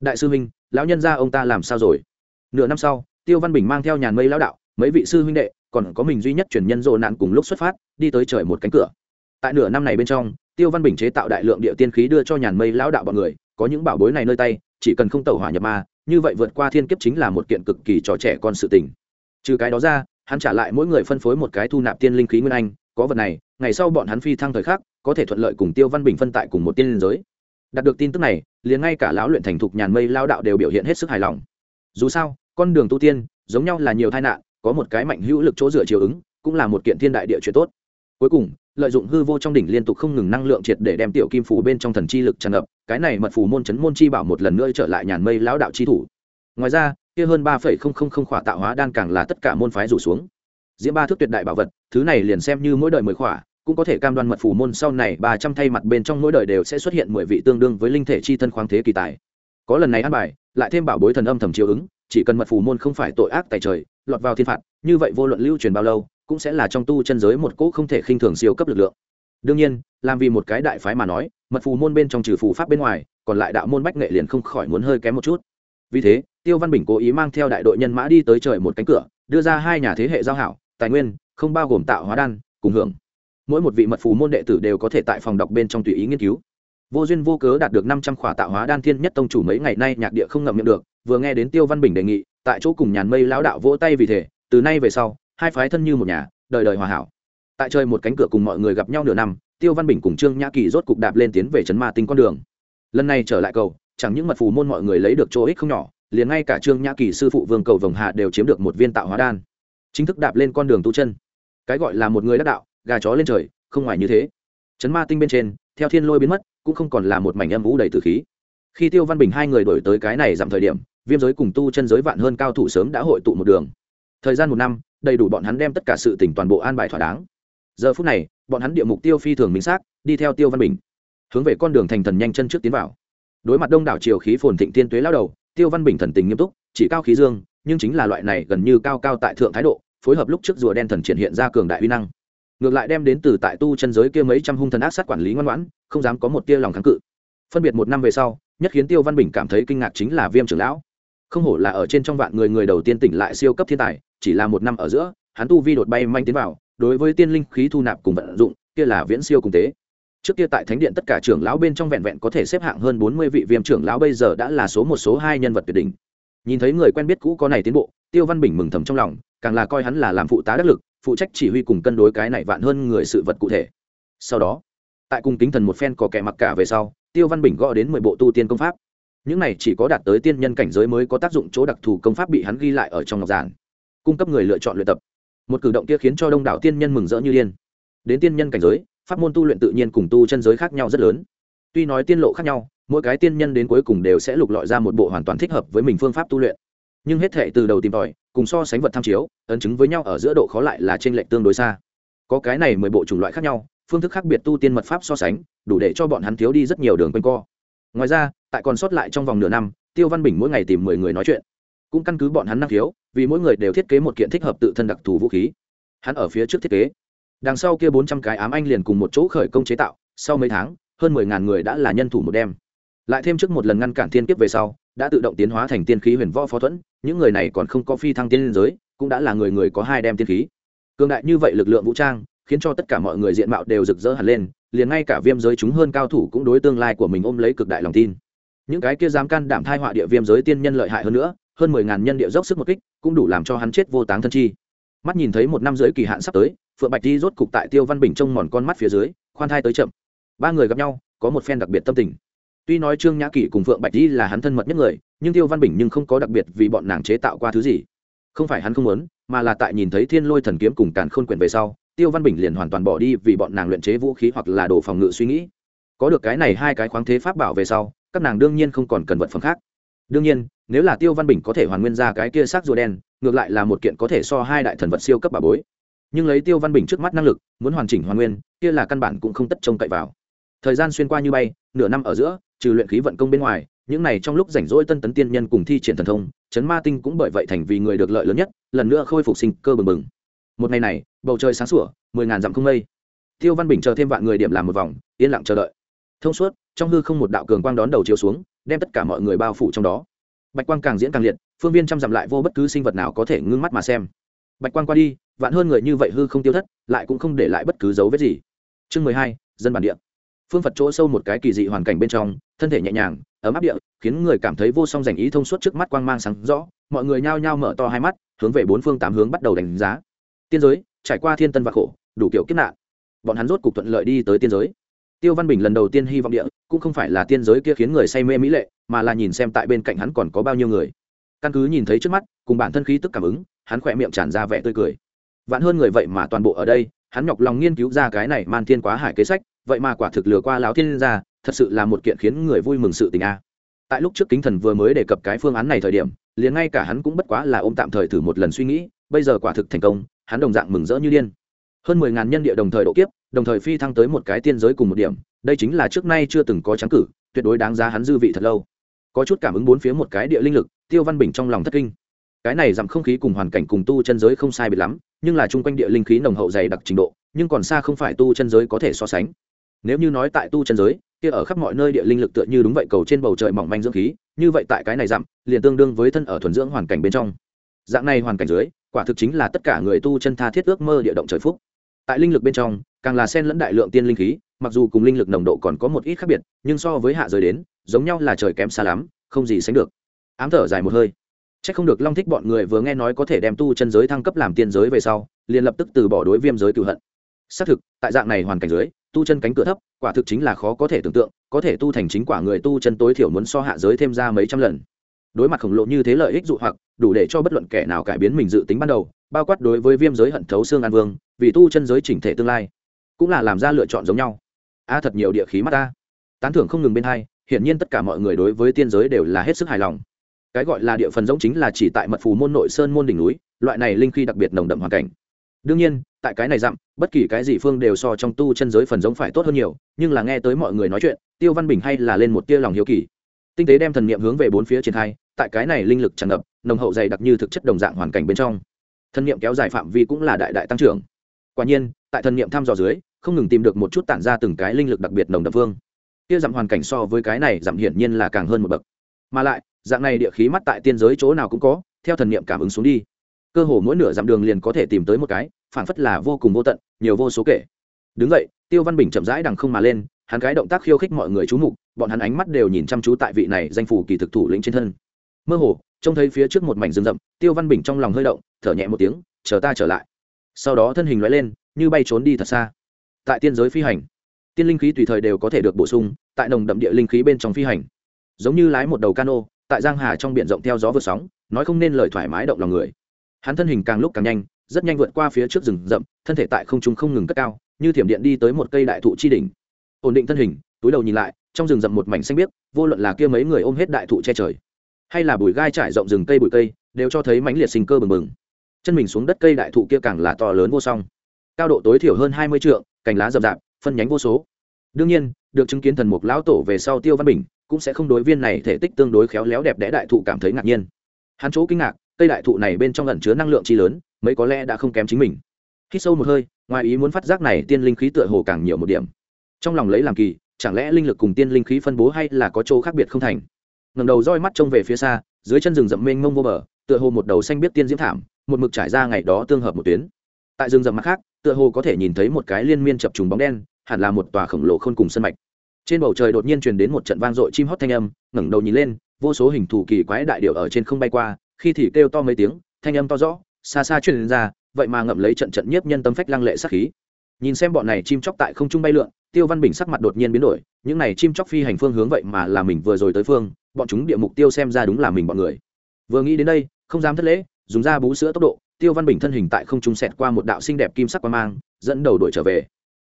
Đại sư huynh, lão nhân gia ông ta làm sao rồi? Nửa năm sau, tiêu văn bình mang theo nhàn mây lao đạo, mấy vị sư huynh đệ, còn có mình duy nhất chuyển nhân rộ nạn cùng lúc xuất phát, đi tới trời một cánh cửa. Tại nửa năm này bên trong, tiêu văn bình chế tạo đại lượng địa tiên khí đưa cho nhàn mây lão đạo bọn người, có những bảo bối này nơi tay, chỉ cần không tẩu hỏa nhập ma, như vậy vượt qua thiên kiếp chính là một kiện cực kỳ trò trẻ con sự tình. Trừ cái đó ra, hắn trả lại mỗi người phân phối một cái thu nạp tiên linh khí nguyên anh, có vật này ngày sau bọn hắn phi thăng thời khắc, có thể thuận lợi cùng tiêu văn bình phân tại cùng một tiên liên giới. Đạt được tin tức này, liền ngay cả lão luyện thành thục nhàn mây lao đạo đều biểu hiện hết sức hài lòng. Dù sao, con đường tu tiên, giống nhau là nhiều tai nạn, có một cái mạnh hữu lực chỗ dựa chiều ứng, cũng là một kiện thiên đại địa chuyện tốt. Cuối cùng, lợi dụng hư vô trong đỉnh liên tục không ngừng năng lượng triệt để đem tiểu kim phủ bên trong thần chi lực tràn ngập, cái này mật phù môn chấn môn chi bảo một lần nữa trở lại nhàn mây lão đạo chi thủ. Ngoài ra, kia hơn ba phẩy không không không khỏa tạo hóa đan càng là tất cả môn phái rủ xuống diễm ba thước tuyệt đại bảo vật, thứ này liền xem như mỗi đời mười khỏa, cũng có thể cam đoan mật phù môn sau này ba trăm thay mặt bên trong mỗi đời đều sẽ xuất hiện mười vị tương đương với linh thể chi thân khoáng thế kỳ tài. Có lần này ăn bài, lại thêm bảo bối thần âm thầm chiều ứng, chỉ cần mật phù môn không phải tội ác tại trời, lọt vào thiên phạt, như vậy vô luận lưu truyền bao lâu, cũng sẽ là trong tu chân giới một cỗ không thể khinh thường siêu cấp lực lượng. Đương nhiên, làm vì một cái đại phái mà nói, mật phù môn bên trong trừ phù pháp bên ngoài, còn lại đạo môn bách nghệ liền không khỏi muốn hơi kém một chút. Vì thế, tiêu văn bình cố ý mang theo đại đội nhân mã đi tới trời một cánh cửa, đưa ra hai nhà thế hệ giao hảo tài nguyên, không bao gồm tạo hóa đan, cùng hưởng. Mỗi một vị mật phù môn đệ tử đều có thể tại phòng đọc bên trong tùy ý nghiên cứu. Vô duyên vô cớ đạt được năm trăm khỏa tạo hóa đan thiên nhất tông chủ mấy ngày nay nhạc địa không ngậm miệng được, vừa nghe đến tiêu văn bình đề nghị, tại chỗ cùng nhàn mây lão đạo vỗ tay vì thế, từ nay về sau, hai phái thân như một nhà, đời đời hòa hảo. Tại chơi một cánh cửa cùng mọi người gặp nhau nửa năm, tiêu văn bình cùng trương nhã kỳ rốt cục đạp lên tiến về trấn ma tinh con đường. Lần này trở lại cầu, chẳng những mật phù môn mọi người lấy được chỗ ích không nhỏ, liền ngay cả trương nhã kỳ sư phụ vương cầu vồng hạ đều chiếm được một viên tạo hóa đan chính thức đạp lên con đường tu chân. Cái gọi là một người đắc đạo, gà chó lên trời, không ngoài như thế. Trấn ma tinh bên trên, theo thiên lôi biến mất, cũng không còn là một mảnh âm vũ đầy từ khí. Khi tiêu văn bình hai người đổi tới cái này giảm thời điểm, viêm giới cùng tu chân giới vạn hơn cao thủ sớm đã hội tụ một đường. Thời gian một năm, đầy đủ bọn hắn đem tất cả sự tỉnh toàn bộ an bài thỏa đáng. Giờ phút này, bọn hắn địa mục tiêu phi thường minh xác, đi theo tiêu văn bình, hướng về con đường thành thần nhanh chân trước tiến vào. Đối mặt đông đảo triều khí phồn thịnh tiên tuế lao đầu, tiêu văn bình thần tình nghiêm túc, chỉ cao khí dương, nhưng chính là loại này gần như cao cao tại thượng thái độ phối hợp lúc trước rùa đen thần triển hiện ra cường đại uy năng. Ngược lại đem đến từ tại tu chân giới kia mấy trăm hung thần ác sát quản lý ngoan ngoãn, không dám có một tia lòng kháng cự. Phân biệt một năm về sau, nhất khiến tiêu văn bình cảm thấy kinh ngạc chính là viêm trưởng lão. Không hổ là ở trên trong vạn người người đầu tiên tỉnh lại siêu cấp thiên tài, chỉ là một năm ở giữa, hắn tu vi đột bay manh tiến vào, đối với tiên linh khí thu nạp cùng vận dụng, kia là viễn siêu cùng tế. Trước kia tại thánh điện tất cả trưởng lão bên trong vẹn vẹn có thể xếp hạng hơn bốn mươi vị viêm trưởng lão bây giờ đã là số một, số hai nhân vật tuyệt đỉnh. Nhìn thấy người quen biết cũ có này tiến bộ, tiêu văn bình mừng thầm trong lòng càng là coi hắn là làm phụ tá đắc lực, phụ trách chỉ huy cùng cân đối cái này vạn hơn người sự vật cụ thể. Sau đó, tại cung kính thần một phen có kẻ mặc cả về sau, tiêu văn bình gõ đến mười bộ tu tiên công pháp. Những này chỉ có đạt tới tiên nhân cảnh giới mới có tác dụng chỗ đặc thù công pháp bị hắn ghi lại ở trong ngọc giản. Cung cấp người lựa chọn luyện tập. Một cử động kia khiến cho đông đảo tiên nhân mừng rỡ như liên đến tiên nhân cảnh giới, pháp môn tu luyện tự nhiên cùng tu chân giới khác nhau rất lớn. Tuy nói tiên lộ khác nhau, mỗi cái tiên nhân đến cuối cùng đều sẽ lục lọi ra một bộ hoàn toàn thích hợp với mình phương pháp tu luyện. Nhưng hết thể từ đầu tìm tòi cùng so sánh vật tham chiếu, ấn chứng với nhau ở giữa độ khó lại là t r ê n lệch tương đối xa. Có cái này mười bộ chủng loại khác nhau, phương thức khác biệt tu tiên mật pháp so sánh, đủ để cho bọn hắn thiếu đi rất nhiều đường quanh co. Ngoài ra, tại còn sót lại trong vòng nửa năm, tiêu văn bình mỗi ngày tìm mười người nói chuyện. Cũng căn cứ bọn hắn năng khiếu, vì mỗi người đều thiết kế một kiện thích hợp tự thân đặc thù vũ khí. Hắn ở phía trước thiết kế. Đằng sau kia bốn trăm cái ám anh liền cùng một chỗ khởi công chế tạo, sau mấy tháng, hơn mười ngàn người đã là nhân thủ một đêm. Lại thêm trước một lần ngăn cản thiên kiếp về sau, đã tự động tiến hóa thành tiên khí huyền võ phó thuẫn những người này còn không có phi thăng tiên liên giới, cũng đã là người người có hai đem tiên khí. Cường đại như vậy lực lượng vũ trang, khiến cho tất cả mọi người diện mạo đều rực rỡ hẳn lên, liền ngay cả viêm giới chúng hơn cao thủ cũng đối tương lai của mình ôm lấy cực đại lòng tin. Những cái kia dám can đảm thai họa địa viêm giới tiên nhân lợi hại hơn nữa, hơn mười ngàn nhân địa dốc sức một kích, cũng đủ làm cho hắn chết vô táng thân chi. Mắt nhìn thấy một năm giới kỳ hạn sắp tới, phượng bạch di rốt cục tại tiêu văn bình trông mòn con mắt phía dưới, khoan thai tới chậm. Ba người gặp nhau, có một phen đặc biệt tâm tình tuy nói trương nhã kỷ cùng phượng bạch di là hắn thân mật nhất người, nhưng tiêu văn bình nhưng không có đặc biệt vì bọn nàng chế tạo qua thứ gì. Không phải hắn không muốn, mà là tại nhìn thấy thiên lôi thần kiếm cùng càn khôn quyển về sau, tiêu văn bình liền hoàn toàn bỏ đi vì bọn nàng luyện chế vũ khí hoặc là đồ phòng ngự suy nghĩ. Có được cái này hai cái khoáng thế pháp bảo về sau, các nàng đương nhiên không còn cần vật phẩm khác. Đương nhiên, nếu là tiêu văn bình có thể hoàn nguyên ra cái kia xác rùa đen, ngược lại là một kiện có thể so hai đại thần vật siêu cấp bà bối. Nhưng lấy tiêu văn bình trước mắt năng lực, muốn hoàn chỉnh hoàn nguyên, kia là căn bản cũng không tất trông cậy vào. Thời gian xuyên qua như bay, nửa năm ở giữa trừ luyện khí vận công bên ngoài, những này trong lúc rảnh rỗi tân tấn tiên nhân cùng thi triển thần thông, chấn ma tinh cũng bởi vậy thành vì người được lợi lớn nhất, lần nữa khôi phục sinh cơ bừng bừng. Một ngày này, bầu trời sáng sủa, mười ngàn dặm không mây. Tiêu văn bình chờ thêm vạn người điểm làm một vòng, yên lặng chờ đợi. Thông suốt, trong hư không một đạo cường quang đón đầu chiếu xuống, đem tất cả mọi người bao phủ trong đó. Bạch quang càng diễn càng liệt, phương viên trăm dặm lại vô bất cứ sinh vật nào có thể ngưng mắt mà xem. Bạch quang qua đi, vạn hơn người như vậy hư không tiêu thất, lại cũng không để lại bất cứ dấu vết gì. Chương mười hai, dân bản địa phương phật chỗ sâu một cái kỳ dị hoàn cảnh bên trong, thân thể nhẹ nhàng, ấm áp địa, khiến người cảm thấy vô song dành ý thông suốt trước mắt quang mang sáng rõ. Mọi người nhao nhao mở to hai mắt, hướng về bốn phương tám hướng bắt đầu đánh giá. Tiên giới, trải qua thiên tân và khổ, đủ kiểu kiếp nạn. Bọn hắn rốt cục thuận lợi đi tới tiên giới. Tiêu văn bình lần đầu tiên hy vọng địa, cũng không phải là tiên giới kia khiến người say mê mỹ lệ, mà là nhìn xem tại bên cạnh hắn còn có bao nhiêu người. Căn cứ nhìn thấy trước mắt, cùng bản thân khí tức cảm ứng, hắn khỏe miệng tràn ra vẻ tươi cười. Vạn hơn người vậy mà toàn bộ ở đây, hắn nhọc lòng nghiên cứu ra cái này man thiên quá hải kế sách vậy mà quả thực lừa qua lão thiên ra thật sự là một kiện khiến người vui mừng sự tình a. Tại lúc trước kính thần vừa mới đề cập cái phương án này thời điểm, liền ngay cả hắn cũng bất quá là ôm tạm thời thử một lần suy nghĩ, bây giờ quả thực thành công, hắn đồng dạng mừng rỡ như điên. Hơn mười ngàn nhân địa đồng thời độ kiếp, đồng thời phi thăng tới một cái tiên giới cùng một điểm, đây chính là trước nay chưa từng có trắng cử, tuyệt đối đáng giá hắn dư vị thật lâu. Có chút cảm ứng bốn phía một cái địa linh lực, tiêu văn bình trong lòng thất kinh. Cái này giảm không khí cùng hoàn cảnh cùng tu chân giới không sai biệt lắm, nhưng là chung quanh địa linh khí nồng hậu dày đặc trình độ, nhưng còn xa không phải tu chân giới có thể so sánh nếu như nói tại tu chân giới, kia ở khắp mọi nơi địa linh lực tựa như đúng vậy cầu trên bầu trời mỏng manh dưỡng khí, như vậy tại cái này dặm, liền tương đương với thân ở thuần dưỡng hoàn cảnh bên trong. Dạng này hoàn cảnh dưới, quả thực chính là tất cả người tu chân tha thiết ước mơ địa động trời phúc. Tại linh lực bên trong, càng là sen lẫn đại lượng tiên linh khí, mặc dù cùng linh lực nồng độ còn có một ít khác biệt, nhưng so với hạ giới đến, giống nhau là trời kém xa lắm, không gì sánh được. Ám thở dài một hơi. C h ắ c không được long thích bọn người vừa nghe nói có thể đem tu chân giới thăng cấp làm tiên giới về sau, liền lập tức từ bỏ đối viêm giới cựu hận. Xác thực, tại dạng này hoàn cảnh dưới tu chân cánh cửa thấp, quả thực chính là khó có thể tưởng tượng, có thể tu thành chính quả người tu chân tối thiểu muốn so hạ giới thêm ra mấy trăm lần. Đối mặt khổng lồ như thế lợi ích dụ hoặc, đủ để cho bất luận kẻ nào cải biến mình dự tính ban đầu, bao quát đối với viêm giới hận thấu xương an vương, vì tu chân giới chỉnh thể tương lai, cũng là làm ra lựa chọn giống nhau. A thật nhiều địa khí mắt ta. Tán thưởng không ngừng bên hai, hiển nhiên tất cả mọi người đối với tiên giới đều là hết sức hài lòng. Cái gọi là địa phần giống chính là chỉ tại mật phù môn nội sơn môn đỉnh núi, loại này linh khí đặc biệt nồng đậm hoàn cảnh đương nhiên, tại cái này dặm, bất kỳ cái gì phương đều so trong tu chân giới phần giống phải tốt hơn nhiều, nhưng là nghe tới mọi người nói chuyện, tiêu văn bình hay là lên một tia lòng hiếu kỳ. Tinh tế đem thần niệm hướng về bốn phía triển khai, tại cái này linh lực tràn ngập, nồng hậu dày đặc như thực chất đồng dạng hoàn cảnh bên trong. Thần niệm kéo dài phạm vi cũng là đại đại tăng trưởng. Quả nhiên, tại thần niệm thăm dò dưới, không ngừng tìm được một chút tản ra từng cái linh lực đặc biệt nồng đậm phương kia dặm hoàn cảnh so với cái này giảm hiển nhiên là càng hơn một bậc. Mà lại, dạng này địa khí mắt tại tiên giới chỗ nào cũng có, theo thần niệm cảm ứng xuống đi. Cơ hồ mỗi nửa dặm đường liền có thể tìm tới một cái phản phất là vô cùng vô tận, nhiều vô số kể. Đứng vậy tiêu văn bình chậm rãi đằng không mà lên, hắn cái động tác khiêu khích mọi người chú mục, bọn hắn ánh mắt đều nhìn chăm chú tại vị này danh phủ kỳ thực thủ lĩnh trên thân. Mơ hồ, trông thấy phía trước một mảnh rừng rậm, tiêu văn bình trong lòng hơi động, thở nhẹ một tiếng, chờ ta trở lại. Sau đó thân hình loại lên, như bay trốn đi thật xa. Tại tiên giới phi hành, tiên linh khí tùy thời đều có thể được bổ sung, tại nồng đậm địa linh khí bên trong phi hành. Giống như lái một đầu cano, tại giang hà trong biển rộng theo gió vượt sóng, nói không nên lời thoải mái động lòng người. Hắn thân hình càng lúc càng nhanh rất nhanh vượt qua phía trước rừng rậm, thân thể tại không trung không ngừng cất cao, như thiểm điện đi tới một cây đại thụ chi đỉnh. Ổn định thân hình, túi đầu nhìn lại, trong rừng rậm một mảnh xanh biếc, vô luận là kia mấy người ôm hết đại thụ che trời, hay là bụi gai trải rộng rừng cây bụi cây, đều cho thấy mãnh liệt sinh cơ bừng bừng. Chân mình xuống đất cây đại thụ kia càng là to lớn vô song. Cao độ tối thiểu hơn hai mươi trượng, cành lá rậm rạp, phân nhánh vô số. Đương nhiên, được chứng kiến thần mục lão tổ về sau tiêu văn bình, cũng sẽ không đối viên này thể tích tương đối khéo léo đẹp đẽ đại thụ cảm thấy ngạc nhiên. Hắn chỗ kinh ngạc, cây đại thụ này bên trong ẩn chứa năng lượng chi lớn mấy có lẽ đã không kém chính mình. Khi sâu một hơi, ngoài ý muốn phát giác này tiên linh khí tựa hồ càng nhiều một điểm. Trong lòng lấy làm kỳ, chẳng lẽ linh lực cùng tiên linh khí phân bố hay là có chỗ khác biệt không thành? Ngầm đầu roi mắt trông về phía xa, dưới chân rừng rậm mênh mông vô bờ, tựa hồ một đầu xanh biết tiên diễm thảm, một mực trải ra ngày đó tương hợp một tuyến. Tại rừng rậm mặt khác, tựa hồ có thể nhìn thấy một cái liên miên chập trùng bóng đen, hẳn là một tòa khổng lồ khôn cùng sân mạch. Trên bầu trời đột nhiên truyền đến một trận vang dội chim hót thanh âm, ngẩng đầu nhìn lên, vô số hình thù kỳ quái đại điệu ở trên không bay qua, khi thì kêu to mấy tiếng, thanh âm to rõ xa xa truyền ra, vậy mà ngậm lấy trận trận nhiếp nhân tâm phách lăng lệ sát khí. Nhìn xem bọn này chim chóc tại không trung bay lượn, tiêu văn bình sắc mặt đột nhiên biến đổi, những này chim chóc phi hành phương hướng vậy mà là mình vừa rồi tới phương, bọn chúng địa mục tiêu xem ra đúng là mình bọn người. Vừa nghĩ đến đây, không dám thất lễ, dùng ra bú sữa tốc độ, tiêu văn bình thân hình tại không trung xẹt qua một đạo xinh đẹp kim sắc qua mang, dẫn đầu đuổi trở về.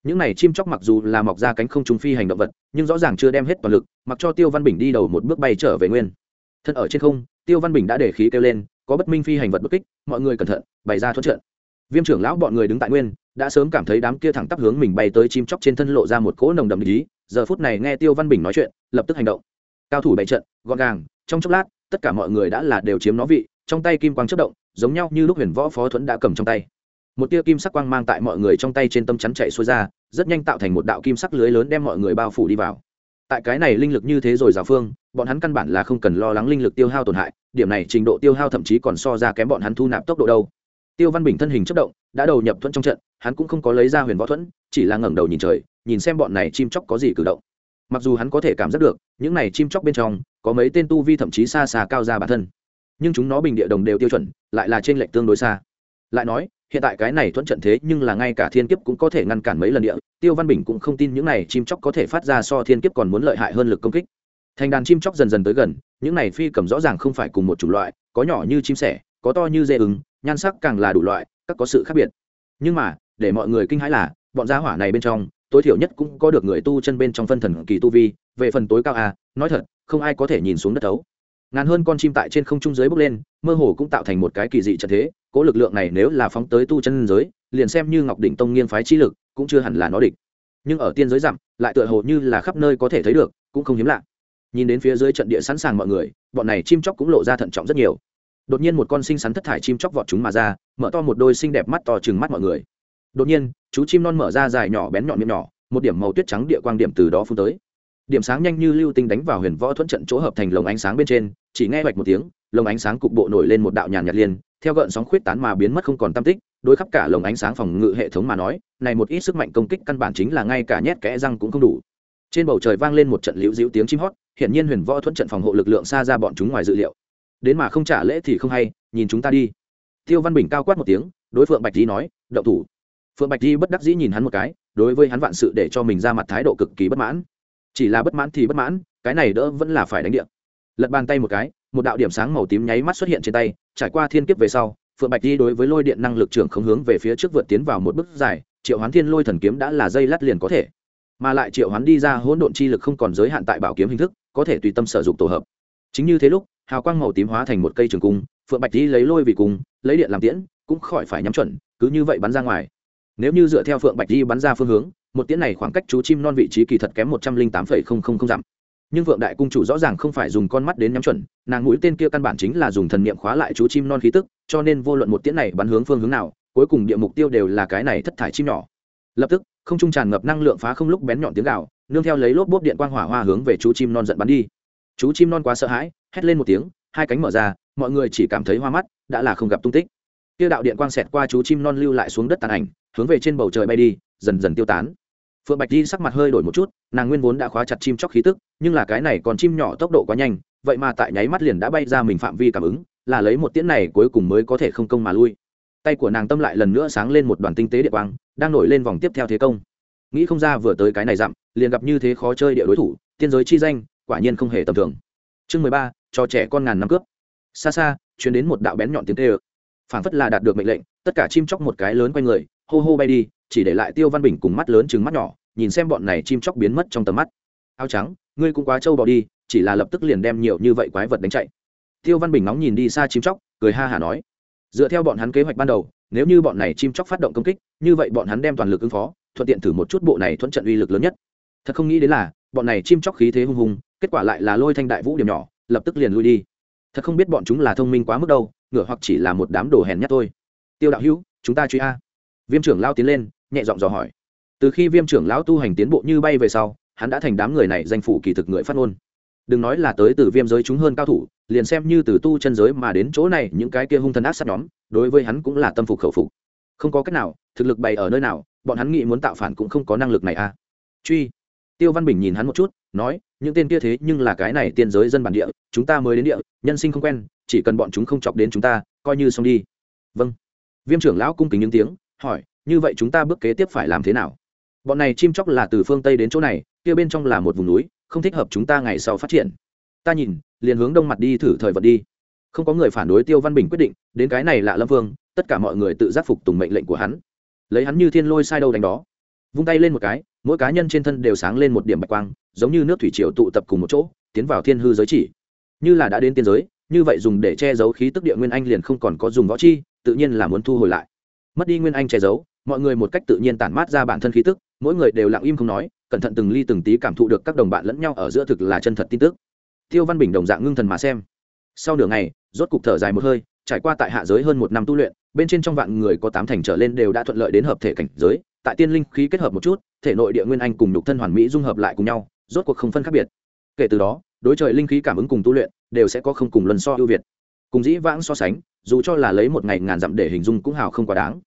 Những này chim chóc mặc dù là mọc ra cánh không trung phi hành động vật, nhưng rõ ràng chưa đem hết toàn lực, mặc cho tiêu văn bình đi đầu một bước bay trở về nguyên. Thân ở trên không, tiêu văn bình đã để khí kêu lên có bất minh phi hành vật bất kích, mọi người cẩn thận, bày ra thuận trận. Viêm trưởng lão bọn người đứng tại nguyên, đã sớm cảm thấy đám kia thẳng tắp hướng mình bay tới chim chóc trên thân lộ ra một cỗ nồng đậm lý giờ phút này nghe tiêu văn bình nói chuyện, lập tức hành động. Cao thủ bày trận, gọn gàng, trong chốc lát, tất cả mọi người đã là đều chiếm nó vị, trong tay kim quang chất động, giống nhau như lúc huyền võ phó thuẫn đã cầm trong tay. Một tia kim sắc quang mang tại mọi người trong tay trên tâm chắn chạy xuôi ra, rất nhanh tạo thành một đạo kim sắc lưới lớn đem mọi người bao phủ đi vào tại cái này linh lực như thế rồi giáo phương, bọn hắn căn bản là không cần lo lắng linh lực tiêu hao tổn hại, điểm này trình độ tiêu hao thậm chí còn so ra kém bọn hắn thu nạp tốc độ đâu. Tiêu văn bình thân hình chất động, đã đầu nhập thuẫn trong trận, hắn cũng không có lấy ra huyền võ thuẫn, chỉ là ngẩng đầu nhìn trời, nhìn xem bọn này chim chóc có gì cử động. Mặc dù hắn có thể cảm giác được, những này chim chóc bên trong, có mấy tên tu vi thậm chí xa xa cao ra bản thân. Nhưng chúng nó bình địa đồng đều tiêu chuẩn, lại là trên lệnh tương đối xa. Lại nói hiện tại cái này thuận trận thế nhưng là ngay cả thiên kiếp cũng có thể ngăn cản mấy lần địa. Tiêu văn bình cũng không tin những này chim chóc có thể phát ra so thiên kiếp còn muốn lợi hại hơn lực công kích. Thành đàn chim chóc dần dần tới gần, những này phi cầm rõ ràng không phải cùng một chủng loại, có nhỏ như chim sẻ, có to như dê ứng nhan sắc càng là đủ loại, các có sự khác biệt. Nhưng mà, để mọi người kinh hãi là, bọn gia hỏa này bên trong, tối thiểu nhất cũng có được người tu chân bên trong phân thần kỳ tu vi, về phần tối cao à nói thật, không ai có thể nhìn xuống đất thấu. Ngàn hơn con chim tại trên không trung dưới bốc lên, mơ hồ cũng tạo thành một cái kỳ dị trận thế cố lực lượng này nếu là phóng tới tu chân giới, liền xem như ngọc đỉnh tông nghiên phái chi lực, cũng chưa hẳn là nó địch. Nhưng ở tiên giới dặm, lại tựa hồ như là khắp nơi có thể thấy được, cũng không hiếm lạ. Nhìn đến phía dưới trận địa sẵn sàng mọi người, bọn này chim chóc cũng lộ ra thận trọng rất nhiều. Đột nhiên một con xinh xắn thất thải chim chóc vọt chúng mà ra, mở to một đôi xinh đẹp mắt to chừng mắt mọi người. Đột nhiên, chú chim non mở ra dài nhỏ bén nhọn miệng nhỏ, một điểm màu tuyết trắng địa quang điểm từ đó phun tới. Điểm sáng nhanh như lưu tinh đánh vào huyền võ thuẫn trận chỗ hợp thành lồng ánh sáng bên trên, chỉ nghe vạch một tiếng, lồng ánh sáng cục bộ nổi lên một đạo nhàn nhạt liền theo gợn sóng khuyết tán mà biến mất không còn tam tích, đối khắp cả lồng ánh sáng phòng ngự hệ thống mà nói, này một ít sức mạnh công kích căn bản chính là ngay cả nhét kẽ răng cũng không đủ. Trên bầu trời vang lên một trận liễu diễu tiếng chim hót, hiển nhiên huyền võ thuẫn trận phòng hộ lực lượng xa ra bọn chúng ngoài dự liệu. Đến mà không trả lễ thì không hay, nhìn chúng ta đi. Tiêu văn bình cao quát một tiếng, đối phượng bạch di nói, động thủ. Phượng bạch di bất đắc dĩ nhìn hắn một cái, đối với hắn vạn sự để cho mình ra mặt thái độ cực kỳ bất mãn. Chỉ là bất mãn thì bất mãn, cái này đỡ vẫn là phải đánh điện lật bàn tay một cái, một đạo điểm sáng màu tím nháy mắt xuất hiện trên tay trải qua thiên kiếp về sau, phượng bạch đi đối với lôi điện năng lực trưởng không hướng về phía trước vượt tiến vào một bước dài, triệu hoán thiên lôi thần kiếm đã là dây lát liền có thể. Mà lại triệu hoán đi ra hỗn độn chi lực không còn giới hạn tại bảo kiếm hình thức, có thể tùy tâm sử dụng tổ hợp. Chính như thế lúc, hào quang màu tím hóa thành một cây trường cung, phượng bạch đi lấy lôi vì cung, lấy điện làm tiễn, cũng khỏi phải nhắm chuẩn, cứ như vậy bắn ra ngoài. Nếu như dựa theo phượng bạch đi bắn ra phương hướng, một tiễn này khoảng cách chú chim non vị trí kỳ thật kém một trăm linh tám phẩy không không không dặm nhưng vượng đại cung chủ rõ ràng không phải dùng con mắt đến nhắm chuẩn, nàng mũi tên kia căn bản chính là dùng thần niệm khóa lại chú chim non khí tức, cho nên vô luận một tiễn này bắn hướng phương hướng nào, cuối cùng địa mục tiêu đều là cái này thất thải chim nhỏ. Lập tức, không trung tràn ngập năng lượng phá không lúc bén nhọn tiếng gạo nương theo lấy lốp bốp điện quang hỏa hoa hướng về chú chim non giận bắn đi. Chú chim non quá sợ hãi, hét lên một tiếng, hai cánh mở ra, mọi người chỉ cảm thấy hoa mắt, đã là không gặp tung tích. Tiêu đạo điện quang xẹt qua chú chim non lưu lại xuống đất tàn ảnh, hướng về trên bầu trời bay đi, dần dần tiêu tán phượng bạch di sắc mặt hơi đổi một chút, nàng nguyên vốn đã khóa chặt chim chóc khí tức, nhưng là cái này còn chim nhỏ tốc độ quá nhanh, vậy mà tại nháy mắt liền đã bay ra mình phạm vi cảm ứng, là lấy một tiễn này cuối cùng mới có thể không công mà lui. Tay của nàng tâm lại lần nữa sáng lên một đoàn tinh tế địa quang, đang nổi lên vòng tiếp theo thế công. Nghĩ không ra vừa tới cái này dặm, liền gặp như thế khó chơi địa đối thủ, tiên giới chi danh, quả nhiên không hề tầm thường. Chương mười ba, cho trẻ con ngàn năm cướp. Xa xa chuyến đến một đạo bén nhọn tiếng tê ơ phảng phất là đạt được mệnh lệnh, tất cả chim chóc một cái lớn quanh người, hô hô bay đi chỉ để lại tiêu văn bình cùng mắt lớn chừng mắt nhỏ, nhìn xem bọn này chim chóc biến mất trong tầm mắt. Áo trắng, ngươi cũng quá trâu bỏ đi, chỉ là lập tức liền đem nhiều như vậy quái vật đánh chạy. Tiêu văn bình nóng nhìn đi xa chim chóc, cười ha hả nói, dựa theo bọn hắn kế hoạch ban đầu, nếu như bọn này chim chóc phát động công kích, như vậy bọn hắn đem toàn lực ứng phó, thuận tiện thử một chút bộ này thuận trận uy lực lớn nhất. Thật không nghĩ đến là, bọn này chim chóc khí thế hung hùng, kết quả lại là lôi thanh đại vũ điểm nhỏ, lập tức liền lui đi. Thật không biết bọn chúng là thông minh quá mức đâu, ngựa hoặc chỉ là một đám đồ hèn nhát thôi. Tiêu đạo hữu, chúng ta truy a. Viêm trưởng lao tiến lên nhẹ giọng dò hỏi. Từ khi viêm trưởng lão tu hành tiến bộ như bay về sau, hắn đã thành đám người này danh phủ kỳ thực người phát ngôn. Đừng nói là tới từ viêm giới chúng hơn cao thủ, liền xem như từ tu chân giới mà đến chỗ này, những cái kia hung thần ác sát nhóm, đối với hắn cũng là tâm phục khẩu phục. Không có cách nào, thực lực bày ở nơi nào, bọn hắn nghĩ muốn tạo phản cũng không có năng lực này à. Truy. Tiêu văn bình nhìn hắn một chút, nói, những tên kia thế nhưng là cái này tiên giới dân bản địa, chúng ta mới đến địa, nhân sinh không quen, chỉ cần bọn chúng không chọc đến chúng ta, coi như xong đi. Vâng. Viêm trưởng lão cung kính những tiếng, hỏi như vậy chúng ta bước kế tiếp phải làm thế nào? Bọn này chim chóc là từ phương tây đến chỗ này, kia bên trong là một vùng núi, không thích hợp chúng ta ngày sau phát triển. Ta nhìn, liền hướng đông mặt đi thử thời vận đi. Không có người phản đối tiêu văn bình quyết định, đến cái này lạ lâm vương, tất cả mọi người tự giác phục tùng mệnh lệnh của hắn. Lấy hắn như thiên lôi sai đâu đánh đó. Vung tay lên một cái, mỗi cá nhân trên thân đều sáng lên một điểm bạch quang, giống như nước thủy triều tụ tập cùng một chỗ, tiến vào thiên hư giới chỉ. Như là đã đến tiên giới, như vậy dùng để che giấu khí tức địa nguyên anh liền không còn có dùng võ chi, tự nhiên là muốn thu hồi lại. Mất đi nguyên anh che giấu mọi người một cách tự nhiên tản mát ra bản thân khí tức, mỗi người đều lặng im không nói, cẩn thận từng ly từng tí cảm thụ được các đồng bạn lẫn nhau ở giữa thực là chân thật tin tức. Tiêu văn bình đồng dạng ngưng thần mà xem. Sau nửa ngày, rốt cục thở dài một hơi, trải qua tại hạ giới hơn một năm tu luyện, bên trên trong vạn người có tám thành trở lên đều đã thuận lợi đến hợp thể cảnh giới, tại tiên linh khí kết hợp một chút, thể nội địa nguyên anh cùng nhục thân hoàn mỹ dung hợp lại cùng nhau, rốt cuộc không phân khác biệt. Kể từ đó, đối trời linh khí cảm ứng cùng tu luyện, đều sẽ có không cùng lần so ưu việt. Cùng dĩ vãng so sánh, dù cho là lấy một ngày ngàn dặm để hình dung cũng hào không quá đáng.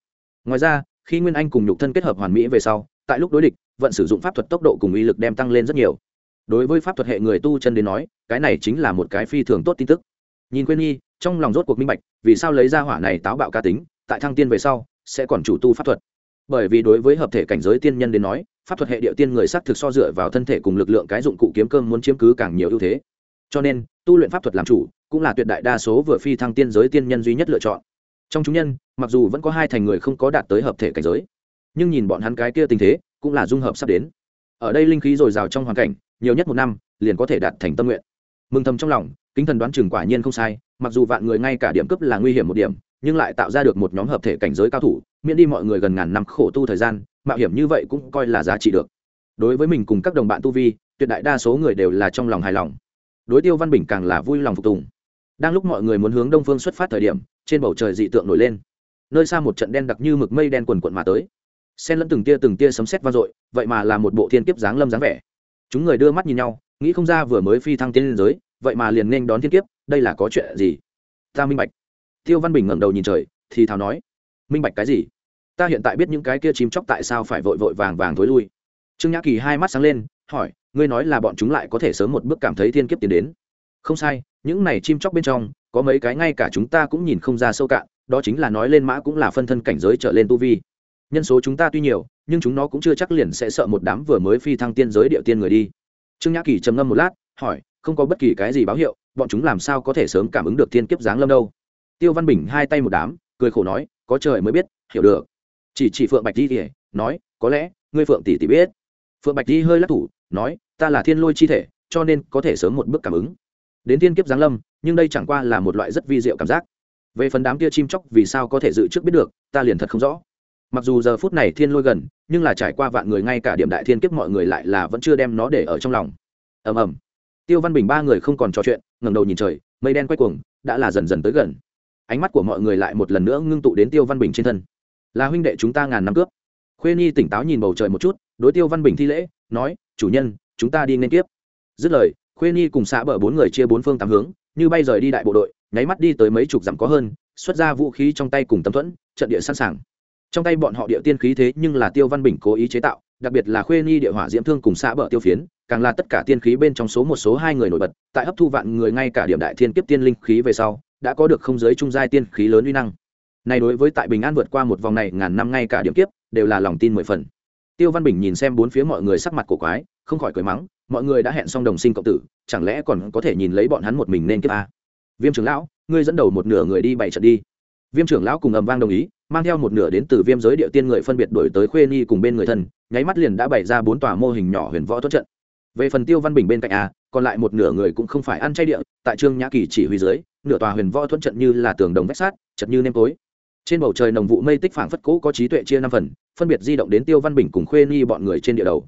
Ngoài ra khi nguyên anh cùng nhục thân kết hợp hoàn mỹ về sau, tại lúc đối địch, vận sử dụng pháp thuật tốc độ cùng uy lực đem tăng lên rất nhiều. Đối với pháp thuật hệ người tu chân đến nói, cái này chính là một cái phi thường tốt tin tức. Nhìn quên nhi, trong lòng rốt cuộc minh bạch, vì sao lấy ra hỏa này táo bạo ca tính, tại thăng tiên về sau, sẽ còn chủ tu pháp thuật. Bởi vì đối với hợp thể cảnh giới tiên nhân đến nói, pháp thuật hệ địa tiên người sắc thực so dựa vào thân thể cùng lực lượng cái dụng cụ kiếm cơm muốn chiếm cứ càng nhiều ưu thế. Cho nên, tu luyện pháp thuật làm chủ, cũng là tuyệt đại đa số vừa phi thăng tiên giới tiên nhân duy nhất lựa chọn trong chúng nhân, mặc dù vẫn có hai thành người không có đạt tới hợp thể cảnh giới, nhưng nhìn bọn hắn cái kia tình thế, cũng là dung hợp sắp đến. Ở đây linh khí dồi dào trong hoàn cảnh, nhiều nhất một năm, liền có thể đạt thành tâm nguyện. Mừng thầm trong lòng, kính thần đoán chừng quả nhiên không sai, mặc dù vạn người ngay cả điểm cấp là nguy hiểm một điểm, nhưng lại tạo ra được một nhóm hợp thể cảnh giới cao thủ, miễn đi mọi người gần ngàn năm khổ tu thời gian, mạo hiểm như vậy cũng coi là giá trị được. Đối với mình cùng các đồng bạn tu vi, tuyệt đại đa số người đều là trong lòng hài lòng. Đối tiêu văn bình càng là vui lòng phục tùng. Đang lúc mọi người muốn hướng đông phương xuất phát thời điểm trên bầu trời dị tượng nổi lên. Nơi xa một trận đen đặc như mực mây đen quần quận mà tới. Xen lẫn từng tia từng tia sấm sét vang dội, vậy mà là một bộ thiên kiếp dáng lâm dáng vẻ. Chúng người đưa mắt nhìn nhau, nghĩ không ra vừa mới phi thăng tiên liên giới, vậy mà liền nên đón thiên kiếp, đây là có chuyện gì? Ta minh bạch. Tiêu văn bình ngẩng đầu nhìn trời, thì thào nói, minh bạch cái gì? Ta hiện tại biết những cái kia chim chóc tại sao phải vội vội vàng vàng thối lui. Trương nhã kỳ hai mắt sáng lên, hỏi, ngươi nói là bọn chúng lại có thể sớm một bước cảm thấy thiên kiếp tiến đến? Không sai những này chim chóc bên trong, có mấy cái ngay cả chúng ta cũng nhìn không ra sâu cạn, đó chính là nói lên mã cũng là phân thân cảnh giới trở lên tu vi. Nhân số chúng ta tuy nhiều, nhưng chúng nó cũng chưa chắc liền sẽ sợ một đám vừa mới phi thăng tiên giới địa tiên người đi. Trương nhã kỳ trầm ngâm một lát, hỏi, không có bất kỳ cái gì báo hiệu, bọn chúng làm sao có thể sớm cảm ứng được thiên kiếp giáng lâm đâu? Tiêu văn bình hai tay một đám, cười khổ nói, có trời mới biết, hiểu được. Chỉ chỉ phượng bạch di thì nói, có lẽ, ngươi phượng tỷ tỷ biết. Phượng bạch di hơi lắc thủ, nói, ta là thiên lôi chi thể, cho nên có thể sớm một bước cảm ứng đến thiên kiếp giáng lâm, nhưng đây chẳng qua là một loại rất vi diệu cảm giác. Về phần đám kia chim chóc, vì sao có thể dự trước biết được, ta liền thật không rõ. Mặc dù giờ phút này thiên lôi gần, nhưng là trải qua vạn người ngay cả điểm đại thiên kiếp mọi người lại là vẫn chưa đem nó để ở trong lòng. Ầm ầm. Tiêu văn bình ba người không còn trò chuyện, ngẩng đầu nhìn trời, mây đen quay cuồng, đã là dần dần tới gần. Ánh mắt của mọi người lại một lần nữa ngưng tụ đến tiêu văn bình trên thân. Là huynh đệ chúng ta ngàn năm cướp. Khuê nhi tỉnh táo nhìn bầu trời một chút, đối tiêu văn bình thi lễ, nói, chủ nhân, chúng ta đi nên tiếp. Dứt lời khuê nhi cùng xã bờ bốn người chia bốn phương tám hướng, như bay rời đi đại bộ đội, nháy mắt đi tới mấy chục dặm có hơn, xuất ra vũ khí trong tay cùng tấm thuẫn, trận địa sẵn sàng. Trong tay bọn họ địa tiên khí thế nhưng là tiêu văn bình cố ý chế tạo, đặc biệt là khuê nhi địa hỏa diễm thương cùng xã bờ tiêu phiến, càng là tất cả tiên khí bên trong số một số hai người nổi bật, tại hấp thu vạn người ngay cả điểm đại thiên kiếp tiên linh khí về sau, đã có được không giới trung giai tiên khí lớn uy năng. Này đối với tại bình an vượt qua một vòng này ngàn năm ngay cả điểm kiếp, đều là lòng tin mười phần. Tiêu văn bình nhìn xem bốn phía mọi người sắc mặt cổ quái, không khỏi cười mắng mọi người đã hẹn xong đồng sinh cộng tử, chẳng lẽ còn có thể nhìn lấy bọn hắn một mình nên kiếp a? Viêm trưởng lão, ngươi dẫn đầu một nửa người đi bảy trận đi. Viêm trưởng lão cùng ầm vang đồng ý, mang theo một nửa đến từ viêm giới địa tiên người phân biệt đổi tới khuê nhi cùng bên người thân, nháy mắt liền đã bày ra bốn tòa mô hình nhỏ huyền võ thuận trận. Về phần tiêu văn bình bên cạnh a, còn lại một nửa người cũng không phải ăn chay địa, tại trương nhã kỳ chỉ huy dưới, nửa tòa huyền võ thuận trận như là tường đồng vách sát chật như nêm tối. Trên bầu trời nồng vụ mây tích phảng phất cũ có trí tuệ chia năm phần, phân biệt di động đến tiêu văn bình cùng khuê ni bọn người trên địa đầu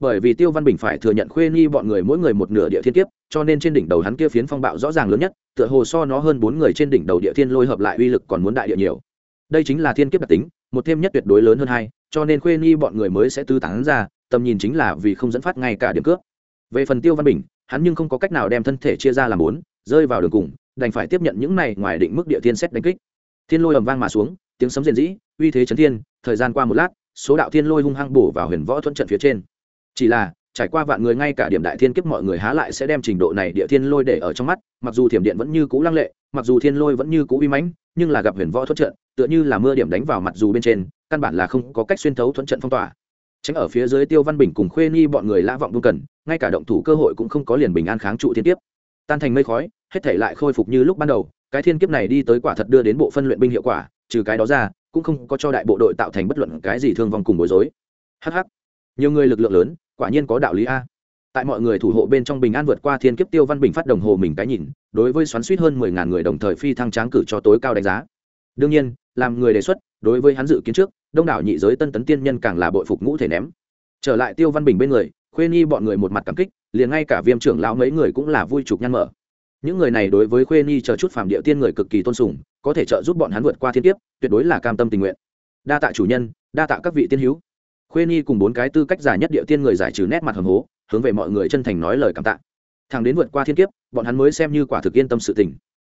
bởi vì tiêu văn bình phải thừa nhận khuê ni bọn người mỗi người một nửa địa thiên kiếp, cho nên trên đỉnh đầu hắn kia phiến phong bạo rõ ràng lớn nhất, tựa hồ so nó hơn bốn người trên đỉnh đầu địa thiên lôi hợp lại uy lực còn muốn đại địa nhiều. Đây chính là thiên kiếp đặc tính, một thêm nhất tuyệt đối lớn hơn hai, cho nên khuê ni bọn người mới sẽ tư tán ra, tầm nhìn chính là vì không dẫn phát ngay cả điểm cướp. Về phần tiêu văn bình, hắn nhưng không có cách nào đem thân thể chia ra làm bốn, rơi vào đường cùng, đành phải tiếp nhận những này ngoài định mức địa thiên xét đánh kích. Thiên lôi ầm vang mà xuống, tiếng sấm rền rĩ, uy thế chấn thiên, thời gian qua một lát, số đạo thiên lôi hung hăng bổ vào huyền võ thuận trận phía trên chỉ là, trải qua vạn người ngay cả điểm đại thiên kiếp mọi người há lại sẽ đem trình độ này địa thiên lôi để ở trong mắt, mặc dù thiểm điện vẫn như cũ lăng lệ, mặc dù thiên lôi vẫn như cũ uy mãnh, nhưng là gặp huyền võ thuận trận, tựa như là mưa điểm đánh vào mặt dù bên trên, căn bản là không có cách xuyên thấu thuận trận phong tỏa. Tránh ở phía dưới tiêu văn bình cùng khuê nghi bọn người lã vọng đông cần, ngay cả động thủ cơ hội cũng không có liền bình an kháng trụ thiên kiếp. Tan thành mây khói, hết thể lại khôi phục như lúc ban đầu, cái thiên kiếp này đi tới quả thật đưa đến bộ phân luyện binh hiệu quả, trừ cái đó ra, cũng không có cho đại bộ đội tạo thành bất luận cái gì thương vong cùng bối rối. Hh nhiều người lực lượng lớn quả nhiên có đạo lý a. Tại mọi người thủ hộ bên trong bình an vượt qua thiên kiếp tiêu văn bình phát đồng hồ mình cái nhìn, đối với xoắn suýt hơn mười ngàn người đồng thời phi thăng tráng cử cho tối cao đánh giá. Đương nhiên, làm người đề xuất, đối với hắn dự kiến trước, đông đảo nhị giới tân tấn tiên nhân càng là bội phục ngũ thể ném. Trở lại tiêu văn bình bên người khuê nhi bọn người một mặt cảm kích, liền ngay cả viêm trưởng lão mấy người cũng là vui trục nhăn mở. Những người này đối với khuê nhi chờ chút phàm địa tiên người cực kỳ tôn sùng, có thể trợ giúp bọn hắn vượt qua thiên kiếp, tuyệt đối là cam tâm tình nguyện. Đa tạ chủ nhân, đa tạ các vị tiên hữu khuê nhi cùng bốn cái tư cách giả nhất địa tiên người giải trừ nét mặt hầm hố, hướng về mọi người chân thành nói lời cảm tạ. Thằng đến vượt qua thiên kiếp, bọn hắn mới xem như quả thực yên tâm sự tình.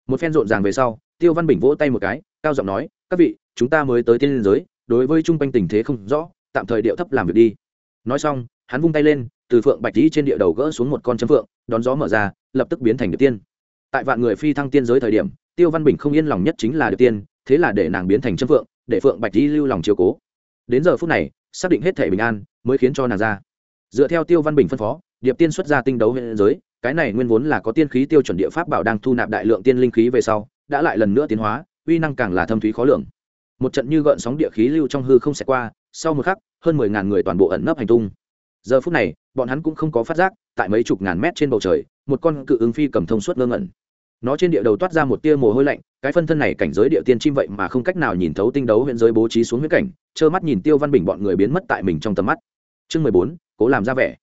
Một phen rộn ràng về sau, tiêu văn bình vỗ tay một cái, cao giọng nói, các vị, chúng ta mới tới tiên liên giới, đối với chung quanh tình thế không rõ, tạm thời điệu thấp làm việc đi. Nói xong, hắn vung tay lên, từ phượng bạch lý trên địa đầu gỡ xuống một con chấm phượng, đón gió mở ra, lập tức biến thành điệp tiên. Tại vạn người phi thăng tiên giới thời điểm, tiêu văn bình không yên lòng nhất chính là điệp tiên, thế là để nàng biến thành chấm phượng, để phượng bạch lý lưu lòng chiều cố. Đến giờ phút này xác định hết thể bình an mới khiến cho nàng ra. Dựa theo tiêu văn bình phân phó, điệp tiên xuất ra tinh đấu hệ giới, cái này nguyên vốn là có tiên khí tiêu chuẩn địa pháp bảo đang thu nạp đại lượng tiên linh khí về sau, đã lại lần nữa tiến hóa, uy năng càng là thâm thúy khó lường. Một trận như gợn sóng địa khí lưu trong hư không xẹt qua, sau một khắc, hơn mười ngàn người toàn bộ ẩn nấp hành tung. Giờ phút này, bọn hắn cũng không có phát giác, tại mấy chục ngàn mét trên bầu trời, một con cự ứng phi cầm thông suốt ngơ ngẩn nó trên địa đầu toát ra một tia mồ hôi lạnh, cái phân thân này cảnh giới địa tiên chim vậy mà không cách nào nhìn thấu tinh đấu huyện giới bố trí xuống huyết cảnh, trơ mắt nhìn tiêu văn bình bọn người biến mất tại mình trong tầm mắt. Chương mười bốn, cố làm ra vẻ.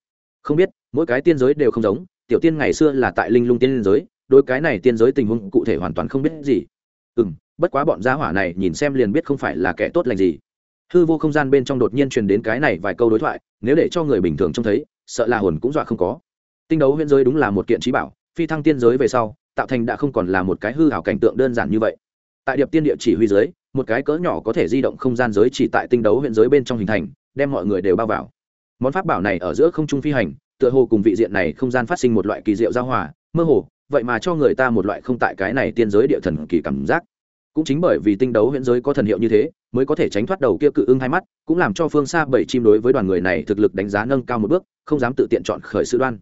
Không biết, mỗi cái tiên giới đều không giống, tiểu tiên ngày xưa là tại linh lung tiên giới đôi cái này tiên giới tình huống cụ thể hoàn toàn không biết gì. Ừ m bất quá bọn gia hỏa này nhìn xem liền biết không phải là kẻ tốt lành gì. Hư vô không gian bên trong đột nhiên truyền đến cái này vài câu đối thoại, nếu để cho người bình thường trông thấy, sợ là hồn cũng dọa không có. Tinh đấu huyễn giới đúng là một kiện trí bảo, phi thăng tiên giới về sau tạo thành đã không còn là một cái hư hảo cảnh tượng đơn giản như vậy. Tại điệp tiên địa chỉ huy giới một cái cỡ nhỏ có thể di động không gian giới chỉ tại tinh đấu huyện giới bên trong hình thành, đem mọi người đều bao vào. Món pháp bảo này ở giữa không trung phi hành, tựa hồ cùng vị diện này không gian phát sinh một loại kỳ diệu giao hòa, mơ hồ, vậy mà cho người ta một loại không tại cái này tiên giới địa thần kỳ cảm giác. Cũng chính bởi vì tinh đấu huyễn giới có thần hiệu như thế, mới có thể tránh thoát đầu kia cự ưng hai mắt, cũng làm cho phương xa bảy chim đối với đoàn người này thực lực đánh giá nâng cao một bước, không dám tự tiện chọn khởi sự đoan.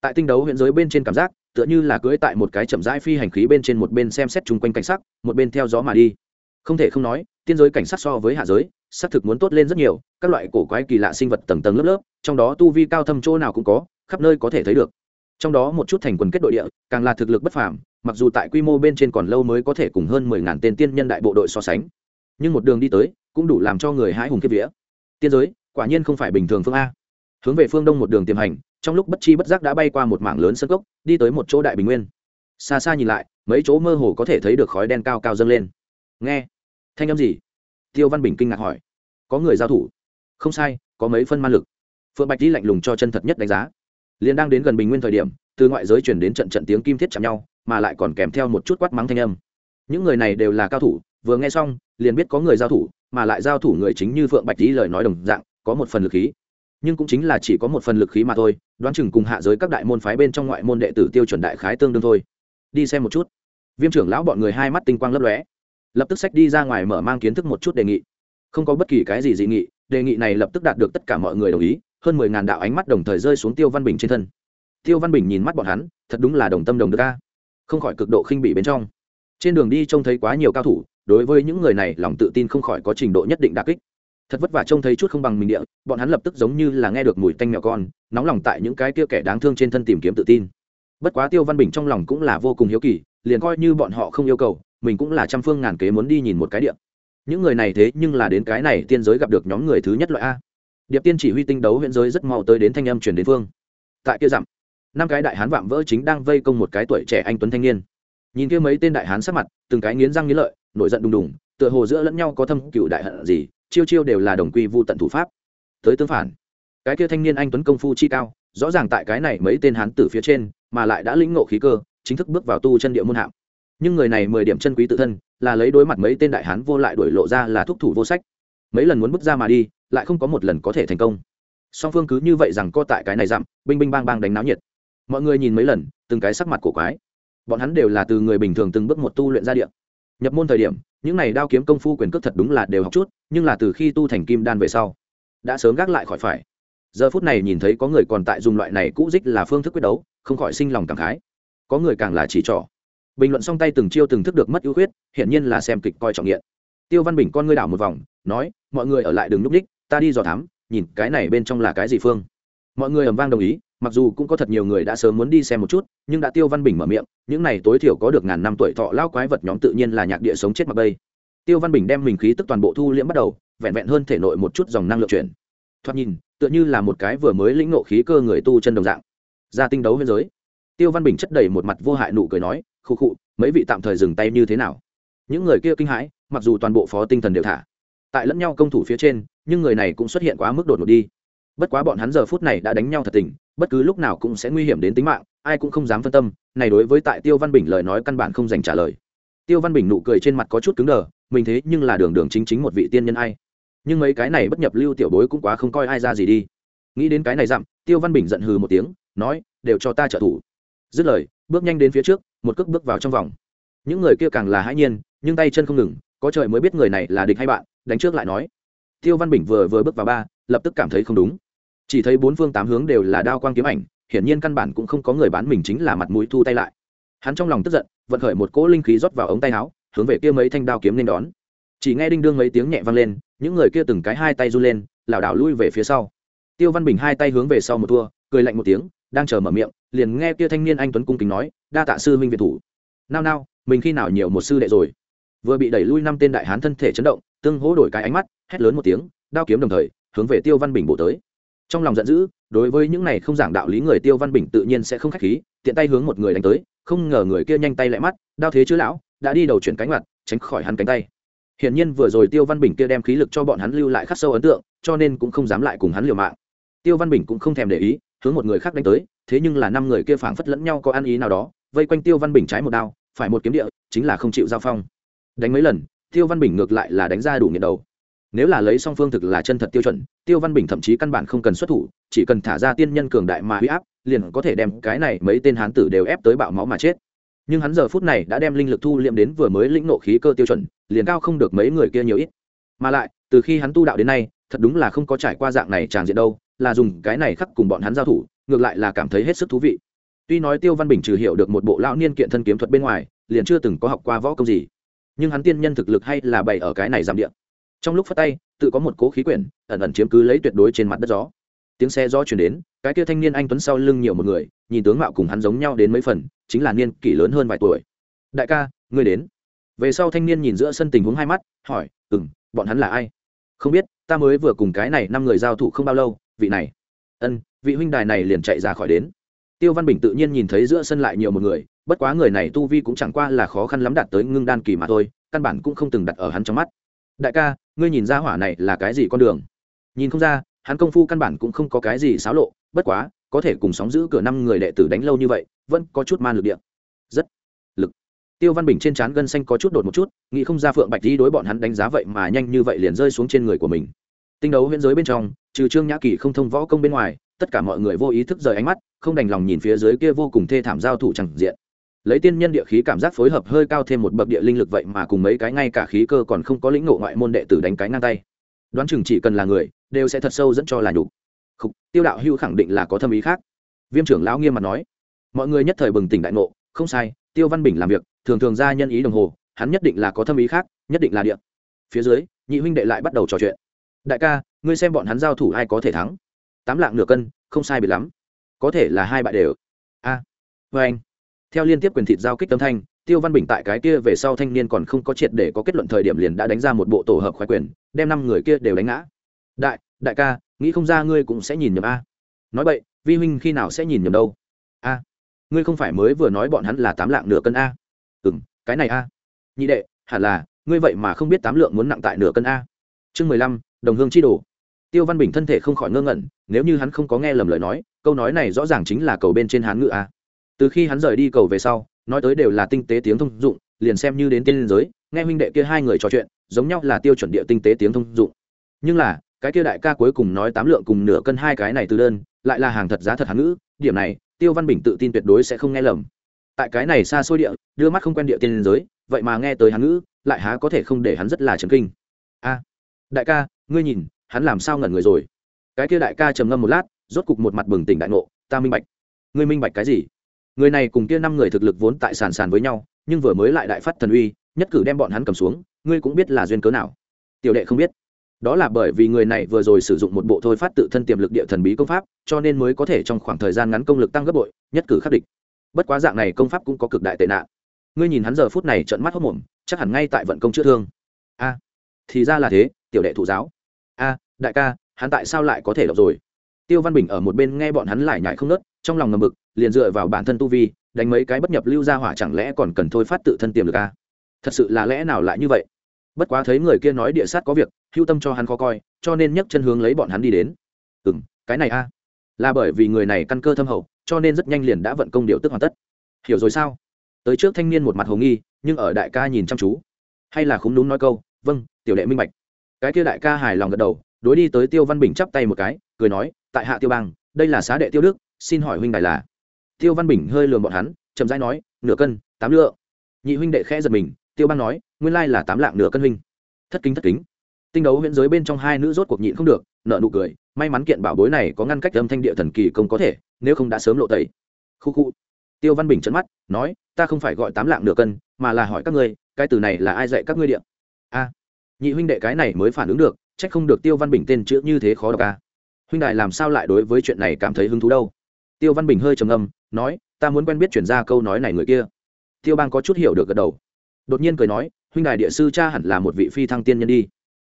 Tại tinh đấu huyễn giới bên trên cảm giác tựa như là cưỡi tại một cái chậm rãi phi hành khí bên trên một bên xem xét chung quanh cảnh sắc, một bên theo gió mà đi. Không thể không nói, tiên giới cảnh sắc so với hạ giới xác thực muốn tốt lên rất nhiều, các loại cổ quái kỳ lạ sinh vật tầng tầng lớp lớp, trong đó tu vi cao thâm chỗ nào cũng có, khắp nơi có thể thấy được. Trong đó một chút thành quần kết đội địa, càng là thực lực bất phàm, mặc dù tại quy mô bên trên còn lâu mới có thể cùng hơn mười ngàn tên tiên nhân đại bộ đội so sánh. Nhưng một đường đi tới, cũng đủ làm cho người hãi hùng kiếp vía. Tiên giới, quả nhiên không phải bình thường phương a. Hướng về phương đông một đường tiềm hành trong lúc bất chi bất giác đã bay qua một mảng lớn sân cốc, đi tới một chỗ đại bình nguyên. Xa xa nhìn lại, mấy chỗ mơ hồ có thể thấy được khói đen cao cao dâng lên. Nghe, thanh âm gì? Tiêu văn bình kinh ngạc hỏi. Có người giao thủ. Không sai, có mấy phân man lực. Phượng bạch đi lạnh lùng cho chân thật nhất đánh giá. Liền đang đến gần bình nguyên thời điểm, từ ngoại giới chuyển đến trận trận tiếng kim thiết chạm nhau, mà lại còn kèm theo một chút quát mắng thanh âm. Những người này đều là cao thủ, vừa nghe xong, liền biết có người giao thủ, mà lại giao thủ người chính như phượng bạch lý lời nói đồng dạng, có một phần lực khí nhưng cũng chính là chỉ có một phần lực khí mà thôi, đoán chừng cùng hạ giới các đại môn phái bên trong ngoại môn đệ tử tiêu chuẩn đại khái tương đương thôi. Đi xem một chút. Viêm trưởng lão bọn người hai mắt tinh quang lấp lóe. Lập tức sách đi ra ngoài mở mang kiến thức một chút đề nghị. Không có bất kỳ cái gì dị nghị, đề nghị này lập tức đạt được tất cả mọi người đồng ý, hơn mười ngàn đạo ánh mắt đồng thời rơi xuống tiêu văn bình trên thân. Tiêu văn bình nhìn mắt bọn hắn, thật đúng là đồng tâm đồng đức ca không khỏi cực độ khinh bị bên trong. Trên đường đi trông thấy quá nhiều cao thủ, đối với những người này lòng tự tin không khỏi có trình độ nhất định đà kích thật vất vả trông thấy chút không bằng mình địa, bọn hắn lập tức giống như là nghe được mùi tanh mèo con, nóng lòng tại những cái kia kẻ đáng thương trên thân tìm kiếm tự tin. Bất quá tiêu văn bình trong lòng cũng là vô cùng hiếu kỳ, liền coi như bọn họ không yêu cầu, mình cũng là trăm phương ngàn kế muốn đi nhìn một cái địa. Những người này thế nhưng là đến cái này tiên giới gặp được nhóm người thứ nhất loại a. Điệp tiên chỉ huy tinh đấu huyện giới rất mau tới đến thanh âm chuyển đến phương. Tại kia dặm, năm cái đại hán vạm vỡ chính đang vây công một cái tuổi trẻ anh tuấn thanh niên. Nhìn kia mấy tên đại hán sắc mặt, từng cái nghiến răng nghiến lợi, nổi giận đùng đùng, tựa hồ giữa lẫn nhau có thâm cựu đại hận gì chiêu chiêu đều là đồng quy vu tận thủ pháp. Tới tương phản, cái kia thanh niên anh tuấn công phu chi cao, rõ ràng tại cái này mấy tên hán tử phía trên, mà lại đã lĩnh ngộ khí cơ, chính thức bước vào tu chân địa môn hạng nhưng người này mười điểm chân quý tự thân, là lấy đối mặt mấy tên đại hán vô lại đuổi lộ ra là thúc thủ vô sách. Mấy lần muốn bước ra mà đi, lại không có một lần có thể thành công. Song phương cứ như vậy rằng co tại cái này dặm, binh binh bang bang đánh náo nhiệt. Mọi người nhìn mấy lần, từng cái sắc mặt cổ quái. Bọn hắn đều là từ người bình thường từng bước một tu luyện ra điện nhập môn thời điểm những này đao kiếm công phu quyền cước thật đúng là đều học chút, nhưng là từ khi tu thành kim đan về sau, đã sớm gác lại khỏi phải. Giờ phút này nhìn thấy có người còn tại dùng loại này cũ dích là phương thức quyết đấu, không khỏi sinh lòng cảm khái. Có người càng là chỉ trỏ. Bình luận song tay từng chiêu từng thức được mất ưu khuyết, hiển nhiên là xem kịch coi trọng nghiện. Tiêu văn bình con ngươi đảo một vòng, nói, mọi người ở lại đừng núp đích, ta đi dò thám, nhìn cái này bên trong là cái gì phương. Mọi người ầm vang đồng ý mặc dù cũng có thật nhiều người đã sớm muốn đi xem một chút, nhưng đã tiêu văn bình mở miệng, những này tối thiểu có được ngàn năm tuổi thọ lao quái vật nhóm tự nhiên là nhạc địa sống chết mặc bây tiêu văn bình đem mình khí tức toàn bộ thu liễm bắt đầu, vẹn vẹn hơn thể nội một chút dòng năng lượng chuyển. Thoạt nhìn, tựa như là một cái vừa mới lĩnh nộ khí cơ người tu chân đồng dạng. Ra tinh đấu biên giới. Tiêu văn bình chất đầy một mặt vô hại nụ cười nói khu khụ, mấy vị tạm thời dừng tay như thế nào? Những người kia kinh hãi, mặc dù toàn bộ phó tinh thần đều thả. Tại lẫn nhau công thủ phía trên, nhưng người này cũng xuất hiện quá mức đột ngột đi bất quá bọn hắn giờ phút này đã đánh nhau thật tình, bất cứ lúc nào cũng sẽ nguy hiểm đến tính mạng, ai cũng không dám phân tâm, này đối với tại tiêu văn bình lời nói căn bản không dành trả lời. Tiêu văn bình nụ cười trên mặt có chút cứng đờ, mình thế nhưng là đường đường chính chính một vị tiên nhân ai. Nhưng mấy cái này bất nhập lưu tiểu bối cũng quá không coi ai ra gì đi. Nghĩ đến cái này dặm, tiêu văn bình giận hừ một tiếng, nói, đều cho ta trợ thủ. Dứt lời, bước nhanh đến phía trước, một cước bước vào trong vòng. Những người kia càng là hãi nhiên, nhưng tay chân không ngừng, có trời mới biết người này là địch hay bạn, đánh trước lại nói. Tiêu văn bình vừa vừa bước vào ba, lập tức cảm thấy không đúng chỉ thấy bốn phương tám hướng đều là đao quang kiếm ảnh, hiển nhiên căn bản cũng không có người bán mình chính là mặt mũi thu tay lại. Hắn trong lòng tức giận, vận khởi một cỗ linh khí rót vào ống tay áo, hướng về kia mấy thanh đao kiếm nên đón. Chỉ nghe đinh đương mấy tiếng nhẹ vang lên, những người kia từng cái hai tay run lên, lảo đảo lui về phía sau. Tiêu văn bình hai tay hướng về sau một thua, cười lạnh một tiếng, đang chờ mở miệng, liền nghe kia thanh niên anh tuấn cung kính nói, đa tạ sư huynh việt thủ. Nao nao, mình khi nào nhiều một sư đệ rồi? Vừa bị đẩy lui năm tên đại hán thân thể chấn động, tương hỗ đổi cái ánh mắt, hét lớn một tiếng, đao kiếm đồng thời, hướng về tiêu văn bình bổ tới trong lòng giận dữ, đối với những này không giảng đạo lý người tiêu văn bình tự nhiên sẽ không khách khí, tiện tay hướng một người đánh tới, không ngờ người kia nhanh tay lại mắt, đao thế chứ lão, đã đi đầu chuyển cánh mặt, tránh khỏi hắn cánh tay. Hiển nhiên vừa rồi tiêu văn bình kia đem khí lực cho bọn hắn lưu lại khắc sâu ấn tượng, cho nên cũng không dám lại cùng hắn liều mạng. Tiêu văn bình cũng không thèm để ý, hướng một người khác đánh tới, thế nhưng là năm người kia phảng phất lẫn nhau có ăn ý nào đó, vây quanh tiêu văn bình trái một đao, phải một kiếm địa, chính là không chịu giao phong. Đánh mấy lần, tiêu văn bình ngược lại là đánh ra đủ nhiệt đầu nếu là lấy song phương thực là chân thật tiêu chuẩn, tiêu văn bình thậm chí căn bản không cần xuất thủ, chỉ cần thả ra tiên nhân cường đại mà huy áp, liền có thể đem cái này mấy tên hán tử đều ép tới bạo máu mà chết. Nhưng hắn giờ phút này đã đem linh lực thu liệm đến vừa mới lĩnh nộ khí cơ tiêu chuẩn, liền cao không được mấy người kia nhiều ít. Mà lại, từ khi hắn tu đạo đến nay, thật đúng là không có trải qua dạng này tràn diện đâu, là dùng cái này khắc cùng bọn hắn giao thủ, ngược lại là cảm thấy hết sức thú vị. Tuy nói tiêu văn bình trừ hiểu được một bộ lão niên kiện thân kiếm thuật bên ngoài, liền chưa từng có học qua võ công gì, nhưng hắn tiên nhân thực lực hay là bày ở cái này giảm điện trong lúc phát tay, tự có một cố khí quyển, ẩn ẩn chiếm cứ lấy tuyệt đối trên mặt đất gió. Tiếng xe gió chuyển đến, cái kia thanh niên anh tuấn sau lưng nhiều một người, nhìn tướng mạo cùng hắn giống nhau đến mấy phần, chính là niên kỷ lớn hơn vài tuổi. Đại ca, ngươi đến. Về sau thanh niên nhìn giữa sân tình huống hai mắt, hỏi ừ m bọn hắn là ai? Không biết, ta mới vừa cùng cái này năm người giao thủ không bao lâu, vị này. Ân, vị huynh đài này liền chạy ra khỏi đến. Tiêu văn bình tự nhiên nhìn thấy giữa sân lại nhiều một người, bất quá người này tu vi cũng chẳng qua là khó khăn lắm đạt tới ngưng đan kỳ mà thôi, căn bản cũng không từng đặt ở hắn trong mắt đại ca, ngươi nhìn ra hỏa này là cái gì con đường? Nhìn không ra, hắn công phu căn bản cũng không có cái gì xáo lộ, bất quá, có thể cùng sóng giữ cửa năm người đệ tử đánh lâu như vậy, vẫn có chút man lực điện rất lực. Tiêu văn bình trên trán gân xanh có chút đột một chút, nghĩ không ra phượng bạch đi đối bọn hắn đánh giá vậy mà nhanh như vậy liền rơi xuống trên người của mình. Tinh đấu huyễn giới bên trong, trừ trương nhã kỳ không thông võ công bên ngoài, tất cả mọi người vô ý thức rời ánh mắt, không đành lòng nhìn phía dưới kia vô cùng thê thảm giao thủ chẳng diện lấy tiên nhân địa khí cảm giác phối hợp hơi cao thêm một bậc địa linh lực vậy mà cùng mấy cái ngay cả khí cơ còn không có lĩnh ngộ ngoại môn đệ tử đánh cái ngang tay. Đoán chừng chỉ cần là người đều sẽ thật sâu dẫn cho là nhục. Khục tiêu đạo hưu khẳng định là có thâm ý khác. Viêm trưởng lão nghiêm mặt nói mọi người nhất thời bừng tỉnh đại ngộ không sai tiêu văn bình làm việc thường thường ra nhân ý đồng hồ hắn nhất định là có thâm ý khác nhất định là địa. Phía dưới nhị huynh đệ lại bắt đầu trò chuyện. Đại ca ngươi xem bọn hắn giao thủ ai có thể thắng? Tám lạng nửa cân không sai biệt lắm. Có thể là hai bại đều. A. À, vê anh theo liên tiếp quyền thịt giao kích tâm thanh, tiêu văn bình tại cái kia về sau thanh niên còn không có triệt để có kết luận thời điểm liền đã đánh ra một bộ tổ hợp khoái quyền, đem năm người kia đều đánh ngã. Đại đại ca, nghĩ không ra ngươi cũng sẽ nhìn nhầm a. Nói vậy vi huynh khi nào sẽ nhìn nhầm đâu? A, ngươi không phải mới vừa nói bọn hắn là tám lạng nửa cân a. Ừ m cái này a. Nhị đệ, hẳn là, ngươi vậy mà không biết tám lượng muốn nặng tại nửa cân a. Chương mười lăm, đồng hương chi đồ. Tiêu văn bình thân thể không khỏi ngơ ngẩn, nếu như hắn không có nghe lầm lời nói, câu nói này rõ ràng chính là cầu bên trên hán ngự a từ khi hắn rời đi cầu về sau, nói tới đều là tinh tế tiếng thông dụng, liền xem như đến tiên giới, nghe huynh đệ kia hai người trò chuyện, giống nhau là tiêu chuẩn địa tinh tế tiếng thông dụng. Nhưng là, cái kia đại ca cuối cùng nói tám lượng cùng nửa cân hai cái này từ đơn, lại là hàng thật giá thật hán ngữ, điểm này, tiêu văn bình tự tin tuyệt đối sẽ không nghe lầm. Tại cái này xa xôi địa, đưa mắt không quen địa tiên giới, vậy mà nghe tới hán ngữ, lại há có thể không để hắn rất là chấn kinh. A, đại ca, ngươi nhìn, hắn làm sao ngẩn người rồi? Cái kia đại ca trầm ngâm một lát, rốt cục một mặt bừng tỉnh đại ngộ, ta minh bạch. Ngươi minh bạch cái gì? Người này cùng kia năm người thực lực vốn tại sàn sàn với nhau, nhưng vừa mới lại đại phát thần uy, nhất cử đem bọn hắn cầm xuống, ngươi cũng biết là duyên cớ nào. Tiểu đệ không biết. Đó là bởi vì người này vừa rồi sử dụng một bộ thôi phát tự thân tiềm lực địa thần bí công pháp, cho nên mới có thể trong khoảng thời gian ngắn công lực tăng gấp bội, nhất cử khắc địch. Bất quá dạng này công pháp cũng có cực đại tệ nạn. Ngươi nhìn hắn giờ phút này trận mắt hốc mồm, chắc hẳn ngay tại vận công chữa thương. A, thì ra là thế, tiểu đệ thụ giáo. A, đại ca, hắn tại sao lại có thể đọc rồi? Tiêu văn bình ở một bên nghe bọn hắn lại nhại không nớt trong lòng ngầm mực liền dựa vào bản thân tu vi, đánh mấy cái bất nhập lưu ra hỏa chẳng lẽ còn cần thôi phát tự thân tiềm lực a thật sự là lẽ nào lại như vậy? Bất quá thấy người kia nói địa sát có việc, hưu tâm cho hắn khó coi, cho nên nhấc chân hướng lấy bọn hắn đi đến. Ừ m cái này a là bởi vì người này căn cơ thâm hậu, cho nên rất nhanh liền đã vận công điều tức hoàn tất. Hiểu rồi sao? Tới trước thanh niên một mặt hồ nghi, nhưng ở đại ca nhìn chăm chú. Hay là không đúng nói câu vâng tiểu đệ minh bạch. Cái kia đại ca hài lòng gật đầu, đối đi tới tiêu văn bình chắp tay một cái, cười nói, tại hạ tiêu bang, đây là xá đệ tiêu đức xin hỏi huynh đài là? Tiêu văn bình hơi lường bọn hắn, chậm rãi nói, nửa cân, tám lượng. Nhị huynh đệ khẽ giật mình, tiêu bang nói, nguyên lai là tám lạng nửa cân huynh. Thất kính thất kính. Tinh đấu huyễn giới bên trong hai nữ rốt cuộc nhịn không được nợ nụ cười, may mắn kiện bảo bối này có ngăn cách âm thanh địa thần kỳ công có thể, nếu không đã sớm lộ tẩy. Khu khu. Tiêu văn bình trận mắt, nói, ta không phải gọi tám lạng nửa cân, mà là hỏi các ngươi, cái từ này là ai dạy các ngươi điện a. Nhị huynh đệ cái này mới phản ứng được, trách không được tiêu văn bình tên chữ như thế khó đọc a. Huynh đại làm sao lại đối với chuyện này cảm thấy hứng thú đâu? Tiêu văn bình hơi trầm âm nói, ta muốn quen biết chuyển ra câu nói này người kia. Tiêu bang có chút hiểu được gật đầu. Đột nhiên cười nói, huynh đại địa sư cha hẳn là một vị phi thăng tiên nhân đi.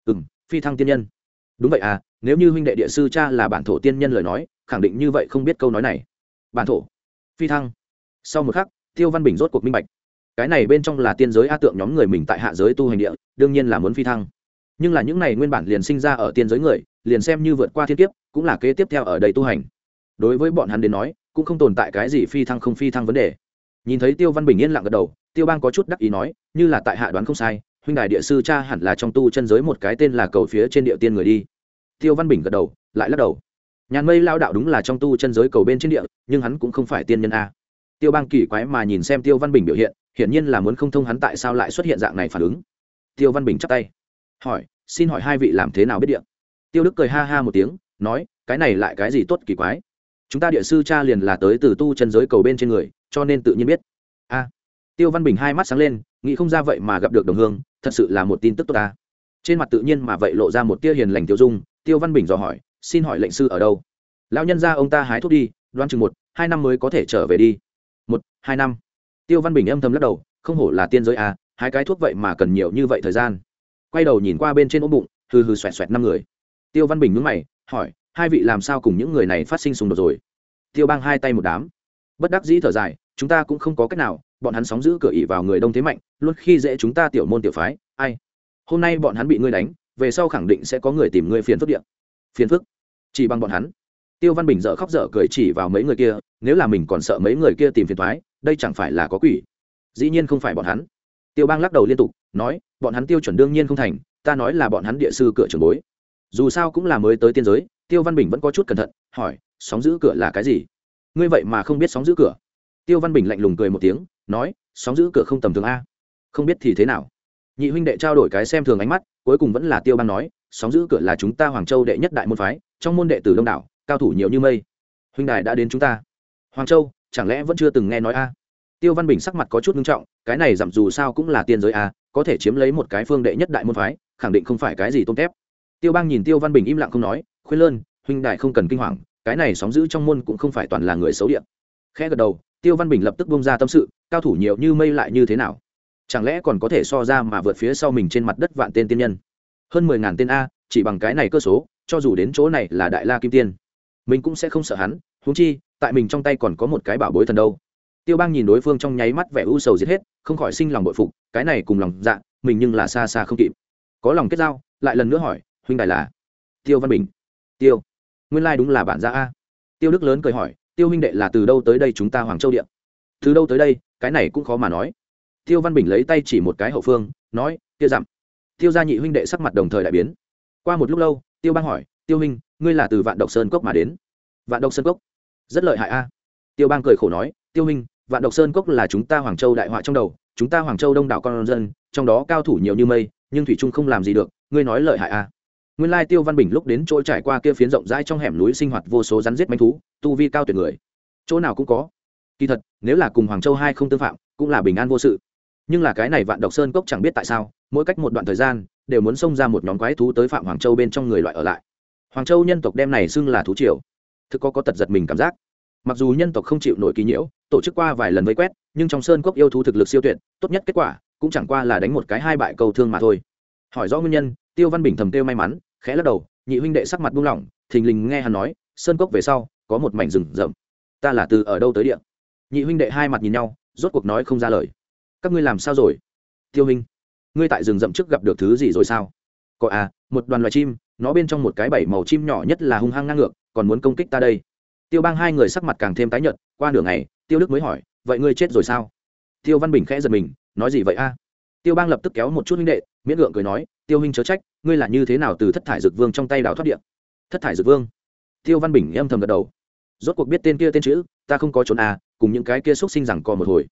Ừ m phi thăng tiên nhân. Đúng vậy à nếu như huynh đệ địa sư cha là bản thổ tiên nhân lời nói, khẳng định như vậy không biết câu nói này. Bản thổ? Phi thăng? Sau một khắc, tiêu văn bình rốt cuộc minh bạch. Cái này bên trong là tiên giới a tượng nhóm người mình tại hạ giới tu hành địa, đương nhiên là muốn phi thăng. Nhưng là những này nguyên bản liền sinh ra ở tiên giới người, liền xem như vượt qua thiên kiếp, cũng là kế tiếp theo ở đây tu hành đối với bọn hắn đến nói, cũng không tồn tại cái gì phi thăng không phi thăng vấn đề. Nhìn thấy tiêu văn bình yên lặng gật đầu, tiêu bang có chút đắc ý nói, như là tại hạ đoán không sai, huynh đài địa sư cha hẳn là trong tu chân giới một cái tên là cầu phía trên địa tiên người đi. Tiêu văn bình gật đầu, lại lắc đầu. Nhàn mây lao đạo đúng là trong tu chân giới cầu bên trên địa, nhưng hắn cũng không phải tiên nhân a. Tiêu bang kỳ quái mà nhìn xem tiêu văn bình biểu hiện, hiển nhiên là muốn không thông hắn tại sao lại xuất hiện dạng này phản ứng. Tiêu văn bình chắp tay, hỏi, xin hỏi hai vị làm thế nào biết địa? Tiêu đức cười ha ha một tiếng, nói, cái này lại cái gì tốt kỳ quái? Chúng ta địa sư cha liền là tới từ tu chân giới cầu bên trên người, cho nên tự nhiên biết. A. Tiêu văn bình hai mắt sáng lên, nghĩ không ra vậy mà gặp được đồng hương, thật sự là một tin tức tốt ta. Trên mặt tự nhiên mà vậy lộ ra một tia hiền lành tiêu dung, tiêu văn bình dò hỏi, xin hỏi lệnh sư ở đâu? Lão nhân ra ông ta hái thuốc đi đoan chừng một, hai năm mới có thể trở về đi. Một, hai năm. Tiêu văn bình âm thầm lắc đầu, không hổ là tiên giới à hai cái thuốc vậy mà cần nhiều như vậy thời gian. Quay đầu nhìn qua bên trên ốm bụng, hừ hừ xoẹt xoẹt năm người. Tiêu văn bình nhúng mày, hỏi hai vị làm sao cùng những người này phát sinh xung đột rồi? Tiêu bang hai tay một đám. Bất đắc dĩ thở dài, chúng ta cũng không có cách nào, bọn hắn sóng giữ cửa ỉ vào người đông thế mạnh, luôn khi dễ chúng ta tiểu môn tiểu phái, ai? Hôm nay bọn hắn bị ngươi đánh, về sau khẳng định sẽ có người tìm ngươi phiền phức điện phiền phức? Chỉ bằng bọn hắn. Tiêu văn bình dở khóc dở cười chỉ vào mấy người kia, nếu là mình còn sợ mấy người kia tìm phiền thoái đây chẳng phải là có quỷ. Dĩ nhiên không phải bọn hắn. Tiêu bang lắc đầu liên tục, nói, bọn hắn tiêu chuẩn đương nhiên không thành, ta nói là bọn hắn địa sư cửa trường bối. Dù sao cũng là mới tới tiên giới tiêu văn bình vẫn có chút cẩn thận, hỏi, sóng giữ cửa là cái gì? Ngươi vậy mà không biết sóng giữ cửa. Tiêu văn bình lạnh lùng cười một tiếng, nói, sóng giữ cửa không tầm thường a. Không biết thì thế nào? Nhị huynh đệ trao đổi cái xem thường ánh mắt, cuối cùng vẫn là tiêu bang nói, sóng giữ cửa là chúng ta hoàng châu đệ nhất đại môn phái, trong môn đệ tử đông đảo, cao thủ nhiều như mây. Huynh đại đã đến chúng ta. Hoàng châu, chẳng lẽ vẫn chưa từng nghe nói a? Tiêu văn bình sắc mặt có chút nghiêm trọng, cái này dặm dù sao cũng là tiên giới a, có thể chiếm lấy một cái phương đệ nhất đại môn phái, khẳng định không phải cái gì tôn thép tiêu bang nhìn tiêu văn bình im lặng không nói khuyên lơn, huynh đại không cần kinh hoàng, cái này sóng giữ trong môn cũng không phải toàn là người xấu điện khẽ gật đầu, tiêu văn bình lập tức bông ra tâm sự, cao thủ nhiều như mây lại như thế nào? Chẳng lẽ còn có thể so ra mà vượt phía sau mình trên mặt đất vạn tên tiên nhân? Hơn mười ngàn tên a, chỉ bằng cái này cơ số, cho dù đến chỗ này là đại la kim tiên, mình cũng sẽ không sợ hắn, huống chi, tại mình trong tay còn có một cái bảo bối thần đâu. Tiêu bang nhìn đối phương trong nháy mắt vẻ u sầu giết hết, không khỏi sinh lòng bội phục, cái này cùng lòng dạ mình nhưng là xa xa không kịp. Có lòng kết giao, lại lần nữa hỏi, huynh đại là? Tiêu văn bình tiêu. Nguyên lai、like、đúng là bản gia a. Tiêu đức lớn cười hỏi, tiêu huynh đệ là từ đâu tới đây chúng ta hoàng châu điện? Từ đâu tới đây, cái này cũng khó mà nói. Tiêu văn bình lấy tay chỉ một cái hậu phương, nói, tiêu dặm. Tiêu gia nhị huynh đệ sắc mặt đồng thời đại biến. Qua một lúc lâu, tiêu bang hỏi, tiêu huynh, ngươi là từ vạn độc sơn cốc mà đến? Vạn độc sơn cốc. Rất lợi hại a. Tiêu bang cười khổ nói, tiêu huynh, vạn độc sơn cốc là chúng ta hoàng châu đại họa trong đầu, chúng ta hoàng châu đông đảo con dân, trong đó cao thủ nhiều như mây, nhưng thủy trung không làm gì được, ngươi nói lợi hại a nguyên lai tiêu văn bình lúc đến chỗ trải qua kia phiến rộng rãi trong hẻm núi sinh hoạt vô số rắn giết manh thú, tu vi cao tuyệt người. Chỗ nào cũng có. Kỳ thật, nếu là cùng hoàng châu hai không tương phạm, cũng là bình an vô sự. Nhưng là cái này vạn độc sơn cốc chẳng biết tại sao, mỗi cách một đoạn thời gian, đều muốn xông ra một nhóm quái thú tới phạm hoàng châu bên trong người loại ở lại. Hoàng châu nhân tộc đem này xưng là thú triều. Thực có có tật giật mình cảm giác. Mặc dù nhân tộc không chịu nổi kỳ nhiễu, tổ chức qua vài lần vây quét, nhưng trong sơn cốc yêu thú thực lực siêu tuyệt, tốt nhất kết quả, cũng chẳng qua là đánh một cái hai bại cầu thương mà thôi. Hỏi rõ nguyên nhân, tiêu văn bình thầm kêu may mắn khẽ lắc đầu, nhị huynh đệ sắc mặt buông lỏng, thình lình nghe hắn nói, sơn cốc về sau, có một mảnh rừng rậm. Ta là từ ở đâu tới địa? Nhị huynh đệ hai mặt nhìn nhau, rốt cuộc nói không ra lời. Các ngươi làm sao rồi? Tiêu huynh, ngươi tại rừng rậm trước gặp được thứ gì rồi sao? Có à một đoàn loài chim, nó bên trong một cái bảy màu chim nhỏ nhất là hung hăng ngang ngược, còn muốn công kích ta đây. Tiêu bang hai người sắc mặt càng thêm tái nhợt, qua nửa ngày, tiêu đức mới hỏi, vậy ngươi chết rồi sao? Tiêu văn bình khẽ giật mình, nói gì vậy a? Tiêu bang lập tức kéo một chút huynh đệ, miễn gượng cười nói, tiêu huynh chớ trách, ngươi là như thế nào từ thất thải dược vương trong tay đào thoát điện thất thải dược vương? Tiêu văn bình âm thầm gật đầu. Rốt cuộc biết tên kia tên chữ, ta không có trốn à cùng những cái kia xúc sinh rằng co một hồi.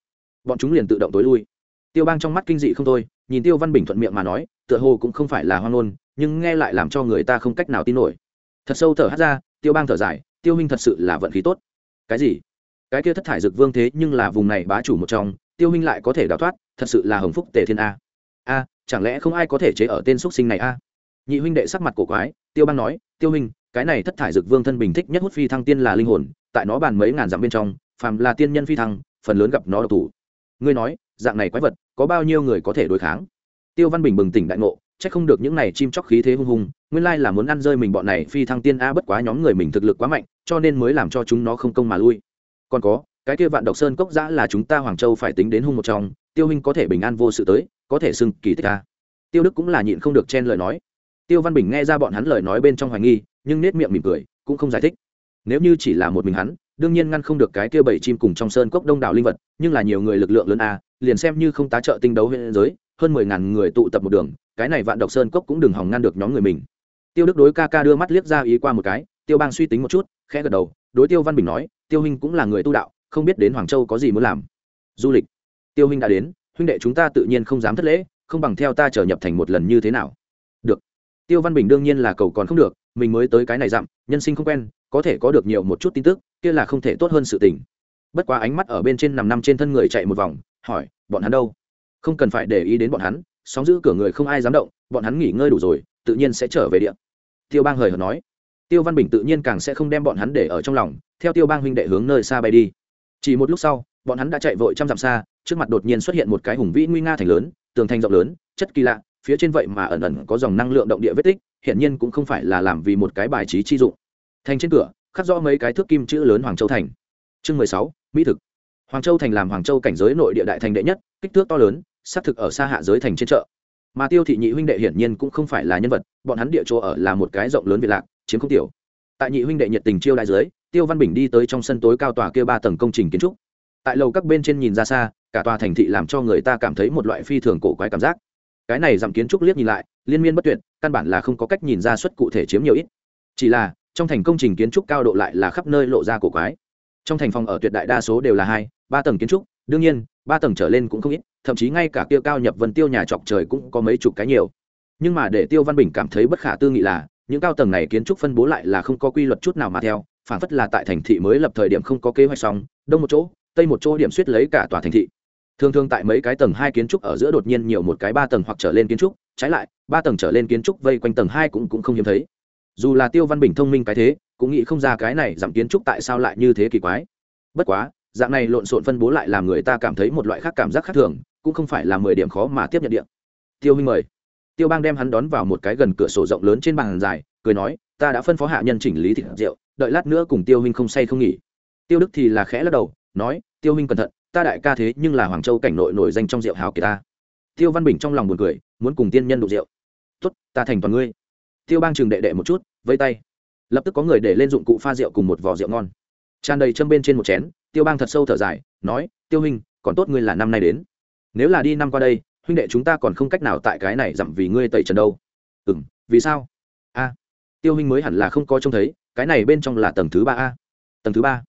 Bọn chúng liền tự động tối lui. Tiêu bang trong mắt kinh dị không thôi, nhìn tiêu văn bình thuận miệng mà nói, tựa hồ cũng không phải là hoang ngôn, nhưng nghe lại làm cho người ta không cách nào tin nổi. Thật sâu thở hát ra, tiêu bang thở dài, tiêu huynh thật sự là vận khí tốt. Cái gì? Cái kia thất thải dược vương thế nhưng là vùng này bá chủ một trong, tiêu huynh lại có thể đào thoát thật sự là hồng phúc tề thiên a. A, chẳng lẽ không ai có thể chế ở tên x sinh này a? Nhị huynh đệ sắc mặt cổ quái, tiêu băng nói, tiêu huynh, cái này thất thải dực vương thân bình thích nhất hút phi thăng tiên là linh hồn, tại nó bàn mấy ngàn dặm bên trong, phàm là tiên nhân phi thăng, phần lớn gặp nó độc thủ. Ngươi nói, dạng này quái vật, có bao nhiêu người có thể đối kháng? Tiêu văn bình bừng tỉnh đại ngộ c h ắ c không được những này chim chóc khí thế hung hùng, nguyên lai là muốn ăn rơi mình bọn này phi thăng tiên a, bất quá nhóm người mình thực lực quá mạnh, cho nên mới làm cho chúng nó không công mà lui. Còn có cái kia vạn độc sơn cốc giã là chúng ta hoàng châu phải tính đến hung một trong, tiêu huynh có thể bình an vô sự tới, có thể xưng kỳ tích ta tiêu đức cũng là nhịn không được chen lời nói. Tiêu văn bình nghe ra bọn hắn lời nói bên trong hoài nghi, nhưng nết miệng mỉm cười, cũng không giải thích. Nếu như chỉ là một mình hắn, đương nhiên ngăn không được cái kia bảy chim cùng trong sơn cốc đông đảo linh vật, nhưng là nhiều người lực lượng lớn a liền xem như không tá trợ tinh đấu huyện giới, hơn mười ngàn người tụ tập một đường, cái này vạn độc sơn cốc cũng đừng hòng ngăn được nhóm người mình. Tiêu đức đối ca ca đưa mắt liếc ra ý qua một cái, tiêu bang suy tính một chút, khẽ gật đầu, đối tiêu văn bình nói, tiêu huynh cũng là người tu đạo không biết đến hoàng châu có gì muốn làm. Du lịch. Tiêu huynh đã đến, huynh đệ chúng ta tự nhiên không dám thất lễ, không bằng theo ta trở nhập thành một lần như thế nào. Được. Tiêu văn bình đương nhiên là cầu còn không được, mình mới tới cái này dặm, nhân sinh không quen, có thể có được nhiều một chút tin tức, kia là không thể tốt hơn sự tình. Bất quá ánh mắt ở bên trên nằm năm trên thân người chạy một vòng, hỏi, bọn hắn đâu? Không cần phải để ý đến bọn hắn, sóng giữ cửa người không ai dám động, bọn hắn nghỉ ngơi đủ rồi, tự nhiên sẽ trở về điện tiêu bang hời hợt nói. Tiêu văn bình tự nhiên càng sẽ không đem bọn hắn để ở trong lòng, theo tiêu bang huynh đệ hướng nơi xa bay đi chỉ một lúc sau, bọn hắn đã chạy vội trăm dặm xa, trước mặt đột nhiên xuất hiện một cái hùng vĩ nguy nga thành lớn, tường thành rộng lớn, chất kỳ lạ, phía trên vậy mà ẩn ẩn có dòng năng lượng động địa vết tích hiện nhiên cũng không phải là làm vì một cái bài trí chi dụng. Thành trên cửa, khắc rõ mấy cái thước kim chữ lớn hoàng châu thành. Chương mười sáu, mỹ thực. Hoàng châu thành làm hoàng châu cảnh giới nội địa đại thành đệ nhất, kích thước to lớn, xác thực ở xa hạ giới thành trên chợ. Mà tiêu thị nhị huynh đệ hiển nhiên cũng không phải là nhân vật, bọn hắn địa chỗ ở là một cái rộng lớn việt lạc, chiếm không tiểu. Tại nhị huynh đệ nhiệt tình chiêu đại giới tiêu văn bình đi tới trong sân tối cao tòa kia ba tầng công trình kiến trúc. Tại lầu các bên trên nhìn ra xa, cả tòa thành thị làm cho người ta cảm thấy một loại phi thường cổ quái cảm giác. Cái này giảm kiến trúc liếc nhìn lại, liên miên bất tuyệt, căn bản là không có cách nhìn ra suất cụ thể chiếm nhiều ít. Chỉ là, trong thành công trình kiến trúc cao độ lại là khắp nơi lộ ra cổ quái. Trong thành phòng ở tuyệt đại đa số đều là hai, ba tầng kiến trúc, đương nhiên, ba tầng trở lên cũng không ít, thậm chí ngay cả kia cao nhập vân tiêu nhà trọc trời cũng có mấy chục cái nhiều. Nhưng mà để tiêu văn bình cảm thấy bất khả tư nghị là, những cao tầng này kiến trúc phân bố lại là không có quy luật chút nào mà theo phản phất là tại thành thị mới lập thời điểm không có kế hoạch xong, đông một chỗ, tây một chỗ điểm suýt lấy cả tòa thành thị. Thường thường tại mấy cái tầng hai kiến trúc ở giữa đột nhiên nhiều một cái ba tầng hoặc trở lên kiến trúc, trái lại, ba tầng trở lên kiến trúc vây quanh tầng hai cũng cũng không hiếm thấy. Dù là tiêu văn bình thông minh cái thế, cũng nghĩ không ra cái này giảm kiến trúc tại sao lại như thế kỳ quái. Bất quá, dạng này lộn xộn phân bố lại làm người ta cảm thấy một loại khác cảm giác khác thường, cũng không phải là mười điểm khó mà tiếp nhận điện tiêu huynh mời. Tiêu bang đem hắn đón vào một cái gần cửa sổ rộng lớn trên bàn dài, cười nói ta đã phân phó hạ nhân chỉnh lý thịt rượu đợi lát nữa cùng tiêu huynh không say không nghỉ. Tiêu đức thì là khẽ lắc đầu nói tiêu huynh cẩn thận ta đại ca thế nhưng là hoàng châu cảnh nội nổi danh trong rượu hào kỳ ta. Tiêu văn bình trong lòng buồn cười muốn cùng tiên nhân đụng rượu. Tuất, ta thành toàn ngươi. Tiêu bang trường đệ đệ một chút vây tay. Lập tức có người để lên dụng cụ pha rượu cùng một vỏ rượu ngon. Tràn đầy châm bên trên một chén tiêu bang thật sâu thở dài nói tiêu huynh còn tốt ngươi là năm nay đến. Nếu là đi năm qua đây huynh đệ chúng ta còn không cách nào tại cái này dặm vì ngươi tẩy trần đâu. Ừ m vì sao? Tiêu hình mới hẳn là không có trông thấy, cái này bên trong là tầng thứ ba a. Tầng thứ ba?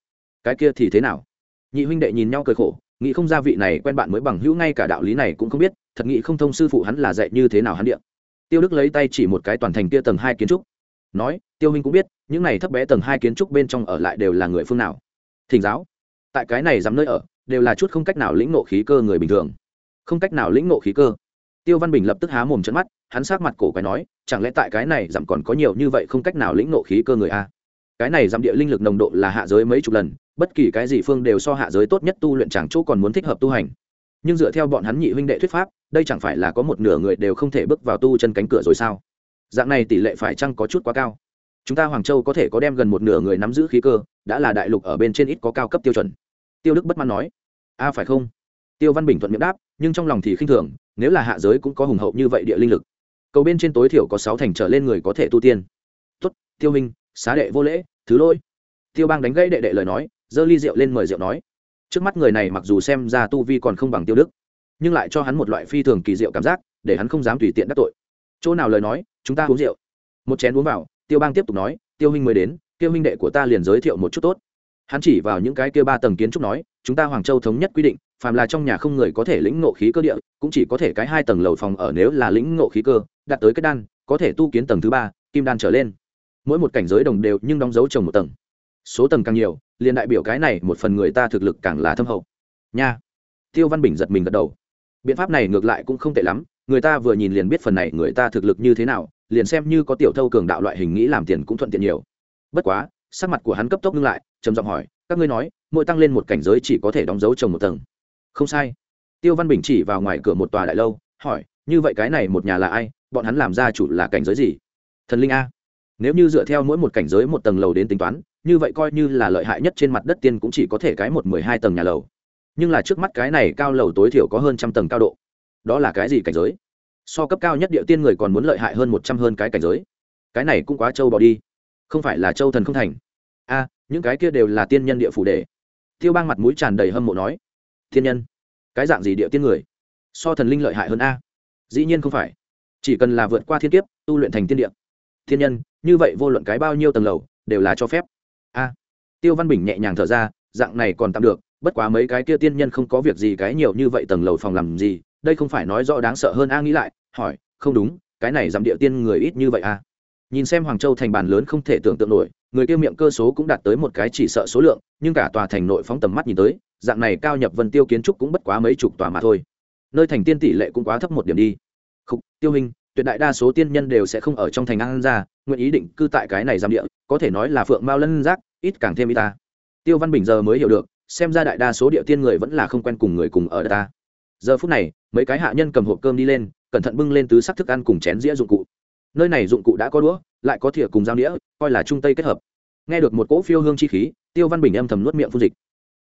Cái kia thì thế nào? Nhị huynh đệ nhìn nhau cười khổ, nghĩ không ra vị này quen bạn mới bằng hữu ngay cả đạo lý này cũng không biết, thật nghĩ không thông sư phụ hắn là dạy như thế nào hắn điện tiêu đức lấy tay chỉ một cái toàn thành kia tầng hai kiến trúc. Nói, tiêu huynh cũng biết, những này thấp bé tầng hai kiến trúc bên trong ở lại đều là người phương nào? Thỉnh giáo. Tại cái này dám nơi ở, đều là chút không cách nào lĩnh nộ khí cơ người bình thường. Không cách nào lĩnh nộ khí cơ. Tiêu văn bình lập tức há mồm trận mắt hắn sát mặt cổ quái nói, chẳng lẽ tại cái này giảm còn có nhiều như vậy không cách nào lĩnh nộ khí cơ người a? Cái này giảm địa linh lực nồng độ là hạ giới mấy chục lần, bất kỳ cái gì phương đều so hạ giới tốt nhất tu luyện chẳng chỗ còn muốn thích hợp tu hành. Nhưng dựa theo bọn hắn nhị huynh đệ thuyết pháp, đây chẳng phải là có một nửa người đều không thể bước vào tu chân cánh cửa rồi sao? Dạng này tỷ lệ phải chăng có chút quá cao? Chúng ta hoàng châu có thể có đem gần một nửa người nắm giữ khí cơ, đã là đại lục ở bên trên ít có cao cấp tiêu chuẩn. Tiêu đức bất mãn nói, a, phải không? Tiêu văn bình thuận miệng đáp, nhưng trong lòng thì khinh thường, nếu là hạ giới cũng có hùng hậu như vậy địa linh lực cầu bên trên tối thiểu có sáu thành trở lên người có thể tu tiên. Tuất tiêu minh, xá đệ vô lễ, thứ lỗi. Tiêu bang đánh gãy đệ đệ lời nói, giơ ly rượu lên mời rượu nói. Trước mắt người này mặc dù xem ra tu vi còn không bằng tiêu đức, nhưng lại cho hắn một loại phi thường kỳ diệu cảm giác, để hắn không dám tùy tiện đắc tội. Chỗ nào lời nói, chúng ta uống rượu. Một chén uống vào, tiêu bang tiếp tục nói, tiêu huynh mới đến, tiêu huynh đệ của ta liền giới thiệu một chút tốt. Hắn chỉ vào những cái kia ba tầng kiến trúc nói chúng ta hoàng châu thống nhất quy định, phàm là trong nhà không người có thể lĩnh ngộ khí cơ địa, cũng chỉ có thể cái hai tầng lầu phòng ở nếu là lĩnh ngộ khí cơ, đạt tới kết đan, có thể tu kiến tầng thứ ba, kim đan trở lên. Mỗi một cảnh giới đồng đều nhưng đóng dấu trồng một tầng. Số tầng càng nhiều, liền đại biểu cái này một phần người ta thực lực càng là thâm hậu. Nha. Tiêu văn bình giật mình gật đầu. Biện pháp này ngược lại cũng không tệ lắm, người ta vừa nhìn liền biết phần này người ta thực lực như thế nào, liền xem như có tiểu thâu cường đạo loại hình nghĩ làm tiền cũng thuận tiện nhiều. Bất quá sắc mặt của hắn cấp tốc ngưng lại, trầm giọng hỏi, các ngươi nói, mỗi tăng lên một cảnh giới chỉ có thể đóng dấu trồng một tầng. Không sai. Tiêu văn bình chỉ vào ngoài cửa một tòa đại lâu, hỏi, như vậy cái này một nhà là ai? Bọn hắn làm ra chủ là cảnh giới gì? Thần linh a. Nếu như dựa theo mỗi một cảnh giới một tầng lầu đến tính toán, như vậy coi như là lợi hại nhất trên mặt đất tiên cũng chỉ có thể cái một mười hai tầng nhà lầu. Nhưng là trước mắt cái này cao lầu tối thiểu có hơn trăm tầng cao độ. Đó là cái gì cảnh giới? So cấp cao nhất địa tiên người còn muốn lợi hại hơn một trăm hơn cái cảnh giới. Cái này cũng quá trâu bỏ đi không phải là châu thần không thành. A, những cái kia đều là tiên nhân địa phủ đề tiêu bang mặt mũi tràn đầy hâm mộ nói. Thiên nhân? Cái dạng gì địa tiên người? So thần linh lợi hại hơn a. Dĩ nhiên không phải. Chỉ cần là vượt qua thiên kiếp, tu luyện thành tiên địa. Thiên nhân, như vậy vô luận cái bao nhiêu tầng lầu, đều là cho phép. A. Tiêu văn bình nhẹ nhàng thở ra, dạng này còn tạm được, bất quá mấy cái kia tiên nhân không có việc gì cái nhiều như vậy tầng lầu phòng làm gì, đây không phải nói rõ đáng sợ hơn a nghĩ lại, hỏi, không đúng, cái này giảm địa tiên người ít như vậy a nhìn xem hoàng châu thành bàn lớn không thể tưởng tượng nổi người kia miệng cơ số cũng đạt tới một cái chỉ sợ số lượng nhưng cả tòa thành nội phóng tầm mắt nhìn tới dạng này cao nhập vân tiêu kiến trúc cũng bất quá mấy chục tòa mà thôi. Nơi thành tiên tỷ lệ cũng quá thấp một điểm đi. Khúc, tiêu hình tuyệt đại đa số tiên nhân đều sẽ không ở trong thành an ra nguyện ý định cư tại cái này giam địa có thể nói là phượng mao lân giác ít càng thêm y ta. Tiêu văn bình giờ mới hiểu được xem ra đại đa số địa tiên người vẫn là không quen cùng người cùng ở ta. Giờ phút này mấy cái hạ nhân cầm hộp cơm đi lên cẩn thận bưng lên tứ sắc thức ăn cùng chén dĩa dụng cụ nơi này dụng cụ đã có đũa, lại có thìa cùng dao đĩa coi là trung tây kết hợp. Nghe được một cỗ phiêu hương chi khí, tiêu văn bình âm thầm nuốt miệng phun dịch.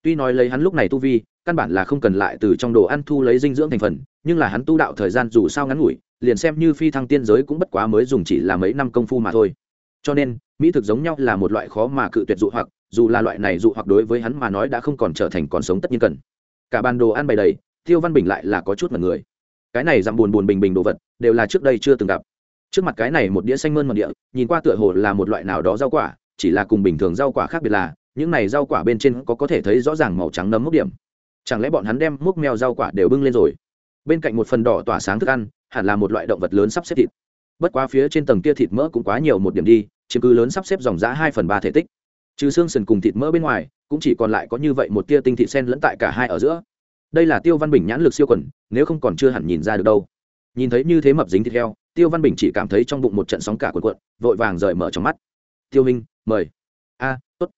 Tuy nói lấy hắn lúc này tu vi, căn bản là không cần lại từ trong đồ ăn thu lấy dinh dưỡng thành phần, nhưng là hắn tu đạo thời gian dù sao ngắn ngủi, liền xem như phi thăng tiên giới cũng bất quá mới dùng chỉ là mấy năm công phu mà thôi. Cho nên, mỹ thực giống nhau là một loại khó mà cự tuyệt dụ hoặc, dù là loại này dụ hoặc đối với hắn mà nói đã không còn trở thành còn sống tất nhiên cần. Cả bàn đồ ăn bày đầy, tiêu văn bình lại là có chút mật người. Cái này dặm buồn buồn bình bình đồ vật, đều là trước đây chưa từng gặp trước mặt cái này một đĩa xanh mơn mận địa, nhìn qua tựa hồ là một loại nào đó rau quả, chỉ là cùng bình thường rau quả khác biệt là, những này rau quả bên trên có có thể thấy rõ ràng màu trắng nấm mốc điểm. Chẳng lẽ bọn hắn đem múc mèo rau quả đều bưng lên rồi? Bên cạnh một phần đỏ tỏa sáng thức ăn, hẳn là một loại động vật lớn sắp xếp thịt. Bất quá phía trên tầng kia thịt mỡ cũng quá nhiều một điểm đi, chiếm cứ lớn sắp xếp dòng giã hai phần ba thể tích. Trừ xương sần cùng thịt mỡ bên ngoài, cũng chỉ còn lại có như vậy một tia tinh thịt sen lẫn tại cả hai ở giữa. Đây là tiêu văn bình nhãn lực siêu quần, nếu không còn chưa hẳn nhìn ra được đâu. Nhìn thấy như thế mập dính thịt heo tiêu văn bình chỉ cảm thấy trong bụng một trận sóng cả cuộn cuộn, vội vàng rời mở trong mắt. Tiêu minh, mời. A, tốt.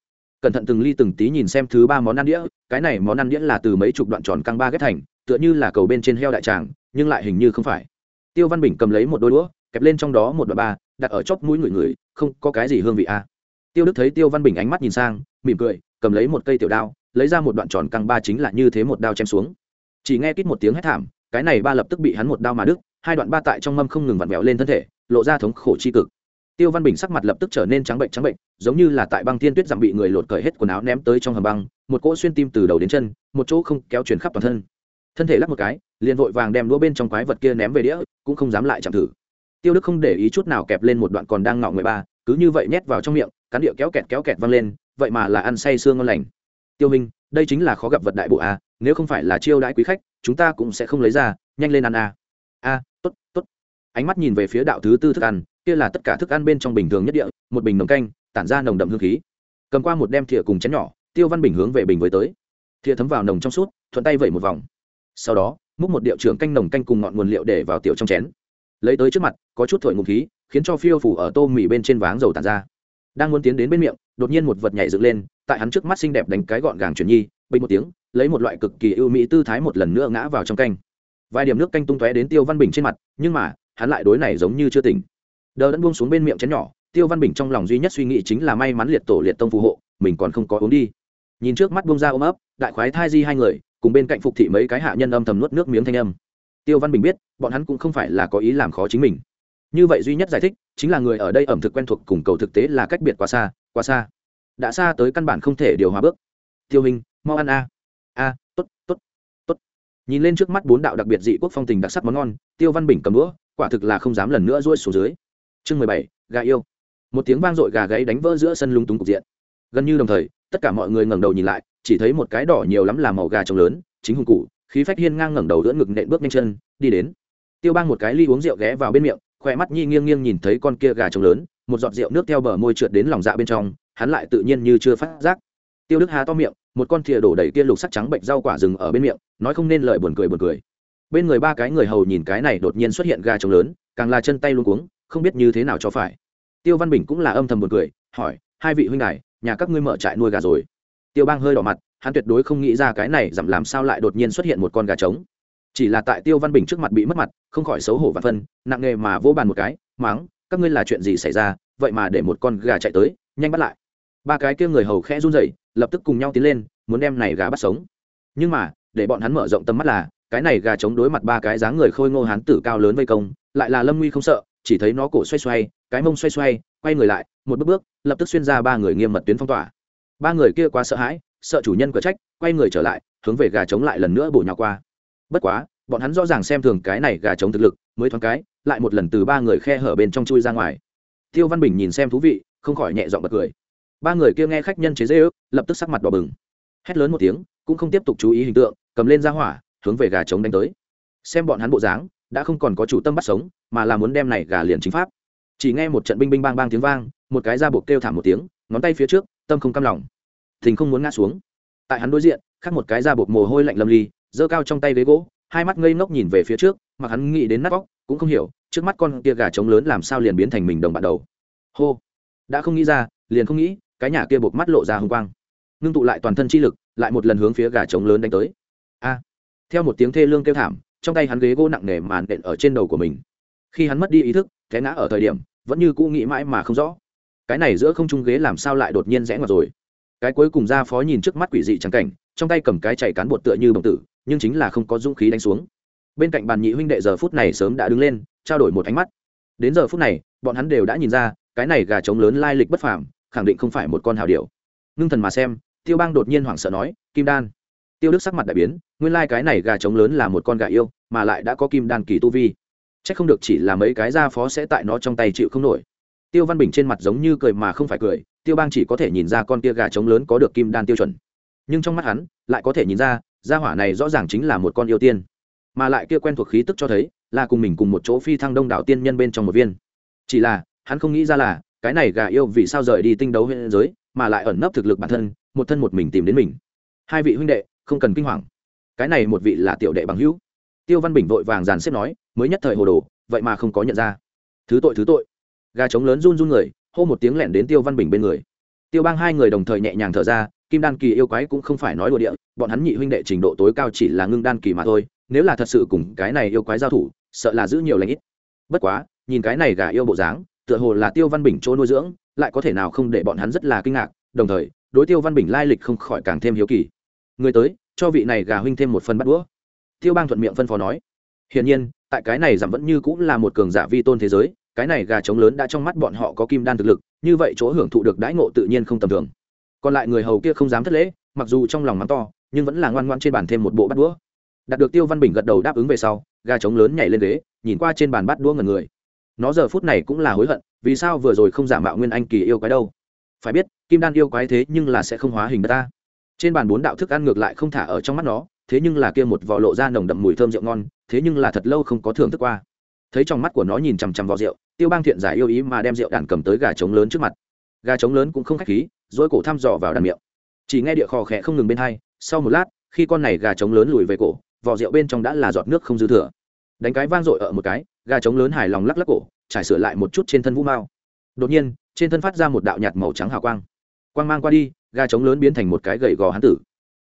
Cẩn thận từng ly từng tí nhìn xem thứ ba món ăn đĩa, cái này món ăn đĩa là từ mấy chục đoạn tròn căng ba ghép thành, tựa như là cầu bên trên heo đại tràng, nhưng lại hình như không phải. Tiêu văn bình cầm lấy một đôi đũa, kẹp lên trong đó một đoạn ba, đặt ở chóp mũi người người, không có cái gì hương vị a. À. tiêu đức thấy tiêu văn bình ánh mắt nhìn sang, mỉm cười, cầm lấy một cây tiểu đao, lấy ra một đoạn tròn căng ba chính là như thế một đao chém xuống. Chỉ nghe kít một tiếng hét thảm, cái này ba lập tức bị hắn một đao mà đứt hai đoạn ba tại trong mâm không ngừng vặn vẹo lên thân thể, lộ ra thống khổ chi cực. Tiêu văn bình sắc mặt lập tức trở nên trắng bệnh trắng bệnh, giống như là tại băng thiên tuyết giảm bị người lột cởi hết quần áo ném tới trong hầm băng, một cỗ xuyên tim từ đầu đến chân, một chỗ không kéo truyền khắp toàn thân. Thân thể lắc một cái, liền vội vàng đem đũa bên trong quái vật kia ném về đĩa, cũng không dám lại chạm thử. Tiêu đức không để ý chút nào kẹp lên một đoạn còn đang ngọ người ba, cứ như vậy nhét vào trong miệng, cán điệu kéo kẹt kéo kẹt văng lên, vậy mà là ăn say xương ngon lành. Tiêu minh, đây chính là khó gặp vật đại bộ a, nếu không phải là chiêu đãi quý khách, chúng ta cũng sẽ không lấy ra, nhanh lên ăn a a tốt tốt. Ánh mắt nhìn về phía đạo thứ tư thức ăn, kia là tất cả thức ăn bên trong bình thường nhất địa, một bình nồng canh, tản ra nồng đậm hương khí. Cầm qua một đem thìa cùng chén nhỏ, tiêu văn bình hướng về bình với tới. Thìa thấm vào nồng trong suốt, thuận tay vẩy một vòng. Sau đó, múc một điệu trưởng canh nồng canh cùng ngọn nguồn liệu để vào tiểu trong chén. Lấy tới trước mặt, có chút thổi ngụm khí, khiến cho phiêu phủ ở tô mì bên trên váng dầu tàn ra. Đang muốn tiến đến bên miệng, đột nhiên một vật nhảy dựng lên, tại hắn trước mắt xinh đẹp đánh cái gọn gàng chuyển nhi, bình một tiếng, lấy một loại cực kỳ ưu mỹ tư thái một lần nữa ngã vào trong canh vài điểm nước canh tung tóe đến tiêu văn bình trên mặt, nhưng mà, hắn lại đối này giống như chưa tỉnh. Đờ đẫn buông xuống bên miệng chén nhỏ, tiêu văn bình trong lòng duy nhất suy nghĩ chính là may mắn liệt tổ liệt tông phù hộ, mình còn không có uống đi. Nhìn trước mắt buông ra ôm ấp, đại khoái thai di hai người, cùng bên cạnh phục thị mấy cái hạ nhân âm thầm nuốt nước miếng thanh âm. Tiêu văn bình biết, bọn hắn cũng không phải là có ý làm khó chính mình. Như vậy duy nhất giải thích, chính là người ở đây ẩm thực quen thuộc cùng cầu thực tế là cách biệt quá xa quá xa. Đã xa tới căn bản không thể điều hòa bước. Tiêu hình, mau ăn a. A t ố t t ố t t ố t nhìn lên trước mắt bốn đạo đặc biệt dị quốc phong tình đặc sắc món ngon, tiêu văn bình cầm đũa, quả thực là không dám lần nữa rỗi xuống dưới. Chương mười bảy, gà yêu. Một tiếng vang dội gà gáy đánh vỡ giữa sân lung túng cục diện. Gần như đồng thời, tất cả mọi người ngẩng đầu nhìn lại, chỉ thấy một cái đỏ nhiều lắm là màu gà trống lớn, chính hùng cụ khí phách hiên ngang ngẩng đầu đỡ ngực nện bước nhanh chân, đi đến. Tiêu bang một cái ly uống rượu ghé vào bên miệng khoe mắt nhi nghiêng nghiêng nhìn thấy con kia gà trống lớn, một giọt rượu nước theo bờ môi trượt đến lòng dạ bên trong, hắn lại tự nhiên như chưa phát giác tiêu đức há to miệng, một con thìa đổ đầy kia lục sắc trắng bệnh rau quả rừng ở bên miệng, nói không nên lời buồn cười buồn cười. Bên người ba cái người hầu nhìn cái này đột nhiên xuất hiện gà trống lớn, càng là chân tay luôn cuống, không biết như thế nào cho phải. Tiêu văn bình cũng là âm thầm buồn cười, hỏi, hai vị huynh đài, nhà các ngươi mở trại nuôi gà rồi? Tiêu bang hơi đỏ mặt, hắn tuyệt đối không nghĩ ra cái này giảm làm sao lại đột nhiên xuất hiện một con gà trống. Chỉ là tại tiêu văn bình trước mặt bị mất mặt, không khỏi xấu hổ và phân, nặng nghề mà vỗ bàn một cái, máng, các ngươi là chuyện gì xảy ra? Vậy mà để một con gà chạy tới, nhanh bắt lại. Ba cái kia người hầu khẽ run rẩy lập tức cùng nhau tiến lên, muốn đem này gà bắt sống. Nhưng mà, để bọn hắn mở rộng tầm mắt là, cái này gà chống đối mặt ba cái dáng người khôi ngô hán tử cao lớn vây công, lại là lâm nguy không sợ, chỉ thấy nó cổ xoay xoay, cái mông xoay xoay, quay người lại, một bước bước, lập tức xuyên ra ba người nghiêm mật tuyến phong tỏa. Ba người kia quá sợ hãi, sợ chủ nhân cửa trách, quay người trở lại, hướng về gà trống lại lần nữa bổ nhào qua. Bất quá, bọn hắn rõ ràng xem thường cái này gà trống thực lực, mới thoáng cái, lại một lần từ ba người khe hở bên trong chui ra ngoài. Tiêu văn bình nhìn xem thú vị, không khỏi nhẹ giọng bật cười ba người kia nghe khách nhân chế dễ ước lập tức sắc mặt đỏ bừng. Hét lớn một tiếng, cũng không tiếp tục chú ý hình tượng, cầm lên ra hỏa, hướng về gà trống đánh tới. Xem bọn hắn bộ dáng, đã không còn có chủ tâm bắt sống, mà là muốn đem này gà liền chính pháp. Chỉ nghe một trận binh binh bang bang tiếng vang, một cái da buộc kêu thảm một tiếng, ngón tay phía trước, tâm không cam lòng. Thình không muốn ngã xuống. Tại hắn đối diện khác một cái da buộc mồ hôi lạnh lâm ly giơ cao trong tay ghế gỗ, hai mắt ngây ngốc nhìn về phía trước mà hắn nghĩ đến nát vóc cũng không hiểu, trước mắt con kia gà trống lớn làm sao liền biến thành mình đồng bạn đầu. Hô. Đã không nghĩ ra, liền không nghĩ cái nhà kia buộc mắt lộ ra hung quang. Ngưng tụ lại toàn thân chi lực, lại một lần hướng phía gà trống lớn đánh tới. A! Theo một tiếng thê lương kêu thảm, trong tay hắn ghế gỗ nặng nề màn đện ở trên đầu của mình. Khi hắn mất đi ý thức, té ngã ở thời điểm, vẫn như cũ nghĩ mãi mà không rõ. Cái này giữa không trung ghế làm sao lại đột nhiên rẽ ngoặt rồi? Cái cuối cùng ra phó nhìn trước mắt quỷ dị trắng cảnh, trong tay cầm cái chạy cán bột tựa như bồng tử, nhưng chính là không có dũng khí đánh xuống. Bên cạnh bàn nhị huynh đệ giờ phút này sớm đã đứng lên, trao đổi một ánh mắt. Đến giờ phút này, bọn hắn đều đã nhìn ra, cái này gà trống lớn lai lịch bất phàm khẳng định không phải một con hào điệu ngưng thần mà xem, tiêu bang đột nhiên hoảng sợ nói, kim đan. Tiêu đức sắc mặt đại biến, nguyên lai、like、cái này gà trống lớn là một con gà yêu, mà lại đã có kim đan kỳ tu vi. C h ắ c không được chỉ là mấy cái gia phó sẽ tại nó trong tay chịu không nổi. Tiêu văn bình trên mặt giống như cười mà không phải cười, tiêu bang chỉ có thể nhìn ra con kia gà trống lớn có được kim đan tiêu chuẩn. Nhưng trong mắt hắn, lại có thể nhìn ra, gia hỏa này rõ ràng chính là một con yêu tiên. Mà lại kia quen thuộc khí tức cho thấy, là cùng mình cùng một chỗ phi thăng đông đảo tiên nhân bên trong một viên. Chỉ là, hắn không nghĩ ra là cái này gà yêu vì sao rời đi tinh đấu huyện giới, mà lại ẩn nấp thực lực bản thân, một thân một mình tìm đến mình. Hai vị huynh đệ, không cần kinh hoàng. Cái này một vị là tiểu đệ bằng hữu. Tiêu văn bình vội vàng dàn xếp nói, mới nhất thời hồ đồ, vậy mà không có nhận ra. Thứ tội thứ tội. Gà trống lớn run run người, hô một tiếng lẻn đến tiêu văn bình bên người. Tiêu bang hai người đồng thời nhẹ nhàng thở ra, kim đan kỳ yêu quái cũng không phải nói đùa địa, bọn hắn nhị huynh đệ trình độ tối cao chỉ là ngưng đan kỳ mà thôi, nếu là thật sự cùng cái này yêu quái giao thủ, sợ là giữ nhiều lãnh ít. Bất quá, nhìn cái này gà yêu bộ dáng tựa hồ là tiêu văn bình chỗ nuôi dưỡng, lại có thể nào không để bọn hắn rất là kinh ngạc, đồng thời, đối tiêu văn bình lai lịch không khỏi càng thêm hiếu kỳ. Người tới, cho vị này gà huynh thêm một phần bắt đũa. Tiêu bang thuận miệng phân phó nói. Hiển nhiên, tại cái này giảm vẫn như cũng là một cường giả vi tôn thế giới, cái này gà trống lớn đã trong mắt bọn họ có kim đan thực lực, như vậy chỗ hưởng thụ được đãi ngộ tự nhiên không tầm thường. Còn lại người hầu kia không dám thất lễ, mặc dù trong lòng mắng to, nhưng vẫn là ngoan ngoan trên bàn thêm một bộ bắt đũa. Đạt được tiêu văn bình gật đầu đáp ứng về sau, gà trống lớn nhảy lên ghế, nhìn qua trên bàn bắt đũa ngần người nó giờ phút này cũng là hối hận, vì sao vừa rồi không giả mạo nguyên anh kỳ yêu quái đâu? Phải biết, kim đan yêu quái thế nhưng là sẽ không hóa hình ta. Trên bàn bốn đạo thức ăn ngược lại không thả ở trong mắt nó, thế nhưng là kia một vò lộ ra nồng đậm mùi thơm rượu ngon, thế nhưng là thật lâu không có thưởng thức qua. Thấy trong mắt của nó nhìn chằm chằm vào rượu, tiêu bang thiện giải yêu ý mà đem rượu đàn cầm tới gà trống lớn trước mặt. Gà trống lớn cũng không khách khí dỗi cổ thăm dò vào đàn miệng. Chỉ nghe địa khò khẽ không ngừng bên hai, sau một lát, khi con này gà trống lớn lùi về cổ vỏ rượu bên trong đã là giọt nước không dư thừa. Đánh cái vang dội ở một cái gà trống lớn hài lòng lắc lắc cổ, trải sửa lại một chút trên thân vũ mao. Đột nhiên, trên thân phát ra một đạo nhạt màu trắng hào quang. Quang mang qua đi, gà trống lớn biến thành một cái gậy gò hán tử.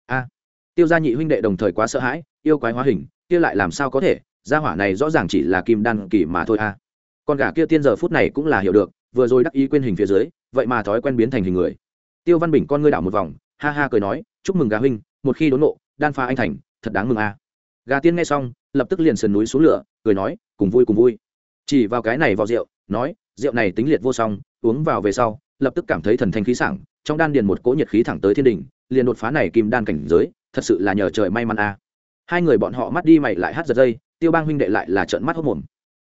A! Tiêu gia nhị huynh đệ đồng thời quá sợ hãi, yêu quái hóa hình, kia lại làm sao có thể? Gia hỏa này rõ ràng chỉ là kim đan kỳ mà thôi a. Con gà kia tiên giờ phút này cũng là hiểu được, vừa rồi đắc ý quên hình phía dưới, vậy mà thói quen biến thành hình người. Tiêu văn bình con ngươi đảo một vòng, ha ha cười nói, chúc mừng gà huynh, một khi đốn nộ, đan pha anh thành, thật đáng mừng a gà tiên nghe xong, lập tức liền sườn núi xuống lửa, cười nói, cùng vui cùng vui. Chỉ vào cái này vào rượu, nói, rượu này tính liệt vô song, uống vào về sau, lập tức cảm thấy thần thanh khí sảng, trong đan điền một cỗ nhiệt khí thẳng tới thiên đình liền đột phá này kim đan cảnh giới, thật sự là nhờ trời may mắn a. Hai người bọn họ mắt đi mày lại hát giật dây, tiêu bang huynh đệ lại là trợn mắt hốc mồm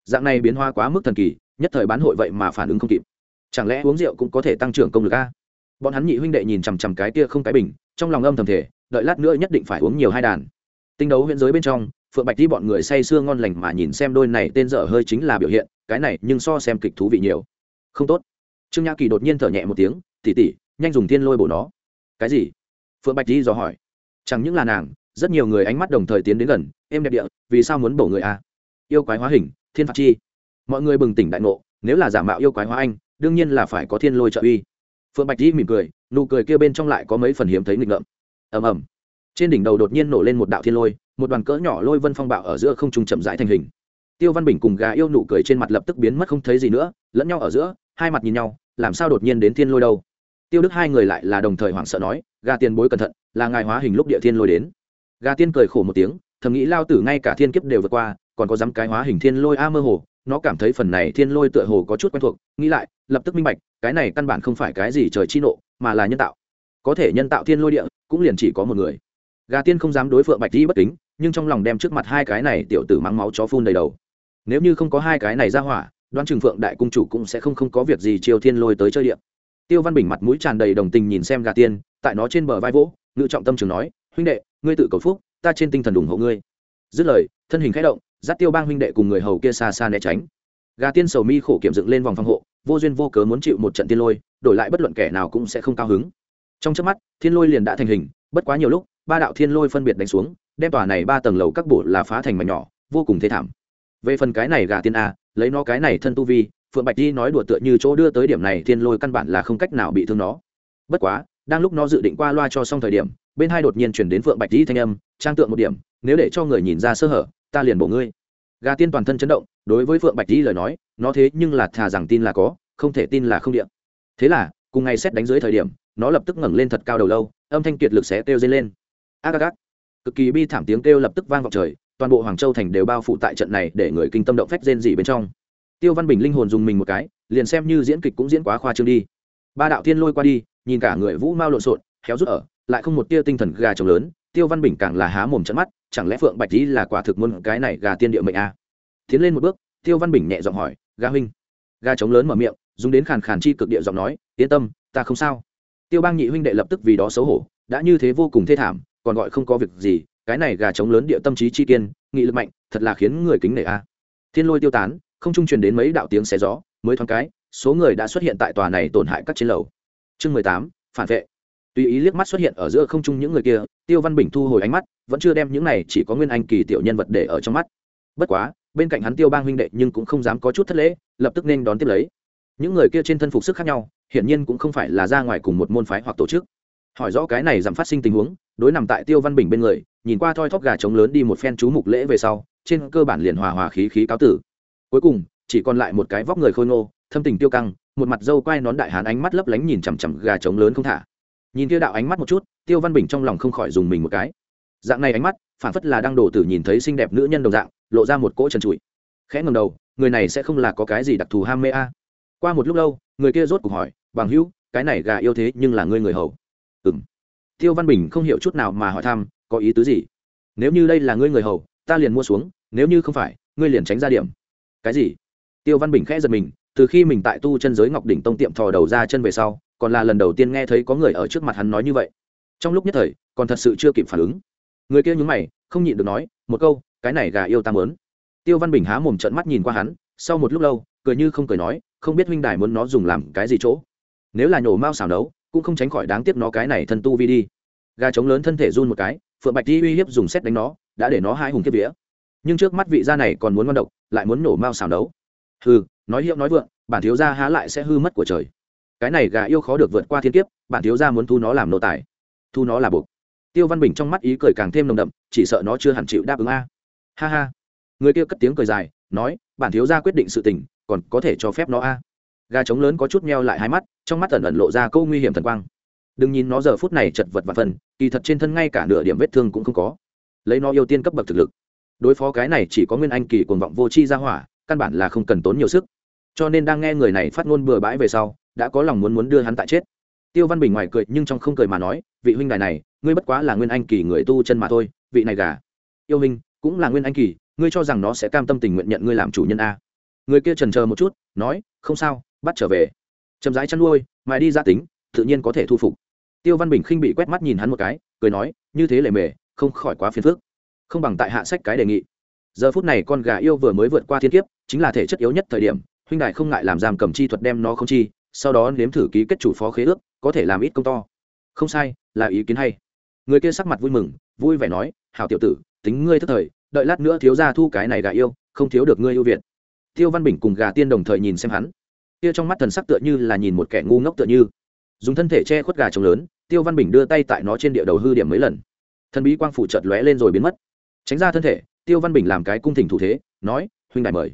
dạng này biến hoa quá mức thần kỳ, nhất thời bán hội vậy mà phản ứng không kịp. Chẳng lẽ uống rượu cũng có thể tăng trưởng công lực a? Bọn hắn nhị huynh đệ nhìn chằm chằm cái kia không cái bình, trong lòng âm thầm thể đợi lát nữa nhất định phải uống nhiều hai đàn tinh đấu huyện giới bên trong, phượng bạch đi bọn người say sưa ngon lành mà nhìn xem đôi này tên dở hơi chính là biểu hiện, cái này nhưng so xem kịch thú vị nhiều. Không tốt. Trương nhã kỳ đột nhiên thở nhẹ một tiếng tỉ tỉ nhanh dùng thiên lôi bổ nó. Cái gì? Phượng bạch đi dò hỏi. Chẳng những là nàng, rất nhiều người ánh mắt đồng thời tiến đến gần, em đẹp địa, vì sao muốn bổ người a yêu quái hóa hình, thiên phạt chi. Mọi người bừng tỉnh đại ngộ, nếu là giả mạo yêu quái hóa anh, đương nhiên là phải có thiên lôi trợ uy. Phượng bạch đi mỉm cười, nụ cười kia bên trong lại có mấy phần hiếm thấy nghịch ngợm. Ầm ầm trên đỉnh đầu đột nhiên nổ lên một đạo thiên lôi, một đoàn cỡ nhỏ lôi vân phong bạo ở giữa không trung chậm rãi thành hình. Tiêu văn bình cùng gà yêu nụ cười trên mặt lập tức biến mất không thấy gì nữa, lẫn nhau ở giữa, hai mặt nhìn nhau, làm sao đột nhiên đến thiên lôi đâu? Tiêu đức hai người lại là đồng thời hoảng sợ nói, gà tiền bối cẩn thận, là ngài hóa hình lúc địa thiên lôi đến. Gà tiên cười khổ một tiếng, thầm nghĩ lao tử ngay cả thiên kiếp đều vượt qua, còn có dám cái hóa hình thiên lôi a mơ hồ, nó cảm thấy phần này thiên lôi tựa hồ có chút quen thuộc, nghĩ lại, lập tức minh bạch, cái này căn bản không phải cái gì trời chi nộ, mà là nhân tạo. Có thể nhân tạo thiên lôi địa, cũng liền chỉ có một người gà tiên không dám đối phượng bạch di bất kính, nhưng trong lòng đem trước mặt hai cái này tiểu tử mắng máu chó phun đầy đầu. Nếu như không có hai cái này ra hỏa, đoán chừng phượng đại cung chủ cũng sẽ không không có việc gì chiêu thiên lôi tới chơi điện. Tiêu văn bình mặt mũi tràn đầy đồng tình nhìn xem gà tiên, tại nó trên bờ vai vỗ ngự trọng tâm trường nói, huynh đệ, ngươi tự cầu phúc, ta trên tinh thần ủng hộ ngươi. Dứt lời, thân hình khẽ động, dắt tiêu bang huynh đệ cùng người hầu kia xa xa né tránh. Gà tiên sầu mi khổ kiểm dựng lên vòng phòng hộ, vô duyên vô cớ muốn chịu một trận tiên lôi, đổi lại bất luận kẻ nào cũng sẽ không cao hứng. Trong trước mắt, thiên lôi liền đã thành hình, bất quá nhiều lúc ba đạo thiên lôi phân biệt đánh xuống, đem tòa này ba tầng lầu các bộ là phá thành mảnh nhỏ, vô cùng thế thảm. Về phần cái này gà tiên a, lấy nó cái này thân tu vi, phượng bạch đi nói đùa tựa như chỗ đưa tới điểm này thiên lôi căn bản là không cách nào bị thương nó. Bất quá, đang lúc nó dự định qua loa cho xong thời điểm, bên hai đột nhiên chuyển đến phượng bạch đi thanh âm, trang tượng một điểm, nếu để cho người nhìn ra sơ hở, ta liền bổ ngươi. Gà tiên toàn thân chấn động, đối với phượng bạch đi lời nói, nó thế nhưng là thà rằng tin là có, không thể tin là không điện. Thế là, cùng ngày xét đánh dưới thời điểm, nó lập tức ngẩng lên thật cao đầu lâu, âm thanh kiệt lực sẽ kêu dây lên ác ác ác cực kỳ bi thảm tiếng kêu lập tức vang vọng trời, toàn bộ hoàng châu thành đều bao phủ tại trận này để người kinh tâm động phách rên dị bên trong. Tiêu văn bình linh hồn dùng mình một cái, liền xem như diễn kịch cũng diễn quá khoa trương đi. Ba đạo thiên lôi qua đi, nhìn cả người vũ mau lộn xộn héo rút ở, lại không một tia tinh thần gà trống lớn, tiêu văn bình càng là há mồm trận mắt, chẳng lẽ phượng bạch lý là quả thực muôn cái này gà tiên địa mệnh a à? tiến lên một bước, tiêu văn bình nhẹ giọng hỏi, gà huynh. Gà trống lớn mở miệng, dùng đến khàn khàn chi cực địa giọng nói, yên tâm, ta không sao. Tiêu bang nhị huynh đệ lập tức vì đó xấu hổ, đã như thế vô cùng thê thảm còn gọi không có việc gì, cái này gà trống lớn địa tâm trí chi kiên, nghị lực mạnh, thật là khiến người kính nể a. Thiên lôi tiêu tán, không trung truyền đến mấy đạo tiếng xé gió, mới thoáng cái, số người đã xuất hiện tại tòa này tổn hại các trên lầu. Chương mười tám, phản vệ. Tùy ý liếc mắt xuất hiện ở giữa không trung những người kia, tiêu văn bình thu hồi ánh mắt, vẫn chưa đem những này, chỉ có nguyên anh kỳ tiểu nhân vật để ở trong mắt. Bất quá, bên cạnh hắn tiêu bang huynh đệ nhưng cũng không dám có chút thất lễ, lập tức nên đón tiếp lấy. Những người kia trên thân phục sức khác nhau, hiển nhiên cũng không phải là ra ngoài cùng một môn phái hoặc tổ chức hỏi rõ cái này giảm phát sinh tình huống, đối nằm tại tiêu văn bình bên người, nhìn qua thoi thóp gà trống lớn đi một phen chú mục lễ về sau, trên cơ bản liền hòa hòa khí khí cáo tử. Cuối cùng, chỉ còn lại một cái vóc người khôi ngô, thâm tình tiêu căng, một mặt dâu quai nón đại hán ánh mắt lấp lánh nhìn chằm chằm gà trống lớn không thả. Nhìn kia đạo ánh mắt một chút, tiêu văn bình trong lòng không khỏi dùng mình một cái. Dạng này ánh mắt, phản phất là đang đổ tử nhìn thấy xinh đẹp nữ nhân đồng dạng, lộ ra một cỗ trần trụi. Khẽ ngầm đầu, người này sẽ không là có cái gì đặc thù ham mê a. Qua một lúc lâu, người kia rốt cuộc hỏi, bằng hữu, cái này gà yêu thế nhưng là ngươi người hầu? Ừng tiêu văn bình không hiểu chút nào mà hỏi thăm, có ý tứ gì? Nếu như đây là ngươi người hầu, ta liền mua xuống, nếu như không phải, ngươi liền tránh ra điểm. Cái gì? Tiêu văn bình khẽ giật mình, từ khi mình tại tu chân giới ngọc đỉnh tông tiệm thò đầu ra chân về sau, còn là lần đầu tiên nghe thấy có người ở trước mặt hắn nói như vậy. Trong lúc nhất thời, còn thật sự chưa kịp phản ứng. Người kia nhúng mày, không nhịn được nói, một câu, cái này gà yêu ta mớn tiêu văn bình há mồm trận mắt nhìn qua hắn, sau một lúc lâu, cười như không cười nói, không biết huynh đài muốn nó dùng làm cái gì chỗ? Nếu là nhổ mao xào nấu cũng không tránh khỏi đáng tiếc nó cái này thân tu vi đi. Gà trống lớn thân thể run một cái, phượng bạch đi uy hiếp dùng xét đánh nó, đã để nó hai hùng kiếp vía. Nhưng trước mắt vị gia này còn muốn ngon độc, lại muốn nổ mao xào đấu hư nói hiệu nói vượng, bản thiếu gia há lại sẽ hư mất của trời. Cái này gà yêu khó được vượt qua thiên kiếp, bản thiếu gia muốn thu nó làm nô tài. Thu nó là buộc. Tiêu văn bình trong mắt ý cười càng thêm nồng đậm, chỉ sợ nó chưa hẳn chịu đáp ứng a. Ha ha. Người kia cất tiếng cười dài, nói, bản thiếu gia quyết định sự tình, còn có thể cho phép nó a gà trống lớn có chút meo lại hai mắt, trong mắt ẩn ẩn lộ ra câu nguy hiểm thần quang. Đừng nhìn nó giờ phút này chật vật và phần, kỳ thật trên thân ngay cả nửa điểm vết thương cũng không có. Lấy nó ưu tiên cấp bậc thực lực, đối phó cái này chỉ có nguyên anh kỳ cuồng vọng vô chi ra hỏa, căn bản là không cần tốn nhiều sức. Cho nên đang nghe người này phát ngôn bừa bãi về sau, đã có lòng muốn muốn đưa hắn tại chết. Tiêu văn bình ngoài cười, nhưng trong không cười mà nói, vị huynh đài này, ngươi bất quá là nguyên anh kỳ người tu chân mà thôi, vị này gà, yêu huynh, cũng là nguyên anh kỳ, ngươi cho rằng nó sẽ cam tâm tình nguyện nhận ngươi làm chủ nhân a? Người kia trần chờ một chút, nói, không sao bắt trở về. Chậm rãi chăn nuôi, mài đi gia tính, tự nhiên có thể thu phục. Tiêu văn bình khinh bị quét mắt nhìn hắn một cái, cười nói, như thế lệ mề, không khỏi quá phiền phức. Không bằng tại hạ sách cái đề nghị. Giờ phút này con gà yêu vừa mới vượt qua thiên kiếp, chính là thể chất yếu nhất thời điểm, huynh đại không ngại làm giam cầm chi thuật đem nó không chi, sau đó nếm thử ký kết chủ phó khế ước, có thể làm ít công to. Không sai, là ý kiến hay. Người kia sắc mặt vui mừng, vui vẻ nói, hảo tiểu tử, tính ngươi thất thời, đợi lát nữa thiếu ra thu cái này gà yêu, không thiếu được ngươi ưu việt. Tiêu văn bình cùng gà tiên đồng thời nhìn xem hắn kia trong mắt thần sắc tựa như là nhìn một kẻ ngu ngốc tựa như. Dùng thân thể che khuất gà trống lớn, tiêu văn bình đưa tay tại nó trên địa đầu hư điểm mấy lần. Thần bí quang phủ chợt lóe lên rồi biến mất. Tránh ra thân thể, tiêu văn bình làm cái cung thỉnh thủ thế, nói, huynh đại mời.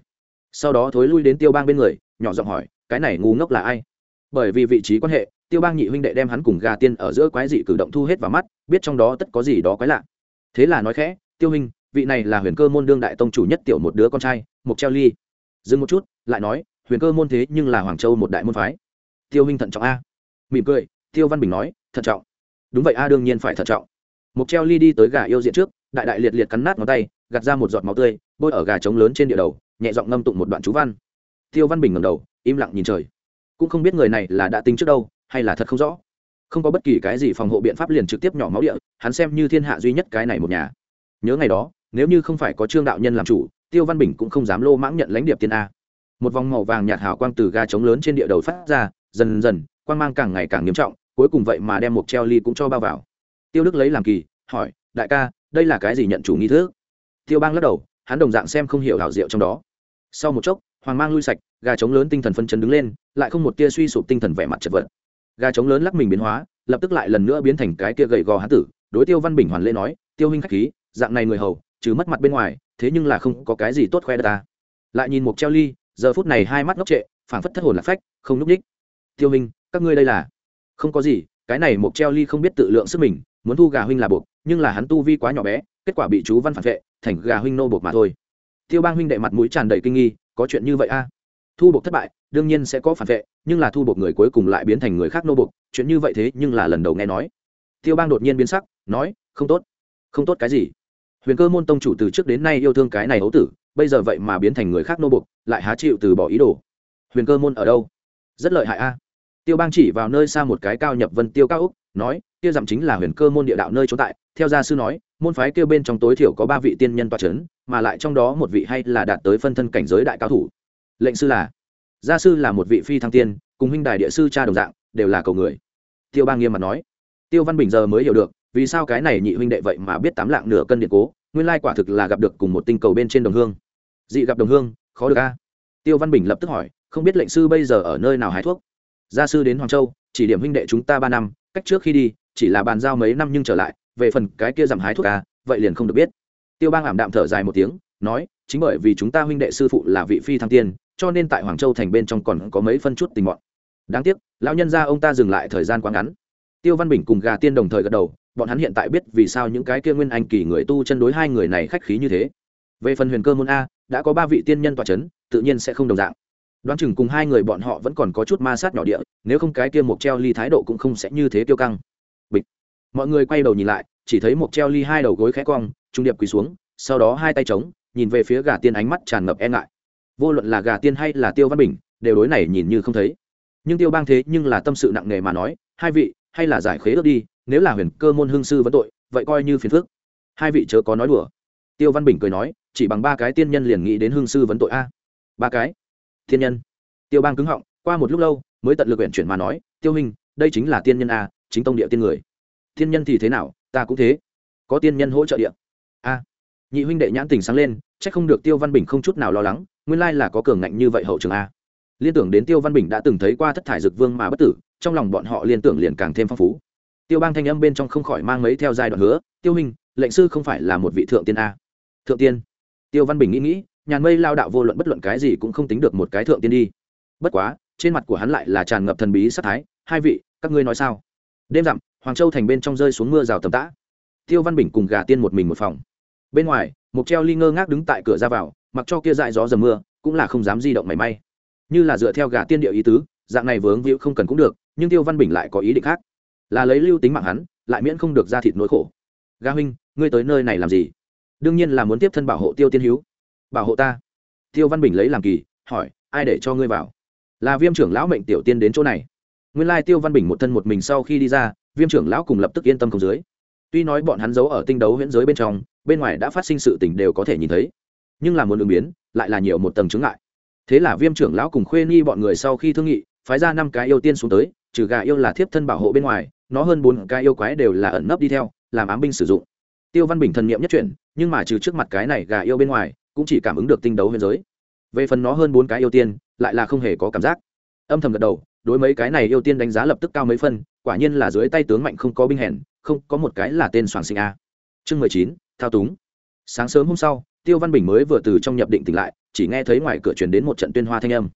Sau đó thối lui đến tiêu bang bên người, nhỏ giọng hỏi, cái này ngu ngốc là ai? Bởi vì vị trí quan hệ, tiêu bang nhị huynh đệ đem hắn cùng gà tiên ở giữa quái dị cử động thu hết vào mắt, biết trong đó tất có gì đó quái lạ. Thế là nói khẽ, tiêu huynh, vị này là huyền cơ môn đương đại tông chủ nhất tiểu một đứa con trai mục treo ly. Dừng một chút, lại nói huyền cơ môn thế nhưng là hoàng châu một đại môn phái. Tiêu huynh thận trọng a. Mỉm cười, tiêu văn bình nói, thận trọng. Đúng vậy a, đương nhiên phải thận trọng. Mục treo ly đi tới gà yêu diện trước, đại đại liệt liệt cắn nát ngón tay, gạt ra một giọt máu tươi, bôi ở gà trống lớn trên địa đầu, nhẹ giọng ngâm tụng một đoạn chú văn. Tiêu văn bình ngầm đầu, im lặng nhìn trời. Cũng không biết người này là đã tính trước đâu, hay là thật không rõ. Không có bất kỳ cái gì phòng hộ biện pháp liền trực tiếp nhỏ máu địa, hắn xem như thiên hạ duy nhất cái này một nhà. Nhớ ngày đó, nếu như không phải có trương đạo nhân làm chủ, tiêu văn bình cũng không dám lô mãng nhận lãnh điệp tiên a một vòng màu vàng nhạt hào quang từ ga trống lớn trên địa đầu phát ra, dần dần, quang mang càng ngày càng nghiêm trọng, cuối cùng vậy mà đem một treo ly cũng cho bao vào. Tiêu đức lấy làm kỳ, hỏi, đại ca, đây là cái gì nhận chủ nghi thức? Tiêu bang lắc đầu, hắn đồng dạng xem không hiểu hảo diệu trong đó. Sau một chốc, hoàng mang lui sạch, gà trống lớn tinh thần phân chấn đứng lên, lại không một tia suy sụp tinh thần vẻ mặt chật vật. Gà trống lớn lắc mình biến hóa, lập tức lại lần nữa biến thành cái tia gầy gò hán tử, đối tiêu văn bình hoàn lễ nói, tiêu huynh khách khí, dạng này người hầu, trừ mất mặt bên ngoài, thế nhưng là không có cái gì tốt khoe ta. Lại nhìn một treo ly giờ phút này hai mắt ngốc trệ phảng phất thất hồn lạc phách không núp ních tiêu Minh, các ngươi đây là? Không có gì cái này Mộc treo ly không biết tự lượng sức mình muốn thu gà huynh là buộc nhưng là hắn tu vi quá nhỏ bé kết quả bị chú văn phản vệ thành gà huynh nô buộc mà thôi. Tiêu bang huynh đệ mặt mũi tràn đầy kinh nghi có chuyện như vậy a? Thu buộc thất bại đương nhiên sẽ có phản vệ nhưng là thu buộc người cuối cùng lại biến thành người khác nô buộc chuyện như vậy thế nhưng là lần đầu nghe nói. Tiêu bang đột nhiên biến sắc nói không tốt. Không tốt cái gì? Huyền cơ môn tông chủ từ trước đến nay yêu thương cái này ấu tử, bây giờ vậy mà biến thành người khác nô buộc, lại há chịu từ bỏ ý đồ. Huyền cơ môn ở đâu? Rất lợi hại a. Tiêu bang chỉ vào nơi xa một cái cao nhập vân tiêu cao úc, nói, kia dặm chính là huyền cơ môn địa đạo nơi trốn tại. Theo gia sư nói, môn phái kêu bên trong tối thiểu có ba vị tiên nhân toa c h ấ n mà lại trong đó một vị hay là đạt tới phân thân cảnh giới đại cao thủ. Lệnh sư là, gia sư là một vị phi thăng tiên, cùng huynh đài địa sư cha đồng dạng, đều là cầu người. Tiêu bang nghiêm mặt nói. Tiêu văn bình giờ mới hiểu được vì sao cái này nhị huynh đệ vậy mà biết tám lạng nửa cân điện cố? Nguyên lai quả thực là gặp được cùng một tinh cầu bên trên đồng hương. Dị gặp đồng hương, khó được a. Tiêu văn bình lập tức hỏi, không biết lệnh sư bây giờ ở nơi nào hái thuốc? Gia sư đến hoàng châu, chỉ điểm huynh đệ chúng ta ba năm, cách trước khi đi, chỉ là bàn giao mấy năm nhưng trở lại, về phần cái kia giảm hái thuốc ca vậy liền không được biết. Tiêu bang ảm đạm thở dài một tiếng, nói, chính bởi vì chúng ta huynh đệ sư phụ là vị phi thăng tiên, cho nên tại hoàng châu thành bên trong còn có mấy phân chút tình bọn đáng tiếc, lão nhân gia ông ta dừng lại thời gian quá ngắn. Tiêu văn bình cùng gà tiên đồng thời gật đầu bọn hắn hiện tại biết vì sao những cái kia nguyên anh kỳ người tu chân đối hai người này khách khí như thế. Về phần huyền cơ môn a, đã có ba vị tiên nhân tọa c h ấ n tự nhiên sẽ không đồng dạng. Đoán chừng cùng hai người bọn họ vẫn còn có chút ma sát nhỏ địa, nếu không cái kia một treo ly thái độ cũng không sẽ như thế tiêu căng. Bịch. Mọi người quay đầu nhìn lại, chỉ thấy một treo ly hai đầu gối khẽ cong, trung điệp quỳ xuống, sau đó hai tay trống nhìn về phía gà tiên ánh mắt tràn ngập e ngại. Vô luận là gà tiên hay là tiêu văn bình, đều đối này nhìn như không thấy. Nhưng tiêu bang thế nhưng là tâm sự nặng nề mà nói, hai vị hay là giải khế ước đi, nếu là huyền cơ môn hương sư vẫn tội, vậy coi như phiền phước hai vị chớ có nói đùa. Tiêu văn bình cười nói, chỉ bằng ba cái tiên nhân liền nghĩ đến hương sư vấn tội a. Ba cái? Tiên nhân. Tiêu bang cứng họng, qua một lúc lâu, mới tận lực huyện chuyển mà nói, tiêu hình đây chính là tiên nhân a, chính tông địa tiên người. Tiên nhân thì thế nào, ta cũng thế. Có tiên nhân hỗ trợ địa. A. Nhị huynh đệ nhãn tình sáng lên c h ắ c không được tiêu văn bình không chút nào lo lắng, nguyên lai là có cường ngạnh như vậy hậu trường a. Liên tưởng đến tiêu văn bình đã từng thấy qua thất thải dực vương mà bất tử trong lòng bọn họ liên tưởng liền càng thêm phong phú. Tiêu bang thanh âm bên trong không khỏi mang mấy theo giai đoạn hứa, tiêu hình lệnh sư không phải là một vị thượng tiên a? Thượng tiên? Tiêu văn bình nghĩ nghĩ, nhàn mây lao đạo vô luận bất luận cái gì cũng không tính được một cái thượng tiên đi. Bất quá, trên mặt của hắn lại là tràn ngập thần bí sắc thái, hai vị, các ngươi nói sao? Đêm dặm, hoàng châu thành bên trong rơi xuống mưa rào tầm tã. Tiêu văn bình cùng gà tiên một mình một phòng. Bên ngoài một treo ly ngơ ngác đứng tại cửa ra vào, mặc cho kia dại gió dầm mưa, cũng là không dám di động mảy may. Như là dựa theo gà tiên điệu ý tứ, dạng này vướng víu không cần cũng được nhưng tiêu văn bình lại có ý định khác là lấy lưu tính mạng hắn lại miễn không được ra thịt nỗi khổ ga huynh ngươi tới nơi này làm gì đương nhiên là muốn tiếp thân bảo hộ tiêu tiên hữu bảo hộ ta tiêu văn bình lấy làm kỳ hỏi ai để cho ngươi vào là viêm trưởng lão mệnh tiểu tiên đến chỗ này nguyên lai tiêu văn bình một thân một mình sau khi đi ra viêm trưởng lão cùng lập tức yên tâm không dưới tuy nói bọn hắn giấu ở tinh đấu huyễn giới bên trong bên ngoài đã phát sinh sự tình đều có thể nhìn thấy nhưng là muốn ứng biến lại là nhiều một tầng chứng ngại thế là viêm trưởng lão cùng khuê nghi bọn người sau khi thương nghị phái ra năm cái yêu tiên xuống tới trừ gà yêu là thiếp thân bảo hộ bên ngoài, nó hơn bốn cái yêu quái đều là ẩn nấp đi theo, làm ám binh sử dụng. Tiêu văn bình thần niệm nhất chuyển, nhưng mà trừ trước mặt cái này gà yêu bên ngoài, cũng chỉ cảm ứng được tinh đấu biên giới. Về phần nó hơn bốn cái yêu tiên, lại là không hề có cảm giác. Âm thầm gật đầu, đối mấy cái này yêu tiên đánh giá lập tức cao mấy phân, quả nhiên là dưới tay tướng mạnh không có binh hèn, không có một cái là tên soàng sinh a. Chương mười chín, thao túng. Sáng sớm hôm sau, tiêu văn bình mới vừa từ trong nhập định tỉnh lại, chỉ nghe thấy ngoài cửa truyền đến một trận tuyên hoa thanh âm.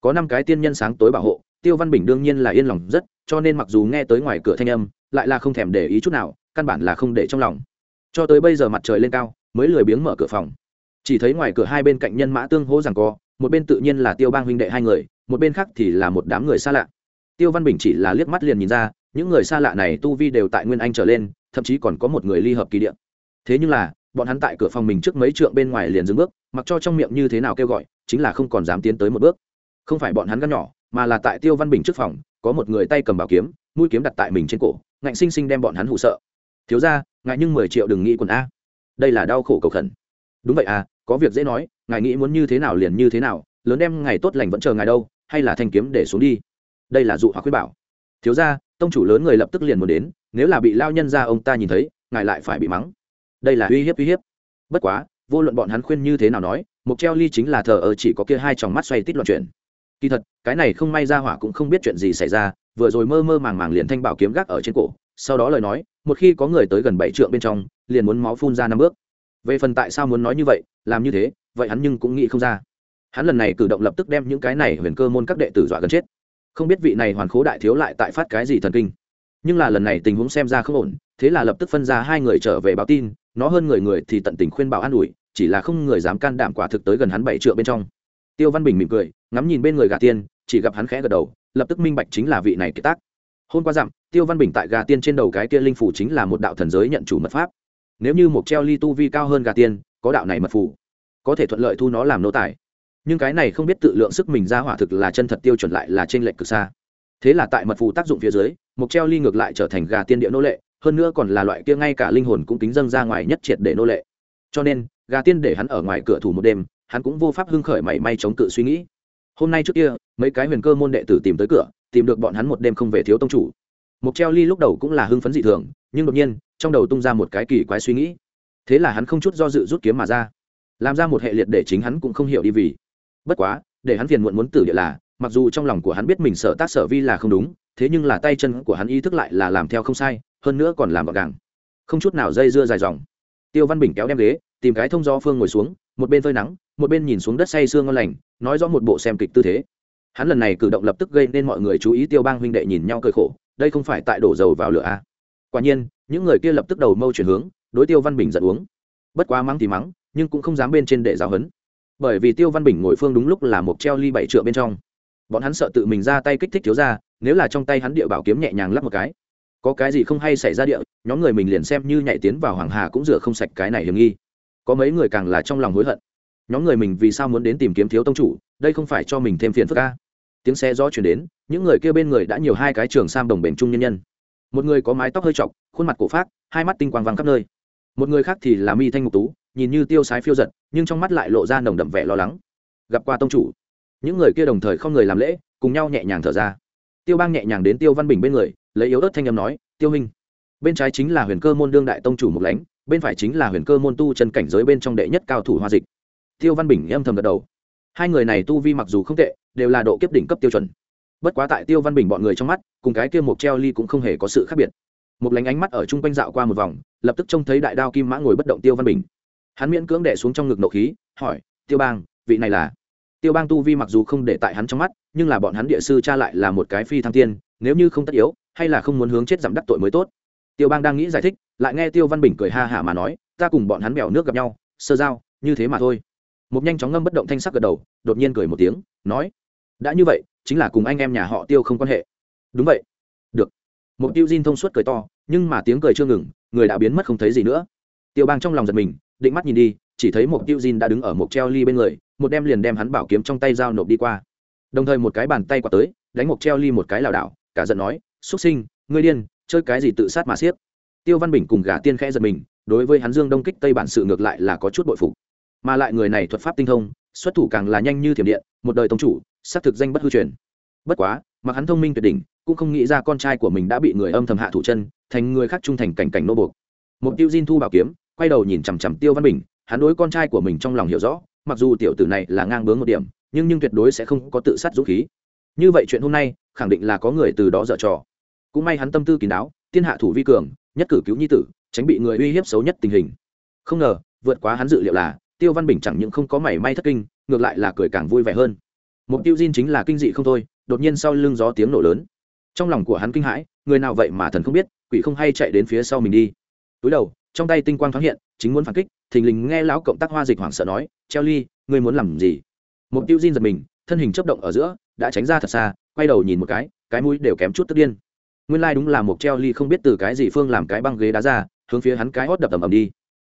Có năm cái tiên nhân sáng tối bảo hộ tiêu văn bình đương nhiên là yên lòng rất, cho nên mặc dù nghe tới ngoài cửa thanh âm, lại là không thèm để ý chút nào, căn bản là không để trong lòng. Cho tới bây giờ mặt trời lên cao, mới lười biếng mở cửa phòng. Chỉ thấy ngoài cửa hai bên cạnh nhân mã tương hỗ rằng co, một bên tự nhiên là tiêu bang huynh đệ hai người, một bên khác thì là một đám người xa lạ. Tiêu văn bình chỉ là liếc mắt liền nhìn ra, những người xa lạ này tu vi đều tại nguyên anh trở lên, thậm chí còn có một người ly hợp kỳ địa. thế nhưng là, bọn hắn tại cửa phòng mình trước mấy trượng bên ngoài liền dừng bước, mặc cho trong miệng như thế nào kêu gọi, chính là không còn dám tiến tới một bước. Không phải bọn hắn gan nhỏ mà là tại tiêu văn bình trước phòng, có một người tay cầm bảo kiếm, mũi kiếm đặt tại mình trên cổ, ngạnh sinh sinh đem bọn hắn hụ sợ. Thiếu ra ngại nhưng mười triệu đừng nghĩ quần a. Đây là đau khổ cầu khẩn. Đúng vậy à có việc dễ nói, ngài nghĩ muốn như thế nào liền như thế nào, lớn đem ngày tốt lành vẫn chờ ngài đâu, hay là thanh kiếm để xuống đi. Đây là dụ hoặc khuyết bảo. Thiếu ra tông chủ lớn người lập tức liền muốn đến, nếu là bị lao nhân ra ông ta nhìn thấy, ngài lại phải bị mắng. Đây là uy hiếp uy hiếp. Bất quá, vô luận bọn hắn khuyên như thế nào nói, mục treo ly chính là thờ ở chỉ có kia hai tròng mắt xoay tít loạn chuyện kỳ thật, cái này không may ra hỏa cũng không biết chuyện gì xảy ra, vừa rồi mơ mơ màng màng liền thanh bảo kiếm gác ở trên cổ, sau đó lời nói, một khi có người tới gần bảy trượng bên trong, liền muốn máu phun ra năm bước. Về phần tại sao muốn nói như vậy, làm như thế, vậy hắn nhưng cũng nghĩ không ra. Hắn lần này cử động lập tức đem những cái này huyền cơ môn các đệ tử dọa gần chết. Không biết vị này hoàn khố đại thiếu lại tại phát cái gì thần kinh. Nhưng là lần này tình huống xem ra không ổn, thế là lập tức phân ra hai người trở về báo tin, nó hơn người người thì tận tình khuyên bảo an ủi, chỉ là không người dám can đảm quả thực tới gần hắn bảy trượng bên trong tiêu văn bình mỉm cười, ngắm nhìn bên người gà tiên, chỉ gặp hắn khẽ gật đầu, lập tức minh bạch chính là vị này kiệt tác. Hôm qua dặm, tiêu văn bình tại gà tiên trên đầu cái kia linh phủ chính là một đạo thần giới nhận chủ mật pháp. Nếu như một treo ly tu vi cao hơn gà tiên, có đạo này mật phủ có thể thuận lợi thu nó làm nô tài. Nhưng cái này không biết tự lượng sức mình ra hỏa thực là chân thật tiêu chuẩn lại là trên lệnh cực xa. Thế là tại mật phù tác dụng phía dưới, một treo ly ngược lại trở thành gà tiên địa nô lệ, hơn nữa còn là loại kia ngay cả linh hồn cũng kính dâng ra ngoài nhất triệt để nô lệ. Cho nên, gà tiên để hắn ở ngoài cửa thủ một đêm hắn cũng vô pháp hưng khởi mảy may chống cự suy nghĩ. Hôm nay trước kia, mấy cái huyền cơ môn đệ tử tìm tới cửa, tìm được bọn hắn một đêm không về thiếu tông chủ. Mục treo ly lúc đầu cũng là hưng phấn dị thường, nhưng đột nhiên, trong đầu tung ra một cái kỳ quái suy nghĩ. Thế là hắn không chút do dự rút kiếm mà ra, làm ra một hệ liệt để chính hắn cũng không hiểu đi vì. Bất quá, để hắn phiền muộn muốn tử địa là, mặc dù trong lòng của hắn biết mình sợ tác sở vi là không đúng, thế nhưng là tay chân của hắn ý thức lại là làm theo không sai, hơn nữa còn làm gọn gàng. Không chút nào dây dưa dài dòng. Tiêu văn bình kéo đem ghế, tìm cái thông do phương ngồi xuống, một bên phơi nắng một bên nhìn xuống đất say sương ngon lành, nói rõ một bộ xem kịch tư thế. Hắn lần này cử động lập tức gây nên mọi người chú ý tiêu bang huynh đệ nhìn nhau cơi khổ, đây không phải tại đổ dầu vào lửa a à. quả nhiên, những người kia lập tức đầu mâu chuyển hướng, đối tiêu văn bình giận uống. Bất quá mắng thì mắng, nhưng cũng không dám bên trên để giáo hấn. Bởi vì tiêu văn bình ngồi phương đúng lúc là một treo ly bảy trượng bên trong. Bọn hắn sợ tự mình ra tay kích thích thiếu ra nếu là trong tay hắn địa bảo kiếm nhẹ nhàng lắp một cái. Có cái gì không hay xảy ra địa, nhóm người mình liền xem như nhảy tiến vào hoàng hà cũng rửa không sạch cái này hiểm nghi. Có mấy người càng là trong lòng hối hận nhóm người mình vì sao muốn đến tìm kiếm thiếu tông chủ, đây không phải cho mình thêm phiền phức ca tiếng xe gió chuyển đến, những người kia bên người đã nhiều hai cái trường sam đồng bền trung nhân nhân. Một người có mái tóc hơi chọc khuôn mặt cổ phát hai mắt tinh quang vàng khắp nơi. Một người khác thì là mi thanh ngục tú, nhìn như tiêu sái phiêu giật, nhưng trong mắt lại lộ ra nồng đậm vẻ lo lắng. Gặp qua tông chủ. Những người kia đồng thời không người làm lễ, cùng nhau nhẹ nhàng thở ra. Tiêu bang nhẹ nhàng đến tiêu văn bình bên người, lấy yếu ớt thanh âm nói, tiêu hình bên trái chính là huyền cơ môn đương đại tông chủ mục lãnh, bên phải chính là huyền cơ môn tu chân cảnh giới bên trong đệ nhất cao thủ hoa dịch tiêu văn bình âm thầm gật đầu. Hai người này tu vi mặc dù không tệ, đều là độ kiếp đỉnh cấp tiêu chuẩn. Bất quá tại tiêu văn bình bọn người trong mắt, cùng cái kia mục treo ly cũng không hề có sự khác biệt. Một lánh ánh mắt ở chung quanh dạo qua một vòng, lập tức trông thấy đại đao kim mã ngồi bất động tiêu văn bình. Hắn miễn cưỡng đẻ xuống trong ngực nộ khí, hỏi, tiêu bang, vị này là? Tiêu bang tu vi mặc dù không để tại hắn trong mắt, nhưng là bọn hắn địa sư cha lại là một cái phi thăng tiên, nếu như không tất yếu, hay là không muốn hướng chết giảm đắc tội mới tốt. Tiêu bang đang nghĩ giải thích, lại nghe tiêu văn bình cười ha hả mà nói, ta cùng bọn hắn bèo nước gặp nhau, sơ giao, như thế mà thôi một nhanh chóng ngâm bất động thanh sắc gật đầu, đột nhiên cười một tiếng, nói, đã như vậy, chính là cùng anh em nhà họ tiêu không quan hệ. Đúng vậy. Được. Một tiêu diên thông suốt cười to, nhưng mà tiếng cười chưa ngừng, người đã biến mất không thấy gì nữa. Tiêu bang trong lòng giật mình, định mắt nhìn đi, chỉ thấy một tiêu diên đã đứng ở một treo ly bên người, một đem liền đem hắn bảo kiếm trong tay giao nộp đi qua. Đồng thời một cái bàn tay quạt tới, đánh một treo ly một cái lảo đảo, cả giận nói xuất sinh, ngươi điên, chơi cái gì tự sát mà xiết tiêu văn bình cùng gã tiên khẽ giật mình, đối với hắn dương đông kích tây bản sự ngược lại là có chút bội phục mà lại người này thuật pháp tinh thông, xuất thủ càng là nhanh như thiểm điện, một đời tông chủ, xác thực danh bất hư truyền. Bất quá, mặc hắn thông minh tuyệt đỉnh, cũng không nghĩ ra con trai của mình đã bị người âm thầm hạ thủ chân, thành người khác trung thành cảnh cảnh nô buộc. Một tiêu diên thu bảo kiếm, quay đầu nhìn chằm chằm tiêu văn bình, hắn đối con trai của mình trong lòng hiểu rõ, mặc dù tiểu tử này là ngang bướng một điểm, nhưng nhưng tuyệt đối sẽ không có tự sát dũng khí. Như vậy chuyện hôm nay, khẳng định là có người từ đó dở trò. Cũng may hắn tâm tư kín đáo thiên hạ thủ vi cường, nhất cử cứu nhi tử, tránh bị người uy hiếp xấu nhất tình hình. Không ngờ, vượt quá hắn dự liệu là tiêu văn bình chẳng những không có mảy may thất kinh, ngược lại là cười càng vui vẻ hơn. Mục tiêu diên chính là kinh dị không thôi, đột nhiên sau lưng gió tiếng nổ lớn. Trong lòng của hắn kinh hãi, người nào vậy mà thần không biết, quỷ không hay chạy đến phía sau mình đi. Túi đầu, trong tay tinh quang thoáng hiện, chính muốn phản kích, thình lình nghe lão cộng tác hoa dịch hoảng sợ nói treo ly, ngươi muốn làm gì? Mục tiêu diên giật mình, thân hình chấp động ở giữa, đã tránh ra thật xa, quay đầu nhìn một cái cái mũi đều kém chút tức điên. Nguyên lai đúng là một treo ly không biết từ cái gì phương làm cái băng ghế đá ra, hướng phía hắn cái hót đập ầm ầm đi.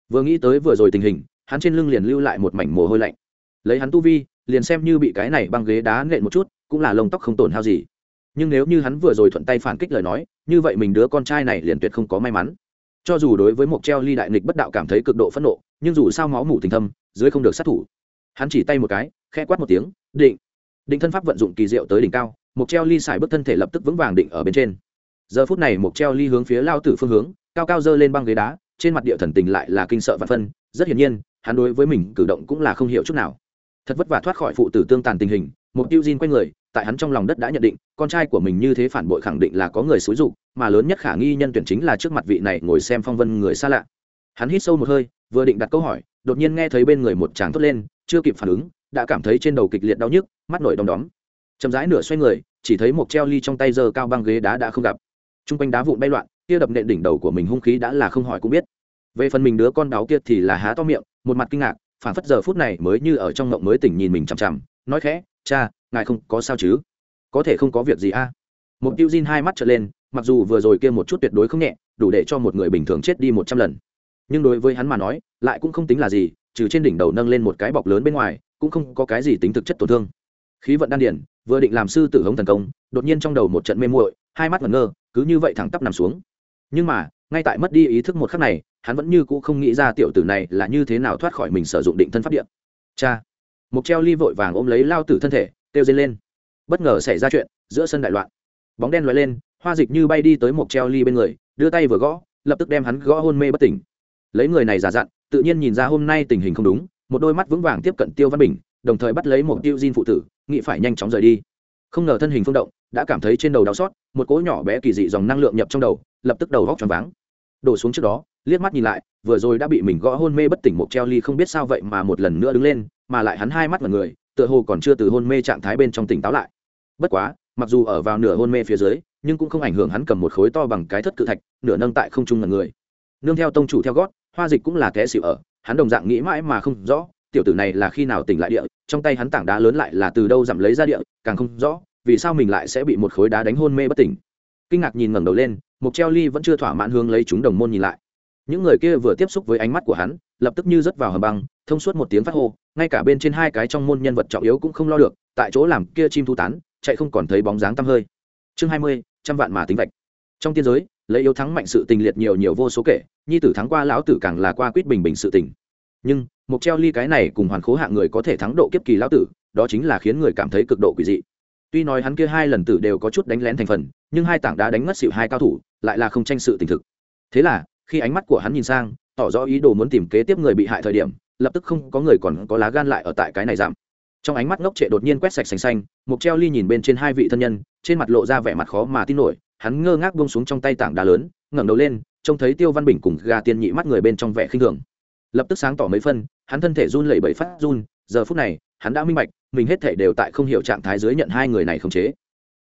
Vừa nghĩ tới vừa rồi tình hình hắn trên lưng liền lưu lại một mảnh mồ hôi lạnh. Lấy hắn tu vi, liền xem như bị cái này băng ghế đá nện một chút, cũng là lông tóc không tổn hao gì. Nhưng nếu như hắn vừa rồi thuận tay phản kích lời nói, như vậy mình đứa con trai này liền tuyệt không có may mắn. Cho dù đối với một treo ly đại nghịch bất đạo cảm thấy cực độ phẫn nộ, nhưng dù sao máu mủ tình thâm, dưới không được sát thủ. Hắn chỉ tay một cái khe quát một tiếng, định. Định thân pháp vận dụng kỳ diệu tới đỉnh cao một treo ly xài bước thân thể lập tức vững vàng định ở bên trên. Giờ phút này một treo ly hướng phía lao tử phương hướng, cao cao dơ lên băng ghế đá, trên mặt địa thần tình lại là kinh sợ và phân. Rất hiển nhiên hắn đối với mình cử động cũng là không hiểu chút nào. Thật vất vả thoát khỏi phụ tử tương tàn tình hình, một tiêu diên quay người, tại hắn trong lòng đất đã nhận định, con trai của mình như thế phản bội khẳng định là có người xúi dục, mà lớn nhất khả nghi nhân tuyển chính là trước mặt vị này ngồi xem phong vân người xa lạ. Hắn hít sâu một hơi, vừa định đặt câu hỏi, đột nhiên nghe thấy bên người một tràng thốt lên, chưa kịp phản ứng, đã cảm thấy trên đầu kịch liệt đau nhức, mắt nổi đom đóm. Chậm rãi nửa xoay người, chỉ thấy một treo ly trong tay giờ cao băng ghế đá đã không gặp. T r u n g quanh đá vụn bay loạn kia đập nện đỉnh đầu của mình hung khí đã là không hỏi cũng biết. Về phần mình đứa con đáo kia thì là há to miệng một mặt kinh ngạc phản phất giờ phút này mới như ở trong mộng mới tỉnh nhìn mình chằm chằm, nói khẽ, cha, ngài không có sao chứ? Có thể không có việc gì a? À? một tiêu diên hai mắt trở lên, mặc dù vừa rồi kia một chút tuyệt đối không nhẹ, đủ để cho một người bình thường chết đi một trăm lần. Nhưng đối với hắn mà nói, lại cũng không tính là gì, trừ trên đỉnh đầu nâng lên một cái bọc lớn bên ngoài, cũng không có cái gì tính thực chất tổn thương. Khí vận đan điển vừa định làm sư tử hống thần công, đột nhiên trong đầu một trận mê muội, hai mắt ngẩn ngơ, cứ như vậy thẳng tắp nằm xuống. Nhưng mà ngay tại mất đi ý thức một khắc này, hắn vẫn như cũ không nghĩ ra tiểu tử này là như thế nào thoát khỏi mình sử dụng định thân pháp điện. Cha! Mục treo ly vội vàng ôm lấy lao tử thân thể, kêu dây lên. Bất ngờ xảy ra chuyện, giữa sân đại loạn. Bóng đen loại lên, hoa dịch như bay đi tới mục treo ly bên người, đưa tay vừa gõ, lập tức đem hắn gõ hôn mê bất tỉnh. Lấy người này giả dặn tự nhiên nhìn ra hôm nay tình hình không đúng, một đôi mắt vững vàng tiếp cận tiêu văn bình, đồng thời bắt lấy một tiêu diên phụ tử, nghĩ phải nhanh chóng rời đi. Không ngờ thân hình phương động đã cảm thấy trên đầu đau xót, một cỗ nhỏ bé kỳ dị dòng năng lượng nhập trong đầu, lập tức đầu góc tròn váng. Đổ xuống trước đó, liếc mắt nhìn lại, vừa rồi đã bị mình gõ hôn mê bất tỉnh một treo ly không biết sao vậy mà một lần nữa đứng lên, mà lại hắn hai mắt vào người, tựa hồ còn chưa từ hôn mê trạng thái bên trong tỉnh táo lại. Bất quá, mặc dù ở vào nửa hôn mê phía dưới, nhưng cũng không ảnh hưởng hắn cầm một khối to bằng cái thất cự thạch, nửa nâng tại không trung ngần người. Nương theo tông chủ theo gót, hoa dịch cũng là té xịu ở, hắn đồng dạng nghĩ mãi mà không rõ, tiểu tử này là khi nào tỉnh lại địa, trong tay hắn tảng đá lớn lại là từ đâu giảm lấy ra địa, càng không rõ vì sao mình lại sẽ bị một khối đá đánh hôn mê bất tỉnh? Kinh ngạc nhìn ngẩng đầu lên mục treo ly vẫn chưa thỏa mãn hướng lấy chúng đồng môn nhìn lại. Những người kia vừa tiếp xúc với ánh mắt của hắn, lập tức như rớt vào hầm băng, thông suốt một tiếng phát hô, ngay cả bên trên hai cái trong môn nhân vật trọng yếu cũng không lo được, tại chỗ làm kia chim thu tán, chạy không còn thấy bóng dáng tăm hơi. Chương hai mươi, trăm vạn mà tính vạch. Trong tiên giới, lấy yếu thắng mạnh sự tình liệt nhiều nhiều vô số kể, nhi tử thắng qua lão tử càng là qua quýt bình bình sự tình. Nhưng mục treo ly cái này cùng hoàn khố hạng người có thể thắng độ kiếp kỳ lão tử, đó chính là khiến người cảm thấy cực độ quỷ dị tuy nói hắn kia hai lần tử đều có chút đánh lén thành phần, nhưng hai tảng đá đánh ngất xịu hai cao thủ, lại là không tranh sự tình thực. Thế là, khi ánh mắt của hắn nhìn sang, tỏ rõ ý đồ muốn tìm kế tiếp người bị hại thời điểm, lập tức không có người còn có lá gan lại ở tại cái này giảm. Trong ánh mắt ngốc trệ đột nhiên quét sạch xanh xanh mục treo ly nhìn bên trên hai vị thân nhân, trên mặt lộ ra vẻ mặt khó mà tin nổi, hắn ngơ ngác buông xuống trong tay tảng đá lớn, ngẩng đầu lên, trông thấy tiêu văn bình cùng gà tiên nhị mắt người bên trong vẻ khinh thường. Lập tức sáng tỏ mấy phân, hắn thân thể run lẩy bẩy phát run, giờ phút này, hắn đã minh bạch mình hết thể đều tại không hiểu trạng thái dưới nhận hai người này khống chế.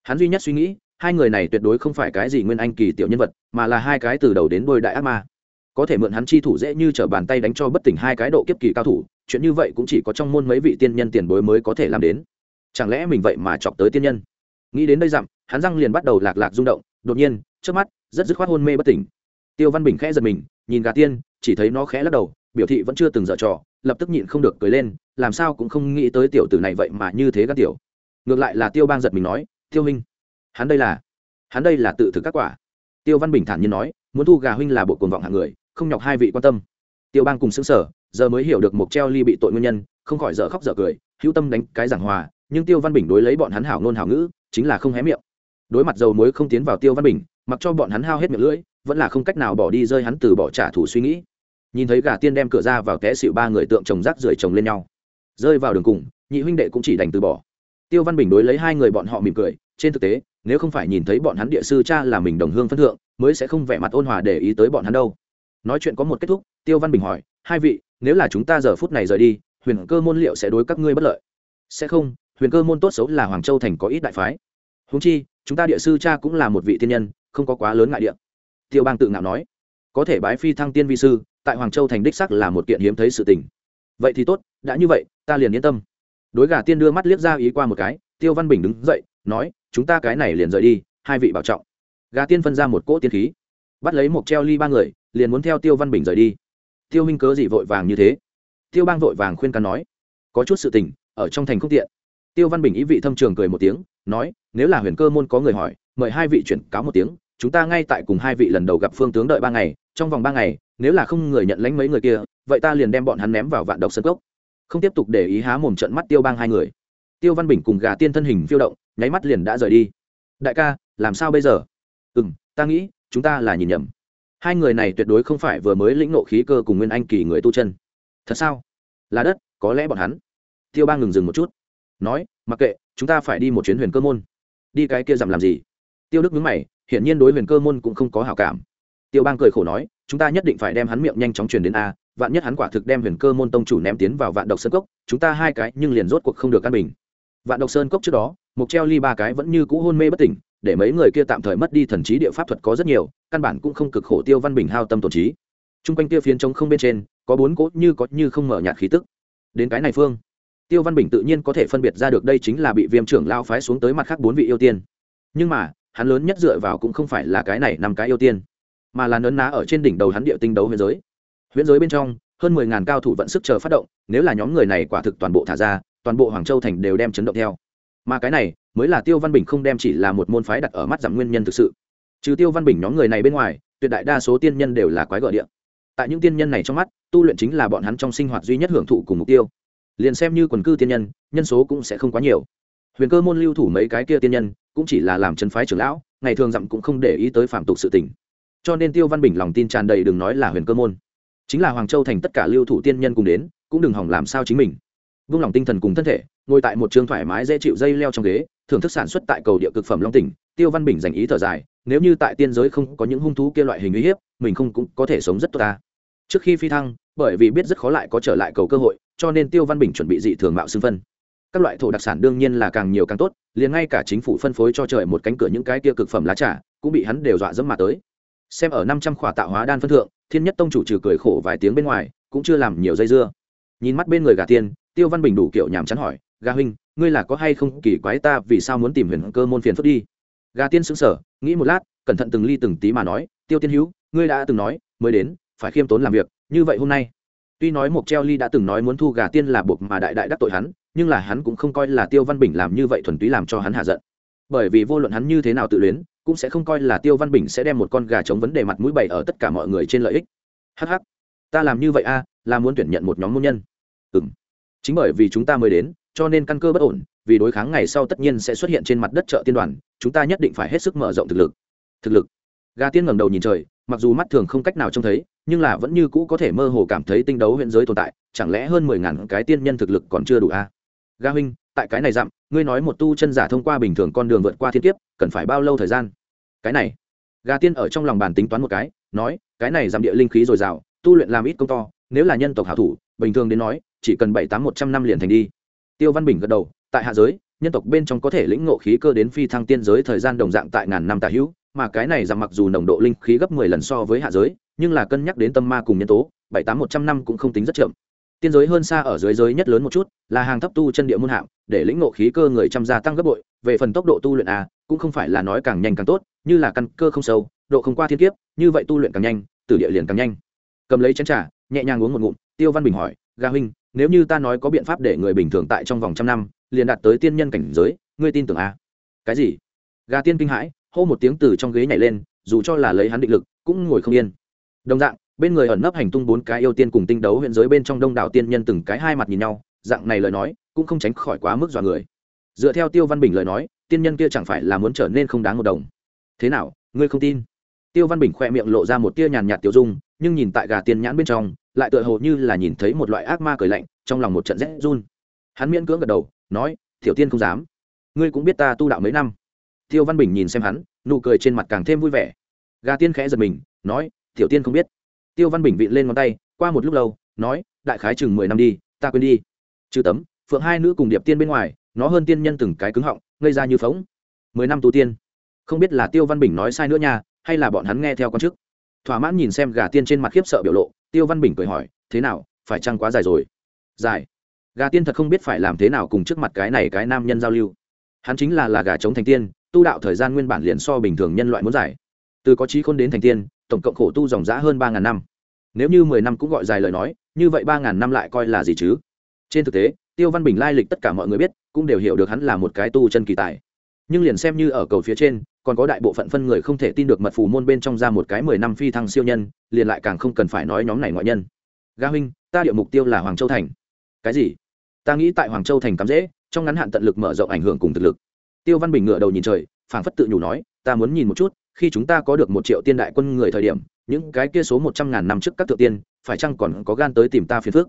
Hắn duy nhất suy nghĩ, hai người này tuyệt đối không phải cái gì nguyên anh kỳ tiểu nhân vật, mà là hai cái từ đầu đến đôi đại ác ma. Có thể mượn hắn chi thủ dễ như t r ở bàn tay đánh cho bất tỉnh hai cái độ kiếp kỳ cao thủ, chuyện như vậy cũng chỉ có trong môn mấy vị tiên nhân tiền bối mới có thể làm đến. Chẳng lẽ mình vậy mà chọc tới tiên nhân? Nghĩ đến đây dặm, hắn răng liền bắt đầu lạc lạc rung động, đột nhiên trước mắt, rất dứt khoát hôn mê bất tỉnh. Tiêu văn bình khẽ giật mình, nhìn gà tiên, chỉ thấy nó khẽ lắc đầu, biểu thị vẫn chưa từng dở trò, lập tức nhịn không được cười lên làm sao cũng không nghĩ tới tiểu tử này vậy mà như thế gắt tiểu. Ngược lại là tiêu bang giật mình nói, tiêu huynh, hắn đây là, hắn đây là tự thực các quả. Tiêu văn bình thản nhiên nói, muốn thu gà huynh là bộ cuồng vọng hạng người, không nhọc hai vị quan tâm. Tiêu bang cùng xứng sở giờ mới hiểu được mục treo ly bị tội nguyên nhân, không khỏi dở khóc dở cười, hữu tâm đánh cái giảng hòa, nhưng tiêu văn bình đối lấy bọn hắn hảo ngôn hảo ngữ, chính là không hé miệng. Đối mặt dầu muối không tiến vào tiêu văn bình, mặc cho bọn hắn hao hết miệng lưỡi, vẫn là không cách nào bỏ đi rơi hắn từ bỏ trả thù suy nghĩ. Nhìn thấy gà tiên đem cửa ra vào té xịu ba người tượng chồng rác rưởi chồng lên nhau rơi vào đường cùng, nhị huynh đệ cũng chỉ đành từ bỏ. Tiêu văn bình đối lấy hai người bọn họ mỉm cười, trên thực tế, nếu không phải nhìn thấy bọn hắn địa sư cha là mình đồng hương phân thượng, mới sẽ không vẻ mặt ôn hòa để ý tới bọn hắn đâu. Nói chuyện có một kết thúc, tiêu văn bình hỏi, hai vị, nếu là chúng ta giờ phút này rời đi, huyền cơ môn liệu sẽ đối các ngươi bất lợi? Sẽ không, huyền cơ môn tốt xấu là hoàng châu thành có ít đại phái. Húng chi, chúng ta địa sư cha cũng là một vị tiên nhân, không có quá lớn ngại địa. Tiêu bang tự ngạo nói, có thể bái phi thăng tiên vi sư, tại hoàng châu thành đích sắc là một kiện hiếm thấy sự tình vậy thì tốt, đã như vậy, ta liền yên tâm. Đối gà tiên đưa mắt liếc ra ý qua một cái, tiêu văn bình đứng dậy, nói, chúng ta cái này liền rời đi, hai vị bảo trọng. Gà tiên phân ra một cỗ tiên khí, bắt lấy một treo ly ba người, liền muốn theo tiêu văn bình rời đi. Tiêu minh cớ gì vội vàng như thế? Tiêu bang vội vàng khuyên can nói, có chút sự tình, ở trong thành không tiện. Tiêu văn bình ý vị thâm trường cười một tiếng, nói, nếu là huyền cơ môn có người hỏi, mời hai vị chuyển cáo một tiếng, chúng ta ngay tại cùng hai vị lần đầu gặp phương tướng đợi ba ngày trong vòng ba ngày, nếu là không người nhận lãnh mấy người kia, vậy ta liền đem bọn hắn ném vào vạn độc sân cốc. Không tiếp tục để ý há mồm trận mắt tiêu bang hai người. Tiêu văn bình cùng gà tiên thân hình phiêu động, nháy mắt liền đã rời đi. Đại ca, làm sao bây giờ? Ừ m ta nghĩ, chúng ta là nhìn nhầm. Hai người này tuyệt đối không phải vừa mới lĩnh nộ khí cơ cùng nguyên anh kỳ người tu chân. Thật sao? Là đất, có lẽ bọn hắn. Tiêu bang ngừng dừng một chút. Nói, mặc kệ, chúng ta phải đi một chuyến huyền cơ môn. Đi cái kia dặm làm gì? Tiêu đức nhớ mày, hiển nhiên đối huyền cơ môn cũng không có hảo cảm tiêu bang cười khổ nói, chúng ta nhất định phải đem hắn miệng nhanh chóng truyền đến a, vạn nhất hắn quả thực đem huyền cơ môn tông chủ ném tiến vào vạn độc sơn cốc, chúng ta hai cái nhưng liền rốt cuộc không được căn bình. Vạn độc sơn cốc trước đó mục treo ly ba cái vẫn như cũ hôn mê bất tỉnh, để mấy người kia tạm thời mất đi thần trí địa pháp thuật có rất nhiều, căn bản cũng không cực khổ tiêu văn bình hao tâm tổn trí. Trung quanh kia phiến trống không bên trên, có bốn cốt như có như không mở nhạt khí tức. Đến cái này phương, tiêu văn bình tự nhiên có thể phân biệt ra được đây chính là bị viêm trưởng lao phái xuống tới mặt khác bốn vị yêu tiên. Nhưng mà, hắn lớn nhất dựa vào cũng không phải là cái này năm cái yêu tiên mà là nấn ná ở trên đỉnh đầu hắn địa tinh đấu huyền giới. Huyễn giới bên trong, hơn mười ngàn cao thủ vận sức chờ phát động, nếu là nhóm người này quả thực toàn bộ thả ra, toàn bộ hoàng châu thành đều đem chấn động theo. Mà cái này, mới là tiêu văn bình không đem chỉ là một môn phái đặt ở mắt giảm nguyên nhân thực sự. Trừ tiêu văn bình nhóm người này bên ngoài, tuyệt đại đa số tiên nhân đều là quái gợ địa. Tại những tiên nhân này trong mắt, tu luyện chính là bọn hắn trong sinh hoạt duy nhất hưởng thụ cùng mục tiêu. Liền xem như quần cư tiên nhân nhân số cũng sẽ không quá nhiều. Huyền cơ môn lưu thủ mấy cái kia tiên nhân, cũng chỉ là làm chân phái trưởng lão, ngày thường dặm cũng không để ý tới phạm tục sự tình cho nên tiêu văn bình lòng tin tràn đầy đừng nói là huyền cơ môn chính là hoàng châu thành tất cả lưu thủ tiên nhân cùng đến cũng đừng hỏng làm sao chính mình vung lòng tinh thần cùng thân thể ngồi tại một trường thoải mái dễ chịu dây leo trong ghế thưởng thức sản xuất tại cầu địa cực phẩm long tỉnh tiêu văn bình dành ý thở dài nếu như tại tiên giới không có những hung thú kia loại hình uy hiếp mình không cũng có thể sống rất tốt ta trước khi phi thăng bởi vì biết rất khó lại có trở lại cầu cơ hội cho nên tiêu văn bình chuẩn bị dị thường mạo xưng phân các loại thổ đặc sản đương nhiên là càng nhiều càng tốt liền ngay cả chính phủ phân phối cho trời một cánh cửa những cái kia cực phẩm lá trà cũng bị hắn đều dọa dẫm mà tới xem ở năm trăm khỏa tạo hóa đan phân thượng, thiên nhất tông chủ trừ cười khổ vài tiếng bên ngoài, cũng chưa làm nhiều dây dưa. Nhìn mắt bên người gà tiên, tiêu văn bình đủ kiểu nhàm chán hỏi, gà huynh, ngươi là có hay không kỳ quái ta vì sao muốn tìm huyền cơ môn phiền phức đi? Gà tiên xứng sở nghĩ một lát, cẩn thận từng ly từng tí mà nói, tiêu tiên hữu, ngươi đã từng nói, mới đến, phải khiêm tốn làm việc, như vậy hôm nay. Tuy nói mộc treo ly đã từng nói muốn thu gà tiên là buộc mà đại đại đắc tội hắn, nhưng là hắn cũng không coi là tiêu văn bình làm như vậy thuần túy làm cho hắn hạ giận. Bởi vì vô luận hắn như thế nào tự luyến cũng sẽ không coi là tiêu văn bình sẽ đem một con gà chống vấn đề mặt mũi bày ở tất cả mọi người trên lợi ích. Hh ta làm như vậy a là muốn tuyển nhận một nhóm môn nhân. Ừ m chính bởi vì chúng ta mới đến, cho nên căn cơ bất ổn, vì đối kháng ngày sau tất nhiên sẽ xuất hiện trên mặt đất chợ tiên đoàn, chúng ta nhất định phải hết sức mở rộng thực lực. Thực lực. Gà tiên ngẩng đầu nhìn trời, mặc dù mắt thường không cách nào trông thấy, nhưng là vẫn như cũ có thể mơ hồ cảm thấy tinh đấu huyện giới tồn tại, chẳng lẽ hơn mười ngàn cái tiên nhân thực lực còn chưa đủ a à? ga huynh, tại cái này dặm, ngươi nói một tu chân giả thông qua bình thường con đường vượt qua thiên kiếp, cần phải bao lâu thời gian? Cái này. Gà tiên ở trong lòng bàn tính toán một cái, nói, cái này giảm địa linh khí dồi dào, tu luyện làm ít công to, nếu là nhân tộc hảo thủ, bình thường đến nói, chỉ cần bảy, tám, một trăm năm liền thành đi. Tiêu văn bình gật đầu, tại hạ giới, nhân tộc bên trong có thể lĩnh ngộ khí cơ đến phi thăng tiên giới thời gian đồng dạng tại ngàn năm tả hữu, mà cái này rằng mặc dù nồng độ linh khí gấp mười lần so với hạ giới, nhưng là cân nhắc đến tâm ma cùng nhân tố, bảy, tám, một trăm năm cũng không tính rất chậm. Tiên giới hơn xa ở dưới giới nhất lớn một chút, là hàng thấp tu chân địa môn hạng, để lĩnh ngộ khí cơ người trăm gia tăng gấp bội, về phần tốc độ tu luyện a cũng không phải là nói càng nhanh càng tốt, như là căn cơ không sâu, độ không qua thiên kiếp, như vậy tu luyện càng nhanh tử địa liền càng nhanh. Cầm lấy chén trà, nhẹ nhàng uống một ngụm, tiêu văn bình hỏi, ga huynh, nếu như ta nói có biện pháp để người bình thường tại trong vòng trăm năm, liền đạt tới tiên nhân cảnh giới, ngươi tin tưởng à? cái gì? Gà tiên kinh hãi, hô một tiếng từ trong ghế nhảy lên, dù cho là lấy hắn định lực, cũng ngồi không yên. Đồng dạng, bên người ẩn nấp hành tung bốn cái yêu tiên cùng tinh đấu huyện giới bên trong đông đảo tiên nhân từng cái hai mặt nhìn nhau, dạng này lời nói, cũng không tránh khỏi quá mức dọa người dựa theo tiêu văn bình lời nói, tiên nhân kia chẳng phải là muốn trở nên không đáng một đồng. Thế nào, ngươi không tin? Tiêu văn bình khoe miệng lộ ra một tia nhàn nhạt tiêu dung, nhưng nhìn tại gà tiên nhãn bên trong, lại tựa hồ như là nhìn thấy một loại ác ma cười lạnh, trong lòng một trận rét run. Hắn miễn cưỡng gật đầu, nói, tiểu tiên không dám. Ngươi cũng biết ta tu đạo mấy năm. Tiêu văn bình nhìn xem hắn, nụ cười trên mặt càng thêm vui vẻ. Gà tiên khẽ giật mình, nói, tiểu tiên không biết. Tiêu văn bình vịn lên ngón tay, qua một lúc lâu, nói, đại khái chừng mười năm đi, ta quên đi. Trừ tấm, phượng hai nữ cùng điệp tiên bên ngoài nó hơn tiên nhân từng cái cứng họng, ngây ra như phóng mười năm tu tiên. Không biết là tiêu văn bình nói sai nữa nha, hay là bọn hắn nghe theo con chức. Thỏa mãn nhìn xem gà tiên trên mặt khiếp sợ biểu lộ, tiêu văn bình cười hỏi, thế nào, phải chăng quá dài rồi? Dài. Gà tiên thật không biết phải làm thế nào cùng trước mặt cái này cái nam nhân giao lưu. Hắn chính là là gà chống thành tiên, tu đạo thời gian nguyên bản liền so bình thường nhân loại muốn giải từ có trí khôn đến thành tiên, tổng cộng khổ tu dòng giã hơn ba ngàn năm. Nếu như mười năm cũng gọi dài lời nói, như vậy ba ngàn năm lại coi là gì chứ? Trên thực tế, tiêu văn bình lai lịch tất cả mọi người biết cũng đều hiểu được hắn là một cái tu chân kỳ tài. Nhưng liền xem như ở cầu phía trên, còn có đại bộ phận phân người không thể tin được mật phù môn bên trong ra một cái mười năm phi thăng siêu nhân, liền lại càng không cần phải nói nhóm này ngoại nhân. Ga huynh, ta địa mục tiêu là hoàng châu thành. Cái gì? Ta nghĩ tại hoàng châu thành cắm dễ, trong ngắn hạn tận lực mở rộng ảnh hưởng cùng thực lực. Tiêu văn bình ngựa đầu nhìn trời, phảng phất tự nhủ nói, ta muốn nhìn một chút, khi chúng ta có được một triệu tiên đại quân người thời điểm, những cái kia số một trăm ngàn năm trước các thượng tiên, phải chăng còn có gan tới tìm ta phiền phước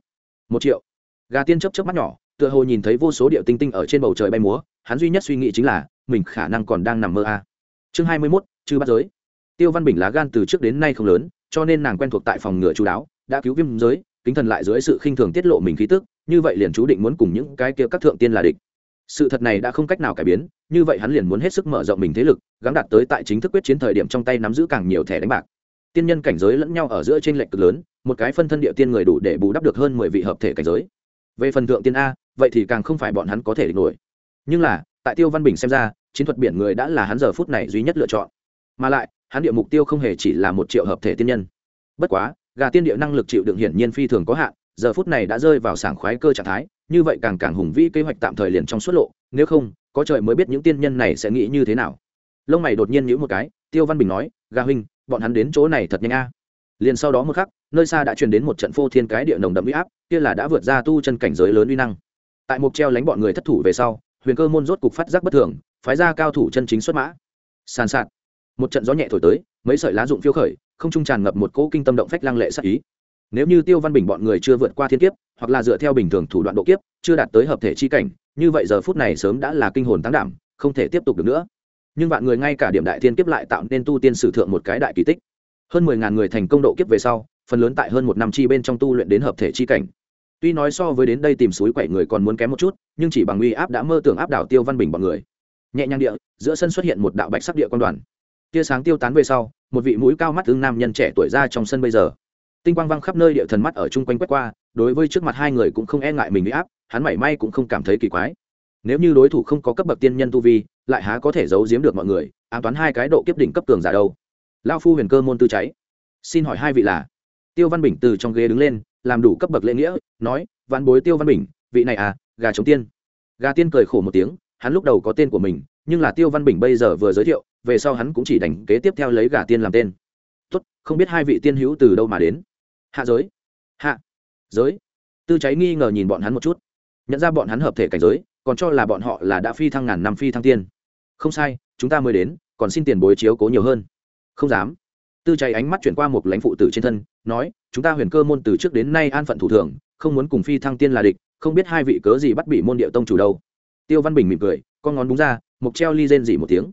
một triệu. Gà tiên chấp chấp mắt nhỏ tựa hồ nhìn thấy vô số điệu tinh tinh ở trên bầu trời bay múa, hắn duy nhất suy nghĩ chính là, mình khả năng còn đang nằm mơ a à. chương hai mươi mốt, chư bắt giới. Tiêu văn bình lá gan từ trước đến nay không lớn, cho nên nàng quen thuộc tại phòng ngựa chú đáo, đã cứu viêm giới, kính thần lại dưới sự khinh thường tiết lộ mình khí tức, như vậy liền chú định muốn cùng những cái kia các thượng tiên là địch. Sự thật này đã không cách nào cải biến, như vậy hắn liền muốn hết sức mở rộng mình thế lực gắn đạt tới tại chính thức quyết chiến thời điểm trong tay nắm giữ càng nhiều thẻ đánh bạc. Tiên nhân cảnh giới lẫn nhau ở giữa trên lệnh cực lớn, một cái phân thân địa tiên người đủ để bù đắp được hơn mười vị hợp thể cảnh giới về phần thượng tiên a, vậy thì càng không phải bọn hắn có thể địch nổi. Nhưng là, tại tiêu văn bình xem ra, chiến thuật biển người đã là hắn giờ phút này duy nhất lựa chọn. Mà lại, hắn địa mục tiêu không hề chỉ là một triệu hợp thể tiên nhân. Bất quá, gà tiên địa năng lực chịu đựng hiển nhiên phi thường có hạn, giờ phút này đã rơi vào sảng khoái cơ trạng thái, như vậy càng càng hùng vĩ kế hoạch tạm thời liền trong suốt lộ, nếu không, có trời mới biết những tiên nhân này sẽ nghĩ như thế nào. Lông mày đột nhiên nhữ một cái, tiêu văn bình nói, gà huynh, bọn hắn đến chỗ này thật nhanh a liền sau đó một khắc, nơi xa đã truyền đến một trận phô thiên cái địa nồng đậm uy áp, kia là đã vượt ra tu chân cảnh giới lớn uy năng. Tại mục treo lánh bọn người thất thủ về sau, huyền cơ môn rốt cục phát giác bất thường, phái ra cao thủ chân chính xuất mã. Sàn sạt. Một trận gió nhẹ thổi tới, mấy sợi lá rụng phiêu khởi, không trung tràn ngập một cỗ kinh tâm động phách lăng lệ sắc ý. Nếu như tiêu văn bình bọn người chưa vượt qua thiên kiếp, hoặc là dựa theo bình thường thủ đoạn độ kiếp, chưa đạt tới hợp thể chi cảnh, như vậy giờ phút này sớm đã là kinh hồn tăng đảm, không thể tiếp tục được nữa. Nhưng vạn người ngay cả điểm đại thiên kiếp lại tạo nên tu tiên sử thượng một cái đại kỳ tích hơn mười ngàn người thành công độ kiếp về sau, phần lớn tại hơn một năm chi bên trong tu luyện đến hợp thể chi cảnh. Tuy nói so với đến đây tìm suối quậy người còn muốn kém một chút, nhưng chỉ bằng uy áp đã mơ tưởng áp đảo tiêu văn bình bọn người. Nhẹ nhàng địa, giữa sân xuất hiện một đạo bạch sắc địa quan đoàn. Tia sáng tiêu tán về sau, một vị mũi cao mắt thương nam nhân trẻ tuổi ra trong sân bây giờ. Tinh quang văng khắp nơi địa thần mắt ở chung quanh quét qua, đối với trước mặt hai người cũng không e ngại mình uy áp, hắn mảy may cũng không cảm thấy kỳ quái. Nếu như đối thủ không có cấp bậc tiên nhân tu vi, lại há có thể giấu giếm được mọi người an toán hai cái độ kiếp đỉnh cấp cường giả đâu lao phu huyền cơ môn tư cháy. Xin hỏi hai vị là? Tiêu văn bình từ trong ghế đứng lên, làm đủ cấp bậc lễ nghĩa, nói văn bối tiêu văn bình, vị này à gà chống tiên. Gà tiên cười khổ một tiếng, hắn lúc đầu có tên của mình, nhưng là tiêu văn bình bây giờ vừa giới thiệu, về sau hắn cũng chỉ đành kế tiếp theo lấy gà tiên làm tên. Tốt, không biết hai vị tiên hữu từ đâu mà đến? Hạ giới. Hạ giới? Tư cháy nghi ngờ nhìn bọn hắn một chút. Nhận ra bọn hắn hợp thể cảnh giới, còn cho là bọn họ là đã phi thăng ngàn năm phi thăng tiên. Không sai, chúng ta mới đến, còn xin tiền bối chiếu cố nhiều hơn không dám. Tư cháy ánh mắt chuyển qua một lãnh phụ tử trên thân, nói, chúng ta huyền cơ môn từ trước đến nay an phận thủ thường, không muốn cùng phi thăng tiên là địch, không biết hai vị cớ gì bắt bị môn địa tông chủ đâu. Tiêu văn bình mỉm cười, con ngón đúng ra, mục treo ly rên dỉ một tiếng.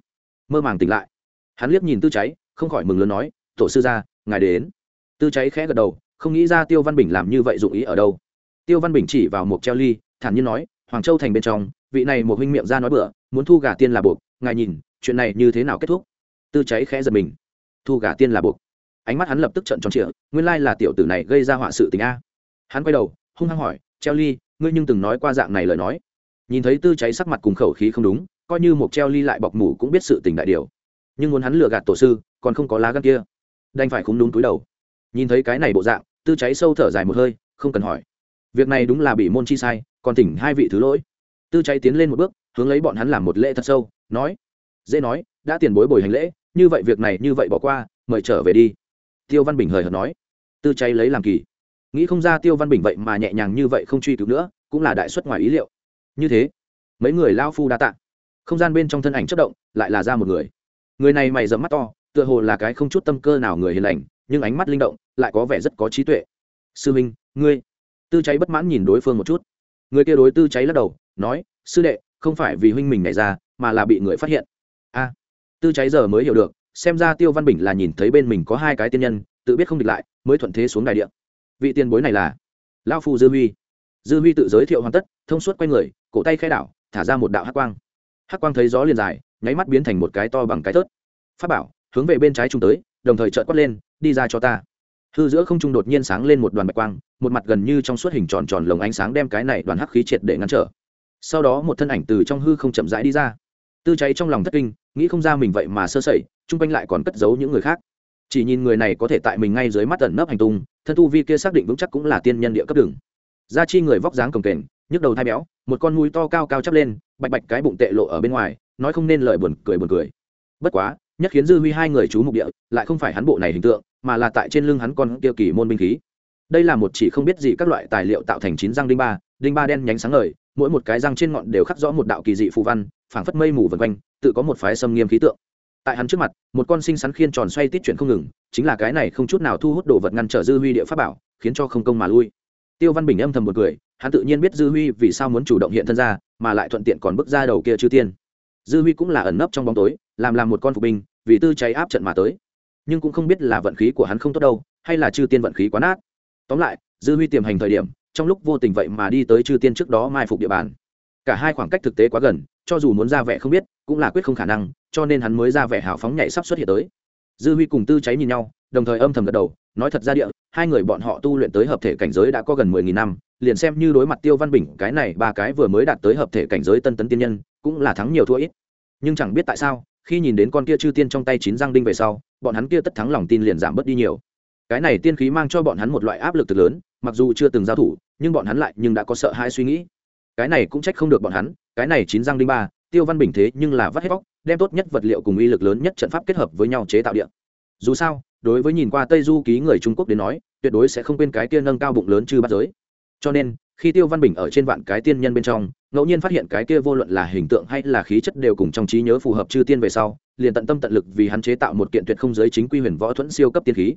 Mơ màng tỉnh lại. Hắn liếc nhìn tư cháy, không khỏi mừng lớn nói, tổ sư gia, ngài đến. Tư cháy khẽ gật đầu, không nghĩ ra tiêu văn bình làm như vậy dụng ý ở đâu. Tiêu văn bình chỉ vào mục treo ly, thản nhiên nói, hoàng châu thành bên trong, vị này một huynh miệng ra nói bữa muốn thu gà tiên là buộc, ngài nhìn, chuyện này như thế nào kết thúc? Tư cháy khẽ giật mình thu gà tiên là buộc. Ánh mắt hắn lập tức trận tròn trịa, nguyên lai là tiểu tử này gây ra họa sự tình a. Hắn quay đầu, hung hăng hỏi, treo ly, ngươi nhưng từng nói qua dạng này lời nói? Nhìn thấy tư cháy sắc mặt cùng khẩu khí không đúng, coi như một treo ly lại bọc mủ cũng biết sự tình đại điều. Nhưng muốn hắn lừa gạt tổ sư, còn không có lá gan kia. Đành phải khúng đúng túi đầu. Nhìn thấy cái này bộ dạng, tư cháy sâu thở dài một hơi, không cần hỏi. Việc này đúng là bị môn chi sai, còn tỉnh hai vị thứ lỗi. Tư cháy tiến lên một bước, hướng lấy bọn hắn làm một lễ thật sâu, nói, dễ nói, đã tiền bối bồi hành lễ như vậy việc này như vậy bỏ qua, mời trở về đi. Tiêu văn bình hời hợt nói. Tư cháy lấy làm kỳ. Nghĩ không ra tiêu văn bình vậy mà nhẹ nhàng như vậy không truy cứu nữa, cũng là đại xuất ngoài ý liệu. Như thế, mấy người lao phu đa tạ. Không gian bên trong thân ảnh chất động, lại là ra một người. Người này mày dẫm mắt to, tựa hồ là cái không chút tâm cơ nào người hiền lành, nhưng ánh mắt linh động, lại có vẻ rất có trí tuệ. Sư minh, ngươi. Tư cháy bất mãn nhìn đối phương một chút. Người kia đối tư cháy lắc đầu, nói, sư đệ, không phải vì huynh mình nảy ra, mà là bị người phát hiện tư cháy giờ mới hiểu được, xem ra tiêu văn bình là nhìn thấy bên mình có hai cái tiên nhân, tự biết không địch lại, mới thuận thế xuống đài điện vị tiền bối này là lao phu dư huy. Dư huy tự giới thiệu hoàn tất, thông suốt q u a y người, cổ tay khai đảo, thả ra một đạo hắc quang. Hắc quang thấy gió liền dài, nháy mắt biến thành một cái to bằng cái tớt phát bảo, hướng về bên trái chúng tới, đồng thời trợt quát lên, đi ra cho ta. Hư giữa không trung đột nhiên sáng lên một đoàn bạch quang, một mặt gần như trong suốt hình tròn tròn lồng ánh sáng đem cái này đoàn hắc khí triệt để ngăn trở. Sau đó một thân ảnh từ trong hư không chậm rãi đi ra tư cháy trong lòng thất kinh, nghĩ không ra mình vậy mà sơ sẩy, chung quanh lại còn cất giấu những người khác. Chỉ nhìn người này có thể tại mình ngay dưới mắt tẩn nấp hành tung, thân tu vi kia xác định vững chắc cũng là tiên nhân địa cấp đường. Gia chi người vóc dáng cồng kềnh, nhức đầu thai béo, một con mũi to cao cao chắp lên, bạch bạch cái bụng tệ lộ ở bên ngoài, nói không nên lời buồn cười buồn cười. Bất quá, nhất khiến dư huy hai người chú mục địa, lại không phải hắn bộ này hình tượng, mà là tại trên lưng hắn con kia kỳ môn binh khí. Đây là một chỉ không biết gì các loại tài liệu tạo thành chín răng đinh ba đinh ba đen nhánh sáng ngời mỗi một cái răng trên ngọn đều khắc rõ một đạo kỳ dị phù văn, phảng phất mây mù vần quanh, tự có một phái xâm nghiêm khí tượng. Tại hắn trước mặt, một con sinh sắn khiên tròn xoay tít chuyển không ngừng, chính là cái này không chút nào thu hút đồ vật ngăn trở dư huy địa pháp bảo, khiến cho không công mà lui. Tiêu văn bình âm thầm một cười, hắn tự nhiên biết dư huy vì sao muốn chủ động hiện thân ra, mà lại thuận tiện còn bước ra đầu kia chư tiên. Dư huy cũng là ẩn nấp trong bóng tối, làm làm một con phục binh, vì tư cháy áp trận mà tới. Nhưng cũng không biết là vận khí của hắn không tốt đâu, hay là chư tiên vận khí quá nát. Tóm lại, dư huy tiềm hành thời điểm trong lúc vô tình vậy mà đi tới chư tiên trước đó mai phục địa bàn. Cả hai khoảng cách thực tế quá gần, cho dù muốn ra vẻ không biết, cũng là quyết không khả năng, cho nên hắn mới ra vẻ hào phóng nhảy sắp xuất hiện tới. Dư huy cùng tư cháy nhìn nhau, đồng thời âm thầm gật đầu, nói thật ra địa, hai người bọn họ tu luyện tới hợp thể cảnh giới đã có gần mười nghìn năm, liền xem như đối mặt tiêu văn bình, cái này ba cái vừa mới đạt tới hợp thể cảnh giới tân tấn tiên nhân, cũng là thắng nhiều thua ít. Nhưng chẳng biết tại sao, khi nhìn đến con kia chư tiên trong tay chín giang đinh về sau, bọn hắn kia tất thắng lòng tin liền giảm bớt đi nhiều. Cái này tiên khí mang cho bọn hắn một loại áp lực thực lớn, mặc dù chưa từng giao thủ nhưng bọn hắn lại nhưng đã có sợ hai suy nghĩ. Cái này cũng trách không được bọn hắn, cái này chín răng đinh ba, tiêu văn bình thế nhưng là vắt hết vóc đem tốt nhất vật liệu cùng uy lực lớn nhất trận pháp kết hợp với nhau chế tạo điện. Dù sao, đối với nhìn qua tây du ký người trung quốc đến nói, tuyệt đối sẽ không quên cái kia nâng cao bụng lớn chư bắt giới. Cho nên, khi tiêu văn bình ở trên vạn cái tiên nhân bên trong, ngẫu nhiên phát hiện cái kia vô luận là hình tượng hay là khí chất đều cùng trong trí nhớ phù hợp chư tiên về sau, liền tận tâm tận lực vì hắn chế tạo một kiện tuyệt không giới chính quy huyền võ thuẫn siêu cấp tiên khí.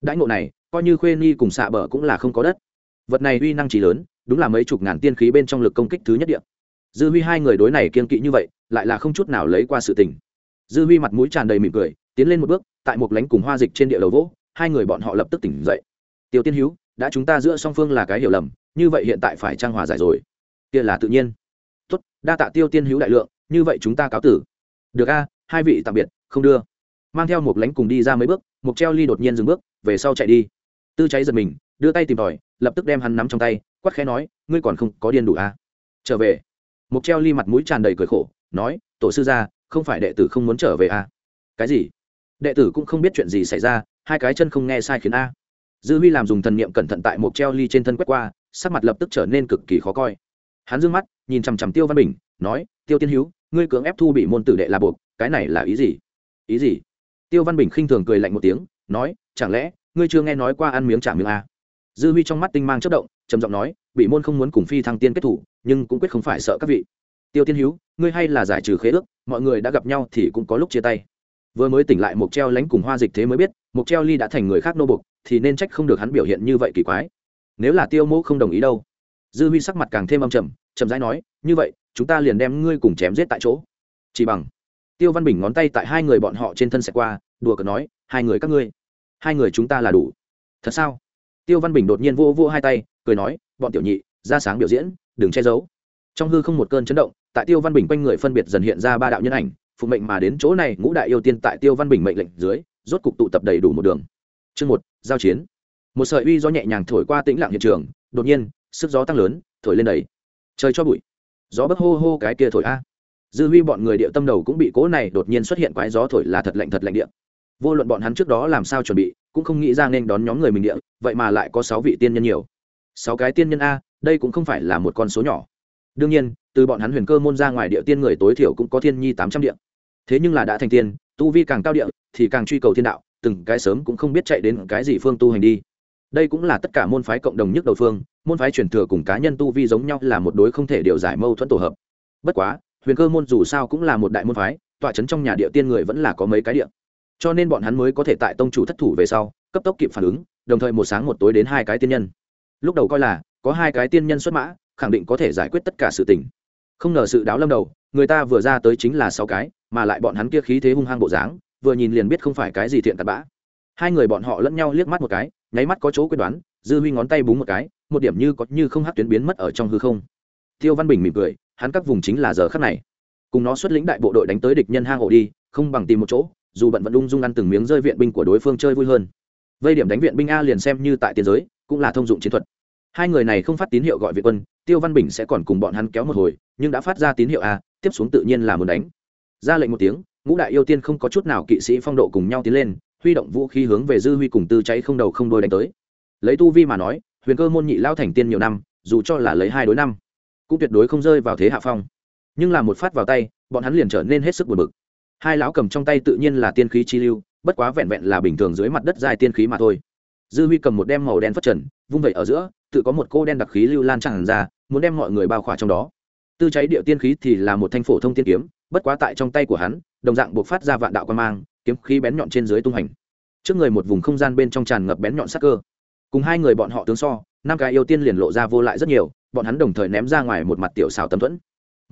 Đãi ngộ này, coi như khuê ni cùng xạ bờ cũng là không có đất vật này uy năng trí lớn, đúng là mấy chục ngàn tiên khí bên trong lực công kích thứ nhất địa. dư huy hai người đối này kiên kỵ như vậy, lại là không chút nào lấy qua sự tình. Dư huy mặt mũi tràn đầy mỉm cười, tiến lên một bước, tại một lánh cùng hoa dịch trên địa đầu vỗ, hai người bọn họ lập tức tỉnh dậy. Tiêu tiên hữu đã chúng ta giữa song phương là cái hiểu lầm, như vậy hiện tại phải trang hòa giải rồi. Kia là tự nhiên. Tốt, đa tạ tiêu tiên hữu đại lượng, như vậy chúng ta cáo tử. Được a, hai vị tạm biệt, không đưa. Mang theo một lánh cùng đi ra mấy bước, một treo ly đột nhiên dừng bước, về sau chạy đi. Tư cháy giật mình, đưa tay tìm tòi lập tức đem hắn nắm trong tay, quát khẽ nói, ngươi còn không có điên đủ à? trở về. Mục treo ly mặt mũi tràn đầy cười khổ, nói, tổ sư gia, không phải đệ tử không muốn trở về à? cái gì? Đệ tử cũng không biết chuyện gì xảy ra, hai cái chân không nghe sai khiến a. Dư huy làm dùng thần niệm cẩn thận tại mục treo ly trên thân quét qua, sắc mặt lập tức trở nên cực kỳ khó coi. Hắn d mắt, nhìn chằm chằm tiêu văn bình, nói, tiêu tiên hữu ngươi cưỡng ép thu bị môn tử đệ là buộc, cái này là ý gì? Ý gì? Tiêu văn bình khinh thường cười lạnh một tiếng, nói, chẳng lẽ, ngươi chưa nghe nói qua ăn miếng trả miếng a dư huy trong mắt tinh mang chất động, trầm giọng nói bị môn không muốn cùng phi thăng tiên kết thủ, nhưng cũng quyết không phải sợ các vị. Tiêu tiên hữu ngươi hay là giải trừ khế ước, mọi người đã gặp nhau thì cũng có lúc chia tay. Vừa mới tỉnh lại Mộc treo lánh cùng hoa dịch thế mới biết, Mộc treo ly đã thành người khác nô bục thì nên trách không được hắn biểu hiện như vậy kỳ quái. Nếu là tiêu mẫu không đồng ý đâu. Dư huy sắc mặt càng thêm âm trầm trầm rãi nói, như vậy, chúng ta liền đem ngươi cùng chém giết tại chỗ. Chỉ bằng. Tiêu văn bình ngón tay tại hai người bọn họ trên thân sẽ qua, đùa cờ nói, hai người các ngươi, hai người chúng ta là đủ. Thật sao? Tiêu văn bình đột nhiên vô vô hai tay, cười nói, bọn tiểu nhị, ra sáng biểu diễn, đừng che giấu. Trong hư không một cơn chấn động, tại tiêu văn bình quanh người phân biệt dần hiện ra ba đạo nhân ảnh, phụ mệnh mà đến chỗ này, ngũ đại yêu tiên tại tiêu văn bình mệnh lệnh dưới, rốt cục tụ tập đầy đủ một đường. Chương một, giao chiến. Một sợi uy gió nhẹ nhàng thổi qua tĩnh lặng hiện trường, đột nhiên, sức gió tăng lớn, thổi lên đầy. Trời cho bụi. Gió bấc hô hô cái kia thổi a. Dư huy bọn người địa tâm đầu cũng bị cố này đột nhiên xuất hiện quái gió thổi là thật lạnh thật lạnh địa. Vô luận bọn hắn trước đó làm sao chuẩn bị cũng không nghĩ ra nên đón nhóm người mình địa, vậy mà lại có sáu vị tiên nhân nhiều. Sáu cái tiên nhân a, đây cũng không phải là một con số nhỏ. Đương nhiên, từ bọn hắn huyền cơ môn ra ngoài địa tiên người tối thiểu cũng có thiên nhi tám trăm địa. Thế nhưng là đã thành tiên, tu vi càng cao địa, thì càng truy cầu thiên đạo, từng cái sớm cũng không biết chạy đến cái gì phương tu hành đi. Đây cũng là tất cả môn phái cộng đồng nhất đầu phương, môn phái truyền thừa cùng cá nhân tu vi giống nhau là một đối không thể điều giải mâu thuẫn tổ hợp. Bất quá, huyền cơ môn dù sao cũng là một đại môn phái, tọa trấn trong nhà địa tiên người vẫn là có mấy cái địa cho nên bọn hắn mới có thể tại tông chủ thất thủ về sau, cấp tốc kịp phản ứng, đồng thời một sáng một tối đến hai cái tiên nhân. Lúc đầu coi là, có hai cái tiên nhân xuất mã, khẳng định có thể giải quyết tất cả sự tình. Không ngờ sự đáo lâm đầu, người ta vừa ra tới chính là sáu cái, mà lại bọn hắn kia khí thế hung hăng bộ dáng, vừa nhìn liền biết không phải cái gì thiện cặn bã. Hai người bọn họ lẫn nhau liếc mắt một cái, nháy mắt có chỗ quyết đoán, dư huy ngón tay búng một cái, một điểm như có như không hát tuyến biến mất ở trong hư không. Tiêu văn bình mỉm cười, hắn các vùng chính là giờ khắc này. Cùng nó xuất lĩnh đại bộ đội đánh tới địch nhân hang ổ đi, không bằng tìm một chỗ dù bận vẫn ung dung ăn từng miếng rơi viện binh của đối phương chơi vui hơn. Vây điểm đánh viện binh a liền xem như tại tiền giới, cũng là thông dụng chiến thuật. Hai người này không phát tín hiệu gọi viện quân, tiêu văn bình sẽ còn cùng bọn hắn kéo một hồi, nhưng đã phát ra tín hiệu a, tiếp xuống tự nhiên là muốn đánh. Ra lệnh một tiếng, ngũ đại yêu tiên không có chút nào kỵ sĩ phong độ cùng nhau tiến lên, huy động vũ khí hướng về dư huy cùng tư cháy không đầu không đôi đánh tới. Lấy tu vi mà nói, huyền cơ môn nhị lao thành tiên nhiều năm, dù cho là lấy hai đối năm, cũng tuyệt đối không rơi vào thế hạ phong. Nhưng là một phát vào tay, bọn hắn liền trở nên hết sức buồn bực hai lão cầm trong tay tự nhiên là tiên khí chi lưu, bất quá vẹn vẹn là bình thường dưới mặt đất dài tiên khí mà thôi. Dư huy cầm một đem màu đen phất trần, vung vẩy ở giữa, tự có một cô đen đặc khí lưu lan tràn ra, muốn đem mọi người bao khỏa trong đó. Tư cháy điệu tiên khí thì là một thanh phổ thông tiên kiếm, bất quá tại trong tay của hắn, đồng dạng buộc phát ra vạn đạo quan mang, kiếm khí bén nhọn trên dưới tung hành. Trước người một vùng không gian bên trong tràn ngập bén nhọn sắc cơ. Cùng hai người bọn họ tướng so, năm cái yêu tiên liền lộ ra vô lại rất nhiều, bọn hắn đồng thời ném ra ngoài một mặt tiểu xào tấm thuẫn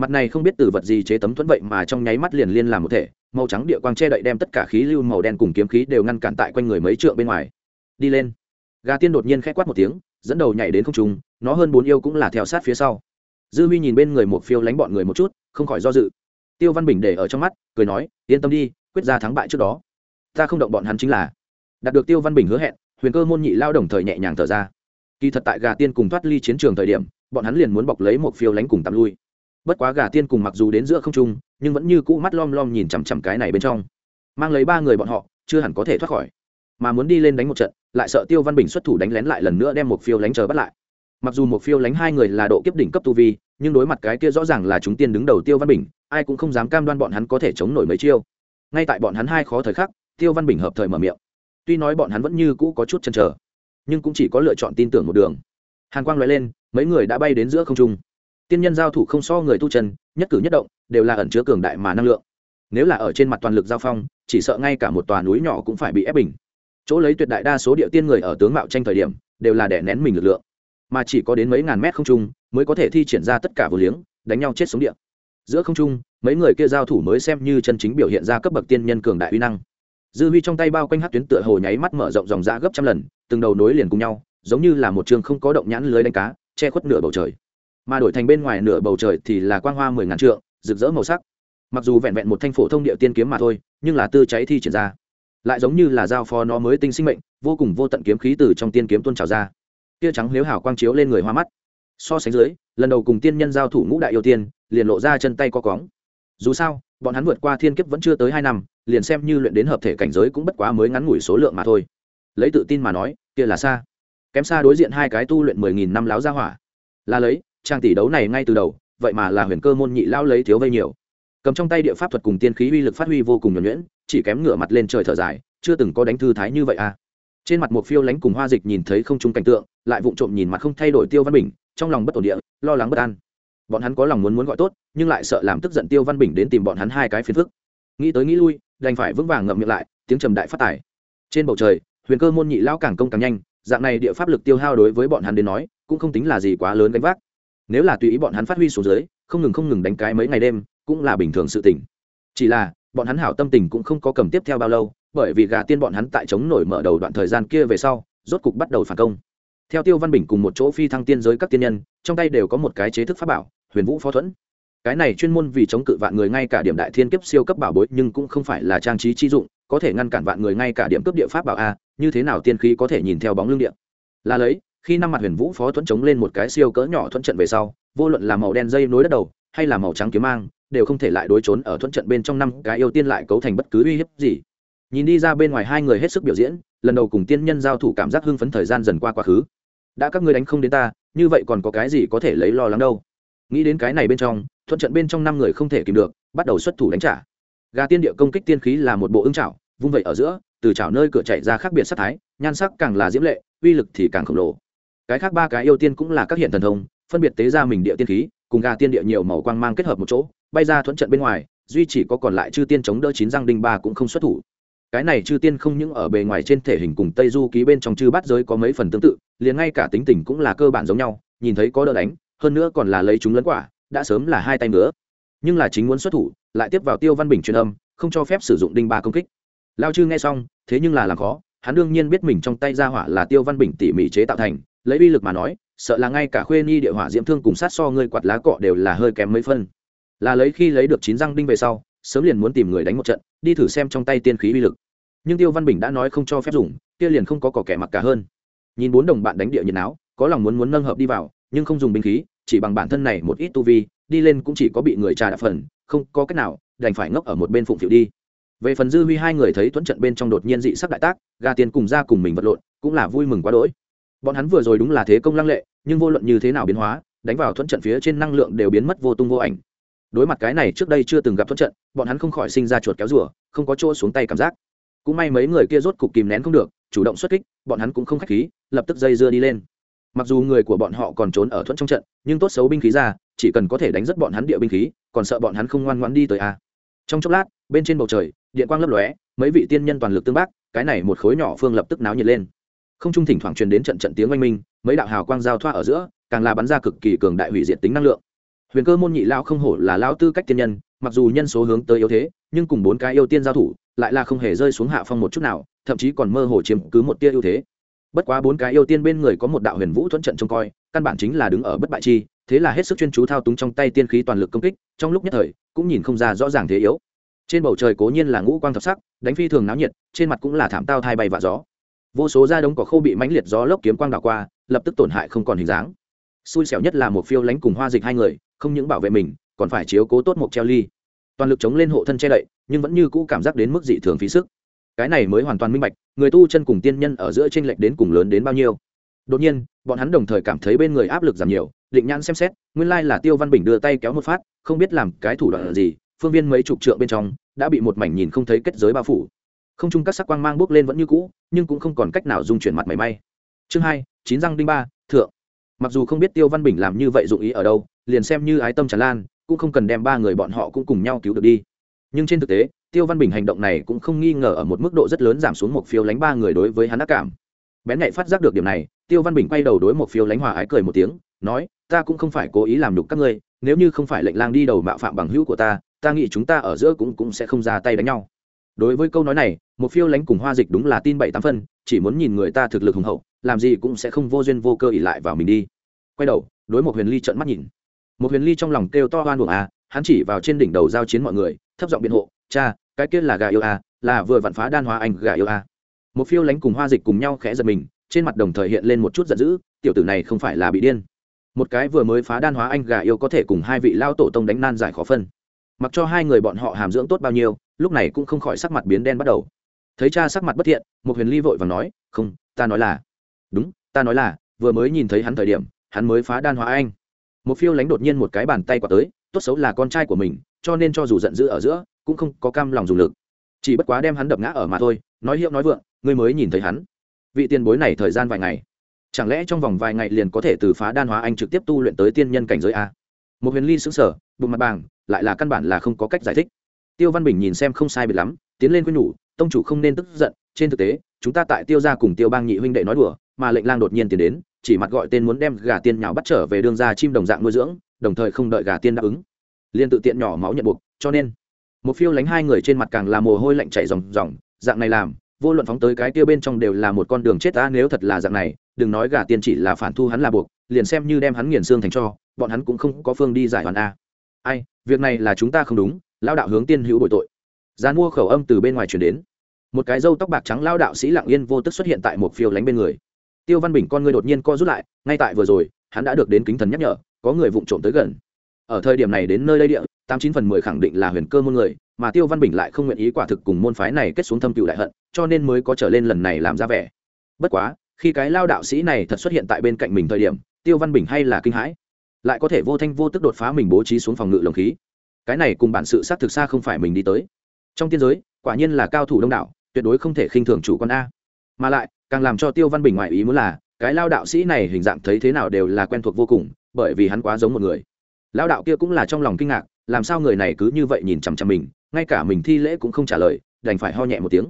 mặt này không biết từ vật gì chế tấm thuẫn vậy mà trong nháy mắt liền liên làm một thể. Màu trắng địa quang che đậy đem tất cả khí lưu màu đen cùng kiếm khí đều ngăn cản tại quanh người mấy trượng bên ngoài. Đi lên. Gà tiên đột nhiên k h ẽ quát một tiếng, dẫn đầu nhảy đến không trung, nó hơn bốn yêu cũng là theo sát phía sau. Dư huy nhìn bên người một phiêu lánh bọn người một chút, không khỏi do dự. Tiêu văn bình để ở trong mắt, cười nói, yên tâm đi, quyết ra thắng bại trước đó. Ta không động bọn hắn chính là. Đạt được tiêu văn bình hứa hẹn, huyền cơ môn nhị lao đồng thời nhẹ nhàng thở ra. Kỳ thật tại gà tiên cùng thoát ly chiến trường thời điểm, bọn hắn liền muốn bọc lấy một phiêu lánh cùng tạm lui bất quá gà tiên cùng mặc dù đến giữa không trung, nhưng vẫn như cũ mắt lom lom nhìn chằm chằm cái này bên trong. Mang lấy ba người bọn họ, chưa hẳn có thể thoát khỏi. Mà muốn đi lên đánh một trận, lại sợ tiêu văn bình xuất thủ đánh lén lại lần nữa đem một phiêu lánh chờ bắt lại. Mặc dù một phiêu lánh hai người là độ kiếp đỉnh cấp tu vi, nhưng đối mặt cái kia rõ ràng là chúng tiên đứng đầu tiêu văn bình, ai cũng không dám cam đoan bọn hắn có thể chống nổi mấy chiêu. Ngay tại bọn hắn hai khó thời khắc, tiêu văn bình hợp thời mở miệng. Tuy nói bọn hắn vẫn như cũ có chút chăn trở nhưng cũng chỉ có lựa chọn tin tưởng một đường. Hàn quang loại lên, mấy người đã bay đến giữa không trung tiên nhân giao thủ không so người tu chân, nhất cử nhất động, đều là ẩn chứa cường đại mà năng lượng. Nếu là ở trên mặt toàn lực giao phong, chỉ sợ ngay cả một tòa núi nhỏ cũng phải bị ép bình. Chỗ lấy tuyệt đại đa số địa tiên người ở tướng mạo tranh thời điểm, đều là để nén mình lực lượng. Mà chỉ có đến mấy ngàn mét không trung, mới có thể thi triển ra tất cả vô liếng, đánh nhau chết sống địa. Giữa không trung, mấy người kia giao thủ mới xem như chân chính biểu hiện ra cấp bậc tiên nhân cường đại uy năng. Dư huy trong tay bao quanh hát tuyến tựa hồ nháy mắt mở rộng dòng ra gấp trăm lần, từng đầu nối liền cùng nhau, giống như là một trường không có động nhãn lưới đánh cá, che khuất nửa bầu trời mà đổi thành bên ngoài nửa bầu trời thì là quang hoa mười ngàn trượng, rực rỡ màu sắc. Mặc dù vẹn vẹn một thanh phổ thông địa tiên kiếm mà thôi, nhưng là tư cháy thi triển ra. Lại giống như là giao phó nó mới tinh sinh mệnh, vô cùng vô tận kiếm khí từ trong tiên kiếm tuôn trào ra. Tia trắng liếu hảo quang chiếu lên người hoa mắt. So sánh dưới, lần đầu cùng tiên nhân giao thủ ngũ đại yêu tiên, liền lộ ra chân tay co cóng dù sao, bọn hắn vượt qua thiên kiếp vẫn chưa tới hai năm, liền xem như luyện đến hợp thể cảnh giới cũng bất quá mới ngắn ngủi số lượng mà thôi. Lấy tự tin mà nói, kia là xa. Kém xa đối diện hai cái tu luyện mười nghìn năm láo ra hỏa. Là lấy trang tỷ đấu này ngay từ đầu, vậy mà là huyền cơ môn nhị lao lấy thiếu vây nhiều. Cầm trong tay địa pháp thuật cùng tiên khí uy lực phát huy vô cùng nhuẩn nhuyễn, chỉ kém ngửa mặt lên trời thở dài, chưa từng có đánh thư thái như vậy à. Trên mặt một phiêu lánh cùng hoa dịch nhìn thấy không chung cảnh tượng, lại vụng trộm nhìn mặt không thay đổi tiêu văn bình, trong lòng bất ổn địa, lo lắng bất an. Bọn hắn có lòng muốn muốn gọi tốt, nhưng lại sợ làm tức giận tiêu văn bình đến tìm bọn hắn hai cái phiền phức. Nghĩ tới nghĩ lui, đành phải vững vàng ngậm miệng lại, tiếng trầm đại phát tải trên bầu trời, huyền cơ môn nhị lao càng công càng nhanh, dạng này địa pháp lực tiêu hao đối với bọn hắn đến nói, cũng không tính là gì quá lớn gánh vác nếu là tùy ý bọn hắn phát huy xuống dưới, không ngừng không ngừng đánh cái mấy ngày đêm, cũng là bình thường sự tình. Chỉ là, bọn hắn hảo tâm tình cũng không có cầm tiếp theo bao lâu, bởi vì gà tiên bọn hắn tại chống nổi mở đầu đoạn thời gian kia về sau, rốt cục bắt đầu phản công. Theo tiêu văn bình cùng một chỗ phi thăng tiên giới các tiên nhân, trong tay đều có một cái chế thức pháp bảo, huyền vũ phó thuẫn. Cái này chuyên môn vì chống cự vạn người ngay cả điểm đại thiên kiếp siêu cấp bảo bối, nhưng cũng không phải là trang trí chi dụng, có thể ngăn cản vạn người ngay cả điểm cấp địa pháp bảo a, như thế nào tiên khí có thể nhìn theo bóng lưng điện là lấy khi năm mặt huyền vũ phó thuẫn chống lên một cái siêu cỡ nhỏ thuẫn trận về sau, vô luận là màu đen dây nối đất đầu, hay là màu trắng kiếm mang, đều không thể lại đối trốn ở thuẫn trận bên trong năm cái yêu tiên lại cấu thành bất cứ uy hiếp gì. Nhìn đi ra bên ngoài hai người hết sức biểu diễn, lần đầu cùng tiên nhân giao thủ cảm giác hưng phấn thời gian dần qua quá khứ. Đã các ngươi đánh không đến ta, như vậy còn có cái gì có thể lấy lo lắng đâu? Nghĩ đến cái này bên trong thuận trận bên trong năm người không thể kìm được, bắt đầu xuất thủ đánh trả. Gà tiên địa công kích tiên khí là một bộ ưng chảo, vung vậy ở giữa, từ chảo nơi cửa chạy ra khác biệt sắc thái, nhan sắc càng là diễm lệ, uy lực thì càng khổng lồ cái khác ba cái yêu tiên cũng là các hiện thần thông, phân biệt tế ra mình địa tiên khí, cùng gà tiên địa nhiều màu quang mang kết hợp một chỗ, bay ra thuận trận bên ngoài, duy chỉ có còn lại chư tiên chống đỡ chín răng đinh ba cũng không xuất thủ. Cái này chư tiên không những ở bề ngoài trên thể hình cùng tây du ký bên trong chư bát giới có mấy phần tương tự, liền ngay cả tính tình cũng là cơ bản giống nhau, nhìn thấy có đỡ đánh, hơn nữa còn là lấy chúng lấn quả, đã sớm là hai tay nữa nhưng là chính muốn xuất thủ, lại tiếp vào tiêu văn bình truyền âm, không cho phép sử dụng đinh ba công kích. Lao chư nghe xong, thế nhưng là làm khó hắn đương nhiên biết mình trong tay ra hỏa là tiêu văn bình tỉ mỉ chế tạo thành, lấy uy lực mà nói, sợ là ngay cả khuê Nhi địa hỏa diễm thương cùng sát so ngươi quạt lá cọ đều là hơi kém mấy phân. Là lấy khi lấy được chín răng đinh về sau, sớm liền muốn tìm người đánh một trận, đi thử xem trong tay tiên khí uy lực. Nhưng tiêu văn bình đã nói không cho phép dùng, kia liền không có cỏ kẻ mặc cả hơn. Nhìn bốn đồng bạn đánh địa nhiệt áo có lòng muốn muốn nâng hợp đi vào, nhưng không dùng binh khí, chỉ bằng bản thân này một ít tu vi, đi lên cũng chỉ có bị người trà đạp phần, không có cách nào, đành phải ngốc ở một bên phụng phịu đi về phần dư huy hai người thấy thuẫn trận bên trong đột nhiên dị sắc đại tác gà tiền cùng ra cùng mình vật lộn, cũng là vui mừng quá đỗi. Bọn hắn vừa rồi đúng là thế công lăng lệ, nhưng vô luận như thế nào biến hóa, đánh vào thuẫn trận phía trên năng lượng đều biến mất vô tung vô ảnh. Đối mặt cái này trước đây chưa từng gặp thuẫn trận, bọn hắn không khỏi sinh ra chuột kéo rùa, không có chỗ xuống tay cảm giác. Cũng may mấy người kia rốt cục kìm nén không được, chủ động xuất kích, bọn hắn cũng không k h á c h khí, lập tức dây dưa đi lên. Mặc dù người của bọn họ còn trốn ở thuẫn trong trận, nhưng tốt xấu binh khí ra, chỉ cần có thể đánh rất bọn hắn địa binh khí, còn sợ bọn hắn không ngoan ngoãn đi tới a. Trong chốc lát, bên trên bầu trời điện quang lấp lóe, mấy vị tiên nhân toàn lực tương bác, cái này một khối nhỏ phương lập tức náo nhiệt lên. Không trung thỉnh thoảng truyền đến trận trận tiếng oanh minh, mấy đạo hào quang giao thoa ở giữa, càng là bắn ra cực kỳ cường đại hủy diệt tính năng lượng. Huyền cơ môn nhị lao không hổ là lao tư cách tiên nhân, mặc dù nhân số hướng tới yếu thế, nhưng cùng bốn cái yêu tiên giao thủ, lại là không hề rơi xuống hạ phong một chút nào, thậm chí còn mơ hồ chiếm cứ một tia ưu thế. Bất quá bốn cái yêu tiên bên người có một đạo huyền vũ thuẫn trận trông coi, căn bản chính là đứng ở bất bại chi, thế là hết sức chuyên chú thao túng trong tay tiên khí toàn lực công kích, trong lúc nhất thời, cũng nhìn không ra rõ ràng thế yếu trên bầu trời cố nhiên là ngũ quang thập sắc, đánh phi thường náo nhiệt, trên mặt cũng là thảm tao thai bay và gió. Vô số da đống cỏ khô bị mãnh liệt gió lốc kiếm quang đảo qua, lập tức tổn hại không còn hình dáng. Xui xẻo nhất là một phiêu lánh cùng hoa dịch hai người, không những bảo vệ mình, còn phải chiếu cố tốt một treo ly. Toàn lực chống lên hộ thân che đậy, nhưng vẫn như cũ cảm giác đến mức dị thường phí sức. Cái này mới hoàn toàn minh bạch, người tu chân cùng tiên nhân ở giữa tranh lệch đến cùng lớn đến bao nhiêu. Đột nhiên, bọn hắn đồng thời cảm thấy bên người áp lực giảm nhiều, định nhãn xem xét, nguyên lai là tiêu văn bình đưa tay kéo một phát, không biết làm cái thủ đoạn gì, phương viên mấy chục trượng bên trong đã bị một mảnh nhìn không thấy kết giới bao phủ. Không chung các sắc quang mang bước lên vẫn như cũ, nhưng cũng không còn cách nào dung chuyển mặt mảy may. Chương hai, chín răng đinh ba, thượng. Mặc dù không biết tiêu văn bình làm như vậy dụng ý ở đâu, liền xem như ái tâm tràn lan, cũng không cần đem ba người bọn họ cũng cùng nhau cứu được đi. Nhưng trên thực tế, tiêu văn bình hành động này cũng không nghi ngờ ở một mức độ rất lớn giảm xuống một phiếu lánh ba người đối với hắn ác cảm. Bén nhạy phát giác được điểm này, tiêu văn bình quay đầu đối một phiếu lánh hòa ái cười một tiếng, nói, ta cũng không phải cố ý làm đục các ngươi, nếu như không phải lệnh lang đi đầu mạo phạm bằng hữu của ta ta nghĩ chúng ta ở giữa cũng cũng sẽ không ra tay đánh nhau. Đối với câu nói này, một phiêu lánh cùng hoa dịch đúng là tin bảy tám phân, chỉ muốn nhìn người ta thực lực hùng hậu, làm gì cũng sẽ không vô duyên vô cơ ỉ lại vào mình đi. Quay đầu, đối một huyền ly trợn mắt nhìn. Một huyền ly trong lòng kêu to hoan buồng à hắn chỉ vào trên đỉnh đầu giao chiến mọi người, thấp giọng biện hộ, cha, cái kia là gà yêu à là vừa vặn phá đan hóa anh gà yêu à. Một phiêu lánh cùng hoa dịch cùng nhau khẽ giật mình, trên mặt đồng thời hiện lên một chút giận dữ, tiểu tử này không phải là bị điên. Một cái vừa mới phá đan hóa anh gà yêu có thể cùng hai vị lao tổ tông đánh nan giải khó phân mặc cho hai người bọn họ hàm dưỡng tốt bao nhiêu, lúc này cũng không khỏi sắc mặt biến đen bắt đầu. Thấy cha sắc mặt bất thiện một huyền ly vội và nói, không, ta nói là đúng, ta nói là, vừa mới nhìn thấy hắn thời điểm, hắn mới phá đan hóa anh. Một phiêu lánh đột nhiên một cái bàn tay quả tới, tốt xấu là con trai của mình, cho nên cho dù giận dữ ở giữa, cũng không có cam lòng dùng lực. Chỉ bất quá đem hắn đập ngã ở mà thôi, nói hiệu nói vượng, ngươi mới nhìn thấy hắn. Vị tiền bối này thời gian vài ngày, chẳng lẽ trong vòng vài ngày liền có thể từ phá đan hóa anh trực tiếp tu luyện tới tiên nhân cảnh giới a? Một huyền ly xứng sở bụng mặt bàng lại là căn bản là không có cách giải thích. Tiêu văn bình nhìn xem không sai biệt lắm, tiến lên quên nhủ, tông chủ không nên tức giận, trên thực tế, chúng ta tại tiêu ra cùng tiêu bang nhị huynh đệ nói đùa, mà lệnh lang đột nhiên tiến đến, chỉ mặt gọi tên muốn đem gà tiên nhào bắt trở về đường ra chim đồng dạng nuôi dưỡng, đồng thời không đợi gà tiên đáp ứng. Liên tự tiện nhỏ máu nhận buộc, cho nên, một phiêu lánh hai người trên mặt càng là mồ hôi lạnh chảy ròng ròng, dạng này làm, vô luận phóng tới cái tiêu bên trong đều là một con đường chết ta nếu thật là dạng này, đừng nói gà tiên chỉ là phản thu hắn là buộc, liền xem như đem hắn nghiền xương thành cho, bọn hắn cũng không có phương đi giải hoàn a ai, việc này là chúng ta không đúng lao đạo hướng tiên hữu bội tội. Gian mua khẩu âm từ bên ngoài chuyển đến. Một cái râu tóc bạc trắng lao đạo sĩ lặng yên vô tức xuất hiện tại một phiêu lánh bên người. Tiêu văn bình con người đột nhiên co rút lại, ngay tại vừa rồi, hắn đã được đến kính thần nhắc nhở, có người vụng trộm tới gần. Ở thời điểm này đến nơi đây địa, tám chín phần mười khẳng định là huyền cơ môn người, mà tiêu văn bình lại không nguyện ý quả thực cùng môn phái này kết xuống thâm cựu đại hận, cho nên mới có trở lên lần này làm ra vẻ. Bất quá, khi cái lao đạo sĩ này thật xuất hiện tại bên cạnh mình thời điểm, tiêu văn bình hay là kinh hãi lại có thể vô thanh vô tức đột phá mình bố trí xuống phòng ngự lồng khí. Cái này cùng bản sự xác thực xa không phải mình đi tới. Trong tiên giới, quả nhiên là cao thủ đông đảo, tuyệt đối không thể khinh thường chủ quan a. Mà lại, càng làm cho tiêu văn bình ngoại ý muốn là, cái lao đạo sĩ này hình dạng thấy thế nào đều là quen thuộc vô cùng, bởi vì hắn quá giống một người. Lao đạo kia cũng là trong lòng kinh ngạc, làm sao người này cứ như vậy nhìn chằm chằm mình, ngay cả mình thi lễ cũng không trả lời, đành phải ho nhẹ một tiếng.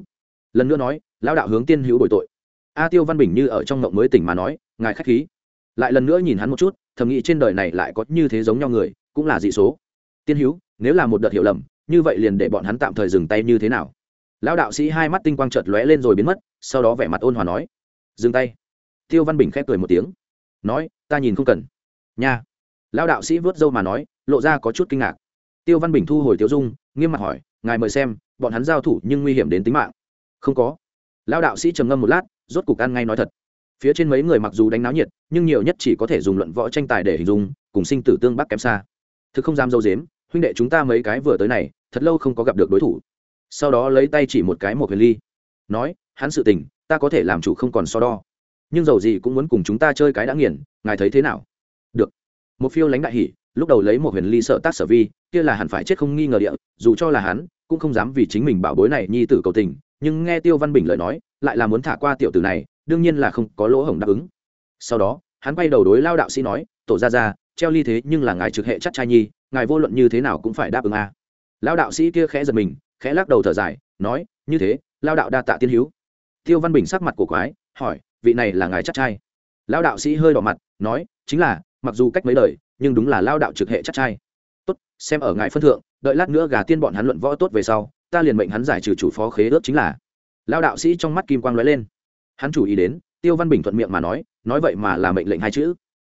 Lần nữa nói, lao đạo hướng tiên hữu bồi tội. A tiêu văn bình như ở trong mộng mới tỉnh mà nói, ngài k h á c h khí lại lần nữa nhìn hắn một chút, thầm nghĩ trên đời này lại có như thế giống nhau người, cũng là dị số. Tiên hữu nếu là một đợt hiểu lầm, như vậy liền để bọn hắn tạm thời dừng tay như thế nào? Lão đạo sĩ hai mắt tinh quang chợt lóe lên rồi biến mất, sau đó vẻ mặt ôn hòa nói, dừng tay. Tiêu văn bình khép cười một tiếng, nói, ta nhìn không cần. Nha. Lão đạo sĩ vớt râu mà nói, lộ ra có chút kinh ngạc. Tiêu văn bình thu hồi tiêu dung, nghiêm mặt hỏi, ngài mời xem, bọn hắn giao thủ nhưng nguy hiểm đến tính mạng. Không có. Lão đạo sĩ trầm ngâm một lát, rốt cục ăn ngay nói thật phía trên mấy người mặc dù đánh náo nhiệt, nhưng nhiều nhất chỉ có thể dùng luận võ tranh tài để hình dung, cùng sinh tử tương bắc kém xa. Thực không dám dâu dếm, huynh đệ chúng ta mấy cái vừa tới này, thật lâu không có gặp được đối thủ. Sau đó lấy tay chỉ một cái một huyền ly. Nói, hắn sự tình, ta có thể làm chủ không còn so đo. Nhưng dầu gì cũng muốn cùng chúng ta chơi cái đã nghiền, ngài thấy thế nào? Được. Một phiêu lãnh đại hỉ, lúc đầu lấy một huyền ly sợ tác sở vi, kia là hẳn phải chết không nghi ngờ địa, dù cho là hắn, cũng không dám vì chính mình bảo bối này nhi tử cầu tình, nhưng nghe tiêu văn bình lời nói, lại là muốn thả qua tiểu tử này đương nhiên là không có lỗ hổng đáp ứng. Sau đó, hắn quay đầu đối lao đạo sĩ nói, tổ ra ra treo ly thế nhưng là ngài trực hệ chắc trai nhi, ngài vô luận như thế nào cũng phải đáp ứng a. À. lao đạo sĩ kia khẽ giật mình, khẽ lắc đầu thở dài, nói, như thế, lao đạo đa tạ tiên hữu. Tiêu văn bình sắc mặt của quái, hỏi, vị này là ngài chắc trai? Lao đạo sĩ hơi đỏ mặt, nói, chính là, mặc dù cách mấy đời, nhưng đúng là lao đạo trực hệ chắc trai. Tốt, xem ở ngài phân thượng, đợi lát nữa gà tiên bọn hắn luận võ tốt về sau, ta liền mệnh hắn giải trừ chủ phó khế ước chính là. Lao đạo sĩ trong mắt kim quang lóe lên hắn chủ ý đến, tiêu văn bình thuận miệng mà nói nói vậy mà là mệnh lệnh hai chữ.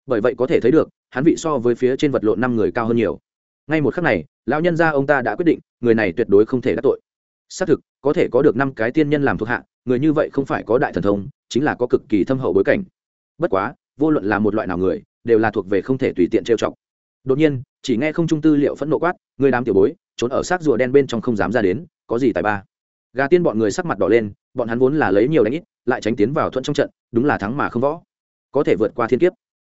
Bởi vậy có thể thấy được, hắn vị so với phía trên vật lộn năm người cao hơn nhiều. Ngay một khắc này, lão nhân gia ông ta đã quyết định, người này tuyệt đối không thể đắc tội. Xác thực, có thể có được năm cái tiên nhân làm thuộc hạ, người như vậy không phải có đại thần thông, chính là có cực kỳ thâm hậu bối cảnh. Bất quá, vô luận là một loại nào người, đều là thuộc về không thể tùy tiện trêu chọc. Đột nhiên, chỉ nghe không trung tư liệu phẫn nộ quát người đám tiểu bối, trốn ở xác rùa đen bên trong không dám ra đến, có gì tài ba? Gà tiên bọn người sắc mặt đỏ lên, bọn hắn vốn là lấy nhiều đánh ít lại tránh tiến vào thuận trong trận, đúng là thắng mà không võ. Có thể vượt qua thiên kiếp.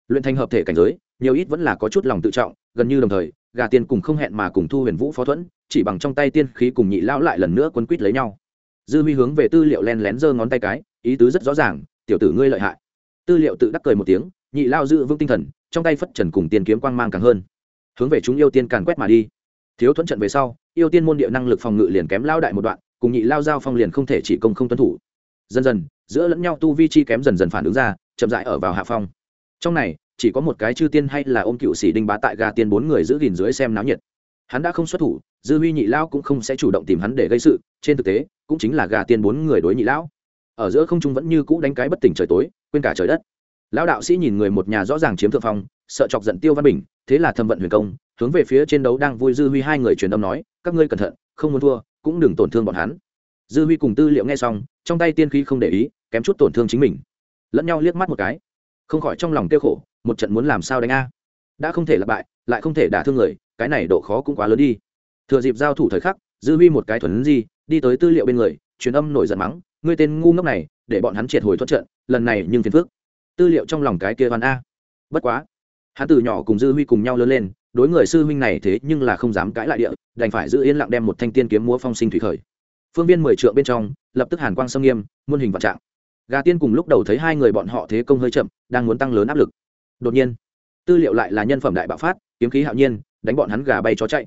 Luyện thành hợp thể cảnh giới, nhiều ít vẫn là có chút lòng tự trọng, gần như đồng thời, gà tiên cùng không hẹn mà cùng thu huyền vũ phó thuẫn, chỉ bằng trong tay tiên khí cùng nhị lão lại lần nữa quấn quýt lấy nhau. Dư huy hướng về tư liệu len lén giơ ngón tay cái, ý tứ rất rõ ràng, tiểu tử ngươi lợi hại. Tư liệu tự đắc cười một tiếng, nhị lao giữ vững tinh thần, trong tay phất trần cùng tiên kiếm quang mang càng hơn. Hướng về chúng yêu tiên càn quét mà đi. Thiếu thuẫn trận về sau, yêu tiên môn địa năng lực phòng ngự liền kém lao đại một đoạn, cùng nhị lao giao phong liền không thể chỉ công không tuân thủ dần dần, giữa lẫn nhau tu vi chi kém dần dần phản ứng ra, chậm dại ở vào hạ phong. Trong này, chỉ có một cái chư tiên hay là ôm cựu sĩ đinh bá tại gà tiên bốn người giữ gìn dưới xem náo nhiệt. Hắn đã không xuất thủ, dư huy nhị lão cũng không sẽ chủ động tìm hắn để gây sự, trên thực tế, cũng chính là gà tiên bốn người đối nhị lão. Ở giữa không trung vẫn như cũ đánh cái bất tỉnh trời tối, quên cả trời đất. Lão đạo sĩ nhìn người một nhà rõ ràng chiếm thượng phong, sợ chọc giận tiêu văn bình, thế là thâm vận huyền công, hướng về phía trên đấu đang vui dư huy hai người truyền âm nói, các ngươi cẩn thận, không muốn thua, cũng đừng tổn thương bọn hắn dư huy cùng tư liệu nghe xong, trong tay tiên khí không để ý, kém chút tổn thương chính mình. Lẫn nhau liếc mắt một cái. Không khỏi trong lòng kêu khổ, một trận muốn làm sao đánh a. Đã không thể lặp bại, lại không thể đả thương người, cái này độ khó cũng quá lớn đi. Thừa dịp giao thủ thời khắc, dư huy một cái thuần di, đi tới tư liệu bên người, truyền âm nổi giận mắng, ngươi tên ngu ngốc này, để bọn hắn triệt hồi thoát trận, lần này nhưng phiền phước tư liệu trong lòng cái kia văn a. Bất quá, hắn từ nhỏ cùng dư huy cùng nhau lớn lên, đối người sư huynh này thế nhưng là không dám cãi lại địa, đành phải giữ yên lặng đem một thanh tiên kiếm múa phong sinh thủy khởi phương viên mười trượng bên trong, lập tức hàn quang sông nghiêm, muôn hình vạn trạng. Gà tiên cùng lúc đầu thấy hai người bọn họ thế công hơi chậm, đang muốn tăng lớn áp lực. Đột nhiên, tư liệu lại là nhân phẩm đại bạo phát, kiếm khí hạo nhiên, đánh bọn hắn gà bay chó chạy.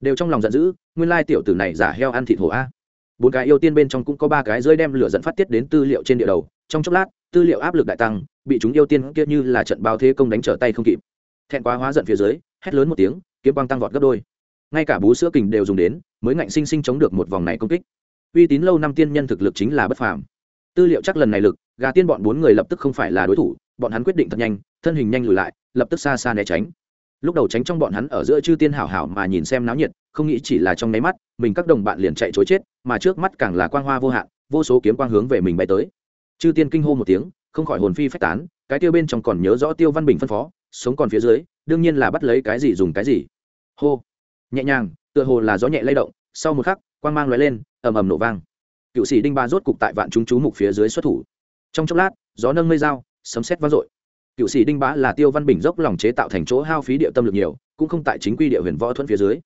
Đều trong lòng giận dữ, nguyên lai tiểu tử này giả heo ăn thịt hổ a. Bốn cái yêu tiên bên trong cũng có ba cái rơi đem lửa dẫn phát tiết đến tư liệu trên địa đầu. Trong chốc lát, tư liệu áp lực đại tăng, bị chúng yêu tiên kia như là trận bao thế công đánh trở tay không kịp. Thẹn quá hóa giận phía dưới, hét lớn một tiếng, kiếm quang tăng vọt gấp đôi. Ngay cả bú sữa kình đều dùng đến, mới ngạnh sinh sinh chống được một vòng này công kích uy tín lâu năm tiên nhân thực lực chính là bất phàm. Tư liệu chắc lần này lực, gà tiên bọn bốn người lập tức không phải là đối thủ, bọn hắn quyết định thật nhanh, thân hình nhanh lùi lại, lập tức xa xa né tránh. Lúc đầu tránh trong bọn hắn ở giữa chư tiên hảo hảo mà nhìn xem náo nhiệt, không nghĩ chỉ là trong nháy mắt, mình các đồng bạn liền chạy chối chết, mà trước mắt càng là quang hoa vô hạn, vô số kiếm quang hướng về mình bay tới. Chư tiên kinh hô một tiếng, không khỏi hồn phi phách tán, cái tiêu bên trong còn nhớ rõ tiêu văn bình phân phó, sống còn phía dưới, đương nhiên là bắt lấy cái gì dùng cái gì. Hô, nhẹ nhàng, tựa hồ là gió nhẹ lay động, sau một khắc quang mang lóe lên, ầm ầm nổ vang. Cựu sĩ đinh ba rốt cục tại vạn chúng chú mục phía dưới xuất thủ. Trong chốc lát, gió nâng mây dao, sấm xét vang dội. Cựu sĩ đinh bá là tiêu văn bình dốc lòng chế tạo thành chỗ hao phí địa tâm lực nhiều, cũng không tại chính quy địa huyền võ thuẫn phía dưới.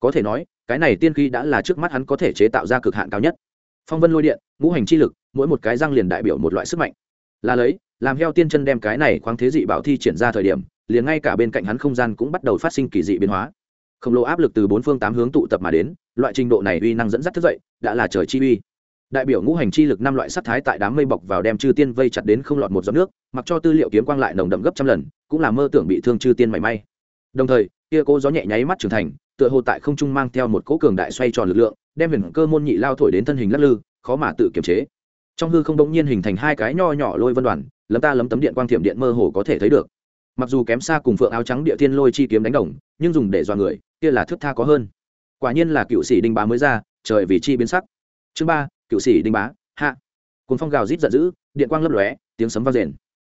Có thể nói, cái này tiên khí đã là trước mắt hắn có thể chế tạo ra cực hạn cao nhất. Phong vân lôi điện, ngũ hành chi lực, mỗi một cái răng liền đại biểu một loại sức mạnh. Là lấy, làm heo tiên chân đem cái này khoáng thế dị bảo thi triển ra thời điểm, liền ngay cả bên cạnh hắn không gian cũng bắt đầu phát sinh kỳ dị biến hóa khổng lồ áp lực từ bốn phương tám hướng tụ tập mà đến, loại trình độ này uy năng dẫn dắt thức dậy, đã là trời chi uy. Đại biểu ngũ hành chi lực năm loại sắc thái tại đám mây bọc vào đem chư tiên vây chặt đến không lọt một giọt nước, mặc cho tư liệu kiếm quang lại nồng đậm gấp trăm lần, cũng là mơ tưởng bị thương chư tiên mảy may. Đồng thời, kia cố gió nhẹ nháy mắt trưởng thành, tựa hồ tại không trung mang theo một cỗ cường đại xoay tròn lực lượng, đem huyền cơ môn nhị lao thổi đến thân hình lắc lư, khó mà tự kiềm chế. Trong hư không đống nhiên hình thành hai cái nho nhỏ lôi vân đoàn, lấm ta lấm tấm điện quang thiểm điện mơ hồ có thể thấy được. Mặc dù kém xa cùng phượng áo trắng địa tiên lôi chi kiếm đánh đồng, nhưng dùng để dọa người kia là thước tha có hơn. Quả nhiên là cựu sĩ đinh bá mới ra, trời vì chi biến sắc. Chương ba, cựu sĩ đinh bá, hạ. Cồn phong gào rít giận dữ, điện quang lấp lóe, tiếng sấm vang rền.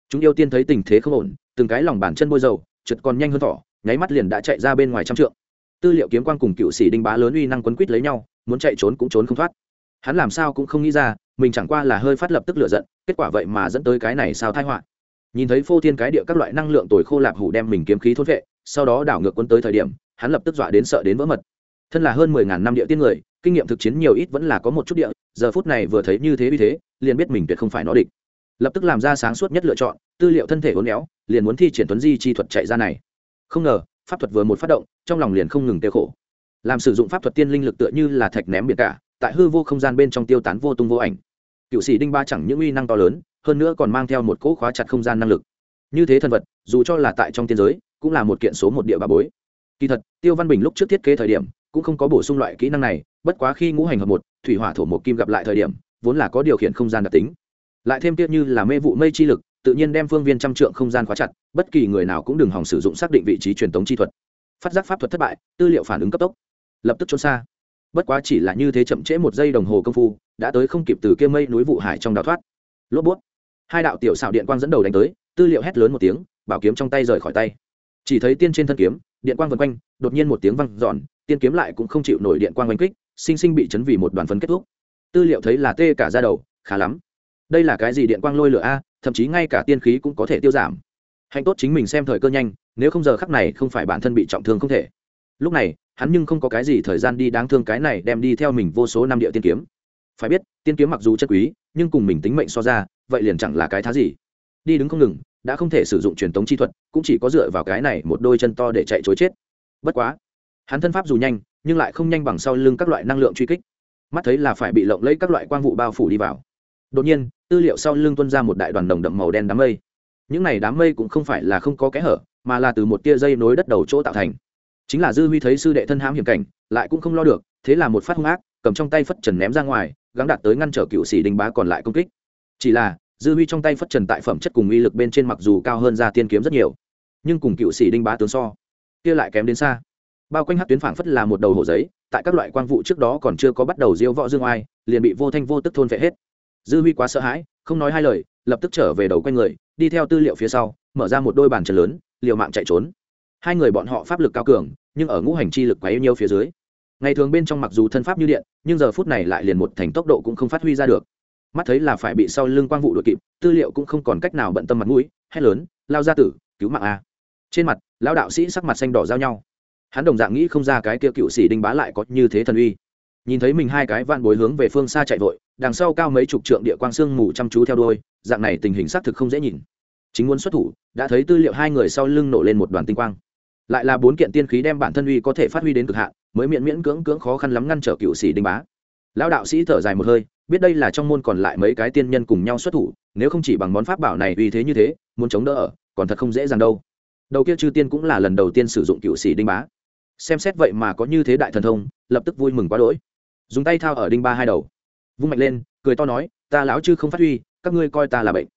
Chúng yêu tiên thấy tình thế không ổn, từng cái lòng bàn chân bôi dầu, trượt còn nhanh hơn thỏ, nháy mắt liền đã chạy ra bên ngoài trăm trượng. Tư liệu kiếm quang cùng cựu sĩ đinh bá lớn uy năng quấn quýt lấy nhau, muốn chạy trốn cũng trốn không thoát. Hắn làm sao cũng không nghĩ ra, mình chẳng qua là hơi phát lập tức lửa giận, kết quả vậy mà dẫn tới cái này sao thai họa. Nhìn thấy phô thiên cái địa các loại năng lượng tồi khô lạp hủ đem mình kiếm khí thốt vệ, sau đó đảo ngược quân tới thời điểm hắn lập tức dọa đến sợ đến vỡ mật. Thân là hơn mười ngàn năm địa tiên người, kinh nghiệm thực chiến nhiều ít vẫn là có một chút địa, giờ phút này vừa thấy như thế vì thế, liền biết mình tuyệt không phải nó địch. Lập tức làm ra sáng suốt nhất lựa chọn, tư liệu thân thể uốn éo, liền muốn thi triển tuấn di chi thuật chạy ra này. Không ngờ, pháp thuật vừa một phát động, trong lòng liền không ngừng tiêu khổ. Làm sử dụng pháp thuật tiên linh lực tựa như là thạch ném biển cả, tại hư vô không gian bên trong tiêu tán vô tung vô ảnh. Cựu sĩ đinh ba chẳng những uy năng to lớn, hơn nữa còn mang theo một cỗ khóa chặt không gian năng lực. Như thế thân vật, dù cho là tại trong tiên giới, cũng là một kiện số một địa bà bối kỳ thật, tiêu văn bình lúc trước thiết kế thời điểm, cũng không có bổ sung loại kỹ năng này, bất quá khi ngũ hành hợp một, thủy hỏa thổ một kim gặp lại thời điểm, vốn là có điều khiển không gian đặc tính. Lại thêm tiếc như là mê vụ mây chi lực, tự nhiên đem phương viên trăm trượng không gian khóa chặt, bất kỳ người nào cũng đừng hòng sử dụng xác định vị trí truyền thống chi thuật. Phát giác pháp thuật thất bại, tư liệu phản ứng cấp tốc. Lập tức trốn xa. Bất quá chỉ là như thế chậm trễ một giây đồng hồ công phu, đã tới không kịp từ kia mây núi vụ hải trong đào thoát. Lốp bút. Hai đạo tiểu xảo điện quang dẫn đầu đánh tới, tư liệu hét lớn một tiếng, bảo kiếm trong tay rời khỏi tay. Chỉ thấy tiên trên thân kiếm điện quang vần quanh, đột nhiên một tiếng văng giòn tiên kiếm lại cũng không chịu nổi điện quang oanh kích, sinh sinh bị chấn vì một đoàn phấn kết thúc. Tư liệu thấy là tê cả ra đầu, khá lắm. Đây là cái gì điện quang lôi lửa a, thậm chí ngay cả tiên khí cũng có thể tiêu giảm. Hạnh tốt chính mình xem thời cơ nhanh, nếu không giờ khắc này không phải bản thân bị trọng thương không thể. Lúc này, hắn nhưng không có cái gì thời gian đi đáng thương cái này đem đi theo mình vô số năm địa tiên kiếm. Phải biết, tiên kiếm mặc dù chất quý, nhưng cùng mình tính mệnh so ra, vậy liền chẳng là cái thá gì. Đi đứng không ngừng đã không thể sử dụng truyền thống chi thuật, cũng chỉ có dựa vào cái này một đôi chân to để chạy chối chết. Bất quá, hắn thân pháp dù nhanh, nhưng lại không nhanh bằng sau lưng các loại năng lượng truy kích. Mắt thấy là phải bị lộng lấy các loại quang vụ bao phủ đi vào. Đột nhiên, tư liệu sau lưng tuân ra một đại đoàn đồng đậm màu đen đám mây. Những này đám mây cũng không phải là không có kẽ hở, mà là từ một tia dây nối đất đầu chỗ tạo thành. Chính là dư huy thấy sư đệ thân hãm hiểm cảnh, lại cũng không lo được, thế là một phát hung ác, cầm trong tay phất trần ném ra ngoài, gắng đạt tới ngăn trở cựu sĩ đình bá còn lại công kích. Chỉ là dư huy trong tay phất trần tại phẩm chất cùng uy lực bên trên mặc dù cao hơn ra tiên kiếm rất nhiều, nhưng cùng cựu sĩ đinh bá tướng so, kia lại kém đến xa. Bao quanh hát tuyến phảng phất là một đầu hổ giấy, tại các loại quang vụ trước đó còn chưa có bắt đầu diêu võ dương oai, liền bị vô thanh vô tức thôn vệ hết. Dư huy quá sợ hãi, không nói hai lời, lập tức trở về đầu quanh người, đi theo tư liệu phía sau, mở ra một đôi bàn chân lớn, liều mạng chạy trốn. Hai người bọn họ pháp lực cao cường, nhưng ở ngũ hành chi lực quá yêu nhiêu phía dưới. Ngày thường bên trong mặc dù thân pháp như điện, nhưng giờ phút này lại liền một thành tốc độ cũng không phát huy ra được mắt thấy là phải bị sau lưng quang vụ đội kịp, tư liệu cũng không còn cách nào bận tâm mặt mũi, hét lớn, lao ra tử, cứu mạng a. Trên mặt, lão đạo sĩ sắc mặt xanh đỏ giao nhau. Hắn đồng dạng nghĩ không ra cái kia cựu sĩ đinh bá lại có như thế thần uy. Nhìn thấy mình hai cái van bối hướng về phương xa chạy vội, đằng sau cao mấy chục trượng địa quang sương mù chăm chú theo đôi dạng này tình hình xác thực không dễ nhìn. Chính muốn xuất thủ, đã thấy tư liệu hai người sau lưng nổ lên một đoàn tinh quang. Lại là bốn kiện tiên khí đem bản thân uy có thể phát huy đến cực hạn, mới miễn miễn cưỡng cưỡng khó khăn lắm ngăn trở cựu sĩ đinh bá. Lão đạo sĩ thở dài một hơi biết đây là trong môn còn lại mấy cái tiên nhân cùng nhau xuất thủ, nếu không chỉ bằng món pháp bảo này uy thế như thế, muốn chống đỡ ở, còn thật không dễ dàng đâu. Đầu kia chư tiên cũng là lần đầu tiên sử dụng cựu sĩ đinh bá. Xem xét vậy mà có như thế đại thần thông, lập tức vui mừng quá đỗi. Dùng tay thao ở đinh ba hai đầu. Vung mạnh lên, cười to nói, ta lão chư không phát huy, các ngươi coi ta là bệnh.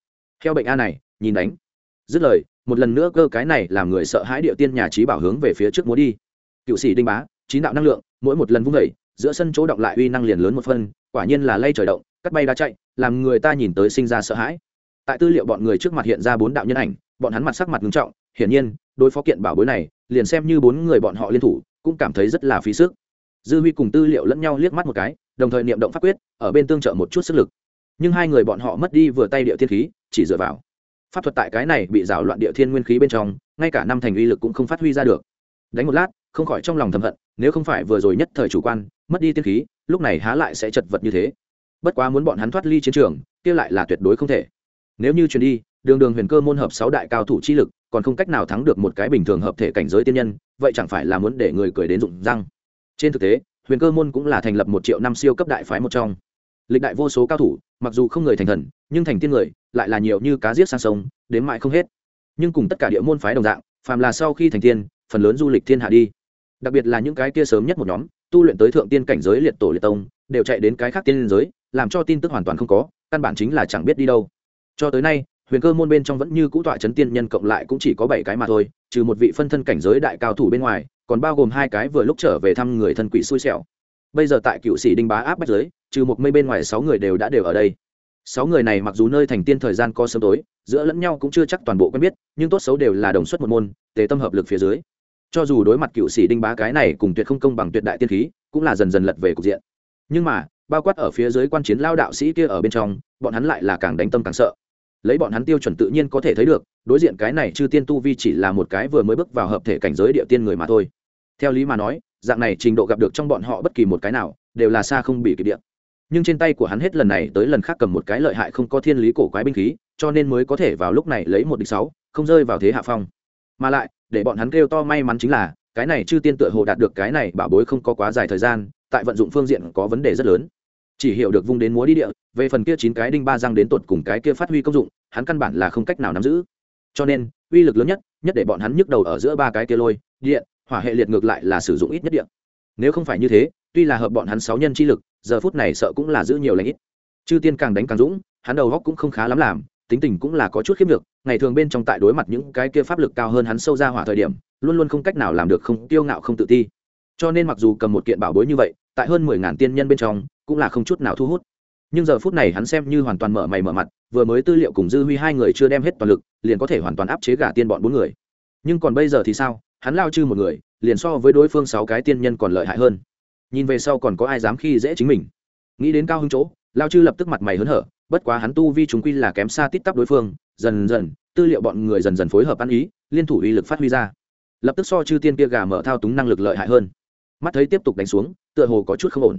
Theo bệnh a này, nhìn đánh. Dứt lời, một lần nữa cơ cái này làm người sợ hãi địa tiên nhà trí bảo hướng về phía trước múa đi. Cựu sĩ đinh bá, chín đạo năng lượng, mỗi một lần vung vẩy giữa sân chỗ động lại uy năng liền lớn một phân quả nhiên là lay trời động, cắt bay đá chạy, làm người ta nhìn tới sinh ra sợ hãi. Tại tư liệu bọn người trước mặt hiện ra bốn đạo nhân ảnh, bọn hắn mặt sắc mặt nghiêm trọng, hiển nhiên, đối phó kiện bảo bối này, liền xem như bốn người bọn họ liên thủ, cũng cảm thấy rất là phí sức. Dư huy cùng tư liệu lẫn nhau liếc mắt một cái, đồng thời niệm động pháp quyết, ở bên tương trợ một chút sức lực. Nhưng hai người bọn họ mất đi vừa tay địa thiên khí, chỉ dựa vào. Pháp thuật tại cái này bị rào loạn địa thiên nguyên khí bên trong, ngay cả năm thành uy lực cũng không phát huy ra được. Đánh một lát không khỏi trong lòng thầm hận, nếu không phải vừa rồi nhất thời chủ quan, mất đi tiên khí, lúc này há lại sẽ chật vật như thế. Bất quá muốn bọn hắn thoát ly chiến trường, kia lại là tuyệt đối không thể. Nếu như truyền đi, đường đường huyền cơ môn hợp sáu đại cao thủ chi lực, còn không cách nào thắng được một cái bình thường hợp thể cảnh giới tiên nhân, vậy chẳng phải là muốn để người cười đến rụng răng. Trên thực tế, huyền cơ môn cũng là thành lập một triệu năm siêu cấp đại phái một trong. Lịch đại vô số cao thủ, mặc dù không người thành thần, nhưng thành tiên người, lại là nhiều như cá giết sang sông, đến mãi không hết. Nhưng cùng tất cả địa môn phái đồng dạng, phàm là sau khi thành tiên, phần lớn du lịch thiên hạ đi đặc biệt là những cái kia sớm nhất một nhóm, tu luyện tới thượng tiên cảnh giới liệt tổ liệt tông, đều chạy đến cái khác tiên giới, làm cho tin tức hoàn toàn không có, căn bản chính là chẳng biết đi đâu. Cho tới nay, huyền cơ môn bên trong vẫn như cũ tọa chấn tiên nhân cộng lại cũng chỉ có bảy cái mà thôi, trừ một vị phân thân cảnh giới đại cao thủ bên ngoài, còn bao gồm hai cái vừa lúc trở về thăm người thân quỷ xui xẻo. Bây giờ tại cựu sĩ đinh bá áp bách giới, trừ một mây bên ngoài sáu người đều đã đều ở đây. Sáu người này mặc dù nơi thành tiên thời gian có sớm tối, giữa lẫn nhau cũng chưa chắc toàn bộ quen biết, nhưng tốt xấu đều là đồng xuất một môn, tề tâm hợp lực phía dưới cho dù đối mặt cựu sĩ đinh bá cái này cùng tuyệt không công bằng tuyệt đại tiên khí, cũng là dần dần lật về cục diện. Nhưng mà, bao quát ở phía dưới quan chiến lao đạo sĩ kia ở bên trong, bọn hắn lại là càng đánh tâm càng sợ. Lấy bọn hắn tiêu chuẩn tự nhiên có thể thấy được, đối diện cái này chư tiên tu vi chỉ là một cái vừa mới bước vào hợp thể cảnh giới địa tiên người mà thôi. Theo lý mà nói, dạng này trình độ gặp được trong bọn họ bất kỳ một cái nào, đều là xa không bị kịp điện. Nhưng trên tay của hắn hết lần này tới lần khác cầm một cái lợi hại không có thiên lý cổ quái binh khí, cho nên mới có thể vào lúc này lấy một địch sáu, không rơi vào thế hạ phong mà lại, để bọn hắn kêu to may mắn chính là, cái này chư tiên tựa hồ đạt được cái này bảo bối không có quá dài thời gian, tại vận dụng phương diện có vấn đề rất lớn. Chỉ hiểu được vung đến múa đi địa, về phần kia chín cái đinh ba răng đến tột cùng cái kia phát huy công dụng, hắn căn bản là không cách nào nắm giữ. Cho nên, uy lực lớn nhất nhất để bọn hắn nhức đầu ở giữa ba cái kia lôi, điện, hỏa hệ liệt ngược lại là sử dụng ít nhất điện nếu không phải như thế, tuy là hợp bọn hắn sáu nhân chi lực, giờ phút này sợ cũng là giữ nhiều lãnh ít. Chư tiên càng đánh càng dũng, hắn đầu góc cũng không khá lắm làm tính tình cũng là có chút khiếp được ngày thường bên trong tại đối mặt những cái kia pháp lực cao hơn hắn sâu ra hỏa thời điểm, luôn luôn không cách nào làm được không tiêu ngạo không tự ti. Cho nên mặc dù cầm một kiện bảo bối như vậy, tại hơn mười ngàn tiên nhân bên trong, cũng là không chút nào thu hút. Nhưng giờ phút này hắn xem như hoàn toàn mở mày mở mặt, vừa mới tư liệu cùng dư huy hai người chưa đem hết toàn lực, liền có thể hoàn toàn áp chế gả tiên bọn bốn người. Nhưng còn bây giờ thì sao? Hắn lao chư một người, liền so với đối phương sáu cái tiên nhân còn lợi hại hơn. Nhìn về sau còn có ai dám khi dễ chính mình? Nghĩ đến cao hứng chỗ, lao chư lập tức mặt mày hớn hở bất quá hắn tu vi chúng quy là kém xa tít tắp đối phương, dần dần, tư liệu bọn người dần dần phối hợp ăn ý, liên thủ uy lực phát huy ra. Lập tức so chư tiên kia gà mở thao túng năng lực lợi hại hơn. Mắt thấy tiếp tục đánh xuống, tựa hồ có chút không ổn.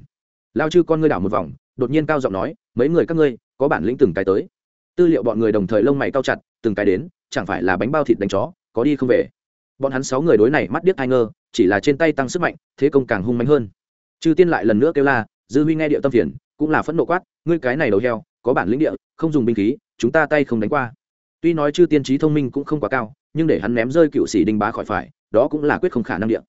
Lao chư con ngươi đảo một vòng, đột nhiên cao giọng nói, mấy người các ngươi, có bản lĩnh từng cái tới. Tư liệu bọn người đồng thời lông mày cao chặt, từng cái đến, chẳng phải là bánh bao thịt đánh chó, có đi không về? Bọn hắn sáu người đối này mắt điếc ai ngơ, chỉ là trên tay tăng sức mạnh, thế công càng hung mạnh hơn. Chư tiên lại lần nữa kêu la, dư huy nghe điệu tâm phiền, cũng là phẫn nộ quát, ngươi cái này đầu heo có bản lĩnh địa, không dùng binh khí, chúng ta tay không đánh qua. Tuy nói chư tiên trí thông minh cũng không quá cao, nhưng để hắn ném rơi cựu sĩ đinh bá khỏi phải, đó cũng là quyết không khả năng địa.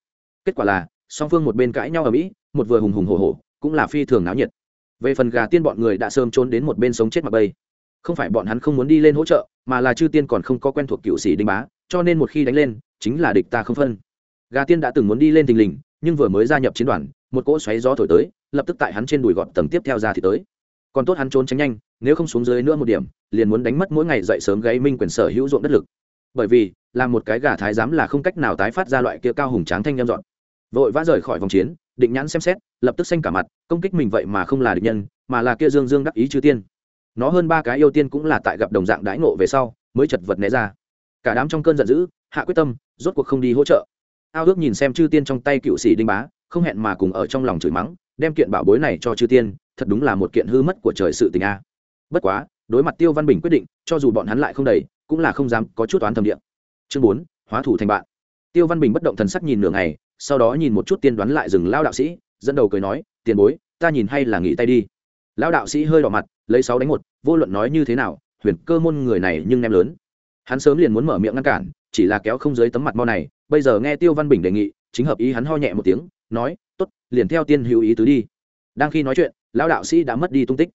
kết quả là, song phương một bên cãi nhau ở mỹ, một vừa hùng hùng hổ hổ, cũng là phi thường náo nhiệt. Về phần gà tiên bọn người đã sớm trốn đến một bên sống chết mặc bây không phải bọn hắn không muốn đi lên hỗ trợ, mà là chư tiên còn không có quen thuộc cựu sĩ đinh bá, cho nên một khi đánh lên, chính là địch ta không phân. Gà tiên đã từng muốn đi lên tình lình, nhưng vừa mới gia nhập chiến đoàn, một cỗ xoáy gió thổi tới, lập tức tại hắn trên đùi gọt tầng tiếp theo ra thì tới. Còn tốt hắn trốn tránh nhanh nếu không xuống dưới nữa một điểm, liền muốn đánh mất mỗi ngày dậy sớm gáy minh quyền sở hữu ruộng đất lực. Bởi vì là một cái gà thái giám là không cách nào tái phát ra loại kia cao hùng tráng thanh nhâm dọn. Vội vã rời khỏi vòng chiến, định nhãn xem xét, lập tức xanh cả mặt, công kích mình vậy mà không là địch nhân, mà là kia dương dương đắc ý chư tiên. Nó hơn ba cái yêu tiên cũng là tại gặp đồng dạng đãi ngộ về sau, mới chật vật né ra. Cả đám trong cơn giận dữ, hạ quyết tâm, rốt cuộc không đi hỗ trợ. Ao ước nhìn xem chư tiên trong tay cựu sĩ đinh bá, không hẹn mà cùng ở trong lòng chửi mắng, đem kiện bảo bối này cho chư tiên, thật đúng là một kiện hư mất của trời sự tình a bất quá, đối mặt tiêu văn bình quyết định, cho dù bọn hắn lại không đầy cũng là không dám có chút toán thầm điện chương bốn, hóa thủ thành bạn. Tiêu văn bình bất động thần sắc nhìn nửa ngày, sau đó nhìn một chút tiên đoán lại dừng lao đạo sĩ, dẫn đầu cười nói, tiền bối, ta nhìn hay là nghỉ tay đi. Lao đạo sĩ hơi đỏ mặt, lấy sáu đánh một, vô luận nói như thế nào, huyền cơ môn người này nhưng nem lớn. Hắn sớm liền muốn mở miệng ngăn cản, chỉ là kéo không dưới tấm mặt mo này, bây giờ nghe tiêu văn bình đề nghị, chính hợp ý hắn ho nhẹ một tiếng, nói t ố t liền theo tiên hữu ý tứ đi. Đang khi nói chuyện lão đạo sĩ đã mất đi tung tích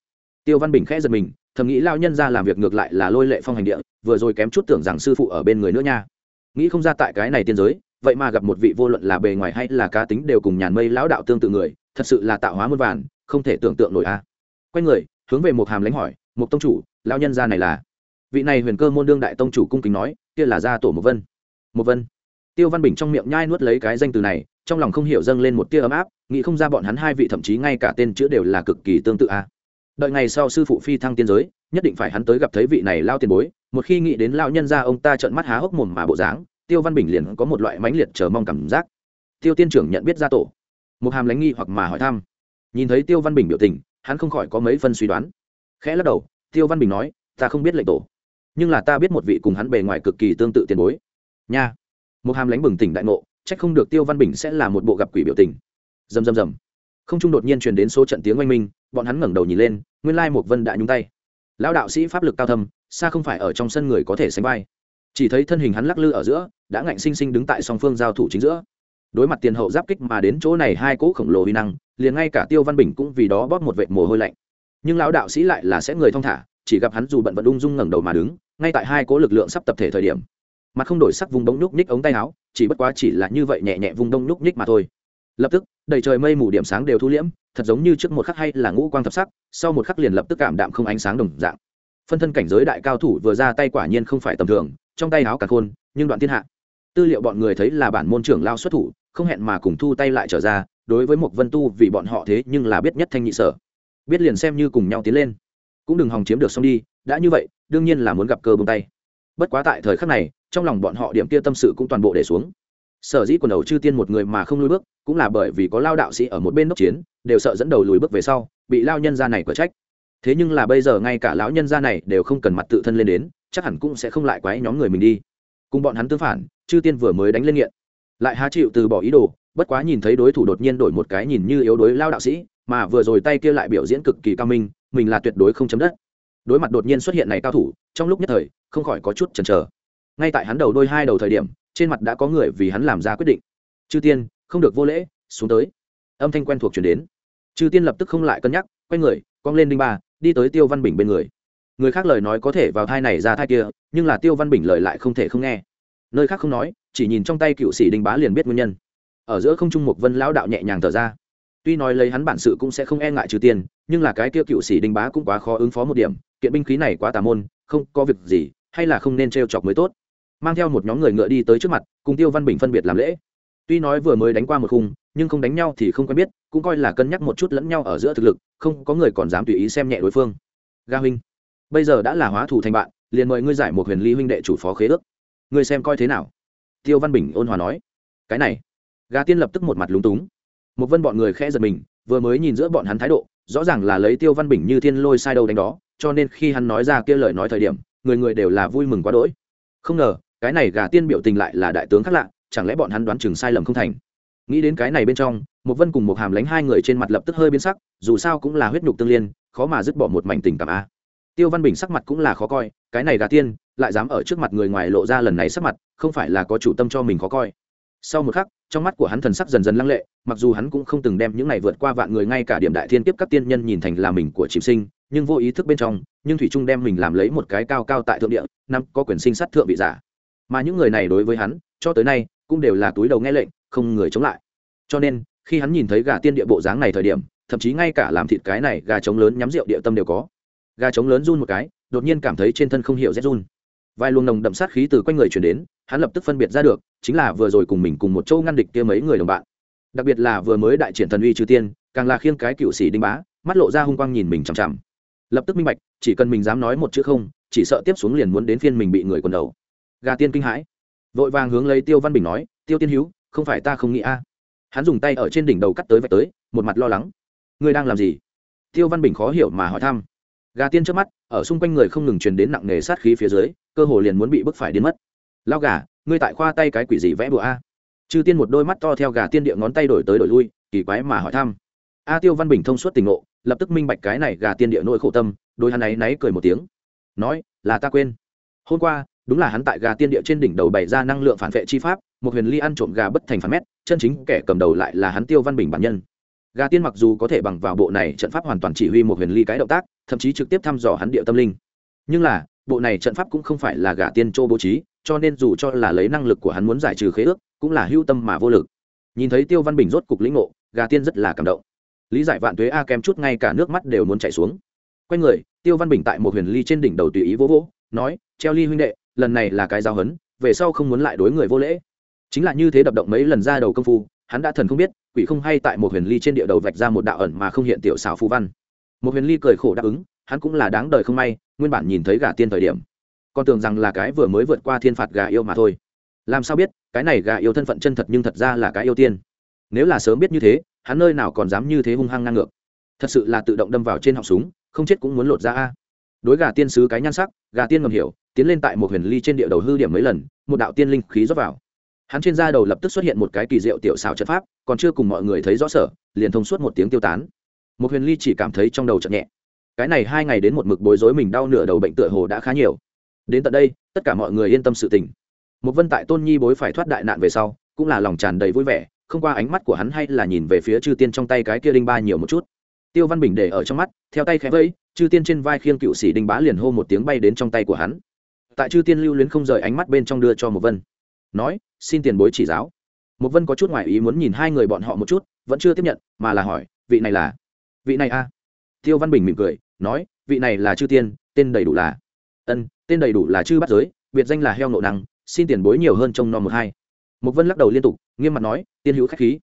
tiêu văn bình khẽ giật mình, thầm nghĩ lao nhân ra làm việc ngược lại là lôi lệ phong hành địa, vừa rồi kém chút tưởng rằng sư phụ ở bên người nữa nha. Nghĩ không ra tại cái này tiên giới, vậy mà gặp một vị vô luận là bề ngoài hay là cá tính đều cùng nhàn mây lão đạo tương tự người, thật sự là tạo hóa muôn vàn, không thể tưởng tượng nổi a. À. quay người, hướng về một hàm lãnh hỏi một tông chủ lao nhân gia này là? Vị này huyền cơ môn đương đại tông chủ cung kính nói, kia là gia tổ một vân. Một vân. Tiêu văn bình trong miệng nhai nuốt lấy cái danh từ này, trong lòng không hiểu dâng lên một tia ấm áp, nghĩ không ra bọn hắn hai vị thậm chí ngay cả tên chữ đều là cực kỳ tương tự a đợi ngày sau sư phụ phi thăng tiên giới, nhất định phải hắn tới gặp thấy vị này lao tiền bối, một khi nghĩ đến lao nhân ra ông ta trợn mắt há hốc mồm mà bộ dáng, tiêu văn bình liền có một loại mãnh liệt chờ mong cảm giác. Tiêu tiên trưởng nhận biết ra tổ. Một hàm lánh nghi hoặc mà hỏi thăm. Nhìn thấy tiêu văn bình biểu tình, hắn không khỏi có mấy phân suy đoán. Khẽ lắc đầu, tiêu văn bình nói, ta không biết lệnh tổ, nhưng là ta biết một vị cùng hắn bề ngoài cực kỳ tương tự tiền bối. Nha. Một hàm lánh bừng tỉnh đại ngộ, trách không được tiêu văn bình sẽ là một bộ gặp quỷ biểu tình. Dầm dầm dầm không trung đột nhiên truyền đến số trận tiếng oanh minh bọn hắn ngẩng đầu nhìn lên, nguyên lai một vân đã nhúng tay. Lão đạo sĩ pháp lực cao thâm, xa không phải ở trong sân người có thể sánh vai. Chỉ thấy thân hình hắn lắc lư ở giữa, đã ngạnh sinh sinh đứng tại song phương giao thủ chính giữa. Đối mặt tiền hậu giáp kích mà đến chỗ này hai cỗ khổng lồ huy năng, liền ngay cả tiêu văn bình cũng vì đó bóp một vệt mồ hôi lạnh. Nhưng lão đạo sĩ lại là sẽ người thong thả, chỉ gặp hắn dù bận vận ung dung ngẩng đầu mà đứng, ngay tại hai cỗ lực lượng sắp tập thể thời điểm. Mặt không đổi sắc vùng bóng nhúc nhích ống tay áo, chỉ bất quá chỉ là như vậy nhẹ nhẹ vùng đông nhúc nhích mà thôi. Lập tức, đầy trời mây mù điểm sáng đều thu liễm thật giống như trước một khắc hay là ngũ quang thập sắc, sau một khắc liền lập tức cảm đạm không ánh sáng đồng dạng. Phân thân cảnh giới đại cao thủ vừa ra tay quả nhiên không phải tầm thường, trong tay áo cả khôn, nhưng đoạn thiên hạ. Tư liệu bọn người thấy là bản môn trưởng lao xuất thủ, không hẹn mà cùng thu tay lại trở ra, đối với một vân tu vì bọn họ thế nhưng là biết nhất thanh nhị sở. Biết liền xem như cùng nhau tiến lên. Cũng đừng hòng chiếm được xong đi, đã như vậy, đương nhiên là muốn gặp cơ bông tay. Bất quá tại thời khắc này, trong lòng bọn họ điểm kia tâm sự cũng toàn bộ để xuống. Sở dĩ quần đầu chư tiên một người mà không lùi bước, cũng là bởi vì có lao đạo sĩ ở một bên đốc chiến đều sợ dẫn đầu lùi bước về sau, bị lao nhân gia này có trách. Thế nhưng là bây giờ ngay cả lão nhân gia này đều không cần mặt tự thân lên đến, chắc hẳn cũng sẽ không lại quái nhóm người mình đi. Cùng bọn hắn tương phản, chư tiên vừa mới đánh lên nghiện. Lại há chịu từ bỏ ý đồ, bất quá nhìn thấy đối thủ đột nhiên đổi một cái nhìn như yếu đối lao đạo sĩ, mà vừa rồi tay kia lại biểu diễn cực kỳ cao minh, mình là tuyệt đối không chấm đất. Đối mặt đột nhiên xuất hiện này cao thủ, trong lúc nhất thời, không khỏi có chút chần chờ. Ngay tại hắn đầu đôi hai đầu thời điểm, trên mặt đã có người vì hắn làm ra quyết định. Chư tiên, không được vô lễ, xuống tới. Âm thanh quen thuộc chuyển đến chư tiên lập tức không lại cân nhắc, quay người, cong lên đinh ba, đi tới tiêu văn bình bên người. Người khác lời nói có thể vào thai này ra thai kia, nhưng là tiêu văn bình lời lại không thể không nghe. Nơi khác không nói, chỉ nhìn trong tay cựu sĩ đinh bá liền biết nguyên nhân. Ở giữa không trung một vân lão đạo nhẹ nhàng thở ra. Tuy nói lấy hắn bản sự cũng sẽ không e ngại trừ tiền nhưng là cái kia cựu sĩ đinh bá cũng quá khó ứng phó một điểm, kiện binh khí này quá tà môn, không có việc gì, hay là không nên t chọc mới tốt. Mang theo một nhóm người ngựa đi tới trước mặt, cùng tiêu văn bình phân biệt làm lễ tuy nói vừa mới đánh qua một khung, nhưng không đánh nhau thì không quen biết, cũng coi là cân nhắc một chút lẫn nhau ở giữa thực lực, không có người còn dám tùy ý xem nhẹ đối phương. Ga huynh, bây giờ đã là hóa thủ thành bạn, liền mời ngươi giải một huyền ly huynh đệ chủ phó khế ước. Ngươi xem coi thế nào? Tiêu văn bình ôn hòa nói. Cái này, ga tiên lập tức một mặt lúng túng. Một vân bọn người khẽ giật mình, vừa mới nhìn giữa bọn hắn thái độ, rõ ràng là lấy tiêu văn bình như thiên lôi sai đầu đánh đó, cho nên khi hắn nói ra kia lời nói thời điểm, người người đều là vui mừng quá đỗi. Không ngờ, cái này gà tiên biểu tình lại là đại tướng khác lạ chẳng lẽ bọn hắn đoán chừng sai lầm không thành? Nghĩ đến cái này bên trong một vân cùng một hàm lánh hai người trên mặt lập tức hơi biến sắc, dù sao cũng là huyết nhục tương liên, khó mà dứt bỏ một mảnh tình cảm a. Tiêu văn bình sắc mặt cũng là khó coi, cái này gà tiên, lại dám ở trước mặt người ngoài lộ ra lần này sắc mặt, không phải là có chủ tâm cho mình khó coi. Sau một khắc, trong mắt của hắn thần sắc dần dần lăng lệ, mặc dù hắn cũng không từng đem những này vượt qua vạn người ngay cả điểm đại thiên kiếp các tiên nhân nhìn thành là mình của chìm sinh, nhưng vô ý thức bên trong, nhưng thủy trung đem mình làm lấy một cái cao cao tại thượng địa, năm có quyền sinh sát thượng vị giả. Mà những người này đối với hắn, cho tới nay cũng đều là túi đầu nghe lệnh, không người chống lại. Cho nên, khi hắn nhìn thấy gà tiên địa bộ dáng này thời điểm, thậm chí ngay cả làm thịt cái này gà trống lớn nhắm rượu địa tâm đều có. Gà trống lớn run một cái, đột nhiên cảm thấy trên thân không hiểu rét run. Vài luồng nồng đậm sát khí từ quanh người chuyển đến, hắn lập tức phân biệt ra được, chính là vừa rồi cùng mình cùng một châu ngăn địch kia mấy người đồng bạn. Đặc biệt là vừa mới đại triển thần uy trừ tiên, càng là khiêng cái cựu sĩ đinh bá, mắt lộ ra hung quang nhìn mình chằm chằm. Lập tức minh bạch, chỉ cần mình dám nói một chữ không, chỉ sợ tiếp xuống liền muốn đến phiên mình bị người quần đầu. Gà tiên kinh hãi vội vàng hướng lấy tiêu văn bình nói, tiêu tiên hữu không phải ta không nghĩ a. Hắn dùng tay ở trên đỉnh đầu cắt tới vạch tới, một mặt lo lắng. Ngươi đang làm gì? Tiêu văn bình khó hiểu mà hỏi thăm. Gà tiên trước mắt, ở xung quanh người không ngừng truyền đến nặng nề sát khí phía dưới, cơ hồ liền muốn bị bức phải đến mất. Lao gà, ngươi tại khoa tay cái quỷ gì vẽ bùa a? Chư tiên một đôi mắt to theo gà tiên địa ngón tay đổi tới đổi lui, kỳ quái mà hỏi thăm. A tiêu văn bình thông suốt tình ngộ, lập tức minh bạch cái này gà tiên địa nỗi khổ tâm, đôi hắn ấy náy cười một tiếng, nói, là ta quên. Hôm qua đúng là hắn tại gà tiên địa trên đỉnh đầu bày ra năng lượng phản vệ chi pháp, một huyền ly ăn trộm gà bất thành phản mét, chân chính kẻ cầm đầu lại là hắn tiêu văn bình bản nhân. Gà tiên mặc dù có thể bằng vào bộ này trận pháp hoàn toàn chỉ huy một huyền ly cái động tác, thậm chí trực tiếp thăm dò hắn địa tâm linh. Nhưng là, bộ này trận pháp cũng không phải là gà tiên châu bố trí, cho nên dù cho là lấy năng lực của hắn muốn giải trừ khế ước, cũng là hưu tâm mà vô lực. Nhìn thấy tiêu văn bình rốt cục lĩnh ngộ, gà tiên rất là cảm động. Lý giải vạn tuế a kém chút ngay cả nước mắt đều muốn chảy xuống. Quay người, tiêu văn bình tại một huyền ly trên đỉnh đầu tùy ý vỗ vỗ, nói, treo ly huynh đệ lần này là cái giao hấn về sau không muốn lại đối người vô lễ. Chính là như thế đập động mấy lần ra đầu công phu, hắn đã thần không biết, quỷ không hay tại một huyền ly trên địa đầu vạch ra một đạo ẩn mà không hiện tiểu xảo phú văn. Một huyền ly cười khổ đáp ứng, hắn cũng là đáng đời không may, nguyên bản nhìn thấy gà tiên thời điểm. Còn tưởng rằng là cái vừa mới vượt qua thiên phạt gà yêu mà thôi. Làm sao biết, cái này gà yêu thân phận chân thật nhưng thật ra là cái yêu tiên. Nếu là sớm biết như thế, hắn nơi nào còn dám như thế hung hăng ngang ngược. Thật sự là tự động đâm vào trên họng súng, không chết cũng muốn lột ra a. Đối gà tiên sứ cái nhan sắc, gà tiên ngầm hiểu tiến lên tại một huyền ly trên địa đầu hư điểm mấy lần, một đạo tiên linh khí rót vào. Hắn trên da đầu lập tức xuất hiện một cái kỳ diệu tiểu xảo trận pháp, còn chưa cùng mọi người thấy rõ sở, liền thông suốt một tiếng tiêu tán. Một huyền ly chỉ cảm thấy trong đầu chậm nhẹ. Cái này hai ngày đến một mực bối rối mình đau nửa đầu bệnh tựa hồ đã khá nhiều. Đến tận đây, tất cả mọi người yên tâm sự tình. Một vân tại tôn nhi bối phải thoát đại nạn về sau, cũng là lòng tràn đầy vui vẻ, không qua ánh mắt của hắn hay là nhìn về phía chư tiên trong tay cái kia đinh ba nhiều một chút. Tiêu văn bình để ở trong mắt, theo tay khẽ vẫy, chư tiên trên vai khiêng cựu sĩ đinh bá liền hô một tiếng bay đến trong tay của hắn tại chư tiên lưu luyến không rời ánh mắt bên trong đưa cho một vân. Nói, xin tiền bối chỉ giáo. Một vân có chút ngoại ý muốn nhìn hai người bọn họ một chút, vẫn chưa tiếp nhận, mà là hỏi, vị này là? Vị này a tiêu văn bình mỉm cười, nói, vị này là chư tiên, tên đầy đủ là. Ân, tên đầy đủ là chư bắt giới, biệt danh là heo nộ năng, xin tiền bối nhiều hơn trong non một hai. Một vân lắc đầu liên tục, nghiêm mặt nói, tiên hữu khách khí.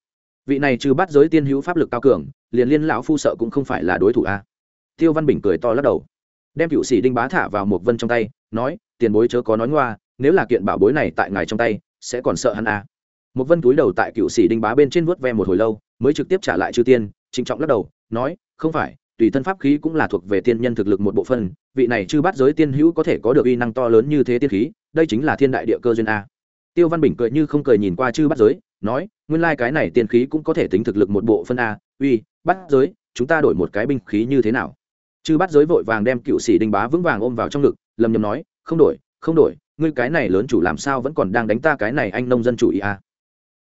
Vị này trừ bắt giới tiên hữu pháp lực cao cường, liền liên lão phu sợ cũng không phải là đối thủ a tiêu văn bình cười to lắc đầu. Đem cựu sĩ đinh bá thả vào một vân trong tay, nói tiền bối chớ có nói ngoa, nếu là kiện bảo bối này tại ngài trong tay, sẽ còn sợ hắn à? một vân túi đầu tại cựu sĩ đinh bá bên trên vuốt ve một hồi lâu, mới trực tiếp trả lại chư tiên, trịnh trọng lắc đầu, nói, không phải, tùy thân pháp khí cũng là thuộc về tiên nhân thực lực một bộ phân vị này chư bắt giới tiên hữu có thể có được uy năng to lớn như thế tiên khí, đây chính là thiên đại địa cơ duyên a tiêu văn bình cười như không cười nhìn qua chư bắt giới, nói, nguyên lai cái này tiên khí cũng có thể tính thực lực một bộ phân a, uy bắt giới, chúng ta đổi một cái binh khí như thế nào chư bắt giới vội vàng đem cựu sĩ đinh bá vững vàng ôm vào trong ngực, lầm nhầm nói không đổi không đổi, ngươi cái này lớn chủ làm sao vẫn còn đang đánh ta cái này anh nông dân chủ ý à?